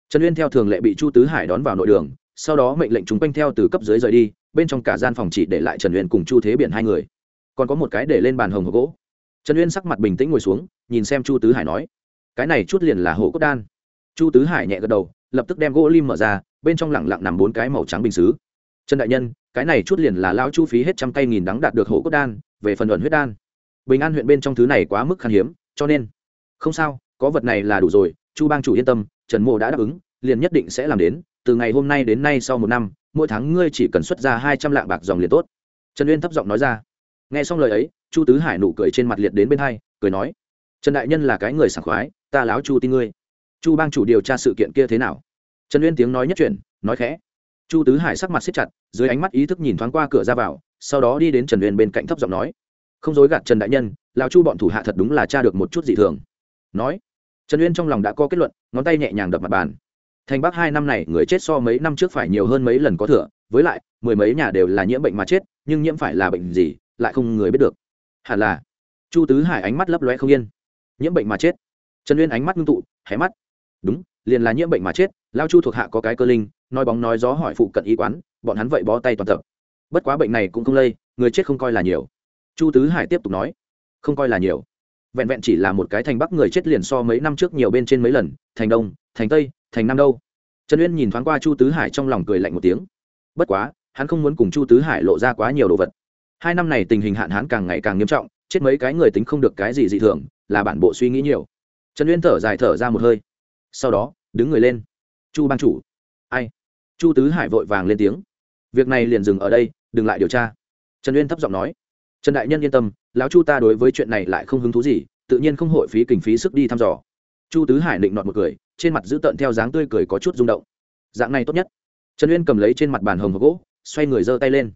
Trần uyên theo thường lệ bị chu tứ hải đón vào nội đường, sau đó mệnh lệnh chúng quanh theo từ cấp dưới rời đi, bên trong cả gian phòng chỉ để lại trần uyên cùng chu thế biển hai người. Còn có một cái để lên bàn hồng hộp gỗ. Trần uyên sắc mặt bình tĩnh ngồi xuống, nhìn xem chu tứ hải nói, cái này chút liền là hồ cốt đan. Chu tứ hải nhẹ gật đầu, lập tức đem gỗ lim mở ra, bên trong lẳng lặng nằm bốn cái màu trắng bình xứ trần đại nhân, cái này chút liền là lao chu phí hết trăm cây nghìn đắng đạt được hổ cốt đan, về phần luận huyết đan. Bình an huyện bên trong thứ này quá mức khan hiếm, cho nên, không sao, có vật này là đủ rồi, chu bang chủ yên tâm, trần mộ đã đáp ứng, liền nhất định sẽ làm đến, từ ngày hôm nay đến nay sau một năm, mỗi tháng ngươi chỉ cần xuất ra hai trăm lạng bạc dòng liền tốt. Trần uyên thấp giọng nói ra. Nghe xong lời ấy, chu tứ hải nụ cười trên mặt liệt đến bên hai, cười nói, trần đại nhân là cái người sảng khoái, ta láo chu tin ngươi. Chu bang chủ điều tra sự kiện kia thế nào? Trần uyên tiếng nói nhất chuyển, nói khẽ chu tứ hải sắc mặt siết chặt, dưới ánh mắt ý thức nhìn thoáng qua cửa ra vào, sau đó đi đến trần uyên bên cạnh thấp giọng nói, không dối gạt trần đại nhân, lão chu bọn thủ hạ thật đúng là tra được một chút dị thường. Nói, trần uyên trong lòng đã có kết luận, ngón tay nhẹ nhàng đập mặt bàn. Thành bắc hai năm này, người chết so mấy năm trước phải nhiều hơn mấy lần có thừa, với lại, mười mấy nhà đều là nhiễm bệnh mà chết, nhưng nhiễm phải là bệnh gì, lại không người biết được. Hẳn là, chu tứ hải ánh mắt lấp loe không yên. Nhiễm bệnh mà chết. Trần uyên ánh mắt ngưng tụ, hé mắt. Đúng, liền là nhiễm bệnh mà chết lao chu thuộc hạ có cái cơ linh nói bóng nói gió hỏi phụ cận y quán, bọn hắn vậy bó tay toàn tập. Bất quá bệnh này cũng không lây, người chết không coi là nhiều. Chu tứ hải tiếp tục nói, không coi là nhiều. Vẹn vẹn chỉ là một cái thành bắc người chết liền so mấy năm trước nhiều bên trên mấy lần, thành đông, thành tây, thành nam đâu. Trần uyên nhìn thoáng qua chu tứ hải trong lòng cười lạnh một tiếng. Bất quá, hắn không muốn cùng chu tứ hải lộ ra quá nhiều đồ vật. Hai năm này tình hình hạn hán càng ngày càng nghiêm trọng, chết mấy cái người tính không được cái gì dị thường, là bản bộ suy nghĩ nhiều. Trần uyên thở dài thở ra một hơi. Sau đó, đứng người lên. Chu ban chủ ai? Chu tứ hải vội vàng lên tiếng. Việc này liền dừng ở đây, đừng lại điều tra. Trần uyên thấp giọng nói. Trần đại nhân yên tâm, lão chu ta đối với chuyện này lại không hứng thú gì, tự nhiên không hội phí kinh phí sức đi thăm dò. Chu tứ hải định nọt một cười, trên mặt giữ tợn theo dáng tươi cười có chút rung động. Dạng này tốt nhất. Trần uyên cầm lấy trên mặt bàn hồng hộp gỗ, xoay người giơ tay lên.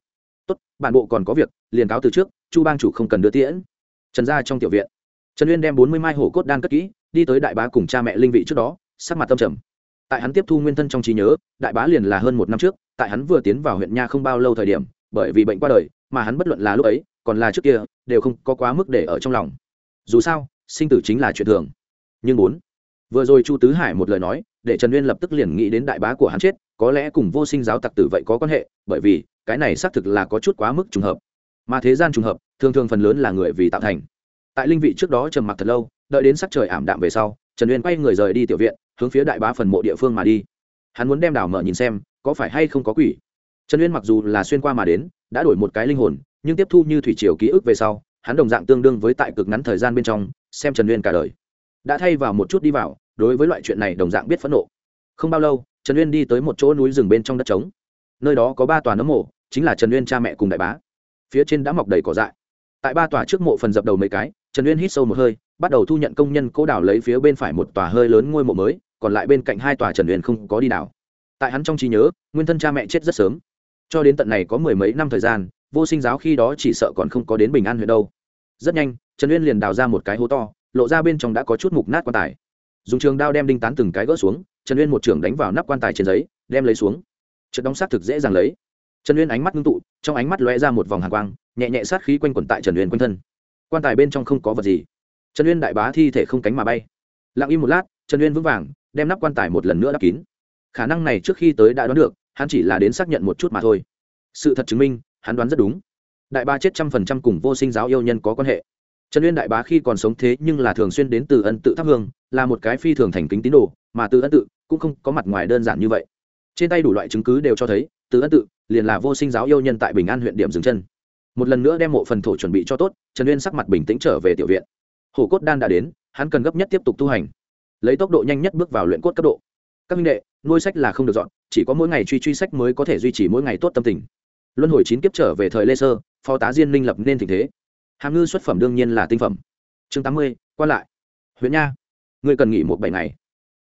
Tốt, bản bộ còn có việc, liền cáo từ trước, chu bang chủ không cần đưa tiễn. Trần ra trong tiểu viện. Trần uyên đem bốn mươi mai hổ cốt đan cất kỹ, đi tới đại bá cùng cha mẹ linh vị trước đó, sắc mặt tâm trầm tại hắn tiếp thu nguyên thân trong trí nhớ, đại bá liền là hơn một năm trước, tại hắn vừa tiến vào huyện nha không bao lâu thời điểm, bởi vì bệnh qua đời, mà hắn bất luận là lúc ấy, còn là trước kia, đều không có quá mức để ở trong lòng. Dù sao, sinh tử chính là chuyện thường. Nhưng bốn, vừa rồi chu tứ hải một lời nói, để trần uyên lập tức liền nghĩ đến đại bá của hắn chết, có lẽ cùng vô sinh giáo tặc tử vậy có quan hệ, bởi vì, cái này xác thực là có chút quá mức trùng hợp. Mà thế gian trùng hợp, thường thường phần lớn là người vì tạo thành. Tại linh vị trước đó trầm mặc thật lâu, đợi đến sắc trời ảm đạm về sau, trần uyên quay người rời đi tiểu viện hướng phía đại bá phần mộ địa phương mà đi. Hắn muốn đem đảo mở nhìn xem, có phải hay không có quỷ. Trần uyên mặc dù là xuyên qua mà đến, đã đổi một cái linh hồn, nhưng tiếp thu như thủy triều ký ức về sau, hắn đồng dạng tương đương với tại cực ngắn thời gian bên trong, xem trần uyên cả đời. Đã thay vào một chút đi vào, đối với loại chuyện này đồng dạng biết phẫn nộ. Không bao lâu, trần uyên đi tới một chỗ núi rừng bên trong đất trống. Nơi đó có ba tòa nấm mộ, chính là trần uyên cha mẹ cùng đại bá. Phía trên đã mọc đầy cỏ dại. Tại ba tòa trước mộ phần dập đầu mấy cái, trần uyên hít sâu một hơi, bắt đầu thu nhận công nhân cố đảo lấy phía bên phải một tòa hơi lớn ngôi mộ mới còn lại bên cạnh hai tòa trần huyền không có đi đảo. Tại hắn trong trí nhớ, nguyên thân cha mẹ chết rất sớm. Cho đến tận này có mười mấy năm thời gian, vô sinh giáo khi đó chỉ sợ còn không có đến bình an huyện đâu. Rất nhanh, trần uyên liền đào ra một cái hố to, lộ ra bên trong đã có chút mục nát quan tài. Dùng trường đao đem đinh tán từng cái gỡ xuống, trần uyên một trường đánh vào nắp quan tài trên giấy, đem lấy xuống. Trận đóng sát thực dễ dàng lấy. Trần uyên ánh mắt ngưng tụ, trong ánh mắt lóe ra một vòng hàng quang, nhẹ nhẹ sát khí quanh quẩn tại trần uyên quanh thân. Quan tài bên trong không có vật gì. Trần uyên đại bá thi thể không cánh mà bay. Lặng im một lát, trần uyên vững vàng đem nắp quan tài một lần nữa đắp kín. Khả năng này trước khi tới đã đoán được, hắn chỉ là đến xác nhận một chút mà thôi. Sự thật chứng minh, hắn đoán rất đúng. Đại ba chết trăm phần trăm cùng vô sinh giáo yêu nhân có quan hệ. Trần uyên đại bá khi còn sống thế nhưng là thường xuyên đến từ ân tự thắp hương, là một cái phi thường thành kính tín đồ, mà từ ân tự cũng không có mặt ngoài đơn giản như vậy. Trên tay đủ loại chứng cứ đều cho thấy, từ ân tự liền là vô sinh giáo yêu nhân tại bình an huyện điểm dừng chân. Một lần nữa đem mộ phần thổ chuẩn bị cho tốt, trần uyên sắc mặt bình tĩnh trở về tiểu viện. Hổ cốt đan đã đến, hắn cần gấp nhất tiếp tục tu hành lấy tốc độ nhanh nhất bước vào luyện cốt cấp độ. Các minh đệ, nuôi sách là không được dọn, chỉ có mỗi ngày truy truy sách mới có thể duy trì mỗi ngày tốt tâm tình. Luân hồi chín kiếp trở về thời lê sơ, phó tá diên minh lập nên tình thế. Hàm ngư xuất phẩm đương nhiên là tinh phẩm. Chương tám mươi quan lại. Huyện nha người cần nghỉ một bảy ngày.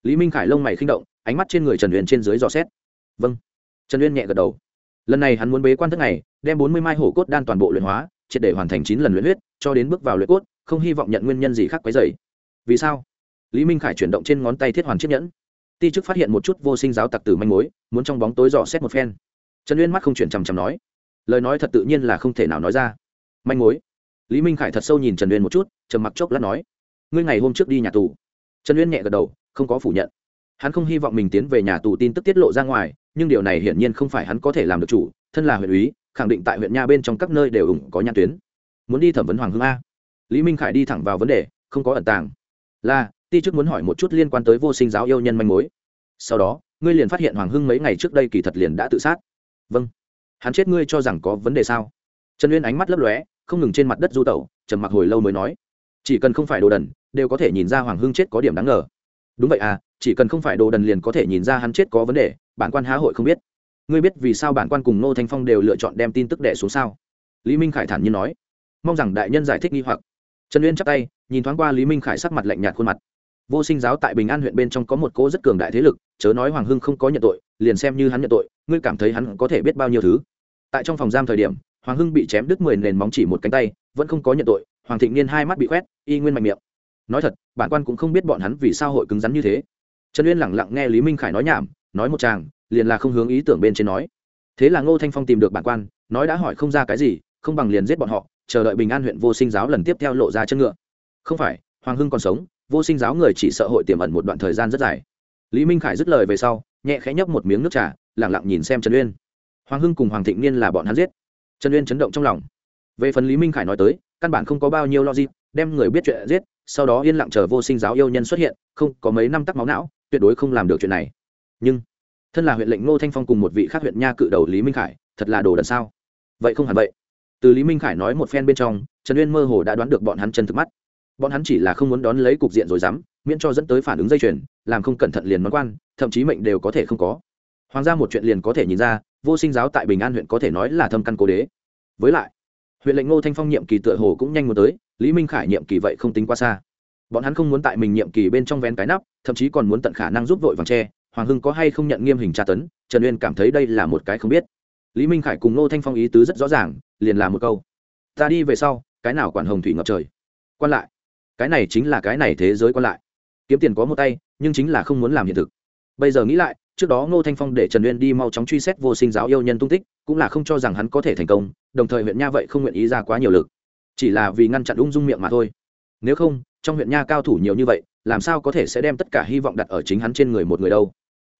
Lý minh khải lông mày khinh động, ánh mắt trên người trần huyền trên dưới dò xét. Vâng. Trần uyên nhẹ gật đầu. Lần này hắn muốn bế quan thức này đem bốn mươi mai hổ cốt đan toàn bộ luyện hóa, triệt để hoàn thành chín lần luyện huyết, cho đến bước vào luyện cốt, không hy vọng nhận nguyên nhân gì khác quấy dày vì sao? Lý minh khải chuyển động trên ngón tay thiết hoàn chiếc nhẫn. Ti chức phát hiện một chút vô sinh giáo tặc tử manh mối, muốn trong bóng tối dò xét một phen. Trần uyên mắt không chuyển chằm chằm nói, lời nói thật tự nhiên là không thể nào nói ra. Manh mối. Lý minh khải thật sâu nhìn trần uyên một chút, trầm mặc chốc lát nói, ngươi ngày hôm trước đi nhà tù. Trần uyên nhẹ gật đầu, không có phủ nhận. Hắn không hy vọng mình tiến về nhà tù tin tức tiết lộ ra ngoài, nhưng điều này hiển nhiên không phải hắn có thể làm được chủ, thân là huyện úy, khẳng định tại huyện nha bên trong các nơi đều ủng có nhãn tuyến. Muốn đi thẩm vấn hoàng hưng a. Lý minh khải đi thẳng vào vấn đề, không có ẩn tàng. Là ti chức muốn hỏi một chút liên quan tới vô sinh giáo yêu nhân manh mối. Sau đó, ngươi liền phát hiện hoàng hưng mấy ngày trước đây kỳ thật liền đã tự sát. Vâng. Hắn chết ngươi cho rằng có vấn đề sao? Trần uyên ánh mắt lấp lóe, không ngừng trên mặt đất du tẩu, trầm mặc hồi lâu mới nói. Chỉ cần không phải đồ đần, đều có thể nhìn ra hoàng hưng chết có điểm đáng ngờ. Đúng vậy à chỉ cần không phải đồ đần liền có thể nhìn ra hắn chết có vấn đề, bản quan há hội không biết. Ngươi biết vì sao bản quan cùng nô thanh phong đều lựa chọn đem tin tức đẻ xuống sao? Lý minh khải thản nhiên nói. Mong rằng đại nhân giải thích nghi hoặc. Trần uyên chắp tay, nhìn thoáng qua lý minh khải sắc mặt lạnh nhạt khuôn mặt vô sinh giáo tại bình an huyện bên trong có một cỗ rất cường đại thế lực, chớ nói hoàng hưng không có nhận tội, liền xem như hắn nhận tội, ngươi cảm thấy hắn có thể biết bao nhiêu thứ? Tại trong phòng giam thời điểm, hoàng hưng bị chém đứt mười nền móng chỉ một cánh tay, vẫn không có nhận tội, hoàng thịnh niên hai mắt bị khoét, y nguyên mạnh miệng. Nói thật, bản quan cũng không biết bọn hắn vì sao hội cứng rắn như thế. Trần uyên lẳng lặng nghe lý minh khải nói nhảm, nói một chàng liền là không hướng ý tưởng bên trên nói. Thế là ngô thanh phong tìm được bản quan, nói đã hỏi không ra cái gì, không bằng liền giết bọn họ, chờ đợi bình an huyện vô sinh giáo lần tiếp theo lộ ra chân ngựa. Không phải, hoàng hưng còn sống vô sinh giáo người chỉ sợ hội tiềm ẩn một đoạn thời gian rất dài. Lý minh khải dứt lời về sau, nhẹ khẽ nhấp một miếng nước trà lẳng lặng nhìn xem trần uyên. Hoàng hưng cùng hoàng thịnh niên là bọn hắn giết. Trần uyên chấn động trong lòng. Về phần lý minh khải nói tới, căn bản không có bao nhiêu logic, đem người biết chuyện giết, sau đó yên lặng chờ vô sinh giáo yêu nhân xuất hiện, không có mấy năm tắc máu não, tuyệt đối không làm được chuyện này. Nhưng, thân là huyện lệnh ngô thanh phong cùng một vị khác huyện nha cự đầu lý minh khải, thật là đồ đần sao? Vậy không hẳn vậy. Từ lý minh khải nói một phen bên trong, trần uyên mơ hồ đã đoán được bọn hắn chân thực mắt bọn hắn chỉ là không muốn đón lấy cục diện rồi dám, miễn cho dẫn tới phản ứng dây chuyền, làm không cẩn thận liền món quan, thậm chí mệnh đều có thể không có. Hoàng gia một chuyện liền có thể nhìn ra, vô sinh giáo tại bình an huyện có thể nói là thâm căn cố đế. Với lại, huyện lệnh ngô thanh phong nhiệm kỳ tựa hồ cũng nhanh muốn tới, lý minh khải nhiệm kỳ vậy không tính quá xa. Bọn hắn không muốn tại mình nhiệm kỳ bên trong ven cái nắp, thậm chí còn muốn tận khả năng giúp vội vàng tre hoàng hưng có hay không nhận nghiêm hình tra tấn, trần uyên cảm thấy đây là một cái không biết. Lý minh khải cùng ngô thanh phong ý tứ rất rõ ràng, liền là một câu. Ta đi về sau, cái nào quản hồng thủy ngập trời? Quan lại cái này chính là cái này thế giới quan lại. Kiếm tiền có một tay, nhưng chính là không muốn làm hiện thực. Bây giờ nghĩ lại, trước đó ngô thanh phong để trần uyên đi mau chóng truy xét vô sinh giáo yêu nhân tung tích, cũng là không cho rằng hắn có thể thành công, đồng thời huyện nha vậy không nguyện ý ra quá nhiều lực. Chỉ là vì ngăn chặn ung dung miệng mà thôi. Nếu không, trong huyện nha cao thủ nhiều như vậy, làm sao có thể sẽ đem tất cả hy vọng đặt ở chính hắn trên người một người đâu?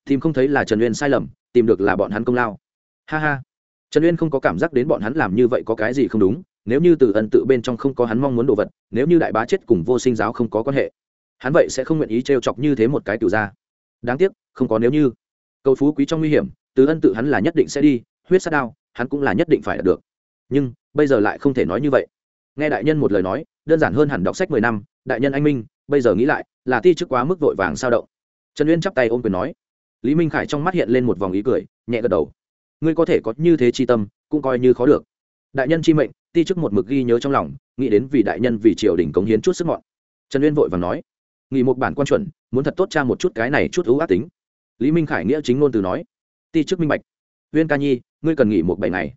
Tìm không thấy là trần uyên sai lầm, tìm được là bọn hắn công lao. Ha ha. Trần uyên không có cảm giác đến bọn hắn làm như vậy có cái gì không đúng nếu như từ ân tự bên trong không có hắn mong muốn đồ vật, nếu như đại bá chết cùng vô sinh giáo không có quan hệ, hắn vậy sẽ không nguyện ý t chọc như thế một cái tiểu ra đáng tiếc, không có nếu như. Cầu phú quý trong nguy hiểm, từ ân tự hắn là nhất định sẽ đi, huyết sát đao, hắn cũng là nhất định phải đạt được. Nhưng, bây giờ lại không thể nói như vậy. Nghe đại nhân một lời nói, đơn giản hơn hẳn đọc sách mười năm, đại nhân anh minh, bây giờ nghĩ lại, là ti chức quá mức vội vàng sao động. Trần uyên chắp tay ôm quyền nói. Lý minh khải trong mắt hiện lên một vòng ý cười, nhẹ gật đầu. Ngươi có thể có như thế chi tâm, cũng coi như khó được. Đại nhân chi mệnh ti chức một mực ghi nhớ trong lòng, nghĩ đến vì đại nhân vì triều đình cống hiến chút sức mọn. Trần uyên vội và nói, nghỉ một bản quan chuẩn, muốn thật tốt cha một chút cái này chút ưu ác tính. Lý minh khải nghĩa chính ngôn từ nói, ti chức minh bạch. Uyên ca nhi, ngươi cần nghỉ một bảy ngày.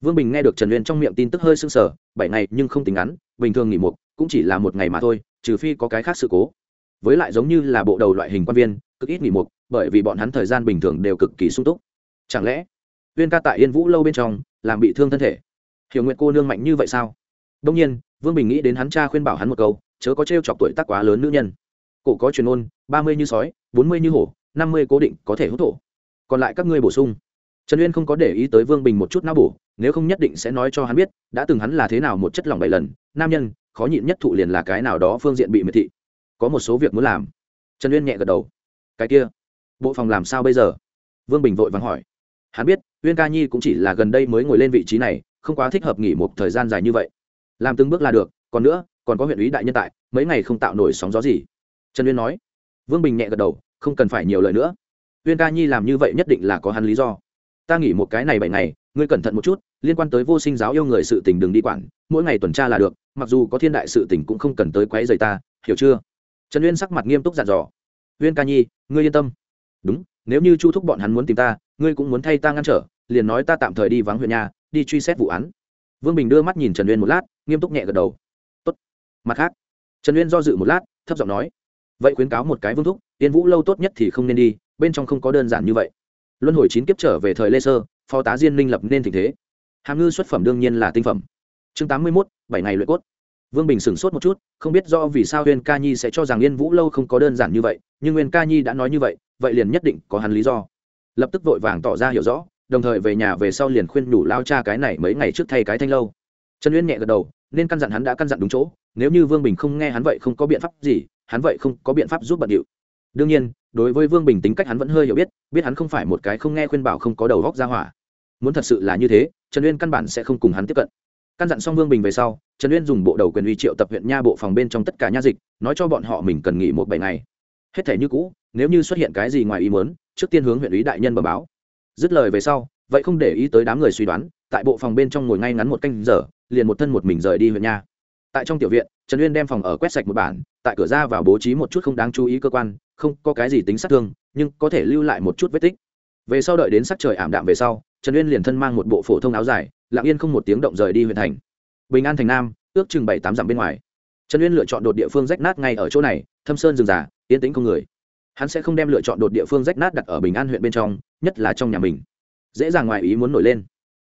Vương bình nghe được trần uyên trong miệng tin tức hơi sưng sờ, bảy ngày nhưng không tính ngắn, bình thường nghỉ một cũng chỉ là một ngày mà thôi, trừ phi có cái khác sự cố. Với lại giống như là bộ đầu loại hình quan viên, cực ít nghỉ một, bởi vì bọn hắn thời gian bình thường đều cực kỳ sung túc. Chẳng lẽ uyên ca tại yên vũ lâu bên trong, làm bị thương thân thể? Hiểu nguyện cô nương mạnh như vậy sao? Đông nhiên, vương bình nghĩ đến hắn cha khuyên bảo hắn một câu, chớ có t chọc tuổi tác quá lớn nữ nhân. Cổ có truyền ôn, ba mươi như sói, bốn mươi như hổ, năm mươi cố định có thể hút thổ. Còn lại các ngươi bổ sung. Trần uyên không có để ý tới vương bình một chút não bổ, nếu không nhất định sẽ nói cho hắn biết, đã từng hắn là thế nào một chất lỏng bảy lần, nam nhân, khó nhịn nhất thụ liền là cái nào đó phương diện bị miệt thị. Có một số việc muốn làm. Trần uyên nhẹ gật đầu. Cái kia, bộ phòng làm sao bây giờ? Vương bình vội vàng hỏi. Hắn biết, uyên ca nhi cũng chỉ là gần đây mới ngồi lên vị trí này không quá thích hợp nghỉ một thời gian dài như vậy. Làm từng bước là được, còn nữa, còn có huyện ủy đại nhân tại, mấy ngày không tạo nổi sóng gió gì. Trần uyên nói. Vương bình nhẹ gật đầu, không cần phải nhiều lời nữa. Uyên ca nhi làm như vậy nhất định là có hắn lý do. Ta nghỉ một cái này bảy ngày, ngươi cẩn thận một chút, liên quan tới vô sinh giáo yêu người sự tình đừng đi quản, mỗi ngày tuần tra là được, mặc dù có thiên đại sự tình cũng không cần tới quấy rầy ta, hiểu chưa? Trần uyên sắc mặt nghiêm túc dặn dò. Uyên ca nhi, ngươi yên tâm. Đúng, nếu như chu thúc bọn hắn muốn tìm ta, ngươi cũng muốn thay ta ngăn trở, liền nói ta tạm thời đi vắng huyện nhà đi truy xét vụ án. Vương bình đưa mắt nhìn trần uyên một lát, nghiêm túc nhẹ gật đầu. Tốt. mặt khác, trần uyên do dự một lát, thấp giọng nói, vậy khuyến cáo một cái vương thúc tiên vũ lâu tốt nhất thì không nên đi, bên trong không có đơn giản như vậy. Luân hồi chín kiếp trở về thời lê sơ, phó tá diên minh lập nên tình thế. Hàm ngư xuất phẩm đương nhiên là tinh phẩm. Chương tám mươi mốt, bảy ngày luyện cốt. Vương bình sửng sốt một chút, không biết do vì sao huyên ca nhi sẽ cho rằng yên vũ lâu không có đơn giản như vậy, nhưng nguyên ca nhi đã nói như vậy vậy liền nhất định có hắn lý do. Lập tức vội vàng tỏ ra hiểu rõ đồng thời về nhà về sau liền khuyên nhủ lao cha cái này mấy ngày trước thay cái thanh lâu. Trần uyên nhẹ gật đầu, nên căn dặn hắn đã căn dặn đúng chỗ, nếu như vương bình không nghe hắn vậy không có biện pháp gì, hắn vậy không có biện pháp giúp bận điệu. Đương nhiên, đối với vương bình tính cách hắn vẫn hơi hiểu biết biết hắn không phải một cái không nghe khuyên bảo không có đầu góc ra hỏa. Muốn thật sự là như thế, trần uyên căn bản sẽ không cùng hắn tiếp cận. Căn dặn xong vương bình về sau, trần uyên dùng bộ đầu quyền uy triệu tập huyện nha bộ phòng bên trong tất cả nha dịch, nói cho bọn họ mình cần nghỉ một bảy ngày. Hết thể như cũ, nếu như xuất hiện cái gì ngoài ý muốn, trước tiên hướng huyện ủy đại nhân bờ báo dứt lời về sau, vậy không để ý tới đám người suy đoán, tại bộ phòng bên trong ngồi ngay ngắn một canh giờ, liền một thân một mình rời đi huyện nha. Tại trong tiểu viện, trần uyên đem phòng ở quét sạch một bản, tại cửa ra vào bố trí một chút không đáng chú ý cơ quan, không có cái gì tính sát thương, nhưng có thể lưu lại một chút vết tích. Về sau đợi đến sắc trời ảm đạm về sau, trần uyên liền thân mang một bộ phổ thông áo dài, lặng yên không một tiếng động rời đi huyện thành. Bình an thành nam, ước chừng bảy tám dặm bên ngoài. Trần uyên lựa chọn đột địa phương rách nát ngay ở chỗ này, thâm sơn rừng già, yên tĩnh không người. Hắn sẽ không đem lựa chọn đột địa phương rách nát đặt ở bình an huyện bên trong nhất là trong nhà mình. Dễ dàng ngoài ý muốn nổi lên.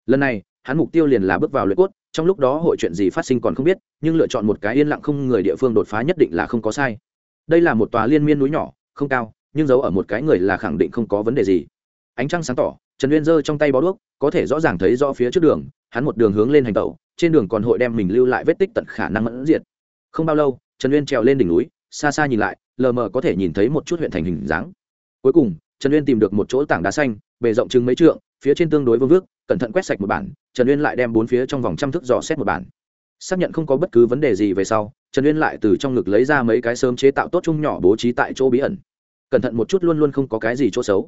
Lần này, hắn mục tiêu liền là bước vào luyện cốt, trong lúc đó hội chuyện gì phát sinh còn không biết, nhưng lựa chọn một cái yên lặng không người địa phương đột phá nhất định là không có sai. Đây là một tòa liên miên núi nhỏ, không cao, nhưng giấu ở một cái người là khẳng định không có vấn đề gì. Ánh trăng sáng tỏ, trần uyên giơ trong tay bó đuốc, có thể rõ ràng thấy rõ phía trước đường, hắn một đường hướng lên hành tẩu, trên đường còn hội đem mình lưu lại vết tích tận khả năng mẫn diệt. Không bao lâu, trần uyên trèo lên đỉnh núi, xa xa nhìn lại, lờ mờ có thể nhìn thấy một chút huyện thành hình dáng. Cuối cùng trần uyên tìm được một chỗ tảng đá xanh, bề rộng chừng mấy trượng, phía trên tương đối vương vước, cẩn thận quét sạch một bản, trần uyên lại đem bốn phía trong vòng trăm thước dò xét một bản. Xác nhận không có bất cứ vấn đề gì về sau, trần uyên lại từ trong ngực lấy ra mấy cái sớm chế tạo tốt chung nhỏ bố trí tại chỗ bí ẩn. Cẩn thận một chút luôn luôn không có cái gì chỗ xấu.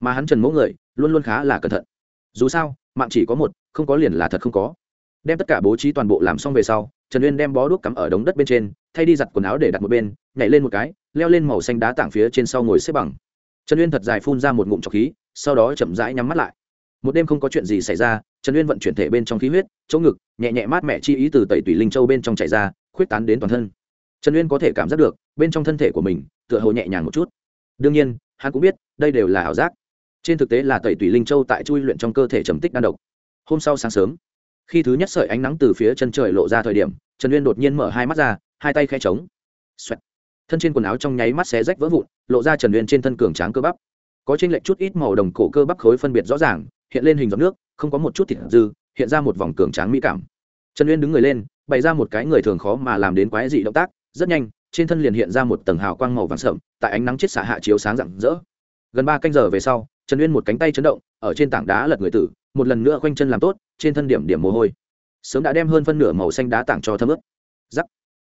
Mà hắn trần Mỗ người, luôn luôn khá là cẩn thận. Dù sao, mạng chỉ có một, không có liền là thật không có. Đem tất cả bố trí toàn bộ làm xong về sau, trần uyên đem bó đuốc cắm ở đống đất bên trên, thay đi giặt quần áo để đặt một bên, nhảy lên một cái, leo lên màu xanh đá tảng phía trên sau ngồi xếp bằng trần uyên thật dài phun ra một ngụm trọc khí, sau đó chậm rãi nhắm mắt lại. Một đêm không có chuyện gì xảy ra, trần uyên vận chuyển thể bên trong khí huyết, chỗ ngực, nhẹ nhẹ mát mẹ chi ý từ tẩy tủy linh châu bên trong chạy ra, khuyết tán đến toàn thân. Trần uyên có thể cảm giác được, bên trong thân thể của mình, tựa hồ nhẹ nhàng một chút. Đương nhiên, hắn cũng biết, đây đều là ảo giác. Trên thực tế là tẩy tủy linh châu tại chui luyện trong cơ thể trầm tích đan độc. Hôm sau sáng sớm, khi thứ nhất sợi ánh nắng từ phía chân trời lộ ra thời điểm, trần uyên đột nhiên mở hai mắt ra, hai tay khe trống. Xoẹt. thân trên quần áo trong nháy mắt xé rách vỡ vụn lộ ra trần uyên trên thân cường tráng cơ bắp. Có trên lệch chút ít màu đồng cổ cơ bắp khối phân biệt rõ ràng, hiện lên hình giọt nước, không có một chút thịt dư, hiện ra một vòng cường tráng mỹ cảm. Trần uyên đứng người lên, bày ra một cái người thường khó mà làm đến quái dị động tác, rất nhanh, trên thân liền hiện ra một tầng hào quang màu vàng sậm, tại ánh nắng chết xạ hạ chiếu sáng rạng rỡ. Gần ba canh giờ về sau, trần uyên một cánh tay chấn động, ở trên tảng đá lật người tử, một lần nữa khoanh chân làm tốt, trên thân điểm điểm mồ hôi. Sớm đã đem hơn phân nửa màu xanh đá tảng cho thấm ướt. Giắc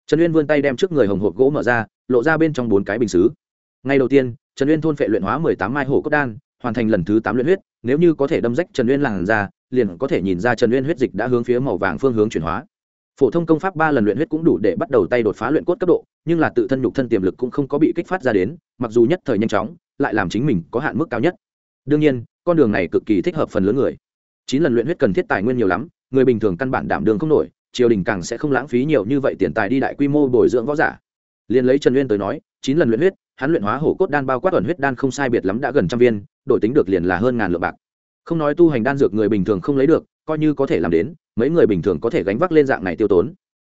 trần uyên vươn tay đem trước người hồng hộp gỗ mở ra, lộ ra bên trong bốn cái bình xứ ngay đầu tiên, trần uyên thôn phệ luyện hóa mười tám mai hổ cốt đan, hoàn thành lần thứ tám luyện huyết. Nếu như có thể đâm rách trần uyên làn ra liền có thể nhìn ra trần uyên huyết dịch đã hướng phía màu vàng phương hướng chuyển hóa. Phổ thông công pháp ba lần luyện huyết cũng đủ để bắt đầu tay đột phá luyện cốt cấp độ, nhưng là tự thân nhục thân tiềm lực cũng không có bị kích phát ra đến, mặc dù nhất thời nhanh chóng, lại làm chính mình có hạn mức cao nhất. Đương nhiên, con đường này cực kỳ thích hợp phần lớn người. Chín lần luyện huyết cần thiết tài nguyên nhiều lắm, người bình thường căn bản đảm đường không nổi, triều đình càng sẽ không lãng phí nhiều như vậy tiền tài đi đại quy mô bồi dưỡng võ giả. Liền lấy trần uyên tới nói, chín lần luyện huyết hắn luyện hóa hổ cốt đan bao quát ẩn huyết đan không sai biệt lắm đã gần trăm viên, đổi tính được liền là hơn ngàn lượng bạc. Không nói tu hành đan dược người bình thường không lấy được, coi như có thể làm đến, mấy người bình thường có thể gánh vác lên dạng này tiêu tốn.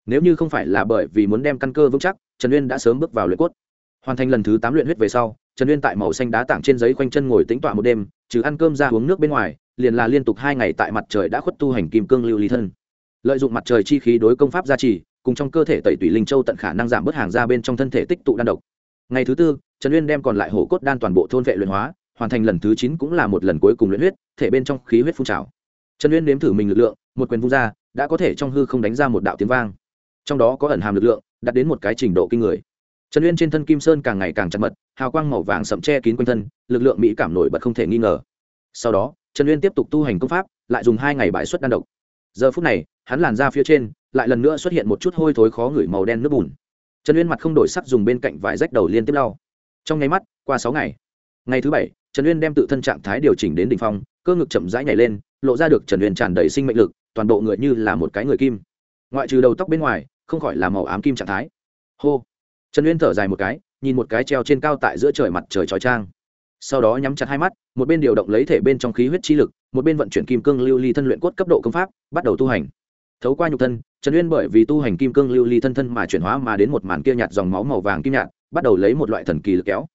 Nếu như không phải là bởi vì muốn đem căn cơ vững chắc, trần uyên đã sớm bước vào luyện cốt. Hoàn thành lần thứ tám luyện huyết về sau, trần uyên tại màu xanh đá tảng trên giấy quanh chân ngồi tính tọa một đêm, trừ ăn cơm ra uống nước bên ngoài, liền là liên tục hai ngày tại mặt trời đã khuất tu hành kim cương lưu ly thân. Lợi dụng mặt trời chi khí đối công pháp gia trì, cùng trong cơ thể tẩy tủy linh châu tận khả năng giảm bớt hàng ra bên trong thân thể tích tụ đan độc ngày thứ tư, trần uyên đem còn lại hổ cốt đan toàn bộ thôn vệ luyện hóa, hoàn thành lần thứ chín cũng là một lần cuối cùng luyện huyết, thể bên trong khí huyết phun trào. Trần uyên nếm thử mình lực lượng, một quyền vung ra, đã có thể trong hư không đánh ra một đạo tiếng vang. Trong đó có ẩn hàm lực lượng, đạt đến một cái trình độ kinh người. Trần uyên trên thân kim sơn càng ngày càng chặt mật, hào quang màu vàng sậm che kín quanh thân, lực lượng mỹ cảm nổi bật không thể nghi ngờ. Sau đó, trần uyên tiếp tục tu hành công pháp, lại dùng hai ngày bãi xuất đan độc. Giờ phút này, hắn làn ra phía trên, lại lần nữa xuất hiện một chút hôi thối khó ngửi màu đen nước bùn trần uyên mặt không đổi sắc dùng bên cạnh vải rách đầu liên tiếp lau. Trong nháy mắt, qua sáu ngày. Ngày thứ bảy, trần uyên đem tự thân trạng thái điều chỉnh đến đ ỉ n h phong, cơ ngực chậm rãi nhảy lên, lộ ra được trần uyên tràn đầy sinh mệnh lực, toàn bộ người như là một cái người kim. Ngoại trừ đầu tóc bên ngoài, không khỏi là màu ám kim trạng thái. Hô. Trần uyên thở dài một cái, nhìn một cái treo trên cao tại giữa trời mặt trời trói trang sau đó nhắm chặt hai mắt, một bên điều động lấy thể bên trong khí huyết chi lực, một bên vận chuyển kim cương lưu ly thân luyện cốt cấp độ công pháp, bắt đầu tu hành thấu qua nhục thân, trần uyên bởi vì tu hành kim cương lưu ly thân thân mà chuyển hóa mà đến một màn kia nhạt dòng máu màu vàng kim nhạt, bắt đầu lấy một loại thần kỳ lực kéo.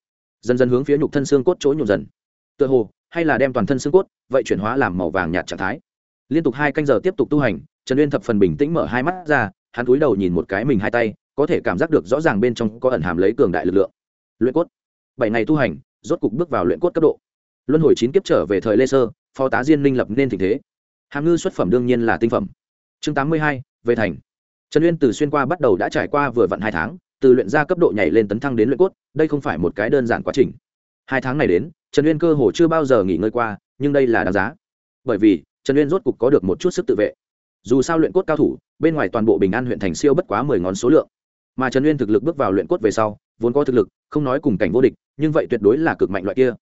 Dần dần hướng phía nhục thân xương cốt chỗ nhục dần. Tựa hồ, hay là đem toàn thân xương cốt, vậy chuyển hóa làm màu vàng nhạt trạng thái. Liên tục hai canh giờ tiếp tục tu hành, trần uyên thập phần bình tĩnh mở hai mắt ra, hắn cúi đầu nhìn một cái mình hai tay, có thể cảm giác được rõ ràng bên trong có ẩn hàm lấy cường đại lực lượng. Luyện cốt. Bảy ngày tu hành, rốt cục bước vào luyện cốt cấp độ. Luân hồi chín kiếp trở về thời lê sơ, phó tá diên minh lập nên tình thế. Hàm ngư xuất phẩm đương nhiên là tinh phẩm chương tám mươi hai, về thành. Trần uyên từ xuyên qua bắt đầu đã trải qua vừa vặn hai tháng, từ luyện ra cấp độ nhảy lên tấn thăng đến luyện cốt, đây không phải một cái đơn giản quá trình. Hai tháng này đến, trần uyên cơ hồ chưa bao giờ nghỉ ngơi qua, nhưng đây là đáng giá. Bởi vì, trần uyên rốt cục có được một chút sức tự vệ. Dù sao luyện cốt cao thủ, bên ngoài toàn bộ bình an huyện thành siêu bất quá mười ngón số lượng. Mà trần uyên thực lực bước vào luyện cốt về sau, vốn có thực lực, không nói cùng cảnh vô địch, nhưng vậy tuyệt đối là cực mạnh loại kia.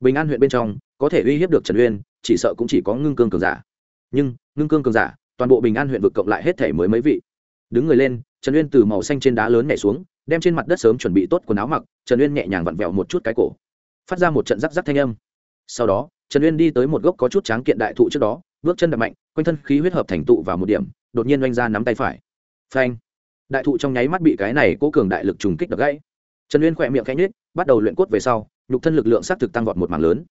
Bình an huyện bên trong, có thể uy hiếp được trần uyên, chỉ sợ cũng chỉ có ngưng cương cường giả. Nhưng, ngưng cương cường giả toàn bộ bình an huyện vực cộng lại hết thể mới mấy vị. Đứng người lên, trần uyên từ màu xanh trên đá lớn nhảy xuống, đem trên mặt đất sớm chuẩn bị tốt quần áo mặc, trần uyên nhẹ nhàng vặn vẹo một chút cái cổ. Phát ra một trận rắc rắc thanh âm. Sau đó, trần uyên đi tới một gốc có chút tráng kiện đại thụ trước đó, bước chân đập mạnh, quanh thân khí huyết hợp thành tụ vào một điểm, đột nhiên oanh ra nắm tay phải. Phanh! Đại thụ trong nháy mắt bị cái này cố cường đại lực trùng kích đập gãy. Trần uyên khỏe miệng cánh nết bắt đầu luyện cốt về sau, nhục thân lực lượng xác thực tăng vọt một mảng lớn.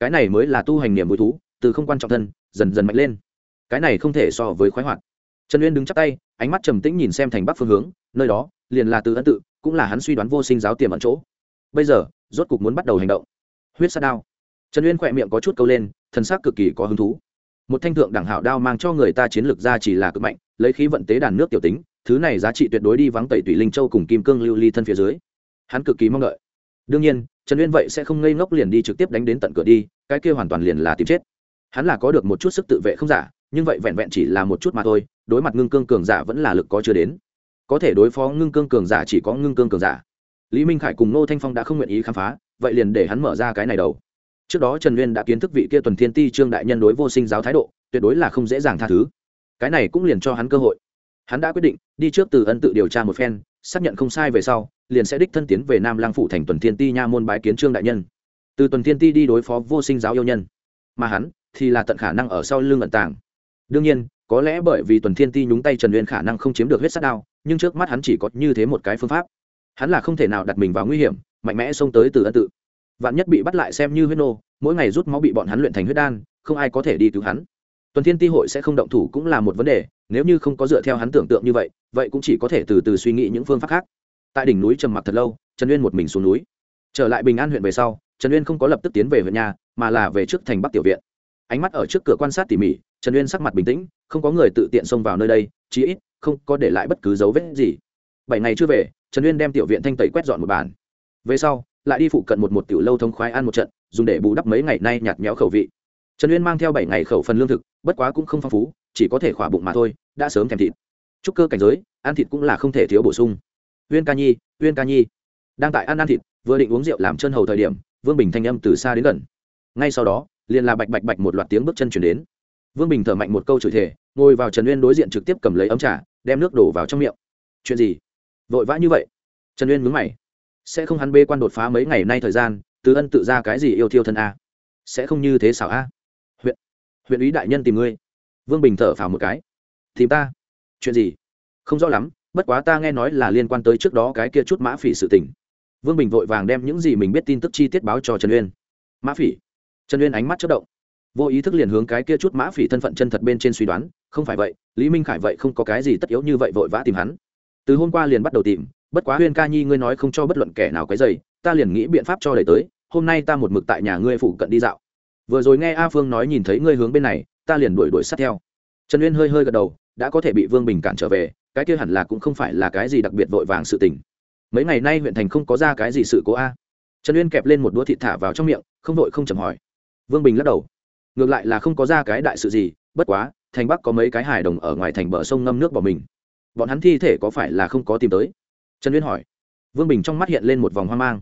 Cái này mới là tu hành niềm vui thú, từ không quan trọng thân, dần dần mạnh lên cái này không thể so với khoái hoạt. Trần uyên đứng chắp tay, ánh mắt trầm tĩnh nhìn xem thành bắc phương hướng, nơi đó, liền là từ ân tự, cũng là hắn suy đoán vô sinh giáo tiềm ẩn chỗ. Bây giờ, rốt cục muốn bắt đầu hành động. Huyết sát đao. Trần uyên khỏe miệng có chút câu lên thân xác cực kỳ có hứng thú. Một thanh thượng đẳng hảo đao mang cho người ta chiến lược ra chỉ là cực mạnh, lấy khí vận tế đàn nước tiểu tính, thứ này giá trị tuyệt đối đi vắng tẩy tùy linh châu cùng kim cương lưu ly thân phía dưới. Hắn cực kỳ mong đợi. Đương nhiên, trần uyên vậy sẽ không ngây ngốc liền đi trực tiếp đánh đến tận cửa đi, cái kia hoàn toàn liền là tìm chết. Hắn là có được một chút sức tự vệ không giả nhưng vậy vẹn vẹn chỉ là một chút mà thôi, đối mặt ngưng cương cường giả vẫn là lực có chưa đến. Có thể đối phó ngưng cương cường giả chỉ có ngưng cương cường giả. Lý minh khải cùng nô thanh phong đã không nguyện ý khám phá, vậy liền để hắn mở ra cái này đầu. Trước đó trần nguyên đã kiến thức vị kia tuần thiên ti trương đại nhân đối vô sinh giáo thái độ, tuyệt đối là không dễ dàng tha thứ. Cái này cũng liền cho hắn cơ hội. Hắn đã quyết định đi trước từ ân tự điều tra một phen, xác nhận không sai về sau, liền sẽ đích thân tiến về nam lang phủ thành tuần thiên ti nha môn bái kiến trương đại nhân. Từ tuần thiên ti đi đối phó vô sinh giáo yêu nhân. Mà hắn thì là tận khả năng ở sau lưng ẩn tàng đương nhiên, có lẽ bởi vì tuần thiên ti nhúng tay trần uyên khả năng không chiếm được huyết sát đao, nhưng trước mắt hắn chỉ có như thế một cái phương pháp. Hắn là không thể nào đặt mình vào nguy hiểm, mạnh mẽ xông tới từ ân tự. Vạn nhất bị bắt lại xem như huyết nô, mỗi ngày rút máu bị bọn hắn luyện thành huyết đan, không ai có thể đi cứu hắn. Tuần thiên ti hội sẽ không động thủ cũng là một vấn đề, nếu như không có dựa theo hắn tưởng tượng như vậy vậy cũng chỉ có thể từ từ suy nghĩ những phương pháp khác. Tại đỉnh núi trầm mặc thật lâu, trần uyên một mình xuống núi. Trở lại bình an huyện về sau, trần uyên không có lập tức tiến về huyện nhà, mà là về trước thành bắc tiểu viện ánh mắt ở trước cửa quan sát tỉ mỉ, trần uyên sắc mặt bình tĩnh, không có người tự tiện xông vào nơi đây, chí ít, không có để lại bất cứ dấu vết gì. Bảy ngày chưa về, trần uyên đem tiểu viện thanh tẩy quét dọn một bản về sau, lại đi phụ cận một một tiểu lâu thông khoái ăn một trận, dùng để bù đắp mấy ngày nay nhạt nhẽo khẩu vị. Trần uyên mang theo bảy ngày khẩu phần lương thực, bất quá cũng không phong phú, chỉ có thể khỏa bụng mà thôi, đã sớm thèm thịt. Chúc cơ cảnh giới, ăn thịt cũng là không thể thiếu bổ sung. Uyên ca nhi, uyên ca nhi. Đang tại ăn ăn thịt, vừa định uống rượu làm chân hầu thời điểm, vương bình thanh âm từ xa đến gần. Ngay sau đó liền là bạch bạch bạch một loạt tiếng bước chân chuyển đến. Vương bình thở mạnh một câu chửi thề, ngồi vào trần uyên đối diện trực tiếp cầm lấy ấm trà, đem nước đổ vào trong miệng. Chuyện gì? Vội vã như vậy? Trần uyên mướn mày. Sẽ không hắn bê quan đột phá mấy ngày nay thời gian tứ ân tự ra cái gì yêu thiêu thân a? Sẽ không như thế xảo a? Huyện huyện ý đại nhân tìm ngươi. Vương bình thở phào một cái. Tìm ta? Chuyện gì? Không rõ lắm, bất quá ta nghe nói là liên quan tới trước đó cái kia chút mã phỉ sự tình. Vương bình vội vàng đem những gì mình biết tin tức chi tiết báo cho trần uyên. Mã phỉ? Trần uyên ánh mắt chất động. Vô ý thức liền hướng cái kia chút mã phỉ thân phận chân thật bên trên suy đoán, không phải vậy, lý minh khải vậy không có cái gì tất yếu như vậy vội vã tìm hắn. Từ hôm qua liền bắt đầu tìm, bất quá huyên ca nhi ngươi nói không cho bất luận kẻ nào cái dày ta liền nghĩ biện pháp cho đầy tới, hôm nay ta một mực tại nhà ngươi phụ cận đi dạo. Vừa rồi nghe a phương nói nhìn thấy ngươi hướng bên này, ta liền đuổi đuổi sát theo. Trần uyên hơi hơi gật đầu, đã có thể bị vương bình cản trở về, cái kia hẳn là cũng không phải là cái gì đặc biệt vội vàng sự tình. Mấy ngày nay huyện thành không có ra cái gì sự cố a. Trần uyên kẹp lên một đũa thịt thả vào trong miệng, không vội không chầm hỏi vương bình lắc đầu. Ngược lại là không có ra cái đại sự gì, bất quá, thành bắc có mấy cái hài đồng ở ngoài thành bờ sông ngâm nước bỏ mình. Bọn hắn thi thể có phải là không có tìm tới? Trần uyên hỏi. Vương bình trong mắt hiện lên một vòng hoang mang.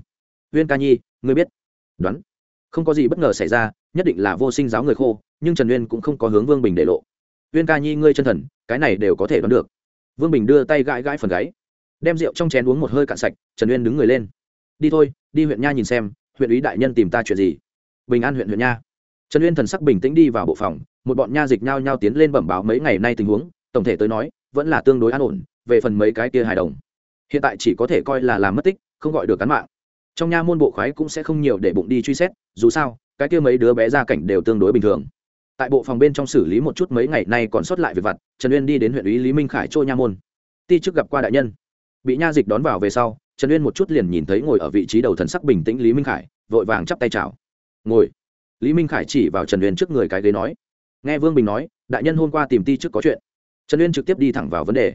Uyên ca nhi, ngươi biết. Đoán. Không có gì bất ngờ xảy ra, nhất định là vô sinh giáo người khô, nhưng trần uyên cũng không có hướng vương bình để lộ. Uyên ca nhi, ngươi chân thần, cái này đều có thể đoán được. Vương bình đưa tay gãi gãi phần gáy. Đem rượu trong chén uống một hơi cạn sạch, trần uyên đứng người lên. Đi thôi, đi huyện nha nhìn xem, huyện úy đại nhân tìm ta chuyện gì? Bình an huyện huyện nha. Trần uyên thần sắc bình tĩnh đi vào bộ phòng, một bọn nha dịch nhao nhao tiến lên bẩm báo mấy ngày nay tình huống, tổng thể tới nói, vẫn là tương đối an ổn, về phần mấy cái kia hài đồng. Hiện tại chỉ có thể coi là làm mất tích, không gọi được cán mạng. Trong nha môn bộ khoái cũng sẽ không nhiều để bụng đi truy xét, dù sao, cái kia mấy đứa bé ra cảnh đều tương đối bình thường. Tại bộ phòng bên trong xử lý một chút mấy ngày nay còn sót lại việc vặt, trần uyên đi đến huyện ủy lý minh khải trôi nha môn. Ti trước gặp qua đại nhân. Bị nha dịch đón vào về sau, trần uyên một chút liền nhìn thấy ngồi ở vị trí đầu thần sắc bình tĩnh lý minh khải, vội vàng chắp tay chào ngồi. Lý minh khải chỉ vào trần uyên trước người cái ghế nói, nghe vương bình nói, đại nhân hôm qua tìm ti trước có chuyện. Trần uyên trực tiếp đi thẳng vào vấn đề.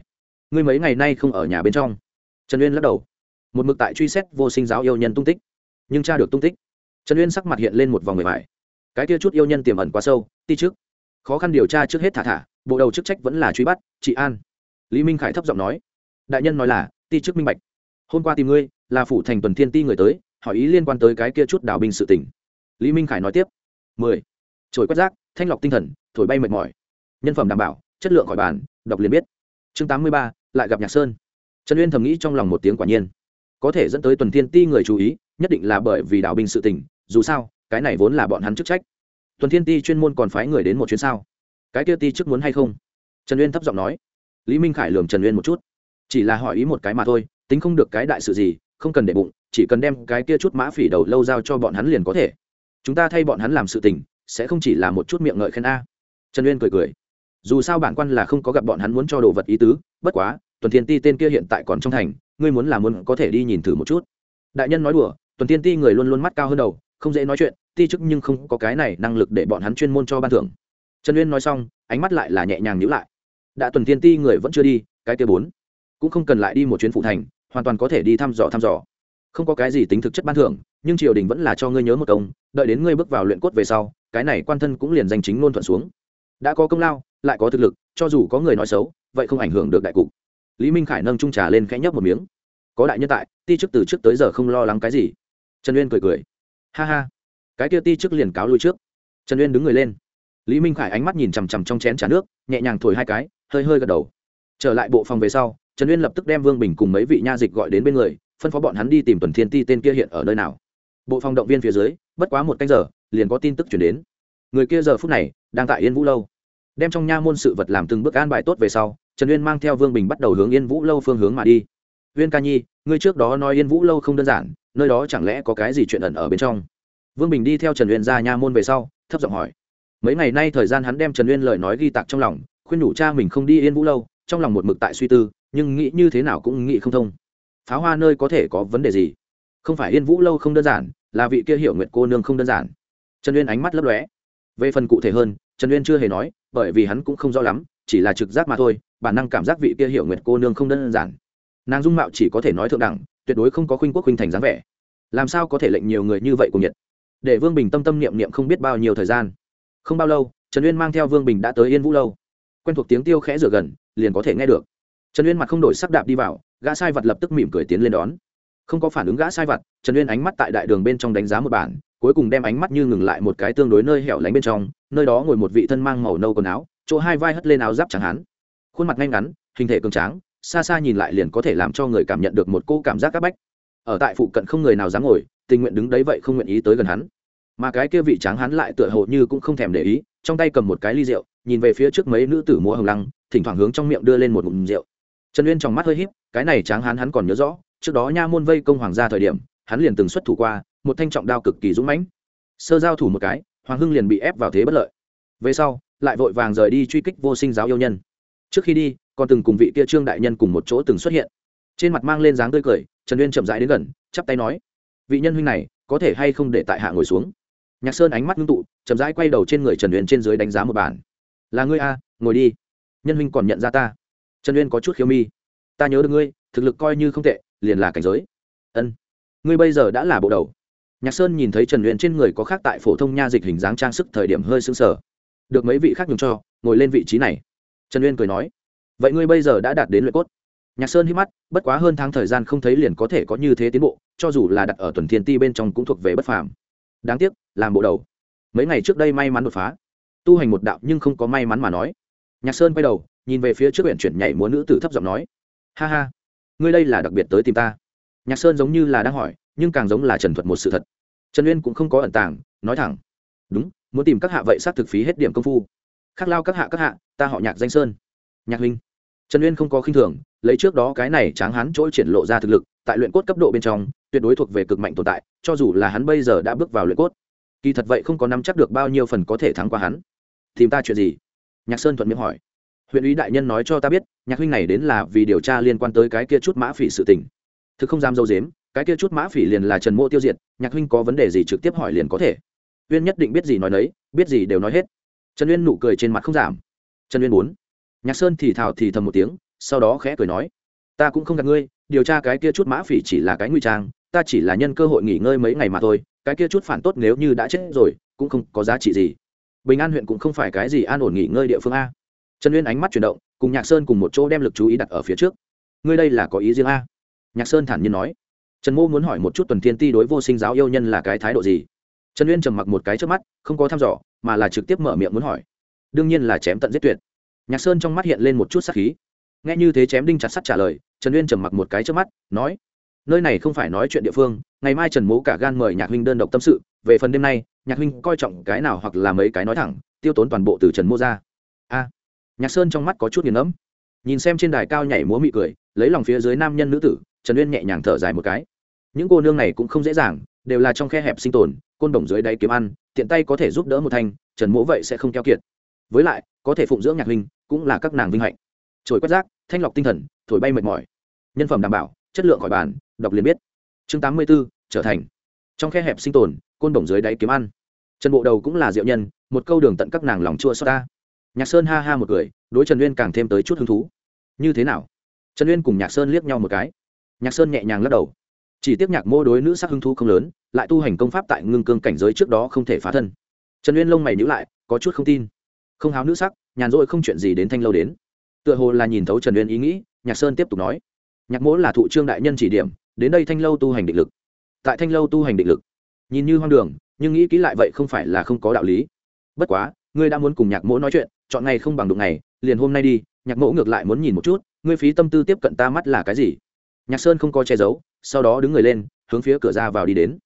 Ngươi mấy ngày nay không ở nhà bên trong? Trần uyên lắc đầu. Một mực tại truy xét vô sinh giáo yêu nhân tung tích, nhưng cha được tung tích, trần uyên sắc mặt hiện lên một vòng người vải cái kia chút yêu nhân tiềm ẩn quá sâu, ti trước. Khó khăn điều tra trước hết thả thả, bộ đầu chức trách vẫn là truy bắt chị an. Lý minh khải thấp giọng nói, đại nhân nói là, ti chức minh bạch. Hôm qua tìm ngươi, là phủ thành tuần thiên ti người tới, hỏi ý liên quan tới cái kia chút đào binh sự tỉnh lý minh khải nói tiếp. Mười. Trồi quét rác, thanh lọc tinh thần, thổi bay mệt mỏi. Nhân phẩm đảm bảo, chất lượng khỏi bàn, đọc liền biết. Chương tám mươi ba, lại gặp nhạc sơn. Trần uyên thầm nghĩ trong lòng một tiếng quả nhiên. Có thể dẫn tới tuần thiên ti người chú ý, nhất định là bởi vì đảo binh sự tình, dù sao, cái này vốn là bọn hắn chức trách. Tuần thiên ti chuyên môn còn phái người đến một chuyến sao? Cái kia ti chức muốn hay không? Trần uyên thấp giọng nói. Lý minh khải lường trần uyên một chút. Chỉ là hỏi ý một cái mà thôi, tính không được cái đại sự gì, không cần để bụng, chỉ cần đem cái kia chút mã phỉ đầu lâu giao cho bọn hắn liền có thể chúng ta thay bọn hắn làm sự tình, sẽ không chỉ là một chút miệng ngợi khen a. Trần uyên cười cười. Dù sao bản quan là không có gặp bọn hắn muốn cho đồ vật ý tứ, bất quá, tuần thiên ti tên kia hiện tại còn trong thành, ngươi muốn làm muốn có thể đi nhìn thử một chút. Đại nhân nói đùa, tuần thiên ti người luôn luôn mắt cao hơn đầu, không dễ nói chuyện, ti chức nhưng không có cái này năng lực để bọn hắn chuyên môn cho ban thưởng. Trần uyên nói xong, ánh mắt lại là nhẹ nhàng nhữ lại. Đã tuần thiên ti người vẫn chưa đi, cái kia bốn, cũng không cần lại đi một chuyến phụ thành, hoàn toàn có thể đi thăm dò thăm dò. Không có cái gì tính thực chất ban thưởng nhưng triều đình vẫn là cho ngươi nhớ một công, đợi đến ngươi bước vào luyện cốt về sau, cái này quan thân cũng liền danh chính ngôn thuận xuống. Đã có công lao, lại có thực lực, cho dù có người nói xấu, vậy không ảnh hưởng được đại cục. Lý minh khải nâng trung trà lên khẽ nhấp một miếng. Có đại nhân tại, ti chức từ trước tới giờ không lo lắng cái gì. Trần uyên cười cười. Ha ha. Cái kia ti chức liền cáo lui trước. Trần uyên đứng người lên. Lý minh khải ánh mắt nhìn chằm chằm trong chén t nước, nhẹ nhàng thổi hai cái, hơi hơi gật đầu. Trở lại bộ phòng về sau, trần uyên lập tức đem vương bình cùng mấy vị nha dịch gọi đến bên người, phân phó bọn hắn đi tìm tuần thiên ti tên kia hiện ở nơi nào bộ phòng động viên phía dưới, bất quá một canh giờ, liền có tin tức chuyển đến. Người kia giờ phút này, đang tại yên vũ lâu. Đem trong nha môn sự vật làm từng bước an bài tốt về sau, trần uyên mang theo vương bình bắt đầu hướng yên vũ lâu phương hướng mà đi. Uyên ca nhi, ngươi trước đó nói yên vũ lâu không đơn giản, nơi đó chẳng lẽ có cái gì chuyện ẩn ở bên trong? Vương bình đi theo trần uyên ra nha môn về sau, thấp giọng hỏi. Mấy ngày nay thời gian hắn đem trần uyên lời nói ghi tạc trong lòng, khuyên nhủ cha mình không đi yên vũ lâu, trong lòng một mực tại suy tư, nhưng nghĩ như thế nào cũng nghĩ không thông. Pháo hoa nơi có thể có vấn đề gì? Không phải yên vũ lâu không đơn giản là vị kia hiểu nguyện cô nương không đơn giản. Trần uyên ánh mắt lấp lóe. Về phần cụ thể hơn, trần uyên chưa hề nói, bởi vì hắn cũng không rõ lắm, chỉ là trực giác mà thôi, bản năng cảm giác vị kia hiểu nguyện cô nương không đơn giản. Nàng dung mạo chỉ có thể nói thượng đẳng, tuyệt đối không có khuynh quốc khuynh thành dáng vẻ. Làm sao có thể lệnh nhiều người như vậy cùng nhiệt? Để vương bình tâm tâm niệm niệm không biết bao nhiêu thời gian. Không bao lâu, trần uyên mang theo vương bình đã tới yên vũ lâu. Quen thuộc tiếng tiêu khẽ rửa gần, liền có thể nghe được. Trần uyên mặt không đổi sắc đạp đi vào, gã sai vật lập tức mỉm cười tiến lên đón không có phản ứng gã sai vật trần uyên ánh mắt tại đại đường bên trong đánh giá một bản, cuối cùng đem ánh mắt như ngừng lại một cái tương đối nơi hẻo lánh bên trong, nơi đó ngồi một vị thân mang màu nâu quần áo, chỗ hai vai hất lên áo giáp chẳng hán khuôn mặt ngay ngắn, hình thể cường tráng, xa xa nhìn lại liền có thể làm cho người cảm nhận được một cô cảm giác áp bách. Ở tại phụ cận không người nào dám ngồi, tình nguyện đứng đấy vậy không nguyện ý tới gần hắn. Mà cái kia vị tráng hắn lại tựa hồ như cũng không thèm để ý, trong tay cầm một cái ly rượu, nhìn về phía trước mấy nữ tử múa hồng lăng, thỉnh thoảng hướng trong miệng đưa lên một ngụm rượu. Trần uyên trong mắt hơi híp, cái này tráng hắn hắn còn nhớ rõ trước đó nha môn vây công hoàng gia thời điểm, hắn liền từng xuất thủ qua, một thanh trọng đao cực kỳ dũng mãnh. Sơ giao thủ một cái, hoàng hưng liền bị ép vào thế bất lợi. Về sau, lại vội vàng rời đi truy kích vô sinh giáo yêu nhân. Trước khi đi, còn từng cùng vị kia trương đại nhân cùng một chỗ từng xuất hiện. Trên mặt mang lên dáng tươi cười, trần uyên chậm rãi đến gần, chắp tay nói, vị nhân huynh này, có thể hay không để tại hạ ngồi xuống? Nhạc sơn ánh mắt ngưng tụ, chậm rãi quay đầu trên người trần uyên trên dưới đánh giá một bản. Là ngươi a, ngồi đi. Nhân huynh còn nhận ra ta. Trần uyên có chút khiêu mi. Ta nhớ được ngươi, thực lực coi như không tệ liền là cảnh giới. Ân, ngươi bây giờ đã là bộ đầu. Nhạc sơn nhìn thấy trần uyên trên người có khác tại phổ thông nha dịch hình dáng trang sức thời điểm hơi sững sờ. Được mấy vị khác nhường cho, ngồi lên vị trí này. Trần uyên cười nói, vậy ngươi bây giờ đã đạt đến luyện cốt. Nhạc sơn hít mắt, bất quá hơn tháng thời gian không thấy liền có thể có như thế tiến bộ, cho dù là đặt ở tuần thiên ti bên trong cũng thuộc về bất phàm. Đáng tiếc, làm bộ đầu. Mấy ngày trước đây may mắn đột phá. Tu hành một đạo nhưng không có may mắn mà nói. Nhạc sơn quay đầu, nhìn về phía trước huyện chuyển nhảy múa nữ tử thấp giọng nói, ha ha ngươi đây là đặc biệt tới tìm ta. Nhạc sơn giống như là đang hỏi, nhưng càng giống là trần thuật một sự thật. Trần uyên cũng không có ẩn tàng, nói thẳng. Đúng, muốn tìm các hạ vậy xác thực phí hết điểm công phu. Khắc lao các hạ các hạ, ta họ nhạc danh sơn. Nhạc huynh. Trần uyên không có khinh thường, lấy trước đó cái này tráng hắn chỗ triển lộ ra thực lực, tại luyện cốt cấp độ bên trong, tuyệt đối thuộc về cực mạnh tồn tại, cho dù là hắn bây giờ đã bước vào luyện cốt. Kỳ thật vậy không có nắm chắc được bao nhiêu phần có thể thắng qua hắn. Tìm ta chuyện gì? Nhạc sơn thuận miệng hỏi huyện ủy đại nhân nói cho ta biết, nhạc huynh này đến là vì điều tra liên quan tới cái kia chút mã phỉ sự tình. Thực không dám dâu dếm, cái kia chút mã phỉ liền là trần mô tiêu diệt, nhạc huynh có vấn đề gì trực tiếp hỏi liền có thể. Uyên nhất định biết gì nói nấy, biết gì đều nói hết. Trần uyên nụ cười trên mặt không giảm. Trần uyên muốn. Nhạc sơn thì thào thì thầm một tiếng, sau đó khẽ cười nói, ta cũng không gặp ngươi, điều tra cái kia chút mã phỉ chỉ là cái nguy trang, ta chỉ là nhân cơ hội nghỉ ngơi mấy ngày mà thôi, cái kia chút phản tốt nếu như đã chết rồi, cũng không có giá trị gì. Bình an huyện cũng không phải cái gì an ổn nghỉ ngơi địa phương a trần uyên ánh mắt chuyển động, cùng nhạc sơn cùng một chỗ đem lực chú ý đặt ở phía trước. Ngươi đây là có ý riêng a? Nhạc sơn thản nhiên nói. Trần mô muốn hỏi một chút tuần thiên ti đối vô sinh giáo yêu nhân là cái thái độ gì? Trần uyên trầm mặc một cái trước mắt, không có thăm dò, mà là trực tiếp mở miệng muốn hỏi. Đương nhiên là chém tận giết tuyệt. Nhạc sơn trong mắt hiện lên một chút sắc khí. Nghe như thế chém đinh chặt sắt trả lời, trần uyên trầm mặc một cái trước mắt, nói. Nơi này không phải nói chuyện địa phương, ngày mai trần mố cả gan mời nhạc huynh đơn độc tâm sự, về phần đêm nay, nhạc huynh coi trọng cái nào hoặc là mấy cái nói thẳng, tiêu tốn toàn bộ từ trần mô ra. A nhạc sơn trong mắt có chút nghiền ngẫm. Nhìn xem trên đài cao nhảy múa mị cười, lấy lòng phía dưới nam nhân nữ tử, trần uyên nhẹ nhàng thở dài một cái. Những cô nương này cũng không dễ dàng, đều là trong khe hẹp sinh tồn, côn đồng dưới đáy kiếm ăn, tiện tay có thể giúp đỡ một thanh, trần mỗ vậy sẽ không keo kiệt. Với lại, có thể phụng dưỡng nhạc huynh, cũng là các nàng vinh hạnh. Trồi quét rác, thanh lọc tinh thần, thổi bay mệt mỏi. Nhân phẩm đảm bảo, chất lượng khỏi bàn, đọc liền biết. Chương tám mươi b ố trở thành. Trong khe hẹp sinh tồn, côn đồng dưới đáy kiếm ăn. Trần bộ đầu cũng là diệu nhân, một câu đường tận các nàng lòng chua xót ta nhạc sơn ha ha một cười, đối trần uyên càng thêm tới chút hứng thú. Như thế nào? Trần uyên cùng nhạc sơn liếc nhau một cái. Nhạc sơn nhẹ nhàng lắc đầu. Chỉ tiếc nhạc mô đối nữ sắc hứng thú không lớn, lại tu hành công pháp tại ngưng cương cảnh giới trước đó không thể phá thân. Trần uyên lông mày nhữ lại, có chút không tin. Không háo nữ sắc, nhàn rỗi không chuyện gì đến thanh lâu đến. Tựa hồ là nhìn thấu trần uyên ý nghĩ, nhạc sơn tiếp tục nói. Nhạc mỗ là thụ trương đại nhân chỉ điểm, đến đây thanh lâu tu hành định lực. Tại thanh lâu tu hành định lực. Nhìn như hoang đường, nhưng nghĩ kỹ lại vậy không phải là không có đạo lý. Bất quá, ngươi đã muốn cùng nhạc mỗ nói chuyện chọn ngày không bằng đụng ngày, liền hôm nay đi, nhạc mẫu ngược lại muốn nhìn một chút, ngươi phí tâm tư tiếp cận ta mắt là cái gì? Nhạc sơn không có che giấu, sau đó đứng người lên, hướng phía cửa ra vào đi đến.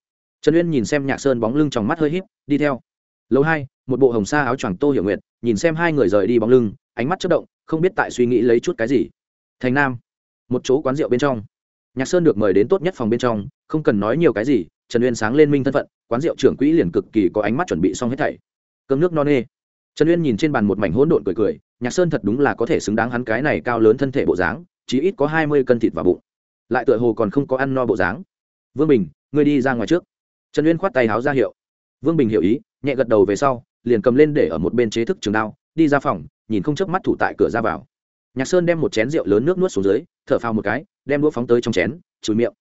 Trần uyên nhìn xem nhạc sơn bóng lưng trong mắt hơi h í p đi theo. Lâu hai, một bộ hồng sa áo choàng tô hiểu nguyện nhìn xem hai người rời đi bóng lưng, ánh mắt chất động, không biết tại suy nghĩ lấy chút cái gì. Thành nam, một chỗ quán rượu bên trong. Nhạc sơn được mời đến tốt nhất phòng bên trong, không cần nói nhiều cái gì, trần uyên sáng lên minh thân phận, quán rượu trưởng quỹ liền cực kỳ có ánh mắt chuẩn bị xong hết thảy. Cơm nước no nê trần uyên nhìn trên bàn một mảnh hỗn độn cười cười, nhạc sơn thật đúng là có thể xứng đáng hắn cái này cao lớn thân thể bộ dáng chỉ ít có hai mươi cân thịt vào bụng. Lại tựa hồ còn không có ăn no bộ dáng. Vương bình, ngươi đi ra ngoài trước. Trần uyên khoát tay háo ra hiệu. Vương bình hiểu ý, nhẹ gật đầu về sau, liền cầm lên để ở một bên chế thức trường đao, đi ra phòng, nhìn không chớp mắt thủ tại cửa ra vào. Nhạc sơn đem một chén rượu lớn nước nuốt xuống dưới, thở phào một cái, đem đũa phóng tới trong chén chùi miệng.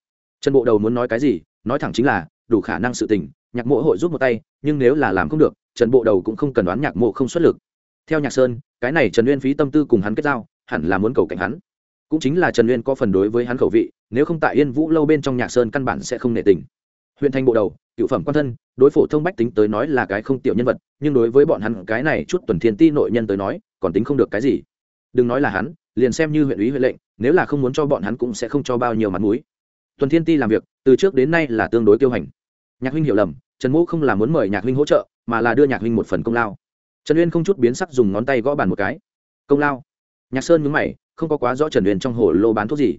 Trần bộ đầu muốn nói cái gì, nói thẳng chính là, đủ khả năng sự tình, nhạc mộ hội giúp một tay, nhưng nếu là làm không được trần bộ đầu cũng không cần đoán nhạc mộ không xuất lực. Theo nhạc sơn, cái này trần uyên phí tâm tư cùng hắn kết giao, hẳn là muốn cầu cạnh hắn. Cũng chính là trần uyên có phần đối với hắn khẩu vị, nếu không tại yên vũ lâu bên trong nhạc sơn căn bản sẽ không nể tình. Huyện thành bộ đầu, cựu phẩm quan thân, đối phổ thông bách tính tới nói là cái không tiểu nhân vật, nhưng đối với bọn hắn cái này chút tuần thiên ti nội nhân tới nói, còn tính không được cái gì. Đừng nói là hắn, liền xem như huyện ủy huệ lệnh, nếu là không muốn cho bọn hắn cũng sẽ không cho bao nhiêu mặt mũi. Tuần thiên ti làm việc, từ trước đến nay là tương đối tiêu hành. Nhạc huynh hiểu lầm, trần mỗ không là muốn mời nhạc huynh hỗ trợ mà là đưa nhạc huynh một phần công lao. Trần uyên không chút biến sắc dùng ngón tay gõ bàn một cái. Công lao. Nhạc sơn nhúng mày, không có quá rõ trần uyên trong hồ lô bán thuốc gì.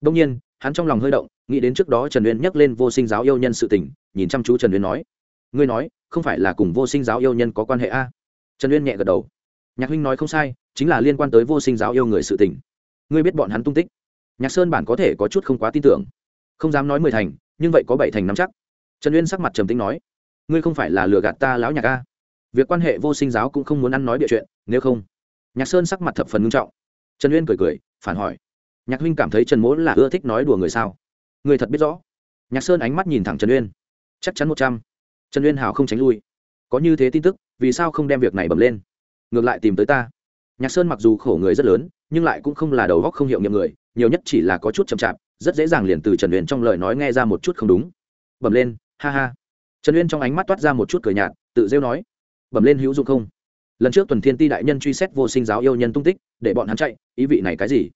Đông nhiên, hắn trong lòng hơi động, nghĩ đến trước đó trần uyên nhắc lên vô sinh giáo yêu nhân sự tình, nhìn chăm chú trần uyên nói, ngươi nói, không phải là cùng vô sinh giáo yêu nhân có quan hệ a? Trần uyên nhẹ gật đầu. Nhạc huynh nói không sai, chính là liên quan tới vô sinh giáo yêu người sự tình. Ngươi biết bọn hắn tung tích. Nhạc sơn bản có thể có chút không quá tin tưởng. Không dám nói mười thành, nhưng vậy có bảy thành năm chắc. Trần uyên sắc mặt trầm tính nói ngươi không phải là lừa gạt ta lão nhạc a? Việc quan hệ vô sinh giáo cũng không muốn ăn nói địa chuyện, nếu không. Nhạc sơn sắc mặt thập phần nghiêm trọng. Trần uyên cười cười, phản hỏi. Nhạc huynh cảm thấy trần mỗ là ưa thích nói đùa người sao? Người thật biết rõ. Nhạc sơn ánh mắt nhìn thẳng trần uyên. Chắc chắn một trăm. Trần uyên hào không tránh lui. Có như thế tin tức, vì sao không đem việc này bẩm lên? Ngược lại tìm tới ta. Nhạc sơn mặc dù khổ người rất lớn, nhưng lại cũng không là đầu góc không hiệu nghiệm người, nhiều nhất chỉ là có chút chậm chạp, rất dễ dàng liền từ trần uyên trong lời nói nghe ra một chút không đúng. Bẩm lên, ha ha trần uyên trong ánh mắt toát ra một chút cười nhạt, tự rêu nói, bẩm lên hữu dụng không? Lần trước tuần thiên ti đại nhân truy xét vô sinh giáo yêu nhân tung tích, để bọn hắn chạy, ý vị này cái gì?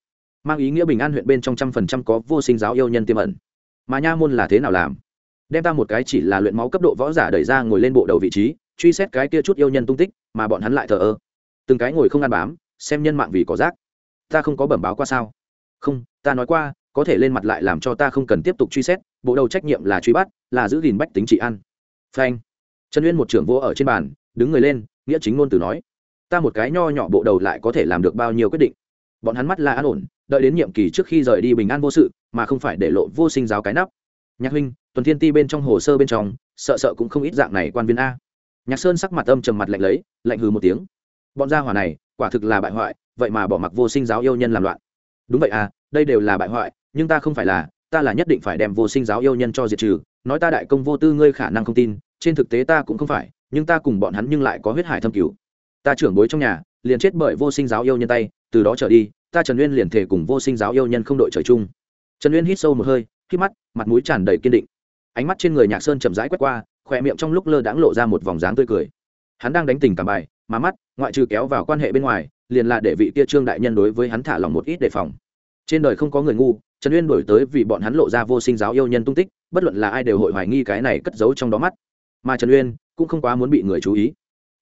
Mang ý nghĩa bình an huyện bên trong trăm phần trăm có vô sinh giáo yêu nhân tiềm ẩn. Mà nha môn là thế nào làm? Đem ta một cái chỉ là luyện máu cấp độ võ giả đẩy ra ngồi lên bộ đầu vị trí, truy xét cái kia chút yêu nhân tung tích, mà bọn hắn lại thờ ơ. Từng cái ngồi không ăn bám, xem nhân mạng vì có rác. Ta không có bẩm báo qua sao? Không, ta nói qua, có thể lên mặt lại làm cho ta không cần tiếp tục truy xét, bộ đầu trách nhiệm là truy bắt, là giữ gìn bách tính trị ăn phanh. Trần uyên một trưởng vô ở trên bàn, đứng người lên, nghĩa chính ngôn từ nói, ta một cái nho nhỏ bộ đầu lại có thể làm được bao nhiêu quyết định? Bọn hắn mắt là an ổn, đợi đến nhiệm kỳ trước khi rời đi bình an vô sự, mà không phải để lộ vô sinh giáo cái nắp. Nhạc huynh, tuần thiên ti bên trong hồ sơ bên trong, sợ sợ cũng không ít dạng này quan viên a. Nhạc sơn sắc mặt âm trầm mặt lạnh lấy, lạnh hừ một tiếng. Bọn gia hỏa này, quả thực là bại hoại, vậy mà bỏ mặc vô sinh giáo yêu nhân làm loạn. Đúng vậy à đây đều là bại hoại, nhưng ta không phải là, ta là nhất định phải đem vô sinh giáo yêu nhân cho diệt trừ nói ta đại công vô tư ngươi khả năng không tin, trên thực tế ta cũng không phải, nhưng ta cùng bọn hắn nhưng lại có huyết hải thâm cứu ta trưởng bối trong nhà, liền chết bởi vô sinh giáo yêu nhân tay, từ đó trở đi, ta trần uyên liền thể cùng vô sinh giáo yêu nhân không đội trời chung. Trần uyên hít sâu một hơi, khi mắt, mặt mũi tràn đầy kiên định. Ánh mắt trên người nhạc sơn chậm rãi quét qua khỏe miệng trong lúc lơ đãng lộ ra một vòng dáng tươi cười. Hắn đang đánh tình cả bài má mắt, ngoại trừ kéo vào quan hệ bên ngoài, liền là để vị kia trương đại nhân đối với hắn thả lòng một ít đề phòng trên đời không có người ngu, trần uyên đổi tới vì bọn hắn lộ ra vô sinh giáo yêu nhân tung tích, bất luận là ai đều hội hoài nghi cái này cất giấu trong đó mắt. Mà trần uyên cũng không quá muốn bị người chú ý.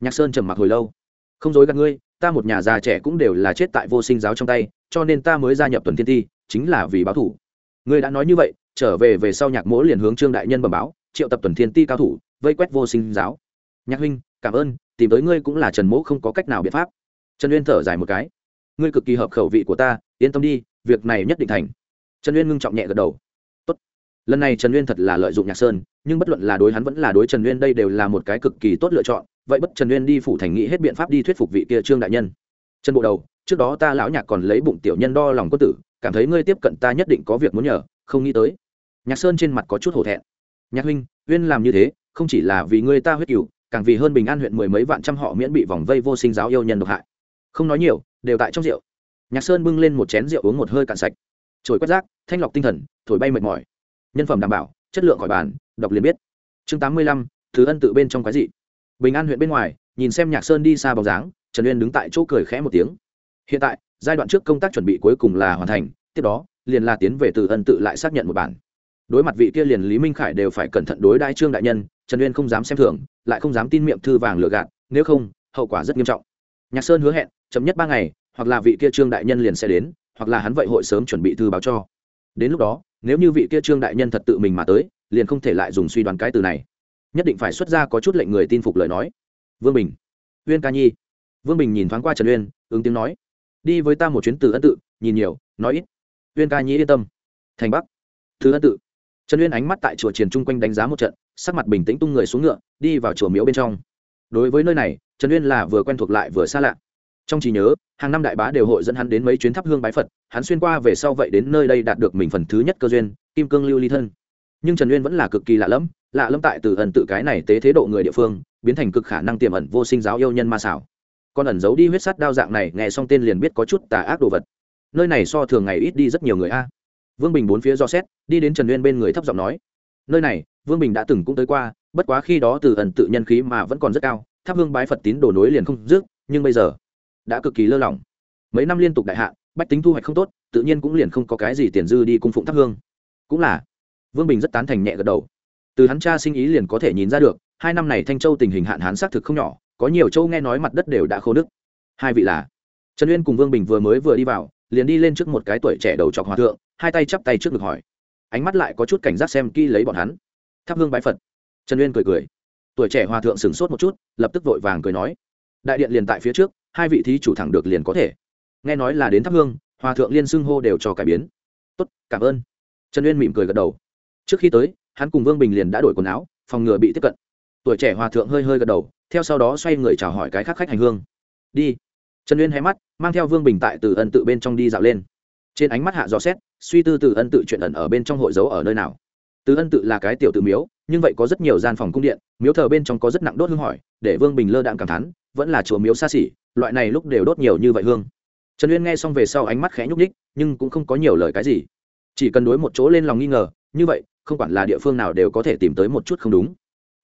Nhạc sơn trầm mặc hồi lâu. Không dối gạt ngươi, ta một nhà già trẻ cũng đều là chết tại vô sinh giáo trong tay, cho nên ta mới gia nhập tuần thiên ti, chính là vì báo thủ. Ngươi đã nói như vậy, trở về về sau nhạc mỗ liền hướng trương đại nhân bẩm báo, triệu tập tuần thiên ti cao thủ, vây quét vô sinh giáo. Nhạc huynh, cảm ơn, tìm tới ngươi cũng là trần mỗ không có cách nào biện pháp. Trần uyên thở dài một cái. Ngươi cực kỳ hợp khẩu vị của ta, yên tâm đi việc này nhất định thành. Trần uyên ngưng trọng nhẹ gật đầu. Tốt. lần này trần uyên thật là lợi dụng nhạc sơn, nhưng bất luận là đối hắn vẫn là đối trần uyên đây đều là một cái cực kỳ tốt lựa chọn, vậy bất trần uyên đi phủ thành nghị hết biện pháp đi thuyết phục vị kia trương đại nhân. Trần bộ đầu, trước đó ta lão nhạc còn lấy bụng tiểu nhân đo lòng quân tử, cảm thấy ngươi tiếp cận ta nhất định có việc muốn nhờ, không nghĩ tới. Nhạc sơn trên mặt có chút hổ thẹn. Nhạc huynh, uyên làm như thế, không chỉ là vì ngươi ta huyết cửu, càng vì hơn bình an huyện mười mấy vạn trăm họ miễn bị vòng vây vô sinh giáo yêu nhân độc hại. Không nói nhiều, đều tại trong rượu nhạc sơn bưng lên một chén rượu uống một hơi cạn sạch. Trồi quét rác, thanh lọc tinh thần, thổi bay mệt mỏi. Nhân phẩm đảm bảo, chất lượng khỏi bàn, đọc liền biết. Chương tám mươi lăm, thứ ân tự bên trong quái dị. Bình an huyện bên ngoài, nhìn xem nhạc sơn đi xa bóng dáng, trần uyên đứng tại chỗ cười khẽ một tiếng. Hiện tại, giai đoạn trước công tác chuẩn bị cuối cùng là hoàn thành, tiếp đó, liền là tiến về từ ân tự lại xác nhận một bản. Đối mặt vị kia liền lý minh khải đều phải cẩn thận đối đãi trương đại nhân, trần uyên không dám xem thường, lại không dám tin miệng thư vàng lừa gạt, nếu không, hậu quả rất nghiêm trọng. Nhạc sơn hứa hẹn, chậm nhất ba ngày hoặc là vị kia trương đại nhân liền sẽ đến, hoặc là hắn vậy hội sớm chuẩn bị thư báo cho. Đến lúc đó, nếu như vị kia trương đại nhân thật tự mình mà tới, liền không thể lại dùng suy đoán cái từ này. Nhất định phải xuất ra có chút lệnh người tin phục lời nói. Vương bình. Uyên ca nhi. Vương bình nhìn thoáng qua trần uyên, ứng tiếng nói. Đi với ta một chuyến từ ân tự, nhìn nhiều, nói ít. Uyên ca nhi yên tâm. Thành bắc. Thứ ân tự. Trần uyên ánh mắt tại chùa triền chung quanh đánh giá một trận, sắc mặt bình tĩnh tung người xuống ngựa, đi vào chùa miếu bên trong. Đối với nơi này, trần uyên là vừa quen thuộc lại vừa xa lạ trong trí nhớ, hàng năm đại bá đều hội dẫn hắn đến mấy chuyến thắp hương bái phật, hắn xuyên qua về sau vậy đến nơi đây đạt được mình phần thứ nhất cơ duyên, kim cương lưu ly thân. Nhưng trần uyên vẫn là cực kỳ lạ lẫm lạ lẫm tại từ ẩn tự cái này tế thế độ người địa phương, biến thành cực khả năng tiềm ẩn vô sinh giáo yêu nhân ma xảo. Còn ẩn giấu đi huyết sắt đao dạng này, nghe xong tên liền biết có chút tà ác đồ vật. Nơi này so thường ngày ít đi rất nhiều người a. Vương bình bốn phía do xét, đi đến trần uyên bên người thấp giọng nói, nơi này, vương bình đã từng cũng tới qua, bất quá khi đó từ ẩn tự nhân khí mà vẫn còn rất cao tháp hương bái phật tín đồ nối liền không dứt, nhưng bây giờ đã cực kỳ lơ lỏng. Mấy năm liên tục đại hạ, bách tính thu hoạch không tốt, tự nhiên cũng liền không có cái gì tiền dư đi cung phụng thắp hương. Cũng là, vương bình rất tán thành nhẹ gật đầu. Từ hắn cha sinh ý liền có thể nhìn ra được, hai năm này thanh châu tình hình hạn hán xác thực không nhỏ, có nhiều châu nghe nói mặt đất đều đã khô nứt. Hai vị là, trần uyên cùng vương bình vừa mới vừa đi vào, liền đi lên trước một cái tuổi trẻ đầu chọc hòa thượng, hai tay chắp tay trước ngực hỏi. Ánh mắt lại có chút cảnh giác xem kỹ lấy bọn hắn. Thắp hương bái phật. Trần uyên cười cười. Tuổi trẻ hòa thượng sửng sốt một chút, lập tức vội vàng cười nói. Đại điện liền tại phía trước hai vị thí chủ thẳng được liền có thể. Nghe nói là đến thắp hương, hòa thượng liên xưng hô đều cho cải biến. Tốt, cảm ơn. Trần uyên mỉm cười gật đầu. Trước khi tới, hắn cùng vương bình liền đã đổi quần áo, phòng ngừa bị tiếp cận. Tuổi trẻ hòa thượng hơi hơi gật đầu, theo sau đó xoay người chào hỏi cái khác khách hành hương. Đi. Trần uyên hé mắt, mang theo vương bình tại từ ân tự bên trong đi dạo lên. Trên ánh mắt hạ dò xét, suy tư từ ân tự chuyện ẩn ở bên trong hội dấu ở nơi nào. Từ ân tự là cái tiểu tự miếu, nhưng vậy có rất nhiều gian phòng cung điện, miếu thờ bên trong có rất nặng đốt hương hỏi, để vương bình lơ đạm cảm thán vẫn là chùa miếu xa xỉ, loại này lúc đều đốt nhiều như vậy hương. Trần uyên nghe xong về sau ánh mắt khẽ nhúc ních nhưng cũng không có nhiều lời cái gì. Chỉ cần đối một chỗ lên lòng nghi ngờ, như vậy, không quản là địa phương nào đều có thể tìm tới một chút không đúng.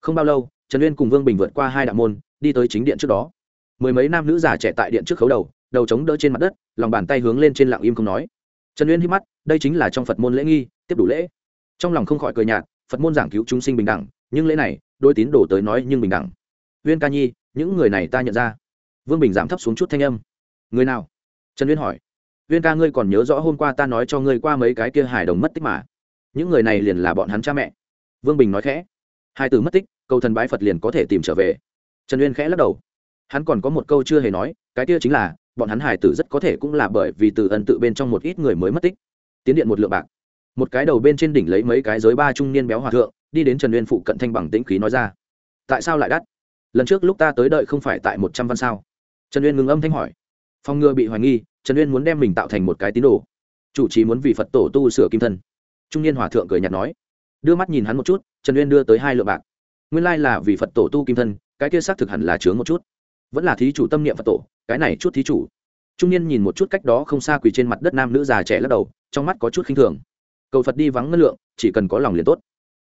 Không bao lâu, trần uyên cùng vương bình vượt qua hai đạo môn, đi tới chính điện trước đó. Mười mấy nam nữ già trẻ tại điện trước khấu đầu đầu chống đỡ trên mặt đất, lòng bàn tay hướng lên trên lặng im không nói. Trần uyên hít mắt, đây chính là trong phật môn lễ nghi, tiếp đủ lễ. Trong lòng không khỏi cười nhạt, phật môn giảng cứu chúng sinh bình đẳng, nhưng lễ này đôi tín đồ tới nói nhưng bình đẳng uyên ca nhi, những người này ta nhận ra. Vương bình giảm thấp xuống chút thanh âm. Người nào? Trần uyên hỏi. Uyên ca, ngươi còn nhớ rõ hôm qua ta nói cho ngươi qua mấy cái kia hài đồng mất tích mà? Những người này liền là bọn hắn cha mẹ. Vương bình nói khẽ. Hai từ mất tích câu thần bái phật liền có thể tìm trở về. Trần uyên khẽ lắc đầu. Hắn còn có một câu chưa hề nói, cái kia chính là, bọn hắn hài tử rất có thể cũng là bởi vì từ ân tự bên trong một ít người mới mất tích. Tiến điện một lượng bạc. Một cái đầu bên trên đỉnh lấy mấy cái giới ba trung niên béo hòa thượng, đi đến trần uyên phụ cận thanh bằng tĩnh khí nói ra. Tại sao lại đắt? Lần trước lúc ta tới đợi không phải tại một trăm văn sao? Trần uyên ngừng âm thanh hỏi. Phòng ngừa bị hoài nghi, trần uyên muốn đem mình tạo thành một cái tín đồ. Chủ trì muốn vì phật tổ tu sửa kim thân. Trung niên hòa thượng cười nhạt nói. Đưa mắt nhìn hắn một chút, trần uyên đưa tới hai lượng bạc. Nguyên lai là vì phật tổ tu kim thân, cái kia xác thực hẳn là chướng một chút. Vẫn là thí chủ tâm niệm phật tổ, cái này chút thí chủ. Trung niên nhìn một chút cách đó không xa quỳ trên mặt đất nam nữ già trẻ lắc đầu, trong mắt có chút khinh thường. Cầu phật đi vắng ngân lượng, chỉ cần có lòng liền tốt.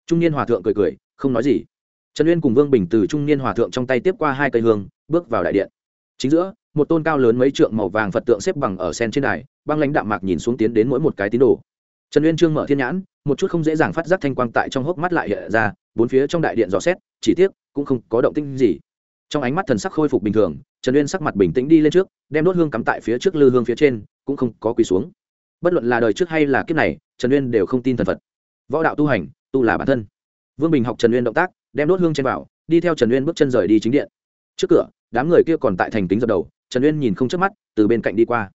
Trung niên hòa thượng cười cười, không nói gì trần uyên cùng vương bình từ trung niên hòa thượng trong tay tiếp qua hai cây hương, bước vào đại điện. Chính giữa, một tôn cao lớn mấy trượng màu vàng phật tượng xếp bằng ở sen trên đài, băng lãnh đạm mạc nhìn xuống tiến đến mỗi một cái tín đồ. Trần uyên trương mở thiên nhãn, một chút không dễ dàng phát giác thanh quang tại trong hốc mắt lại hiện ra, bốn phía trong đại điện dò xét, chỉ tiếc, cũng không có động tinh gì. Trong ánh mắt thần sắc khôi phục bình thường, trần uyên sắc mặt bình tĩnh đi lên trước, đem đốt hương cắm tại phía trước lư hương phía trên, cũng không có quỳ xuống. Bất luận là đời trước hay là kiếp này, trần uyên đều không tin thần phật. Võ đạo tu hành, tu là bản thân vương bình học trần uyên động tác, đem đốt hương trên vào, đi theo trần uyên bước chân rời đi chính điện. Trước cửa, đám người kia còn tại thành kính dập đầu, trần uyên nhìn không chớp mắt, từ bên cạnh đi qua.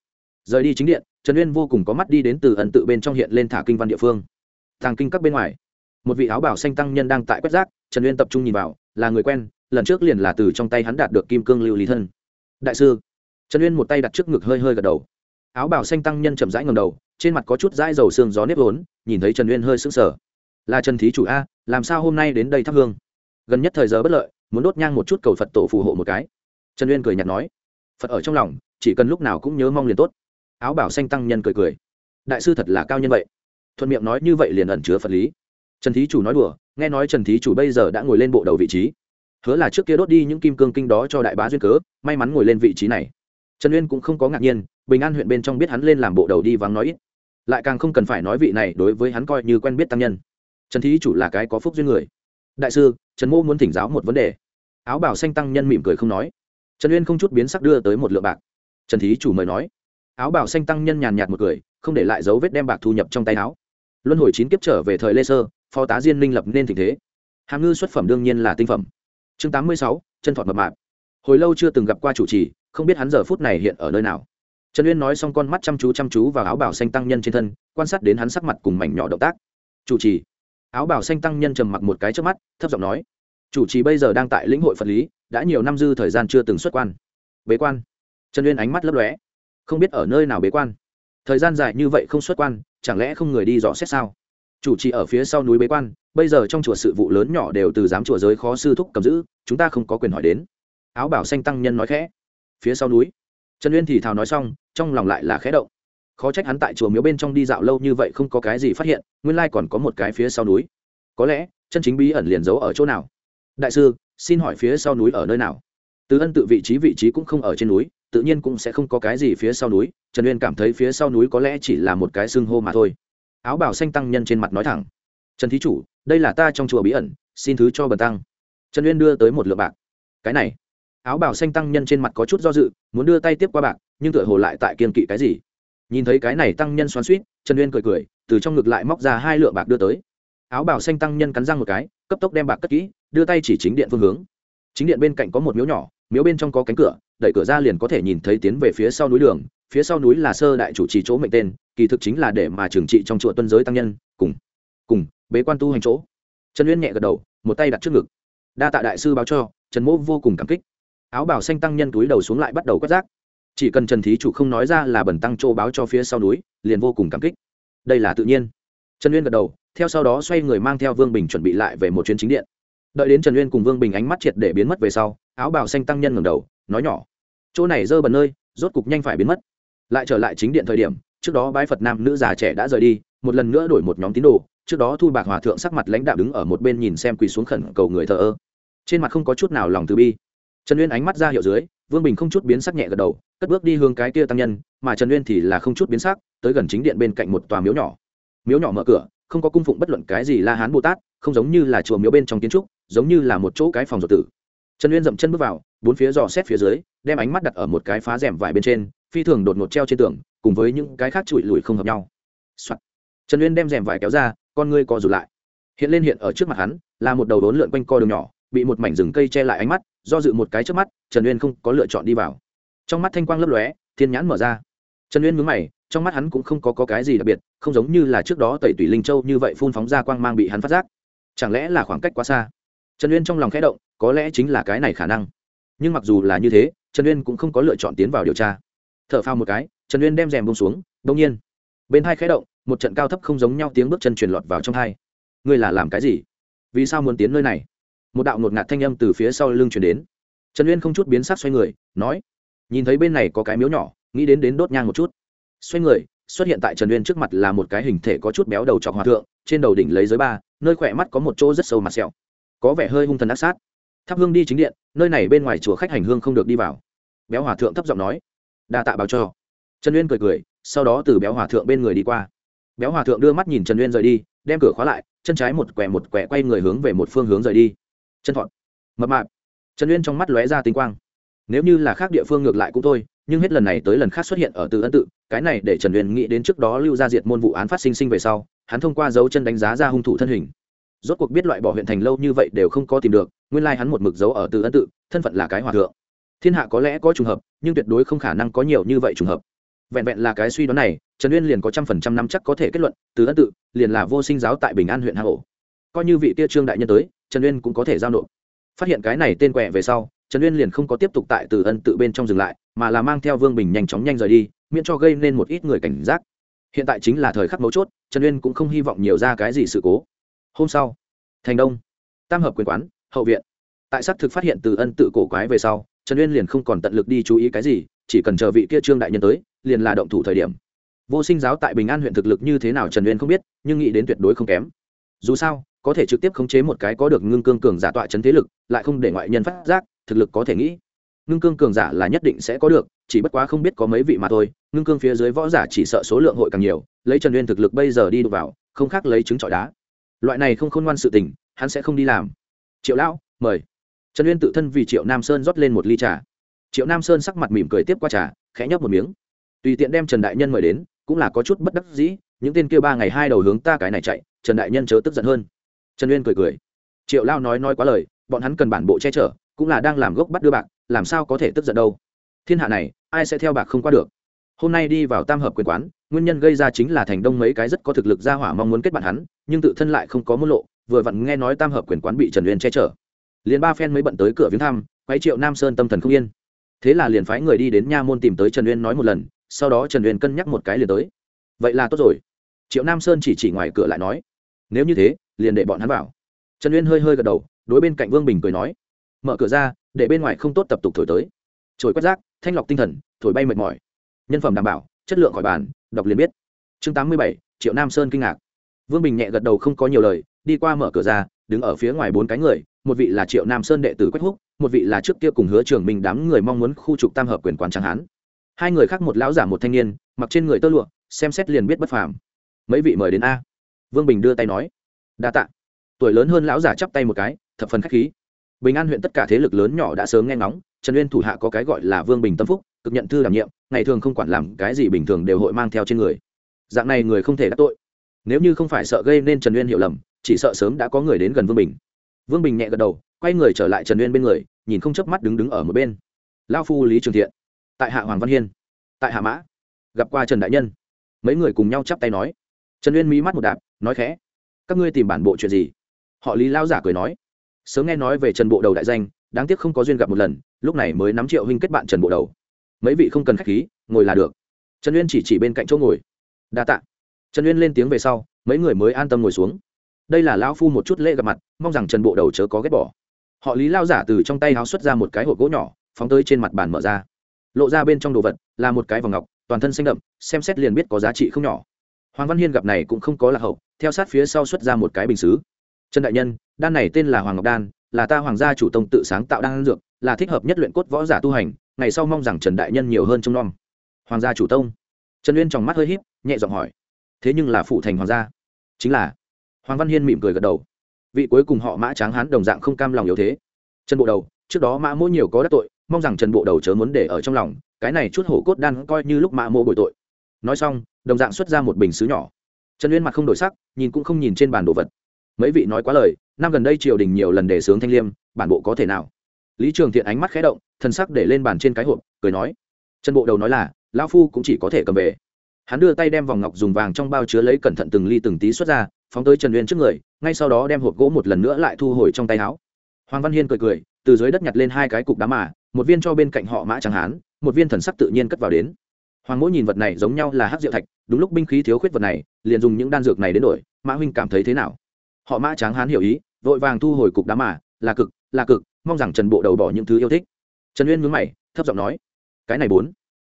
Rời đi chính điện, trần uyên vô cùng có mắt đi đến từ ẩn tự bên trong hiện lên thả kinh văn địa phương. Thàng kinh các bên ngoài, một vị áo bảo xanh tăng nhân đang tại quét rác, trần uyên tập trung nhìn vào, là người quen, lần trước liền là từ trong tay hắn đạt được kim cương lưu lý thân. Đại sư, trần uyên một tay đặt trước ngực hơi hơi gật đầu. Áo bào xanh tăng nhân chậm rãi ngầm đầu, trên mặt có chút dãi dầu xương gió nếp vốn, nhìn thấy trần uyên hơi sững sờ là trần thí chủ a, làm sao hôm nay đến đây thắp hương? Gần nhất thời giờ bất lợi, muốn đốt nhang một chút cầu phật tổ phù hộ một cái. Trần uyên cười nhạt nói. Phật ở trong lòng, chỉ cần lúc nào cũng nhớ mong liền tốt. Áo bảo xanh tăng nhân cười cười. Đại sư thật là cao nhân vậy. Thuận miệng nói như vậy liền ẩn chứa phật lý. Trần thí chủ nói đùa, nghe nói trần thí chủ bây giờ đã ngồi lên bộ đầu vị trí. Hứa là trước kia đốt đi những kim cương kinh đó cho đại bá duyên cớ, may mắn ngồi lên vị trí này. Trần uyên cũng không có ngạc nhiên, bình an huyện bên trong biết hắn lên làm bộ đầu đi vắng nói ít. Lại càng không cần phải nói vị này đối với hắn coi như quen biết tăng nhân trần thí chủ là cái có phúc duyên người. Đại sư, trần mô muốn thỉnh giáo một vấn đề. Áo bảo xanh tăng nhân mỉm cười không nói. Trần uyên không chút biến sắc đưa tới một lượng bạc. Trần thí chủ mời nói. Áo bảo xanh tăng nhân nhàn nhạt một cười, không để lại dấu vết đem bạc thu nhập trong tay áo. Luân hồi chín kiếp trở về thời lê sơ, phó tá diên minh lập nên tình thế. Hàm ngư xuất phẩm đương nhiên là tinh phẩm. Chương tám mươi sáu, chân thọt mập mạp. Hồi lâu chưa từng gặp qua chủ trì, không biết hắn giờ phút này hiện ở nơi nào. Trần uyên nói xong con mắt chăm chú chăm chú vào áo bảo xanh tăng nhân trên thân, quan sát đến hắn sắc mặt cùng mảnh nhỏ động tác. Chủ trì áo bảo xanh tăng nhân trầm mặc một cái trước mắt, thấp giọng nói, chủ trì bây giờ đang tại lĩnh hội phật lý, đã nhiều năm dư thời gian chưa từng xuất quan. Bế quan. Trần uyên ánh mắt lấp lóe, không biết ở nơi nào bế quan. Thời gian dài như vậy không xuất quan, chẳng lẽ không người đi dò xét sao? Chủ trì ở phía sau núi bế quan, bây giờ trong chùa sự vụ lớn nhỏ đều từ giám chùa giới khó sư thúc cầm giữ, chúng ta không có quyền hỏi đến. Áo bảo xanh tăng nhân nói khẽ. Phía sau núi, trần uyên thì thào nói xong, trong lòng lại là khẽ động khó trách hắn tại chùa miếu bên trong đi dạo lâu như vậy không có cái gì phát hiện, nguyên lai còn có một cái phía sau núi. Có lẽ, chân chính bí ẩn liền giấu ở chỗ nào? Đại sư, xin hỏi phía sau núi ở nơi nào? Từ ân tự vị trí vị trí cũng không ở trên núi, tự nhiên cũng sẽ không có cái gì phía sau núi, trần uyên cảm thấy phía sau núi có lẽ chỉ là một cái xưng hô mà thôi. Áo bảo xanh tăng nhân trên mặt nói thẳng. Trần thí chủ, đây là ta trong chùa bí ẩn, xin thứ cho bần tăng. Trần uyên đưa tới một lượng bạc. Cái này. Áo bảo xanh tăng nhân trên mặt có chút do dự, muốn đưa tay tiếp qua bạc, nhưng tựa hồ lại tại kiên kỵ cái gì? Nhìn thấy cái này tăng nhân xoắn suýt trần uyên cười cười, từ trong ngực lại móc ra hai lượng bạc đưa tới. Áo bảo xanh tăng nhân cắn răng một cái, cấp tốc đem bạc cất kỹ, đưa tay chỉ chính điện phương hướng. Chính điện bên cạnh có một miếu nhỏ, miếu bên trong có cánh cửa, đẩy cửa ra liền có thể nhìn thấy tiến về phía sau núi đường. Phía sau núi là sơ đại chủ trì chỗ mệnh tên, kỳ thực chính là để mà trừng trị trong chùa tuân giới tăng nhân, cùng cùng, bế quan tu hành chỗ. Trần uyên nhẹ gật đầu, một tay đặt trước ngực. Đa tạ đại sư báo cho, trần mỗ vô cùng cảm kích. Áo bảo xanh tăng nhân túi đầu xuống lại bắt đầu quét rác chỉ cần trần thí chủ không nói ra là bẩn tăng châu báo cho phía sau núi, liền vô cùng cảm kích. Đây là tự nhiên. Trần uyên gật đầu, theo sau đó xoay người mang theo vương bình chuẩn bị lại về một chuyến chính điện. Đợi đến trần uyên cùng vương bình ánh mắt triệt để biến mất về sau, áo bào xanh tăng nhân ngầm đầu, nói nhỏ, chỗ này dơ bẩn nơi, rốt cục nhanh phải biến mất. Lại trở lại chính điện thời điểm, trước đó bái phật nam nữ già trẻ đã rời đi, một lần nữa đổi một nhóm tín đồ, trước đó thu bạc hòa thượng sắc mặt lãnh đạo đứng ở một bên nhìn xem quỳ xuống khẩn cầu người thờ ơ. Trên mặt không có chút nào lòng từ bi trần uyên ánh mắt ra hiệu dưới, vương bình không chút biến sắc nhẹ gật đầu, cất bước đi hướng cái kia tăng nhân, mà trần uyên thì là không chút biến sắc, tới gần chính điện bên cạnh một tòa miếu nhỏ. Miếu nhỏ mở cửa, không có cung phụng bất luận cái gì la hán bồ tát, không giống như là chùa miếu bên trong kiến trúc, giống như là một chỗ cái phòng ruột tử. Trần uyên dậm chân bước vào, bốn phía dò xét phía dưới, đem ánh mắt đặt ở một cái phá rèm vải bên trên, phi thường đột ngột treo trên tường, cùng với những cái khác trụi lùi không hợp nhau、Soạn. trần uyên đem rèm vải kéo ra, con ngươi co rụt lại. Hiện lên hiện ở trước mặt hắn, là một đầu đốn lượn quanh co đường nhỏ, bị một mảnh rừng cây che lại ánh mắt do dự một cái trước mắt trần uyên không có lựa chọn đi vào. Trong mắt thanh quang lấp lóe thiên nhãn mở ra. Trần uyên mướn mày trong mắt hắn cũng không có, có cái gì đặc biệt không giống như là trước đó tẩy tủy linh châu như vậy phun phóng ra quang mang bị hắn phát giác. Chẳng lẽ là khoảng cách quá xa? Trần uyên trong lòng khẽ động có lẽ chính là cái này khả năng. Nhưng mặc dù là như thế trần uyên cũng không có lựa chọn tiến vào điều tra. T h ở phao một cái trần uyên đem rèm bông xuống đông nhiên. Bên hai khẽ động một trận cao thấp không giống nhau tiếng bước chân truyền lọt vào trong hai. Ngươi là làm cái gì? Vì sao muốn tiến nơi này? Một đạo ngột ngạt thanh âm từ phía sau lưng chuyển đến. Trần uyên không chút biến sắc xoay người, nói, nhìn thấy bên này có cái miếu nhỏ, nghĩ đến đến đốt nhang một chút. Xoay người, xuất hiện tại trần uyên trước mặt là một cái hình thể có chút béo đầu trọc hòa thượng, trên đầu đỉnh lấy giới ba, nơi khỏe mắt có một chỗ rất sâu mặt sẹo. Có vẻ hơi hung thần ác sát. Thắp hương đi chính điện, nơi này bên ngoài chùa khách hành hương không được đi vào. Béo hòa thượng thấp giọng nói, đa tạ báo cho. Trần uyên cười cười, sau đó từ béo hòa thượng bên người đi qua. Béo hòa thượng đưa mắt nhìn trần uyên rời đi, đem cửa khóa lại, chân trái một quẹ một quẹ quay người hướng về một phương hướng rời đi chân thọn mập mạp. Trần uyên trong mắt lóe ra tinh quang. Nếu như là khác địa phương ngược lại cũng thôi, nhưng hết lần này tới lần khác xuất hiện ở từ ân tự, cái này để trần uyên nghĩ đến trước đó lưu ra diệt môn vụ án phát sinh sinh về sau, hắn thông qua dấu chân đánh giá ra hung thủ thân hình. Rốt cuộc biết loại bỏ huyện thành lâu như vậy đều không có tìm được, nguyên lai hắn một mực dấu ở từ ân tự, thân phận là cái hòa thượng. Thiên hạ có lẽ có trùng hợp, nhưng tuyệt đối không khả năng có nhiều như vậy trùng hợp. Vẹn vẹn là cái suy đoán này, trần uyên liền có trăm phần trăm năm chắc có thể kết luận, từ ân tự liền là vô sinh giáo tại bình an huyện hà ổ coi như vị tia trương đại nhân tới trần uyên cũng có thể giao nộp. Phát hiện cái này tên quẹ về sau, trần uyên liền không có tiếp tục tại từ ân tự bên trong dừng lại, mà là mang theo vương bình nhanh chóng nhanh rời đi, miễn cho gây nên một ít người cảnh giác. Hiện tại chính là thời khắc mấu chốt, trần uyên cũng không hy vọng nhiều ra cái gì sự cố. Hôm sau, thành đông, tam hợp quyền quán, hậu viện. Tại xác thực phát hiện từ ân tự cổ quái về sau, trần uyên liền không còn tận lực đi chú ý cái gì, chỉ cần chờ vị kia trương đại nhân tới, liền là động thủ thời điểm. Vô sinh giáo tại bình an huyện thực lực như thế nào trần uyên không biết, nhưng nghĩ đến tuyệt đối không kém dù sao, có thể trực tiếp khống chế một cái có được ngưng cương cường giả tọa chấn thế lực, lại không để ngoại nhân phát giác, thực lực có thể nghĩ. Ngưng cương cường giả là nhất định sẽ có được, chỉ bất quá không biết có mấy vị mà thôi, ngưng cương phía dưới võ giả chỉ sợ số lượng hội càng nhiều, lấy trần uyên thực lực bây giờ đi đụng vào, không khác lấy trứng trọi đá. Loại này không khôn ngoan sự tình, hắn sẽ không đi làm. Triệu lão, mời. Trần uyên tự thân vì triệu nam sơn rót lên một ly trà. Triệu nam sơn sắc mặt mỉm cười tiếp qua trà, khẽ nhấp một miếng. Tùy tiện đem trần đại nhân mời đến, cũng là có chút bất đắc dĩ, những tên kia ba ngày hai đầu hướng ta cái này chạy trần đại nhân chớ tức giận hơn. Trần uyên cười cười. Triệu lao nói nói quá lời, bọn hắn cần bản bộ che chở, cũng là đang làm gốc bắt đưa bạc, làm sao có thể tức giận đâu? Thiên hạ này, ai sẽ theo bạc không qua được? Hôm nay đi vào tam hợp quyền quán, nguyên nhân gây ra chính là thành đông mấy cái rất có thực lực ra hỏa mong muốn kết bạn hắn, nhưng tự thân lại không có môn lộ, vừa vặn nghe nói tam hợp quyền quán bị trần uyên che chở. Liền ba phen mới bận tới cửa viếng thăm quay triệu nam sơn tâm thần không yên. Thế là liền phái người đi đến nha môn tìm tới trần uyên nói một lần, sau đó trần uyên cân nhắc một cái liền tới. Vậy là tốt rồi triệu nam sơn chỉ chỉ ngoài cửa lại nói, nếu như thế, liền để bọn hắn vào. Trần uyên hơi hơi gật đầu, đối bên cạnh vương bình cười nói, mở cửa ra, để bên ngoài không tốt tập tục thổi tới. Trồi quét rác, thanh lọc tinh thần, thổi bay mệt mỏi. Nhân phẩm đảm bảo, chất lượng khỏi bàn, đọc liền biết. Chương tám mươi bảy, triệu nam sơn kinh ngạc. Vương bình nhẹ gật đầu không có nhiều lời, đi qua mở cửa ra, đứng ở phía ngoài bốn cái người, một vị là triệu nam sơn đệ tử quách húc, một vị là trước kia cùng hứa trường mình đám người mong muốn khu trục tam hợp quyền quán tráng hán. Hai người khác một lão giả một thanh niên, mặc trên người tơ lụa, xem xét liền biết bất phàm mấy vị mời đến a vương bình đưa tay nói đa tạ tuổi lớn hơn lão giả chắp tay một cái thập phần khách khí bình an huyện tất cả thế lực lớn nhỏ đã sớm nghe ngóng trần uyên thủ hạ có cái gọi là vương bình tâm phúc cực nhận thư đảm nhiệm ngày thường không quản làm cái gì bình thường đều hội mang theo trên người dạng này người không thể đắc tội nếu như không phải sợ gây nên trần uyên hiểu lầm chỉ sợ sớm đã có người đến gần vương bình vương bình nhẹ gật đầu quay người trở lại trần uyên bên người nhìn không chớp mắt đứng đứng ở một bên lao phu lý trường thiện tại hạ hoàng văn hiên tại hạ mã gặp qua trần đại nhân mấy người cùng nhau chắp tay nói trần uyên mí mắt một đạp, nói khẽ, các ngươi tìm bản bộ chuyện gì? Họ lý lao giả cười nói, sớm nghe nói về trần bộ đầu đại danh, đáng tiếc không có duyên gặp một lần, lúc này mới nắm triệu huynh kết bạn trần bộ đầu. Mấy vị không cần k h á c h khí, ngồi là được. Trần uyên chỉ chỉ bên cạnh chỗ ngồi. Đa t ạ trần uyên lên tiếng về sau, mấy người mới an tâm ngồi xuống. Đây là lão phu một chút lễ gặp mặt, mong rằng trần bộ đầu chớ có ghét bỏ. Họ lý lao giả từ trong tay háo xuất ra một cái hộp gỗ nhỏ, phóng tới trên mặt bàn mở ra. Lộ ra bên trong đồ vật là một cái vòng ngọc, toàn thân xanh đậm, xem xét liền biết có giá trị không nhỏ hoàng văn hiên gặp này cũng không có lạc hậu, theo sát phía sau xuất ra một cái bình xứ. Trần đại nhân, đan này tên là hoàng ngọc đan, là ta hoàng gia chủ tông tự sáng tạo đan dược, là thích hợp nhất luyện cốt võ giả tu hành, ngày sau mong rằng trần đại nhân nhiều hơn trông nom. Hoàng gia chủ tông. Trần uyên trong mắt hơi híp, nhẹ giọng hỏi. Thế nhưng là phụ thành hoàng gia. Chính là. Hoàng văn hiên mỉm cười gật đầu. Vị cuối cùng họ mã tráng hán đồng dạng không cam lòng yếu thế. Trần bộ đầu, trước đó mã mỗ nhiều có đắc tội, mong rằng trần bộ đầu chớ muốn để ở trong lòng, cái này chút hổ cốt đan coi như lúc mã mỗ bội tội. Nói xong đồng dạng xuất ra một bình xứ nhỏ. Trần uyên mặt không đổi sắc, nhìn cũng không nhìn trên bàn đồ vật. Mấy vị nói quá lời, năm gần đây triều đình nhiều lần đề xướng thanh liêm, bản bộ có thể nào? Lý trường thiện ánh mắt khẽ động thân sắc để lên bàn trên cái hộp, cười nói. Trần bộ đầu nói là, lão phu cũng chỉ có thể cầm về. Hắn đưa tay đem vòng ngọc dùng vàng trong bao chứa lấy cẩn thận từng ly từng tí xuất ra, phóng tới trần uyên trước người, ngay sau đó đem hộp gỗ một lần nữa lại thu hồi trong tay áo. Hoàng văn hiên cười cười, từ dưới đất nhặt lên hai cái cục đá mà, một viên cho bên cạnh họ mã trắng hán, một viên thần sắc tự nhiên cất vào đến hoàng mỗ nhìn vật này giống nhau là hát diệu thạch, đúng lúc binh khí thiếu khuyết vật này, liền dùng những đan dược này đến đổi. Mã huynh cảm thấy thế nào? Họ mã tráng hán hiểu ý, vội vàng thu hồi cục đá mà, là cực là cực, mong rằng trần bộ đầu bỏ những thứ yêu thích. Trần uyên mướn mày, thấp giọng nói, cái này bốn,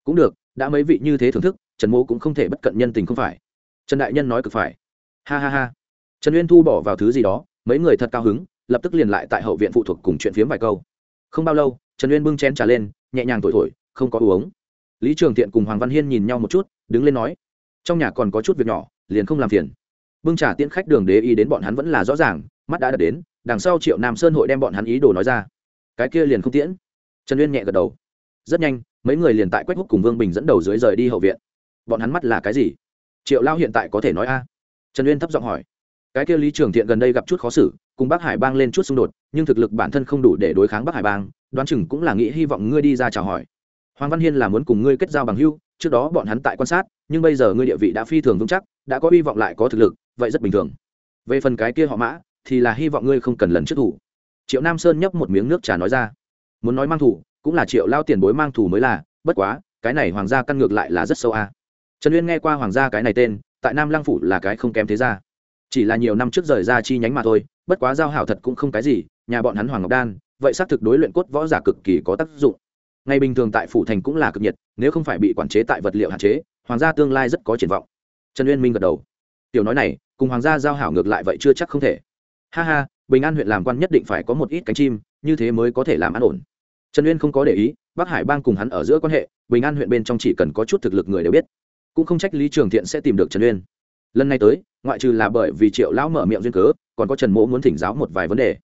cũng được, đã mấy vị như thế thưởng thức, trần mô cũng không thể bất cận nhân tình không phải. Trần đại nhân nói cực phải. Ha ha ha. Trần uyên thu bỏ vào thứ gì đó, mấy người thật cao hứng, lập tức liền lại tại hậu viện phụ thuộc cùng chuyện phiếm vài câu. Không bao lâu, trần uyên bưng chén trà lên, nhẹ nhàng thổi thổi, không có uống lý trường thiện cùng hoàng văn hiên nhìn nhau một chút, đứng lên nói, trong nhà còn có chút việc nhỏ, liền không làm phiền. Bưng trả tiễn khách đường đế ý đến bọn hắn vẫn là rõ ràng, mắt đã đặt đến, đằng sau triệu nam sơn hội đem bọn hắn ý đồ nói ra. Cái kia liền không tiễn. Trần uyên nhẹ gật đầu. Rất nhanh, mấy người liền tại quách húc cùng vương bình dẫn đầu dưới rời đi hậu viện. Bọn hắn mắt là cái gì? Triệu lao hiện tại có thể nói a? Trần uyên thấp giọng hỏi. Cái kia lý trường thiện gần đây gặp chút khó xử, cùng bắc hải bang lên chút xung đột, nhưng thực lực bản thân không đủ để đối kháng bắc hải bang, đoán chừng cũng là nghĩ hy vọng ngươi đi ra chào hỏi hoàng văn hiên là muốn cùng ngươi kết giao bằng hưu trước đó bọn hắn tại quan sát, nhưng bây giờ ngươi địa vị đã phi thường vững chắc, đã có hy vọng lại có thực lực, vậy rất bình thường. Về phần cái kia họ mã, thì là hy vọng ngươi không cần lần trước thủ. Triệu nam sơn nhấp một miếng nước trà nói ra. Muốn nói mang thủ, cũng là triệu lao tiền bối mang thủ mới là, bất quá, cái này hoàng gia căn ngược lại là rất sâu a. Trần uyên nghe qua hoàng gia cái này tên, tại nam lăng phủ là cái không kém thế gia. Chỉ là nhiều năm trước rời ra chi nhánh mà thôi, bất quá giao hảo thật cũng không cái gì, nhà bọn hắn hoàng ngọc đan, vậy xác thực đối luyện cốt võ giả cực kỳ có tác dụng ngày bình thường tại phủ thành cũng là cực nhiệt, nếu không phải bị quản chế tại vật liệu hạn chế, hoàng gia tương lai rất có triển vọng. Trần uyên minh gật đầu. Tiểu nói này, cùng hoàng gia giao hảo ngược lại vậy chưa chắc không thể. Ha ha, bình an huyện làm quan nhất định phải có một ít cánh chim, như thế mới có thể làm an ổn. Trần uyên không có để ý, bắc hải bang cùng hắn ở giữa quan hệ, bình an huyện bên trong chỉ cần có chút thực lực người đều biết. Cũng không trách lý trường thiện sẽ tìm được trần uyên. Lần này tới, ngoại trừ là bởi vì triệu lão mở miệng duyên cớ, còn có trần mỗ muốn thỉnh giáo một vài vấn đề.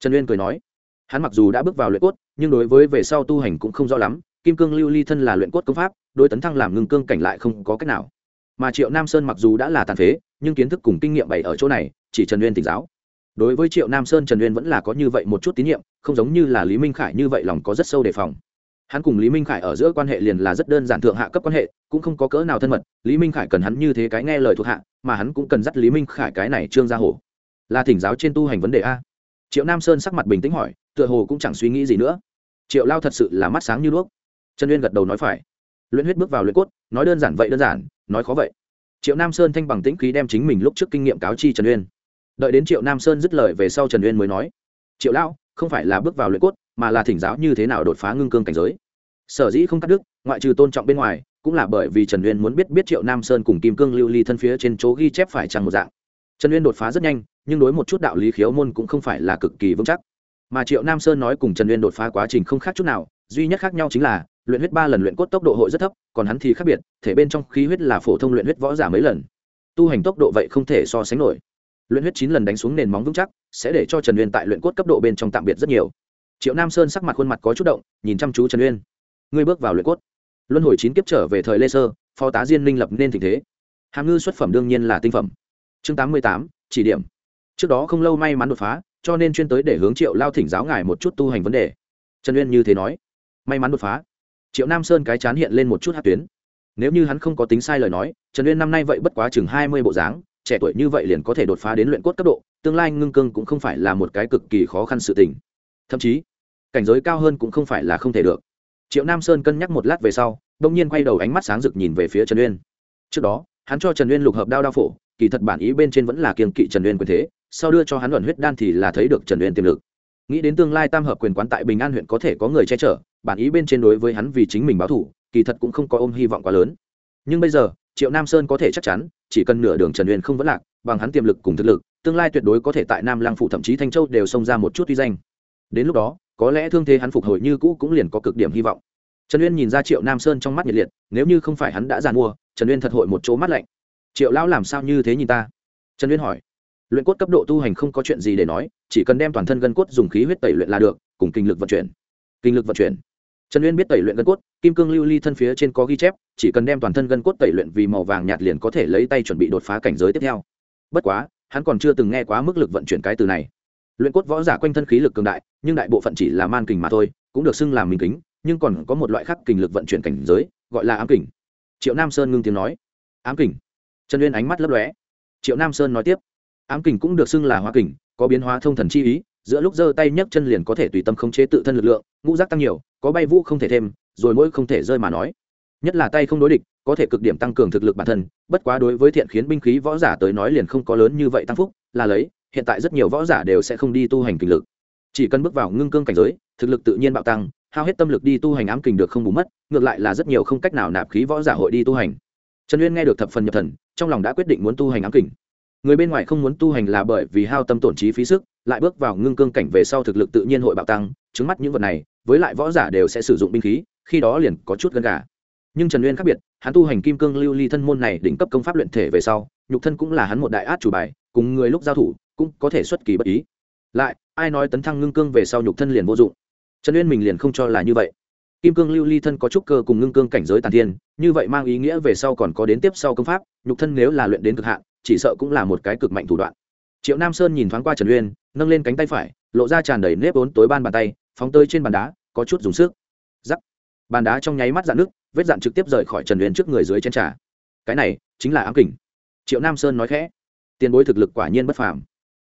Trần uyên cười nói, hắn mặc dù đã bước vào luyện cốt nhưng đối với về sau tu hành cũng không rõ lắm, kim cương lưu ly thân là luyện cốt công pháp, đối tấn thăng làm ngưng cương cảnh lại không có cách nào. Mà triệu nam sơn mặc dù đã là tàn phế, nhưng kiến thức cùng kinh nghiệm bày ở chỗ này, chỉ trần uyên tỉnh giáo. Đối với triệu nam sơn, trần uyên vẫn là có như vậy một chút tín nhiệm, không giống như là lý minh khải như vậy lòng có rất sâu đề phòng. Hắn cùng lý minh khải ở giữa quan hệ liền là rất đơn giản thượng hạ cấp quan hệ, cũng không có cỡ nào thân mật, lý minh khải cần hắn như thế cái nghe lời thuộc hạ, mà hắn cũng cần dắt lý minh khải cái này trương gia hổ. Là thỉnh giáo trên tu hành vấn đề a. Triệu nam sơn sắc mặt bình tĩnh hỏi tựa hồ cũng chẳng suy nghĩ gì nữa. Triệu lao thật sự là mắt sáng như đuốc. Trần uyên gật đầu nói phải. Luyện huyết bước vào luyện cốt, nói đơn giản vậy đơn giản, nói khó vậy. Triệu nam sơn thanh bằng tĩnh khí đem chính mình lúc trước kinh nghiệm cáo chi trần uyên. Đợi đến triệu nam sơn dứt lời về sau trần uyên mới nói, triệu lão không phải là bước vào luyện cốt, mà là thỉnh giáo như thế nào đột phá ngưng cương cảnh giới. Sở dĩ không cắt đứt, ngoại trừ tôn trọng bên ngoài, cũng là bởi vì trần uyên muốn biết biết triệu nam sơn cùng kim cương lưu ly thân phía trên chỗ ghi chép phải chăng một dạng. Trần uyên đột phá rất nhanh, nhưng đối một chút đạo lý khiếu môn cũng không phải là cực kỳ vững chắc mà triệu nam sơn nói cùng trần uyên đột phá quá trình không khác chút nào, duy nhất khác nhau chính là, luyện huyết ba lần luyện cốt tốc độ hội rất thấp, còn hắn thì khác biệt, thể bên trong khí huyết là phổ thông luyện huyết võ giả mấy lần. Tu hành tốc độ vậy không thể so sánh nổi. Luyện huyết chín lần đánh xuống nền móng vững chắc, sẽ để cho trần uyên tại luyện cốt cấp độ bên trong tạm biệt rất nhiều. Triệu nam sơn sắc mặt khuôn mặt có chút động, nhìn chăm chú trần uyên. Ngươi bước vào luyện cốt. Luân hồi chín kiếp trở về thời lê sơ, phó tá diên minh lập nên tình thế. Hàm ngư xuất phẩm đương nhiên là tinh phẩm. Chương tám mươi tám, chỉ điểm. Trước đó không lâu may mắn đột phá cho nên chuyên tới để hướng triệu lao thỉnh giáo ngài một chút tu hành vấn đề. Trần uyên như thế nói. May mắn đột phá. Triệu nam sơn cái chán hiện lên một chút hát tuyến. Nếu như hắn không có tính sai lời nói, trần uyên năm nay vậy bất quá chừng hai mươi bộ dáng, trẻ tuổi như vậy liền có thể đột phá đến luyện cốt cấp độ, tương lai ngưng cương cũng không phải là một cái cực kỳ khó khăn sự tình. Thậm chí, cảnh giới cao hơn cũng không phải là không thể được. Triệu nam sơn cân nhắc một lát về sau đông nhiên quay đầu ánh mắt sáng rực nhìn về phía trần uyên. Trước đó, hắn cho trần uyên lục hợp đao đao phổ, kỳ thật bản ý bên trên vẫn là kiên kỵ trần uyên quyền thế sau đưa cho hắn luận huyết đan thì là thấy được trần uyên tiềm lực. Nghĩ đến tương lai tam hợp quyền quán tại bình an huyện có thể có người che chở, bản ý bên trên đối với hắn vì chính mình báo thủ, kỳ thật cũng không có ôm hy vọng quá lớn. Nhưng bây giờ, triệu nam sơn có thể chắc chắn, chỉ cần nửa đường trần uyên không vẫn lạc, bằng hắn tiềm lực cùng thực lực, tương lai tuyệt đối có thể tại nam lăng phủ thậm chí thanh châu đều xông ra một chút uy danh. Đến lúc đó, có lẽ thương thế hắn phục hồi như cũ cũng liền có cực điểm hy vọng. Trần uyên nhìn ra triệu nam sơn trong mắt nhiệt liệt, nếu như không phải hắn đã giàn mua, trần uyên thật hội một chỗ mắt lạnh. Triệu lão làm sao như thế nhìn ta? Trần uyên hỏi luyện cốt cấp độ tu hành không có chuyện gì để nói, chỉ cần đem toàn thân gân cốt dùng khí huyết tẩy luyện là được, cùng kinh lực vận chuyển. Kinh lực vận chuyển. Trần uyên biết tẩy luyện gân cốt, kim cương lưu ly thân phía trên có ghi chép, chỉ cần đem toàn thân gân cốt tẩy luyện vì màu vàng nhạt liền có thể lấy tay chuẩn bị đột phá cảnh giới tiếp theo. Bất quá, hắn còn chưa từng nghe quá mức lực vận chuyển cái từ này. Luyện cốt võ giả quanh thân khí lực cường đại, nhưng đại bộ phận chỉ là man kình mà thôi, cũng được xưng làm mình kính, nhưng còn có một loại khác kình lực vận chuyển cảnh giới, gọi là ám kình. Triệu nam sơn ngưng tiếng nói. Ám kình. Trần uyên ánh mắt lấp lóe. Triệu nam sơn nói tiếp ám kình cũng được xưng là hóa kình, có biến hóa thông thần chi ý, giữa lúc giơ tay nhấc chân liền có thể tùy tâm khống chế tự thân lực lượng, ngũ giác tăng nhiều, có bay vũ không thể thêm, rồi mỗi không thể rơi mà nói. Nhất là tay không đối địch, có thể cực điểm tăng cường thực lực bản thân, bất quá đối với thiện khiến binh khí võ giả tới nói liền không có lớn như vậy tăng phúc, là lấy, hiện tại rất nhiều võ giả đều sẽ không đi tu hành kình lực. Chỉ cần bước vào ngưng cương cảnh giới, thực lực tự nhiên bạo tăng, hao hết tâm lực đi tu hành ám kình được không bù mất, ngược lại là rất nhiều không cách nào nạp khí võ giả hội đi tu hành. Trần uyên nghe được thập phần nhập thần, trong lòng đã quyết định muốn tu hành ám kình người bên ngoài không muốn tu hành là bởi vì hao tâm tổn trí phí sức, lại bước vào ngưng cương cảnh về sau thực lực tự nhiên hội bạo tăng, trứng mắt những vật này, với lại võ giả đều sẽ sử dụng binh khí, khi đó liền có chút gần gà. Nhưng trần uyên khác biệt, hắn tu hành kim cương lưu ly thân môn này đỉnh cấp công pháp luyện thể về sau, nhục thân cũng là hắn một đại át chủ bài, cùng người lúc giao thủ cũng có thể xuất kỳ bất ý. Lại, ai nói tấn thăng ngưng cương về sau nhục thân liền vô dụng? Trần uyên mình liền không cho là như vậy. Kim cương lưu ly thân có chút cơ cùng ngưng cương cảnh giới tàn thiên, như vậy mang ý nghĩa về sau còn có đến tiếp sau công pháp, nhục thân nếu là luyện đến cực hạn chỉ sợ cũng là một cái cực mạnh thủ đoạn. Triệu nam sơn nhìn thoáng qua trần uyên, nâng lên cánh tay phải, lộ ra tràn đầy nếp ốn tối ban bàn tay, phóng tơi trên bàn đá, có chút dùng sức. Giắc bàn đá trong nháy mắt dạn nước vết dạn trực tiếp rời khỏi trần uyên trước người dưới chân trà. Cái này, chính là ám kình. Triệu nam sơn nói khẽ. Tiền bối thực lực quả nhiên bất phàm.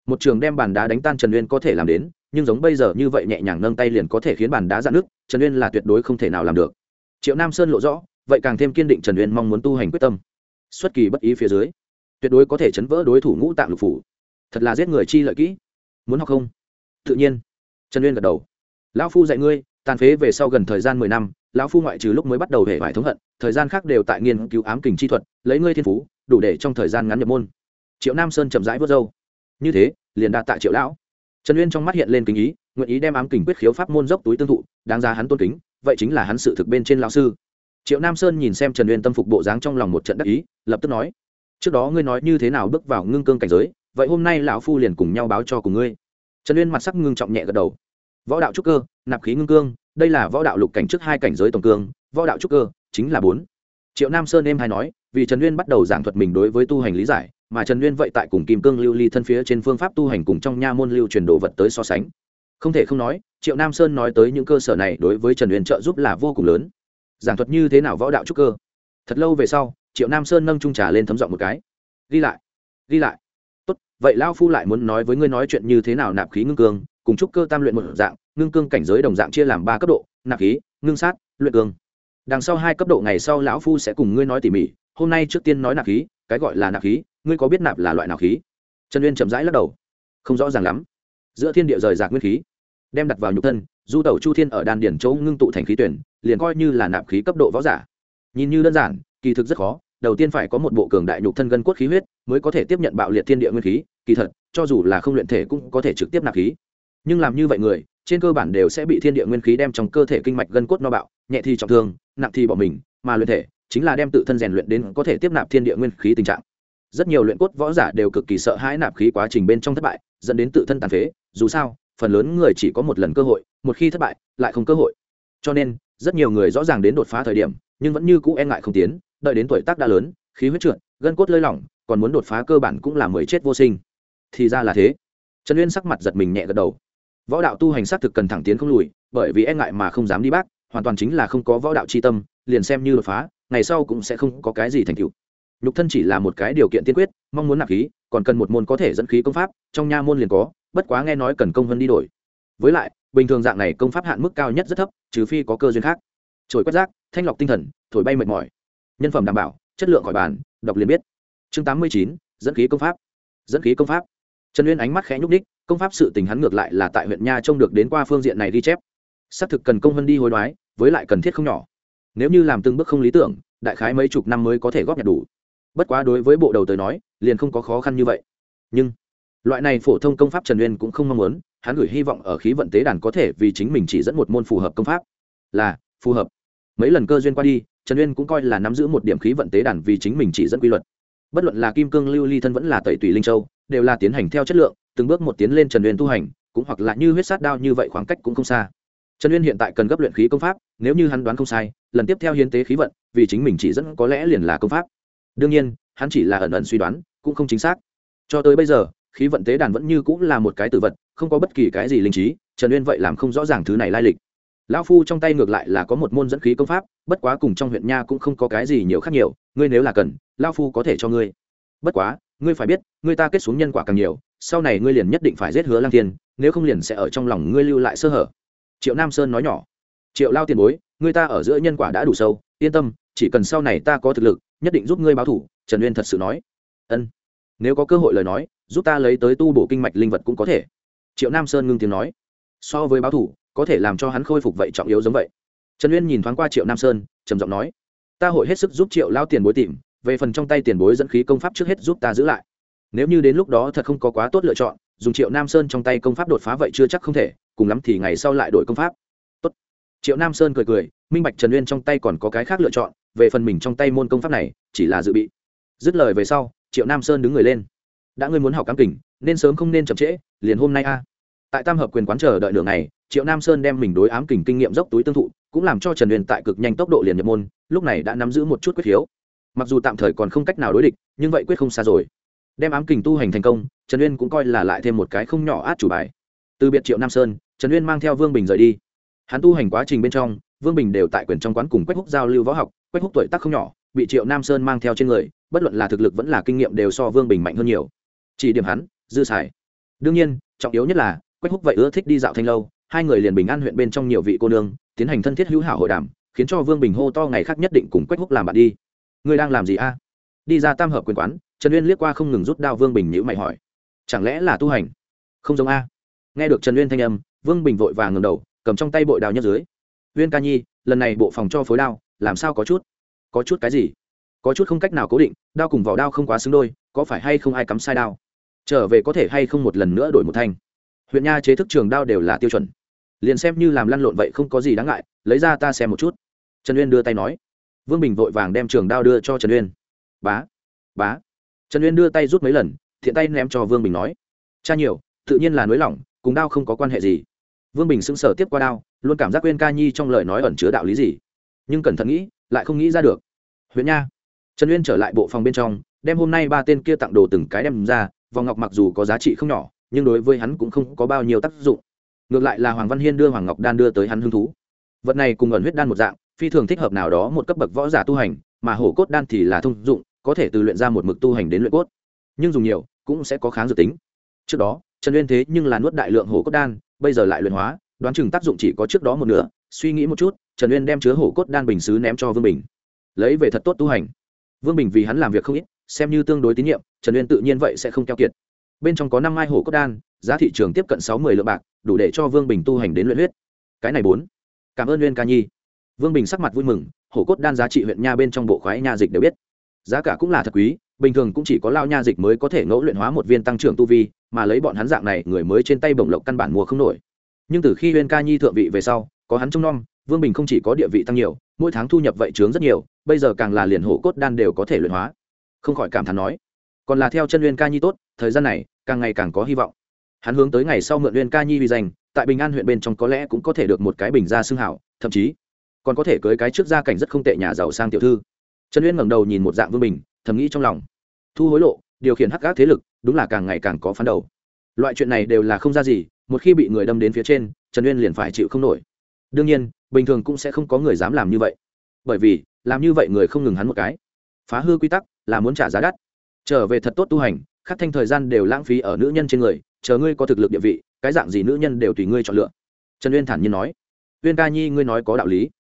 Một trường đem bàn đá đánh tan trần uyên có thể làm đến, nhưng giống bây giờ như vậy nhẹ nhàng nâng tay liền có thể khiến bàn đá dạn nước trần uyên là tuyệt đối không thể nào làm được. Triệu nam sơn lộ rõ, vậy càng thêm kiên định trần uyên mong muốn tu hành quyết tâm. Xuất kỳ bất ý phía dưới tuyệt đối có thể chấn vỡ đối thủ ngũ tạng lục phủ. Thật là giết người chi lợi kỹ. Muốn học không? Tự nhiên. Trần uyên gật đầu. Lão phu dạy ngươi, tàn phế về sau gần thời gian mười năm, lão phu ngoại trừ lúc mới bắt đầu hệ vải thống hận, thời gian khác đều tại nghiên cứu ám kình chi thuật, lấy ngươi thiên phú, đủ để trong thời gian ngắn nhập môn. Triệu nam sơn chậm rãi vớt râu. Như thế, liền đạt tại triệu lão. Trần uyên trong mắt hiện lên kính ý, nguyện ý đem ám kình quyết khiếu pháp môn dốc túi tương thụ, đáng ra hắn tôn kính, vậy chính là hắn sự thực bên trên lão sư. Triệu nam sơn nhìn xem trần uyên tâm phục bộ dáng trong lòng một trận đắc ý, lập tức nói trước đó ngươi nói như thế nào bước vào ngưng cương cảnh giới, vậy hôm nay lão phu liền cùng nhau báo cho cùng ngươi. Trần uyên mặt sắc ngưng trọng nhẹ gật đầu. Võ đạo trúc cơ, nạp khí ngưng cương, đây là võ đạo lục cảnh trước hai cảnh giới tổng cương, võ đạo trúc cơ chính là bốn. Triệu nam sơn em hay nói, vì trần uyên bắt đầu giảng thuật mình đối với tu hành lý giải, mà trần uyên vậy tại cùng kim cương lưu ly thân phía trên phương pháp tu hành cùng trong nha môn lưu truyền đồ vật tới so sánh. Không thể không nói, triệu nam sơn nói tới những cơ sở này đối với trần uyên trợ giúp là vô cùng lớn. Giảng thuật như thế nào võ đạo trúc cơ? Thật lâu về sau, triệu nam sơn nâng trung trà lên thấm giọng một cái. Ghi lại ghi lại. Tốt, vậy lao phu lại muốn nói với ngươi nói chuyện như thế nào nạp khí ngưng cương, cùng trúc cơ tam luyện một dạng, ngưng cương cảnh giới đồng dạng chia làm ba cấp độ, nạp khí, ngưng sát, luyện cương. Đằng sau hai cấp độ ngày sau lão phu sẽ cùng ngươi nói tỉ mỉ, hôm nay trước tiên nói nạp khí, cái gọi là nạp khí, ngươi có biết nạp là loại nào khí? Trần uyên chậm rãi lắc đầu. Không rõ ràng lắm. Giữa thiên địa rời rạc nguyên khí, đem đặt vào nhục thân, du tẩu chu thiên ở đan điển chỗ ngưng tụ thành khí tuyển, liền coi như là nạp khí cấp độ võ giả nhìn như đơn giản, kỳ thực rất khó. Đầu tiên phải có một bộ cường đại nhục thân gân cốt khí huyết, mới có thể tiếp nhận bạo liệt thiên địa nguyên khí. Kỳ thật, cho dù là không luyện thể cũng có thể trực tiếp nạp khí. Nhưng làm như vậy người, trên cơ bản đều sẽ bị thiên địa nguyên khí đem trong cơ thể kinh mạch gân cốt no bạo, nhẹ thì trọng thương, nặng thì bỏ mình, mà luyện thể chính là đem tự thân rèn luyện đến có thể tiếp nạp thiên địa nguyên khí tình trạng. Rất nhiều luyện cốt võ giả đều cực kỳ sợ hãi nạp khí quá trình bên trong thất bại, dẫn đến tự thân tàn phế. Dù sao, phần lớn người chỉ có một lần cơ hội, một khi thất bại, lại không cơ hội. Cho nên, rất nhiều người rõ ràng đến đột phá thời điểm nhưng vẫn như cũ e ngại không tiến, đợi đến tuổi tác đã lớn, khí huyết trượt, gân cốt lơi lỏng, còn muốn đột phá cơ bản cũng là mười chết vô sinh. Thì ra là thế. Trần uyên sắc mặt giật mình nhẹ gật đầu. Võ đạo tu hành xác thực cần thẳng tiến không lùi, bởi vì e ngại mà không dám đi bác, hoàn toàn chính là không có võ đạo c tâm, liền xem như đột phá, ngày sau cũng sẽ không có cái gì thành tựu. Nhục thân chỉ là một cái điều kiện tiên quyết, mong muốn nạp khí, còn cần một môn có thể dẫn khí công pháp, trong nha môn liền có, bất quá nghe nói cần công hơn đi đổi. Với lại, bình thường dạng này công pháp hạn mức cao nhất rất thấp, trừ phi có cơ duyên khác trồi quét rác, thanh lọc tinh thần, thổi bay mệt mỏi. Nhân phẩm đảm bảo, chất lượng khỏi bàn, đọc liền biết. Chương tám mươi chín, dẫn khí công pháp. Dẫn khí công pháp. Trần uyên ánh mắt khẽ nhúc đích công pháp sự tình hắn ngược lại là tại huyện nha trông được đến qua phương diện này ghi chép. Xác thực cần công hơn đi hối đoái, với lại cần thiết không nhỏ. Nếu như làm từng bước không lý tưởng, đại khái mấy chục năm mới có thể góp nhặt đủ. Bất quá đối với bộ đầu tới nói, liền không có khó khăn như vậy. Nhưng, loại này phổ thông công pháp trần uyên cũng không mong muốn, hắn gửi hy vọng ở khí vận tế đàn có thể vì chính mình chỉ dẫn một môn phù hợp công pháp. Là phù hợp. Mấy lần cơ duyên qua đi, trần uyên cũng coi là nắm giữ một điểm khí vận tế đàn vì chính mình chỉ dẫn quy luật. Bất luận là kim cương lưu ly thân vẫn là tẩy tùy linh châu, đều là tiến hành theo chất lượng, từng bước một tiến lên trần uyên tu hành, cũng hoặc là như huyết sát đao như vậy khoảng cách cũng không xa. Trần uyên hiện tại cần gấp luyện khí công pháp, nếu như hắn đoán không sai, lần tiếp theo hiến tế khí vận, vì chính mình chỉ dẫn có lẽ liền là công pháp. Đương nhiên, hắn chỉ là ẩn ẩn suy đoán, cũng không chính xác. Cho tới bây giờ, khí vận tế đàn vẫn như cũng là một cái tử vật, không có bất kỳ cái gì linh trí, trần uyên vậy làm không rõ ràng thứ này lai lịch lão phu trong tay ngược lại là có một môn dẫn khí công pháp, bất quá cùng trong huyện nha cũng không có cái gì nhiều khác nhiều, ngươi nếu là cần, lão phu có thể cho ngươi. Bất quá, ngươi phải biết, ngươi ta kết xuống nhân quả càng nhiều, sau này ngươi liền nhất định phải giết hứa lang thiên, nếu không liền sẽ ở trong lòng ngươi lưu lại sơ hở. Triệu nam sơn nói nhỏ. Triệu lao tiền bối, ngươi ta ở giữa nhân quả đã đủ sâu, yên tâm, chỉ cần sau này ta có thực lực, nhất định giúp ngươi báo thủ, trần uyên thật sự nói. Ân, nếu có cơ hội lời nói, giúp ta lấy tới tu bổ kinh mạch linh vật cũng có thể. Triệu nam sơn ngưng tiếng nói. So với báo thủ có thể làm cho hắn khôi phục vậy trọng yếu giống vậy. Trần uyên nhìn thoáng qua triệu nam sơn, trầm giọng nói, ta hội hết sức giúp triệu lao tiền bối tìm, về phần trong tay tiền bối dẫn khí công pháp trước hết giúp ta giữ lại. Nếu như đến lúc đó thật không có quá tốt lựa chọn, dùng triệu nam sơn trong tay công pháp đột phá vậy chưa chắc không thể, cùng lắm thì ngày sau lại đổi công pháp. Tốt. Triệu nam sơn cười cười, minh bạch trần uyên trong tay còn có cái khác lựa chọn, về phần mình trong tay môn công pháp này, chỉ là dự bị. Dứt lời về sau, triệu nam sơn đứng người lên. Đã ngươi muốn học cám kình, nên sớm không nên chậm trễ, liền hôm nay a. Tại tam hợp quyền quán chờ đợi nửa ngày triệu nam sơn đem mình đối ám kình kinh nghiệm dốc túi tương thụ, cũng làm cho trần huyền tại cực nhanh tốc độ liền nhập môn, lúc này đã nắm giữ một chút quyết khiếu. Mặc dù tạm thời còn không cách nào đối địch, nhưng vậy quyết không xa rồi. Đem ám kình tu hành thành công, trần uyên cũng coi là lại thêm một cái không nhỏ át chủ bài. Từ biệt triệu nam sơn, trần uyên mang theo vương bình rời đi. Hắn tu hành quá trình bên trong, vương bình đều tại quyền trong quán cùng quách húc giao lưu võ học, quách húc tuổi tác không nhỏ, bị triệu nam sơn mang theo trên người, bất luận là thực lực vẫn là kinh nghiệm đều so vương bình mạnh hơn nhiều. Chỉ điểm hắn, dư xài. Đương nhiên, trọng yếu nhất là, quách húc vậy ưa thích đi dạo thanh lâu hai người liền bình an huyện bên trong nhiều vị cô nương, tiến hành thân thiết hữu hảo hội đàm, khiến cho vương bình hô to ngày khác nhất định cùng quách húc làm bạn đi. Ngươi đang làm gì a? Đi ra tam hợp quyền quán, trần uyên liếc qua không ngừng rút đao vương bình nhữ mày hỏi. Chẳng lẽ là tu hành? Không giống a. Nghe được trần uyên thanh âm, vương bình vội vàng ngừng đầu, cầm trong tay bội đào nhấc dưới. Uyên ca nhi, lần này bộ phòng cho phối đao, làm sao có chút? Có chút cái gì? Có chút không cách nào cố định, đao cùng vỏ đao không quá xứng đôi, có phải hay không ai cắm sai đao? Trở về có thể hay không một lần nữa đổi một thanh? Huyện nha chế thức trường đao đều là tiêu chuẩn. Liền xem như làm lăn lộn vậy không có gì đáng ngại, lấy ra ta xem một chút. Trần uyên đưa tay nói. Vương bình vội vàng đem trường đao đưa cho trần uyên. Bá bá. Trần uyên đưa tay rút mấy lần, thiện tay ném cho vương bình nói. Cha nhiều, tự nhiên là nới lỏng, cùng đao không có quan hệ gì. Vương bình sững sờ tiếp qua đao, luôn cảm giác quên ca nhi trong lời nói ẩn chứa đạo lý gì. Nhưng cẩn thận nghĩ, lại không nghĩ ra được. Huyện nha. Trần uyên trở lại bộ phòng bên trong, đem hôm nay ba tên kia tặng đồ từng cái đem ra, vòng ngọc mặc dù có giá trị không nhỏ nhưng đối với hắn cũng không có bao nhiêu tác dụng. Ngược lại là hoàng văn hiên đưa hoàng ngọc đan đưa tới hắn hứng thú. Vật này cùng ẩn huyết đan một dạng, phi thường thích hợp nào đó một cấp bậc võ giả tu hành, mà hổ cốt đan thì là thông dụng, có thể từ luyện ra một mực tu hành đến luyện cốt. Nhưng dùng nhiều, cũng sẽ có kháng dự tính. Trước đó, trần uyên thế nhưng là nuốt đại lượng hổ cốt đan, bây giờ lại luyện hóa, đoán chừng tác dụng chỉ có trước đó một nửa. Suy nghĩ một chút, trần uyên đem chứa hổ cốt đan bình xứ ném cho vương bình. Lấy về thật tốt tu hành. Vương bình vì hắn làm việc không ít, xem như tương đối tín nhiệm, trần uyên tự nhiên vậy sẽ không keo kiệt bên trong có năm mai hổ cốt đan, giá thị trường tiếp cận sáu mươi lượng bạc, đủ để cho vương bình tu hành đến luyện huyết. Cái này bốn. Cảm ơn Nguyên ca nhi. Vương bình sắc mặt vui mừng, hổ cốt đan giá trị huyện nha bên trong bộ khoái nha dịch đều biết. Giá cả cũng là thật quý, bình thường cũng chỉ có lao nha dịch mới có thể ngẫu luyện hóa một viên tăng trưởng tu vi, mà lấy bọn hắn dạng này, người mới trên tay bổng lộc căn bản mua không nổi. Nhưng từ khi huyên ca nhi thượng vị về sau, có hắn trông nom, vương bình không chỉ có địa vị tăng nhiều, mỗi tháng thu nhập vậy trướng rất nhiều, bây giờ càng là liền hổ cốt đan đều có thể luyện hóa. Không khỏi cảm thán nói, còn là theo chân Nguyên ca nhi tốt, thời gian này càng ngày càng có hy vọng. Hắn hướng tới ngày sau mượn uyên ca nhi vì danh, tại bình an huyện bên trong có lẽ cũng có thể được một cái bình gia xưng hảo, thậm chí còn có thể cưới cái trước gia cảnh rất không tệ nhà giàu sang tiểu thư. Trần uyên ngẩng đầu nhìn một dạng vương bình, thầm nghĩ trong lòng. Thu hối lộ, điều khiển hắc gác thế lực, đúng là càng ngày càng có phán đầu. Loại chuyện này đều là không ra gì, một khi bị người đâm đến phía trên, trần uyên liền phải chịu không nổi. Đương nhiên, bình thường cũng sẽ không có người dám làm như vậy. Bởi vì, làm như vậy người không ngừng hắn một cái. Phá hư quy tắc là muốn trả giá đắt. Trở về thật tốt tu hành khắc thanh thời gian đều lãng phí ở nữ nhân trên người, chờ ngươi có thực lực địa vị, cái dạng gì nữ nhân đều tùy ngươi chọn lựa. Trần uyên thản nhiên nói. Uyên ca nhi, ngươi nói có đạo lý.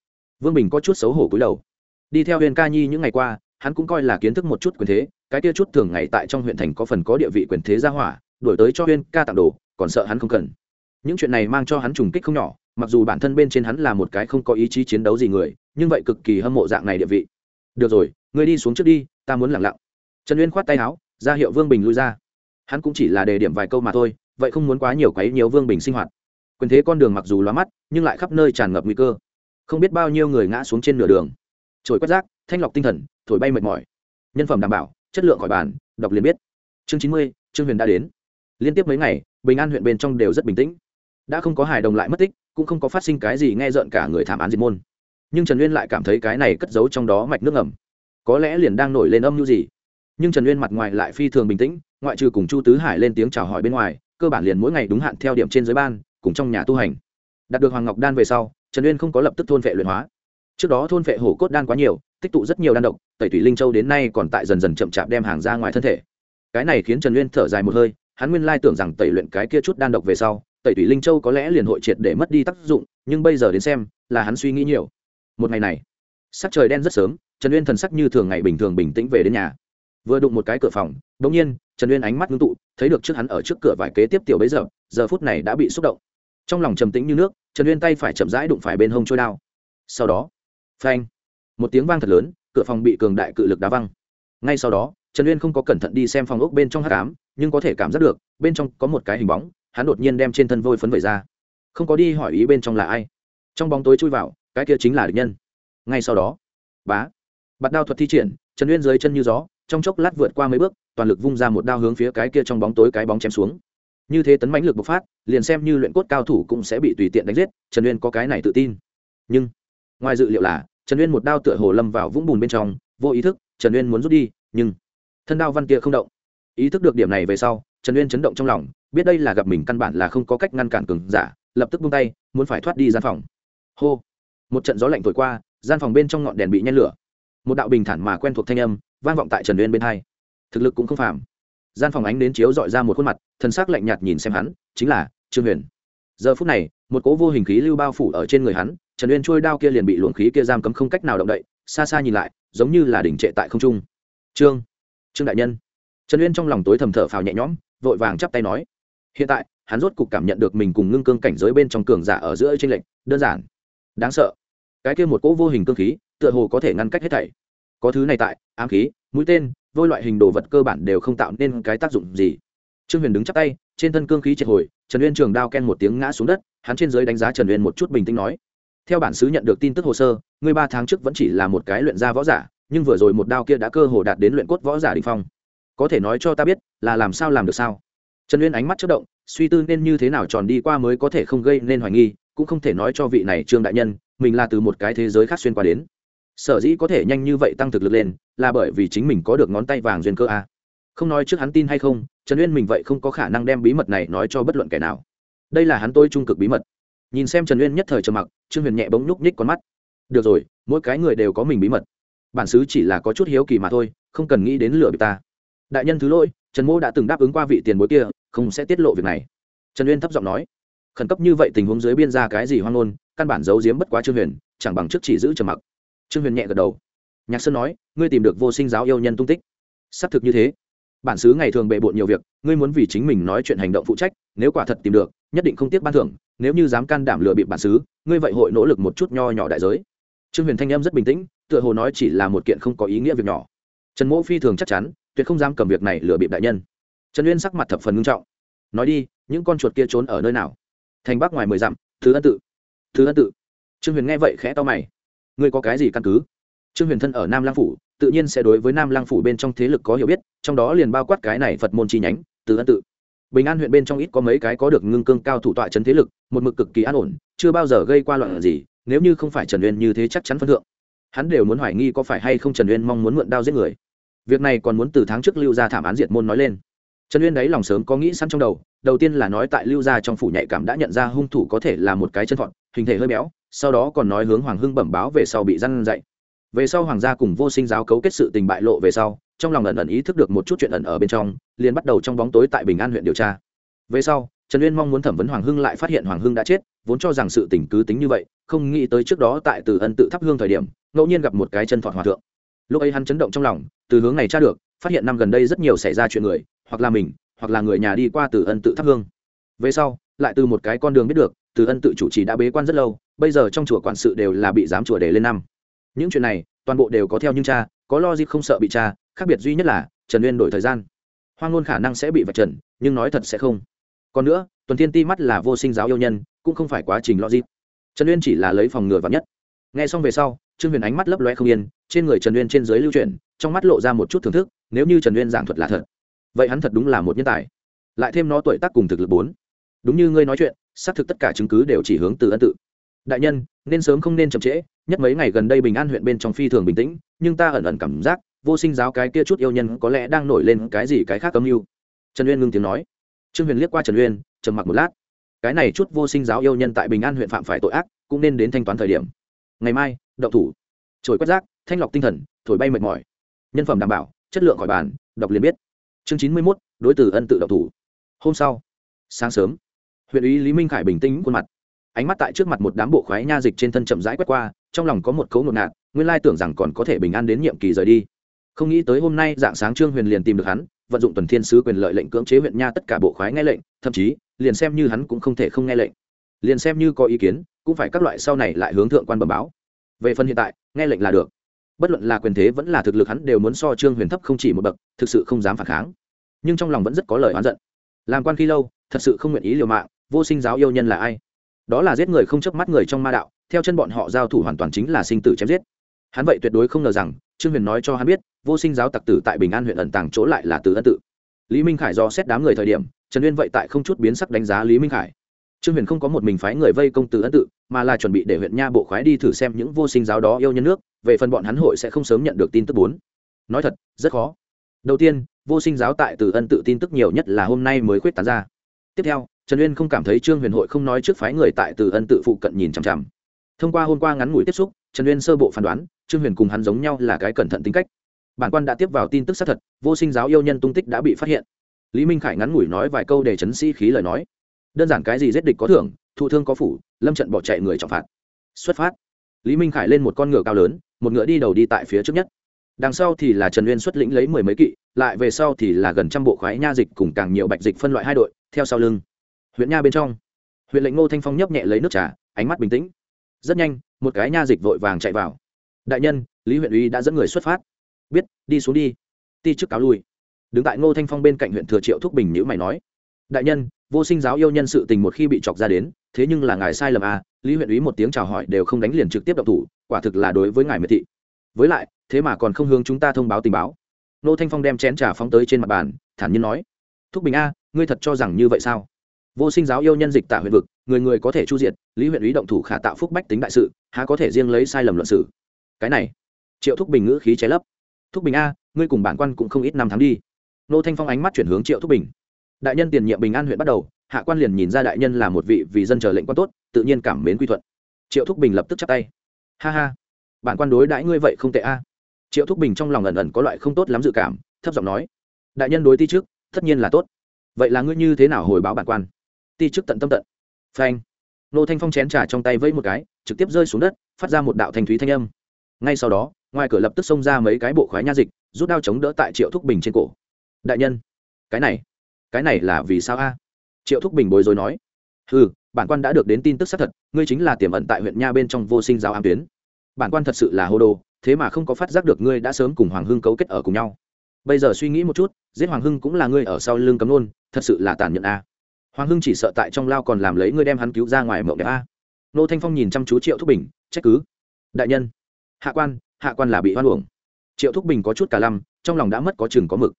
Vương bình có chút xấu hổ cúi đầu. Đi theo uyên ca nhi những ngày qua, hắn cũng coi là kiến thức một chút quyền thế, cái kia chút thường ngày tại trong huyện thành có phần có địa vị quyền thế ra hỏa đổi tới cho uyên ca tặng đồ, còn sợ hắn không cần. Những chuyện này mang cho hắn trùng kích không nhỏ, mặc dù bản thân bên trên hắn là một cái không có ý chí chiến đấu gì người, nhưng vậy cực kỳ hâm mộ dạng này địa vị. Được rồi, ngươi đi xuống trước đi, ta muốn lặng lặng. Trần uyên khoát tay áo ra hiệu vương bình lui ra. Hắn cũng chỉ là đề điểm vài câu mà thôi, vậy không muốn quá nhiều quấy nhiều vương bình sinh hoạt. Quyền thế con đường mặc dù lóa mắt, nhưng lại khắp nơi tràn ngập nguy cơ. Không biết bao nhiêu người ngã xuống trên nửa đường. Trồi quét rác, thanh lọc tinh thần, thổi bay mệt mỏi. Nhân phẩm đảm bảo, chất lượng khỏi bàn, đọc liền biết. Chương chín mươi, trương huyền đã đến. Liên tiếp mấy ngày, bình an huyện bên trong đều rất bình tĩnh. Đã không có hài đồng lại mất tích, cũng không có phát sinh cái gì nghe rợn cả người thảm án diệt môn. Nhưng trần uyên lại cảm thấy cái này cất giấu trong đó mạch nước ngầm. Có lẽ liền đang nổi lên âm mưu gì nhưng trần uyên mặt ngoài lại phi thường bình tĩnh, ngoại trừ cùng chu tứ hải lên tiếng chào hỏi bên ngoài, cơ bản liền mỗi ngày đúng hạn theo điểm trên giới ban, cùng trong nhà tu hành. Đạt được hoàng ngọc đan về sau, trần uyên không có lập tức thôn vệ luyện hóa. Trước đó thôn vệ hổ cốt đan quá nhiều, tích tụ rất nhiều đan độc, tẩy thủy linh châu đến nay còn tại dần dần chậm chạp đem hàng ra ngoài thân thể. Cái này khiến trần uyên thở dài một hơi, hắn nguyên lai tưởng rằng tẩy luyện cái kia chút đan độc về sau, tẩy thủy linh châu có lẽ liền hội triệt để mất đi tác dụng, nhưng bây giờ đến xem, là hắn suy nghĩ nhiều. Một ngày này, sắc trời đen rất sớm, trần uyên thần sắc như thường ngày bình thường bình tĩnh về đến nhà vừa đụng một cái cửa phòng đ ỗ n g nhiên, trần uyên ánh mắt ngưng tụ, thấy được trước hắn ở trước cửa vài kế tiếp tiểu bấy giờ giờ phút này đã bị xúc động. Trong lòng trầm tĩnh như nước, trần uyên tay phải chậm rãi đụng phải bên hông trôi đao. Sau đó, phanh, một tiếng vang thật lớn, cửa phòng bị cường đại cự lực đá văng. Ngay sau đó, trần uyên không có cẩn thận đi xem phòng ốc bên trong hát cám nhưng có thể cảm giác được, bên trong có một cái hình bóng, hắn đột nhiên đem trên thân vôi phấn vẩy ra. Không có đi hỏi ý bên trong là ai. Trong bóng tối chui vào, cái kia chính là địch nhân. Ngay sau đó, bá, bạt đao thuật thi triển, trần uyên dưới chân như gió trong chốc lát vượt qua mấy bước, toàn lực vung ra một đao hướng phía cái kia trong bóng tối cái bóng chém xuống. Như thế tấn mãnh lực bộc phát, liền xem như luyện cốt cao thủ cũng sẽ bị tùy tiện đánh giết, trần uyên có cái này tự tin. Nhưng, ngoài dự liệu là, trần uyên một đao tựa hồ lâm vào vũng bùn bên trong, vô ý thức, trần uyên muốn rút đi, nhưng thân đao văn kia không động. Ý thức được điểm này về sau, trần uyên chấn động trong lòng, biết đây là gặp mình căn bản là không có cách ngăn cản cường giả, lập tức buông tay, muốn phải thoát đi gian phòng. Hô! Một trận gió lạnh thổi qua, gian phòng bên trong ngọn đèn bị nhen lửa. Một đạo bình thản mà quen thuộc thanh âm vang vọng tại trần uyên bên hai. Thực lực cũng không phàm. Gian phòng ánh đến chiếu dọi ra một khuôn mặt thân xác lạnh nhạt nhìn xem hắn, chính là trương huyền giờ phút này, một cố vô hình khí lưu bao phủ ở trên người hắn, trần uyên trôi đao kia liền bị luồng khí kia giam cấm không cách nào động đậy, xa xa nhìn lại, giống như là đỉnh trệ tại không trung. Trương trương đại nhân. Trần uyên trong lòng tối thầm thở phào nhẹ nhõm, vội vàng chắp tay nói. Hiện tại, hắn rốt cục cảm nhận được mình cùng ngưng cương cảnh giới bên trong cường giả ở giữa trên lệnh đơn giản. Đáng sợ. Cái kia một cỗ vô hình cương khí, tựa hồ có thể ngăn cách hết thảy có thứ này tại, ám khí, mũi tên, vôi loại hình đồ vật cơ bản đều không tạo nên cái tác dụng gì. Trương huyền đứng chắp tay, trên thân cương khí triệt hồi, trần uyên trường đao ken một tiếng ngã xuống đất, hắn trên giới đánh giá trần uyên một chút bình tĩnh nói, theo bản xứ nhận được tin tức hồ sơ, ngươi ba tháng trước vẫn chỉ là một cái luyện gia võ giả, nhưng vừa rồi một đao kia đã cơ hồ đạt đến luyện cốt võ giả đình phong. Có thể nói cho ta biết, là làm sao làm được sao? Trần uyên ánh mắt chất động, suy tư nên như thế nào tròn đi qua mới có thể không gây nên hoài nghi, cũng không thể nói cho vị này trương đại nhân, mình là từ một cái thế giới khác xuyên qua đến sở dĩ có thể nhanh như vậy tăng thực lực lên, là bởi vì chính mình có được ngón tay vàng duyên cơ a. Không nói trước hắn tin hay không, trần uyên mình vậy không có khả năng đem bí mật này nói cho bất luận kẻ nào. Đây là hắn tôi trung cực bí mật. Nhìn xem trần uyên nhất thời trầm mặc, trương huyền nhẹ bỗng nhúc nhích con mắt. Được rồi, mỗi cái người đều có mình bí mật. Bản xứ chỉ là có chút hiếu kỳ mà thôi, không cần nghĩ đến lửa bị ta. Đại nhân thứ lỗi, trần mô đã từng đáp ứng qua vị tiền bối kia, không sẽ tiết lộ việc này. Trần uyên thấp giọng nói. Khẩn cấp như vậy tình huống dưới biên ra cái gì hoang ngôn, căn bản giấu giếm bất quá trương huyền, chẳng bằng trước chỉ giữ trầm mặc trương huyền nhẹ gật đầu. Nhạc sơn nói, ngươi tìm được vô sinh giáo yêu nhân tung tích. Xác thực như thế. Bản xứ ngày thường bề bộn nhiều việc, ngươi muốn vì chính mình nói chuyện hành động phụ trách, nếu quả thật tìm được, nhất định không tiếc ban thưởng, nếu như dám can đảm lừa bịp bản xứ, ngươi vậy hội nỗ lực một chút nho nhỏ đại giới. Trương huyền thanh em rất bình tĩnh, tựa hồ nói chỉ là một kiện không có ý nghĩa việc nhỏ. Trần mỗ phi thường chắc chắn, tuyệt không dám cầm việc này lừa bịp đại nhân. Trần uyên sắc mặt thập phần nghiêm trọng. Nói đi, những con chuột kia trốn ở nơi nào? Thành bắc ngoài mười dặm, thứ ân tự. Thứ ân tự? Trương huyền nghe vậy khẽ to mày ngươi có cái gì căn cứ? Trương huyền thân ở nam lang phủ, tự nhiên sẽ đối với nam lang phủ bên trong thế lực có hiểu biết, trong đó liền bao quát cái này phật môn chi nhánh, từ ân tự. Bình an huyện bên trong ít có mấy cái có được ngưng cương cao thủ tọa trấn thế lực, một mực cực kỳ an ổn, chưa bao giờ gây qua loạn gì, nếu như không phải trần uyên như thế chắc chắn phân thượng, hắn đều muốn hoài nghi có phải hay không trần uyên mong muốn mượn đao giết người. Việc này còn muốn từ tháng trước lưu ra thảm án diệt môn nói lên. Trần uyên đấy lòng sớm có nghĩ sẵn trong đầu đầu tiên là nói tại lưu gia trong phủ nhạy cảm đã nhận ra hung thủ có thể là một cái chân thọn, hình thể hơi béo sau đó còn nói hướng hoàng hưng bẩm báo về sau bị răn dạy. Về sau hoàng gia cùng vô sinh giáo cấu kết sự tình bại lộ về sau, trong lòng ẩn ẩn ý thức được một chút chuyện ẩn ở bên trong, liền bắt đầu trong bóng tối tại bình an huyện điều tra. Về sau, trần uyên mong muốn thẩm vấn hoàng hưng lại phát hiện hoàng hưng đã chết, vốn cho rằng sự tình cứ tính như vậy, không nghĩ tới trước đó tại từ ân tự thắp hương thời điểm, ngẫu nhiên gặp một cái chân thọt hòa thượng. Lúc ấy hắn chấn động trong lòng, từ hướng này tra được, phát hiện năm gần đây rất nhiều xảy ra chuyện người, hoặc là mình, hoặc là người nhà đi qua từ ân tự thắp hương. Về sau, lại từ một cái con đường biết được, từ ân tự chủ trì đã bế quan rất lâu bây giờ trong chùa quản sự đều là bị giám chùa để lên năm. Những chuyện này, toàn bộ đều có theo nhưng cha, có lo gì không sợ bị cha, khác biệt duy nhất là, trần uyên đổi thời gian. Hoang ngôn khả năng sẽ bị vạch trần, nhưng nói thật sẽ không. Còn nữa, tuần thiên ti mắt là vô sinh giáo yêu nhân, cũng không phải quá trình lo gì trần uyên chỉ là lấy phòng ngừa vào nhất. Nghe xong về sau, trương huyền ánh mắt lấp loe không yên, trên người trần uyên trên dưới lưu chuyển, trong mắt lộ ra một chút thưởng thức, nếu như trần uyên giảng thuật là thật, vậy hắn thật đúng là một nhân tài. Lại thêm nó tuổi tác cùng thực lực bốn. Đúng như ngươi nói chuyện, xác thực tất cả chứng cứ đều chỉ hướng từ ân tự đại nhân, nên sớm không nên chậm trễ, nhất mấy ngày gần đây bình an huyện bên trong phi thường bình tĩnh, nhưng ta ẩn ẩn cảm giác, vô sinh giáo cái kia chút yêu nhân có lẽ đang nổi lên cái gì cái khác âm mưu. Trần uyên ngưng tiếng nói. Trương huyền liếc qua trần uyên, trầm mặc một lát. Cái này chút vô sinh giáo yêu nhân tại bình an huyện phạm phải tội ác, cũng nên đến thanh toán thời điểm. Ngày mai đậu thủ. Trồi quét rác, thanh lọc tinh thần, thổi bay mệt mỏi. Nhân phẩm đảm bảo, chất lượng khỏi bàn, đọc liền biết. Chương chín mươi mốt, đối tử ân tự đậu thủ. Hôm sau, sáng sớm, huyện ủy lý minh khải bình tĩnh khuôn mặt ánh mắt tại trước mặt một đám bộ khoái nha dịch trên thân chậm rãi quét qua, trong lòng có một cấu ngột ngạt, nguyên lai tưởng rằng còn có thể bình an đến nhiệm kỳ rời đi. Không nghĩ tới hôm nay, dạng sáng trương huyền liền tìm được hắn, vận dụng tuần thiên sứ quyền lợi lệnh cưỡng chế huyện nha tất cả bộ khoái nghe lệnh, thậm chí, liền xem như hắn cũng không thể không nghe lệnh. Liền xem như có ý kiến, cũng phải các loại sau này lại hướng thượng quan bẩm báo. Về phần hiện tại, nghe lệnh là được. Bất luận là quyền thế vẫn là thực lực hắn đều muốn so trương huyền thấp không chỉ một bậc, thực sự không dám phản kháng. Nhưng trong lòng vẫn rất có lời oán giận. Làm quan khi lâu, thật sự không nguyện ý liều mạng, vô sinh giáo yêu nhân là ai? Đó là giết người không chớp mắt người trong ma đạo, theo chân bọn họ giao thủ hoàn toàn chính là sinh tử chém giết. Hắn vậy tuyệt đối không ngờ rằng, trương huyền nói cho hắn biết, vô sinh giáo tặc tử tại bình an huyện ẩn tàng chỗ lại là từ ân tự. Lý minh khải do xét đám người thời điểm, trần uyên vậy tại không chút biến sắc đánh giá lý minh khải. Trương huyền không có một mình phái người vây công từ ân tự, mà là chuẩn bị để huyện nha bộ khoái đi thử xem những vô sinh giáo đó yêu nhân nước, về phần bọn hắn hội sẽ không sớm nhận được tin tức bốn. Nói thật, rất khó. Đầu tiên, vô sinh giáo tại từ ân tự tin tức nhiều nhất là hôm nay mới khuyết tán ra. Tiếp theo trần uyên không cảm thấy trương huyền hội không nói trước phái người tại từ ân tự phụ cận nhìn chằm chằm. Thông qua hôm qua ngắn ngủi tiếp xúc, trần uyên sơ bộ phán đoán, trương huyền cùng hắn giống nhau là cái cẩn thận tính cách. Bản quan đã tiếp vào tin tức xác thật, vô sinh giáo yêu nhân tung tích đã bị phát hiện. Lý minh khải ngắn ngủi nói vài câu để chấn sĩ khí lời nói. Đơn giản cái gì giết địch có thưởng, thụ thương có phủ, lâm trận bỏ chạy người trọng phạt. Xuất phát. Lý minh khải lên một con ngựa cao lớn, một ngựa đi đầu đi tại phía trước nhất. Đằng sau thì là trần uyên xuất lĩnh lấy mười mấy kỵ, lại về sau thì là gần trăm bộ khoái nha dịch cùng càng nhiều bạch dịch phân loại hai đội, theo sau lưng huyện nha bên trong. Huyện lệnh ngô thanh phong nhấp nhẹ lấy nước trà, ánh mắt bình tĩnh. Rất nhanh, một cái nha dịch vội vàng chạy vào. Đại nhân, lý huyện uy đã dẫn người xuất phát. Biết, đi xuống đi. Ti chức cáo lui. Đứng tại ngô thanh phong bên cạnh huyện thừa triệu thúc bình nhữ mày nói, đại nhân, vô sinh giáo yêu nhân sự tình một khi bị chọc ra đến, thế nhưng là ngài sai lầm à lý huyện Uy một tiếng chào hỏi đều không đánh liền trực tiếp độc thủ, quả thực là đối với ngài miệt thị. Với lại, thế mà còn không hướng chúng ta thông báo tình báo. Ngô thanh phong đem chén trà phóng tới trên mặt bàn, thản nhiên nói, thúc bình a, ngươi thật cho rằng như vậy sao? Vô sinh giáo yêu nhân dịch tả huyện vực, người người có thể chu diệt, lý huyện ý động thủ khả tạo phúc bách tính đại sự, há có thể riêng lấy sai lầm luận sử cái này, triệu thúc bình ngữ khí cháy lấp. Thúc bình a, ngươi cùng bản quan cũng không ít năm tháng đi. Nô thanh phong ánh mắt chuyển hướng triệu thúc bình. Đại nhân tiền nhiệm bình an huyện bắt đầu, hạ quan liền nhìn ra đại nhân là một vị vì dân chờ lệnh quan tốt, tự nhiên cảm mến quy thuận. Triệu thúc bình lập tức chắp tay. Ha ha, bản quan đối đãi ngươi vậy không tệ a. Triệu thúc bình trong lòng ẩn ẩn có loại không tốt lắm dự cảm, thấp giọng nói. Đại nhân đối ti trước, tất nhiên là tốt. Vậy là ngươi như thế nào hồi báo bản quan? Ti chức tận tâm tận. Phanh. Nô thanh phong chén trà trong tay vẫy một cái, trực tiếp rơi xuống đất, phát ra một đạo thanh thúy thanh âm. Ngay sau đó, ngoài cửa lập tức xông ra mấy cái bộ khoái nha dịch, rút đao chống đỡ tại triệu thúc bình trên cổ. Đại nhân, cái này cái này là vì sao a? Triệu thúc bình bối rối nói. Ừ bản quan đã được đến tin tức xác thật, ngươi chính là tiềm ẩn tại huyện nha bên trong vô sinh giáo ám tuyến. Bản quan thật sự là hô đồ, thế mà không có phát giác được ngươi đã sớm cùng hoàng hưng cấu kết ở cùng nhau. Bây giờ suy nghĩ một chút, giết hoàng hưng cũng là ngươi ở sau lưng cấm nôn thật sự là tàn nhẫn a hoàng hưng chỉ sợ tại trong lao còn làm lấy ngươi đem hắn cứu ra ngoài mộng đẹp a. Nô thanh phong nhìn chăm chú triệu thúc bình, trách cứ. Đại nhân, hạ quan hạ quan là bị hoan uổng. Triệu thúc bình có chút cả lăm, trong lòng đã mất có chừng có mực.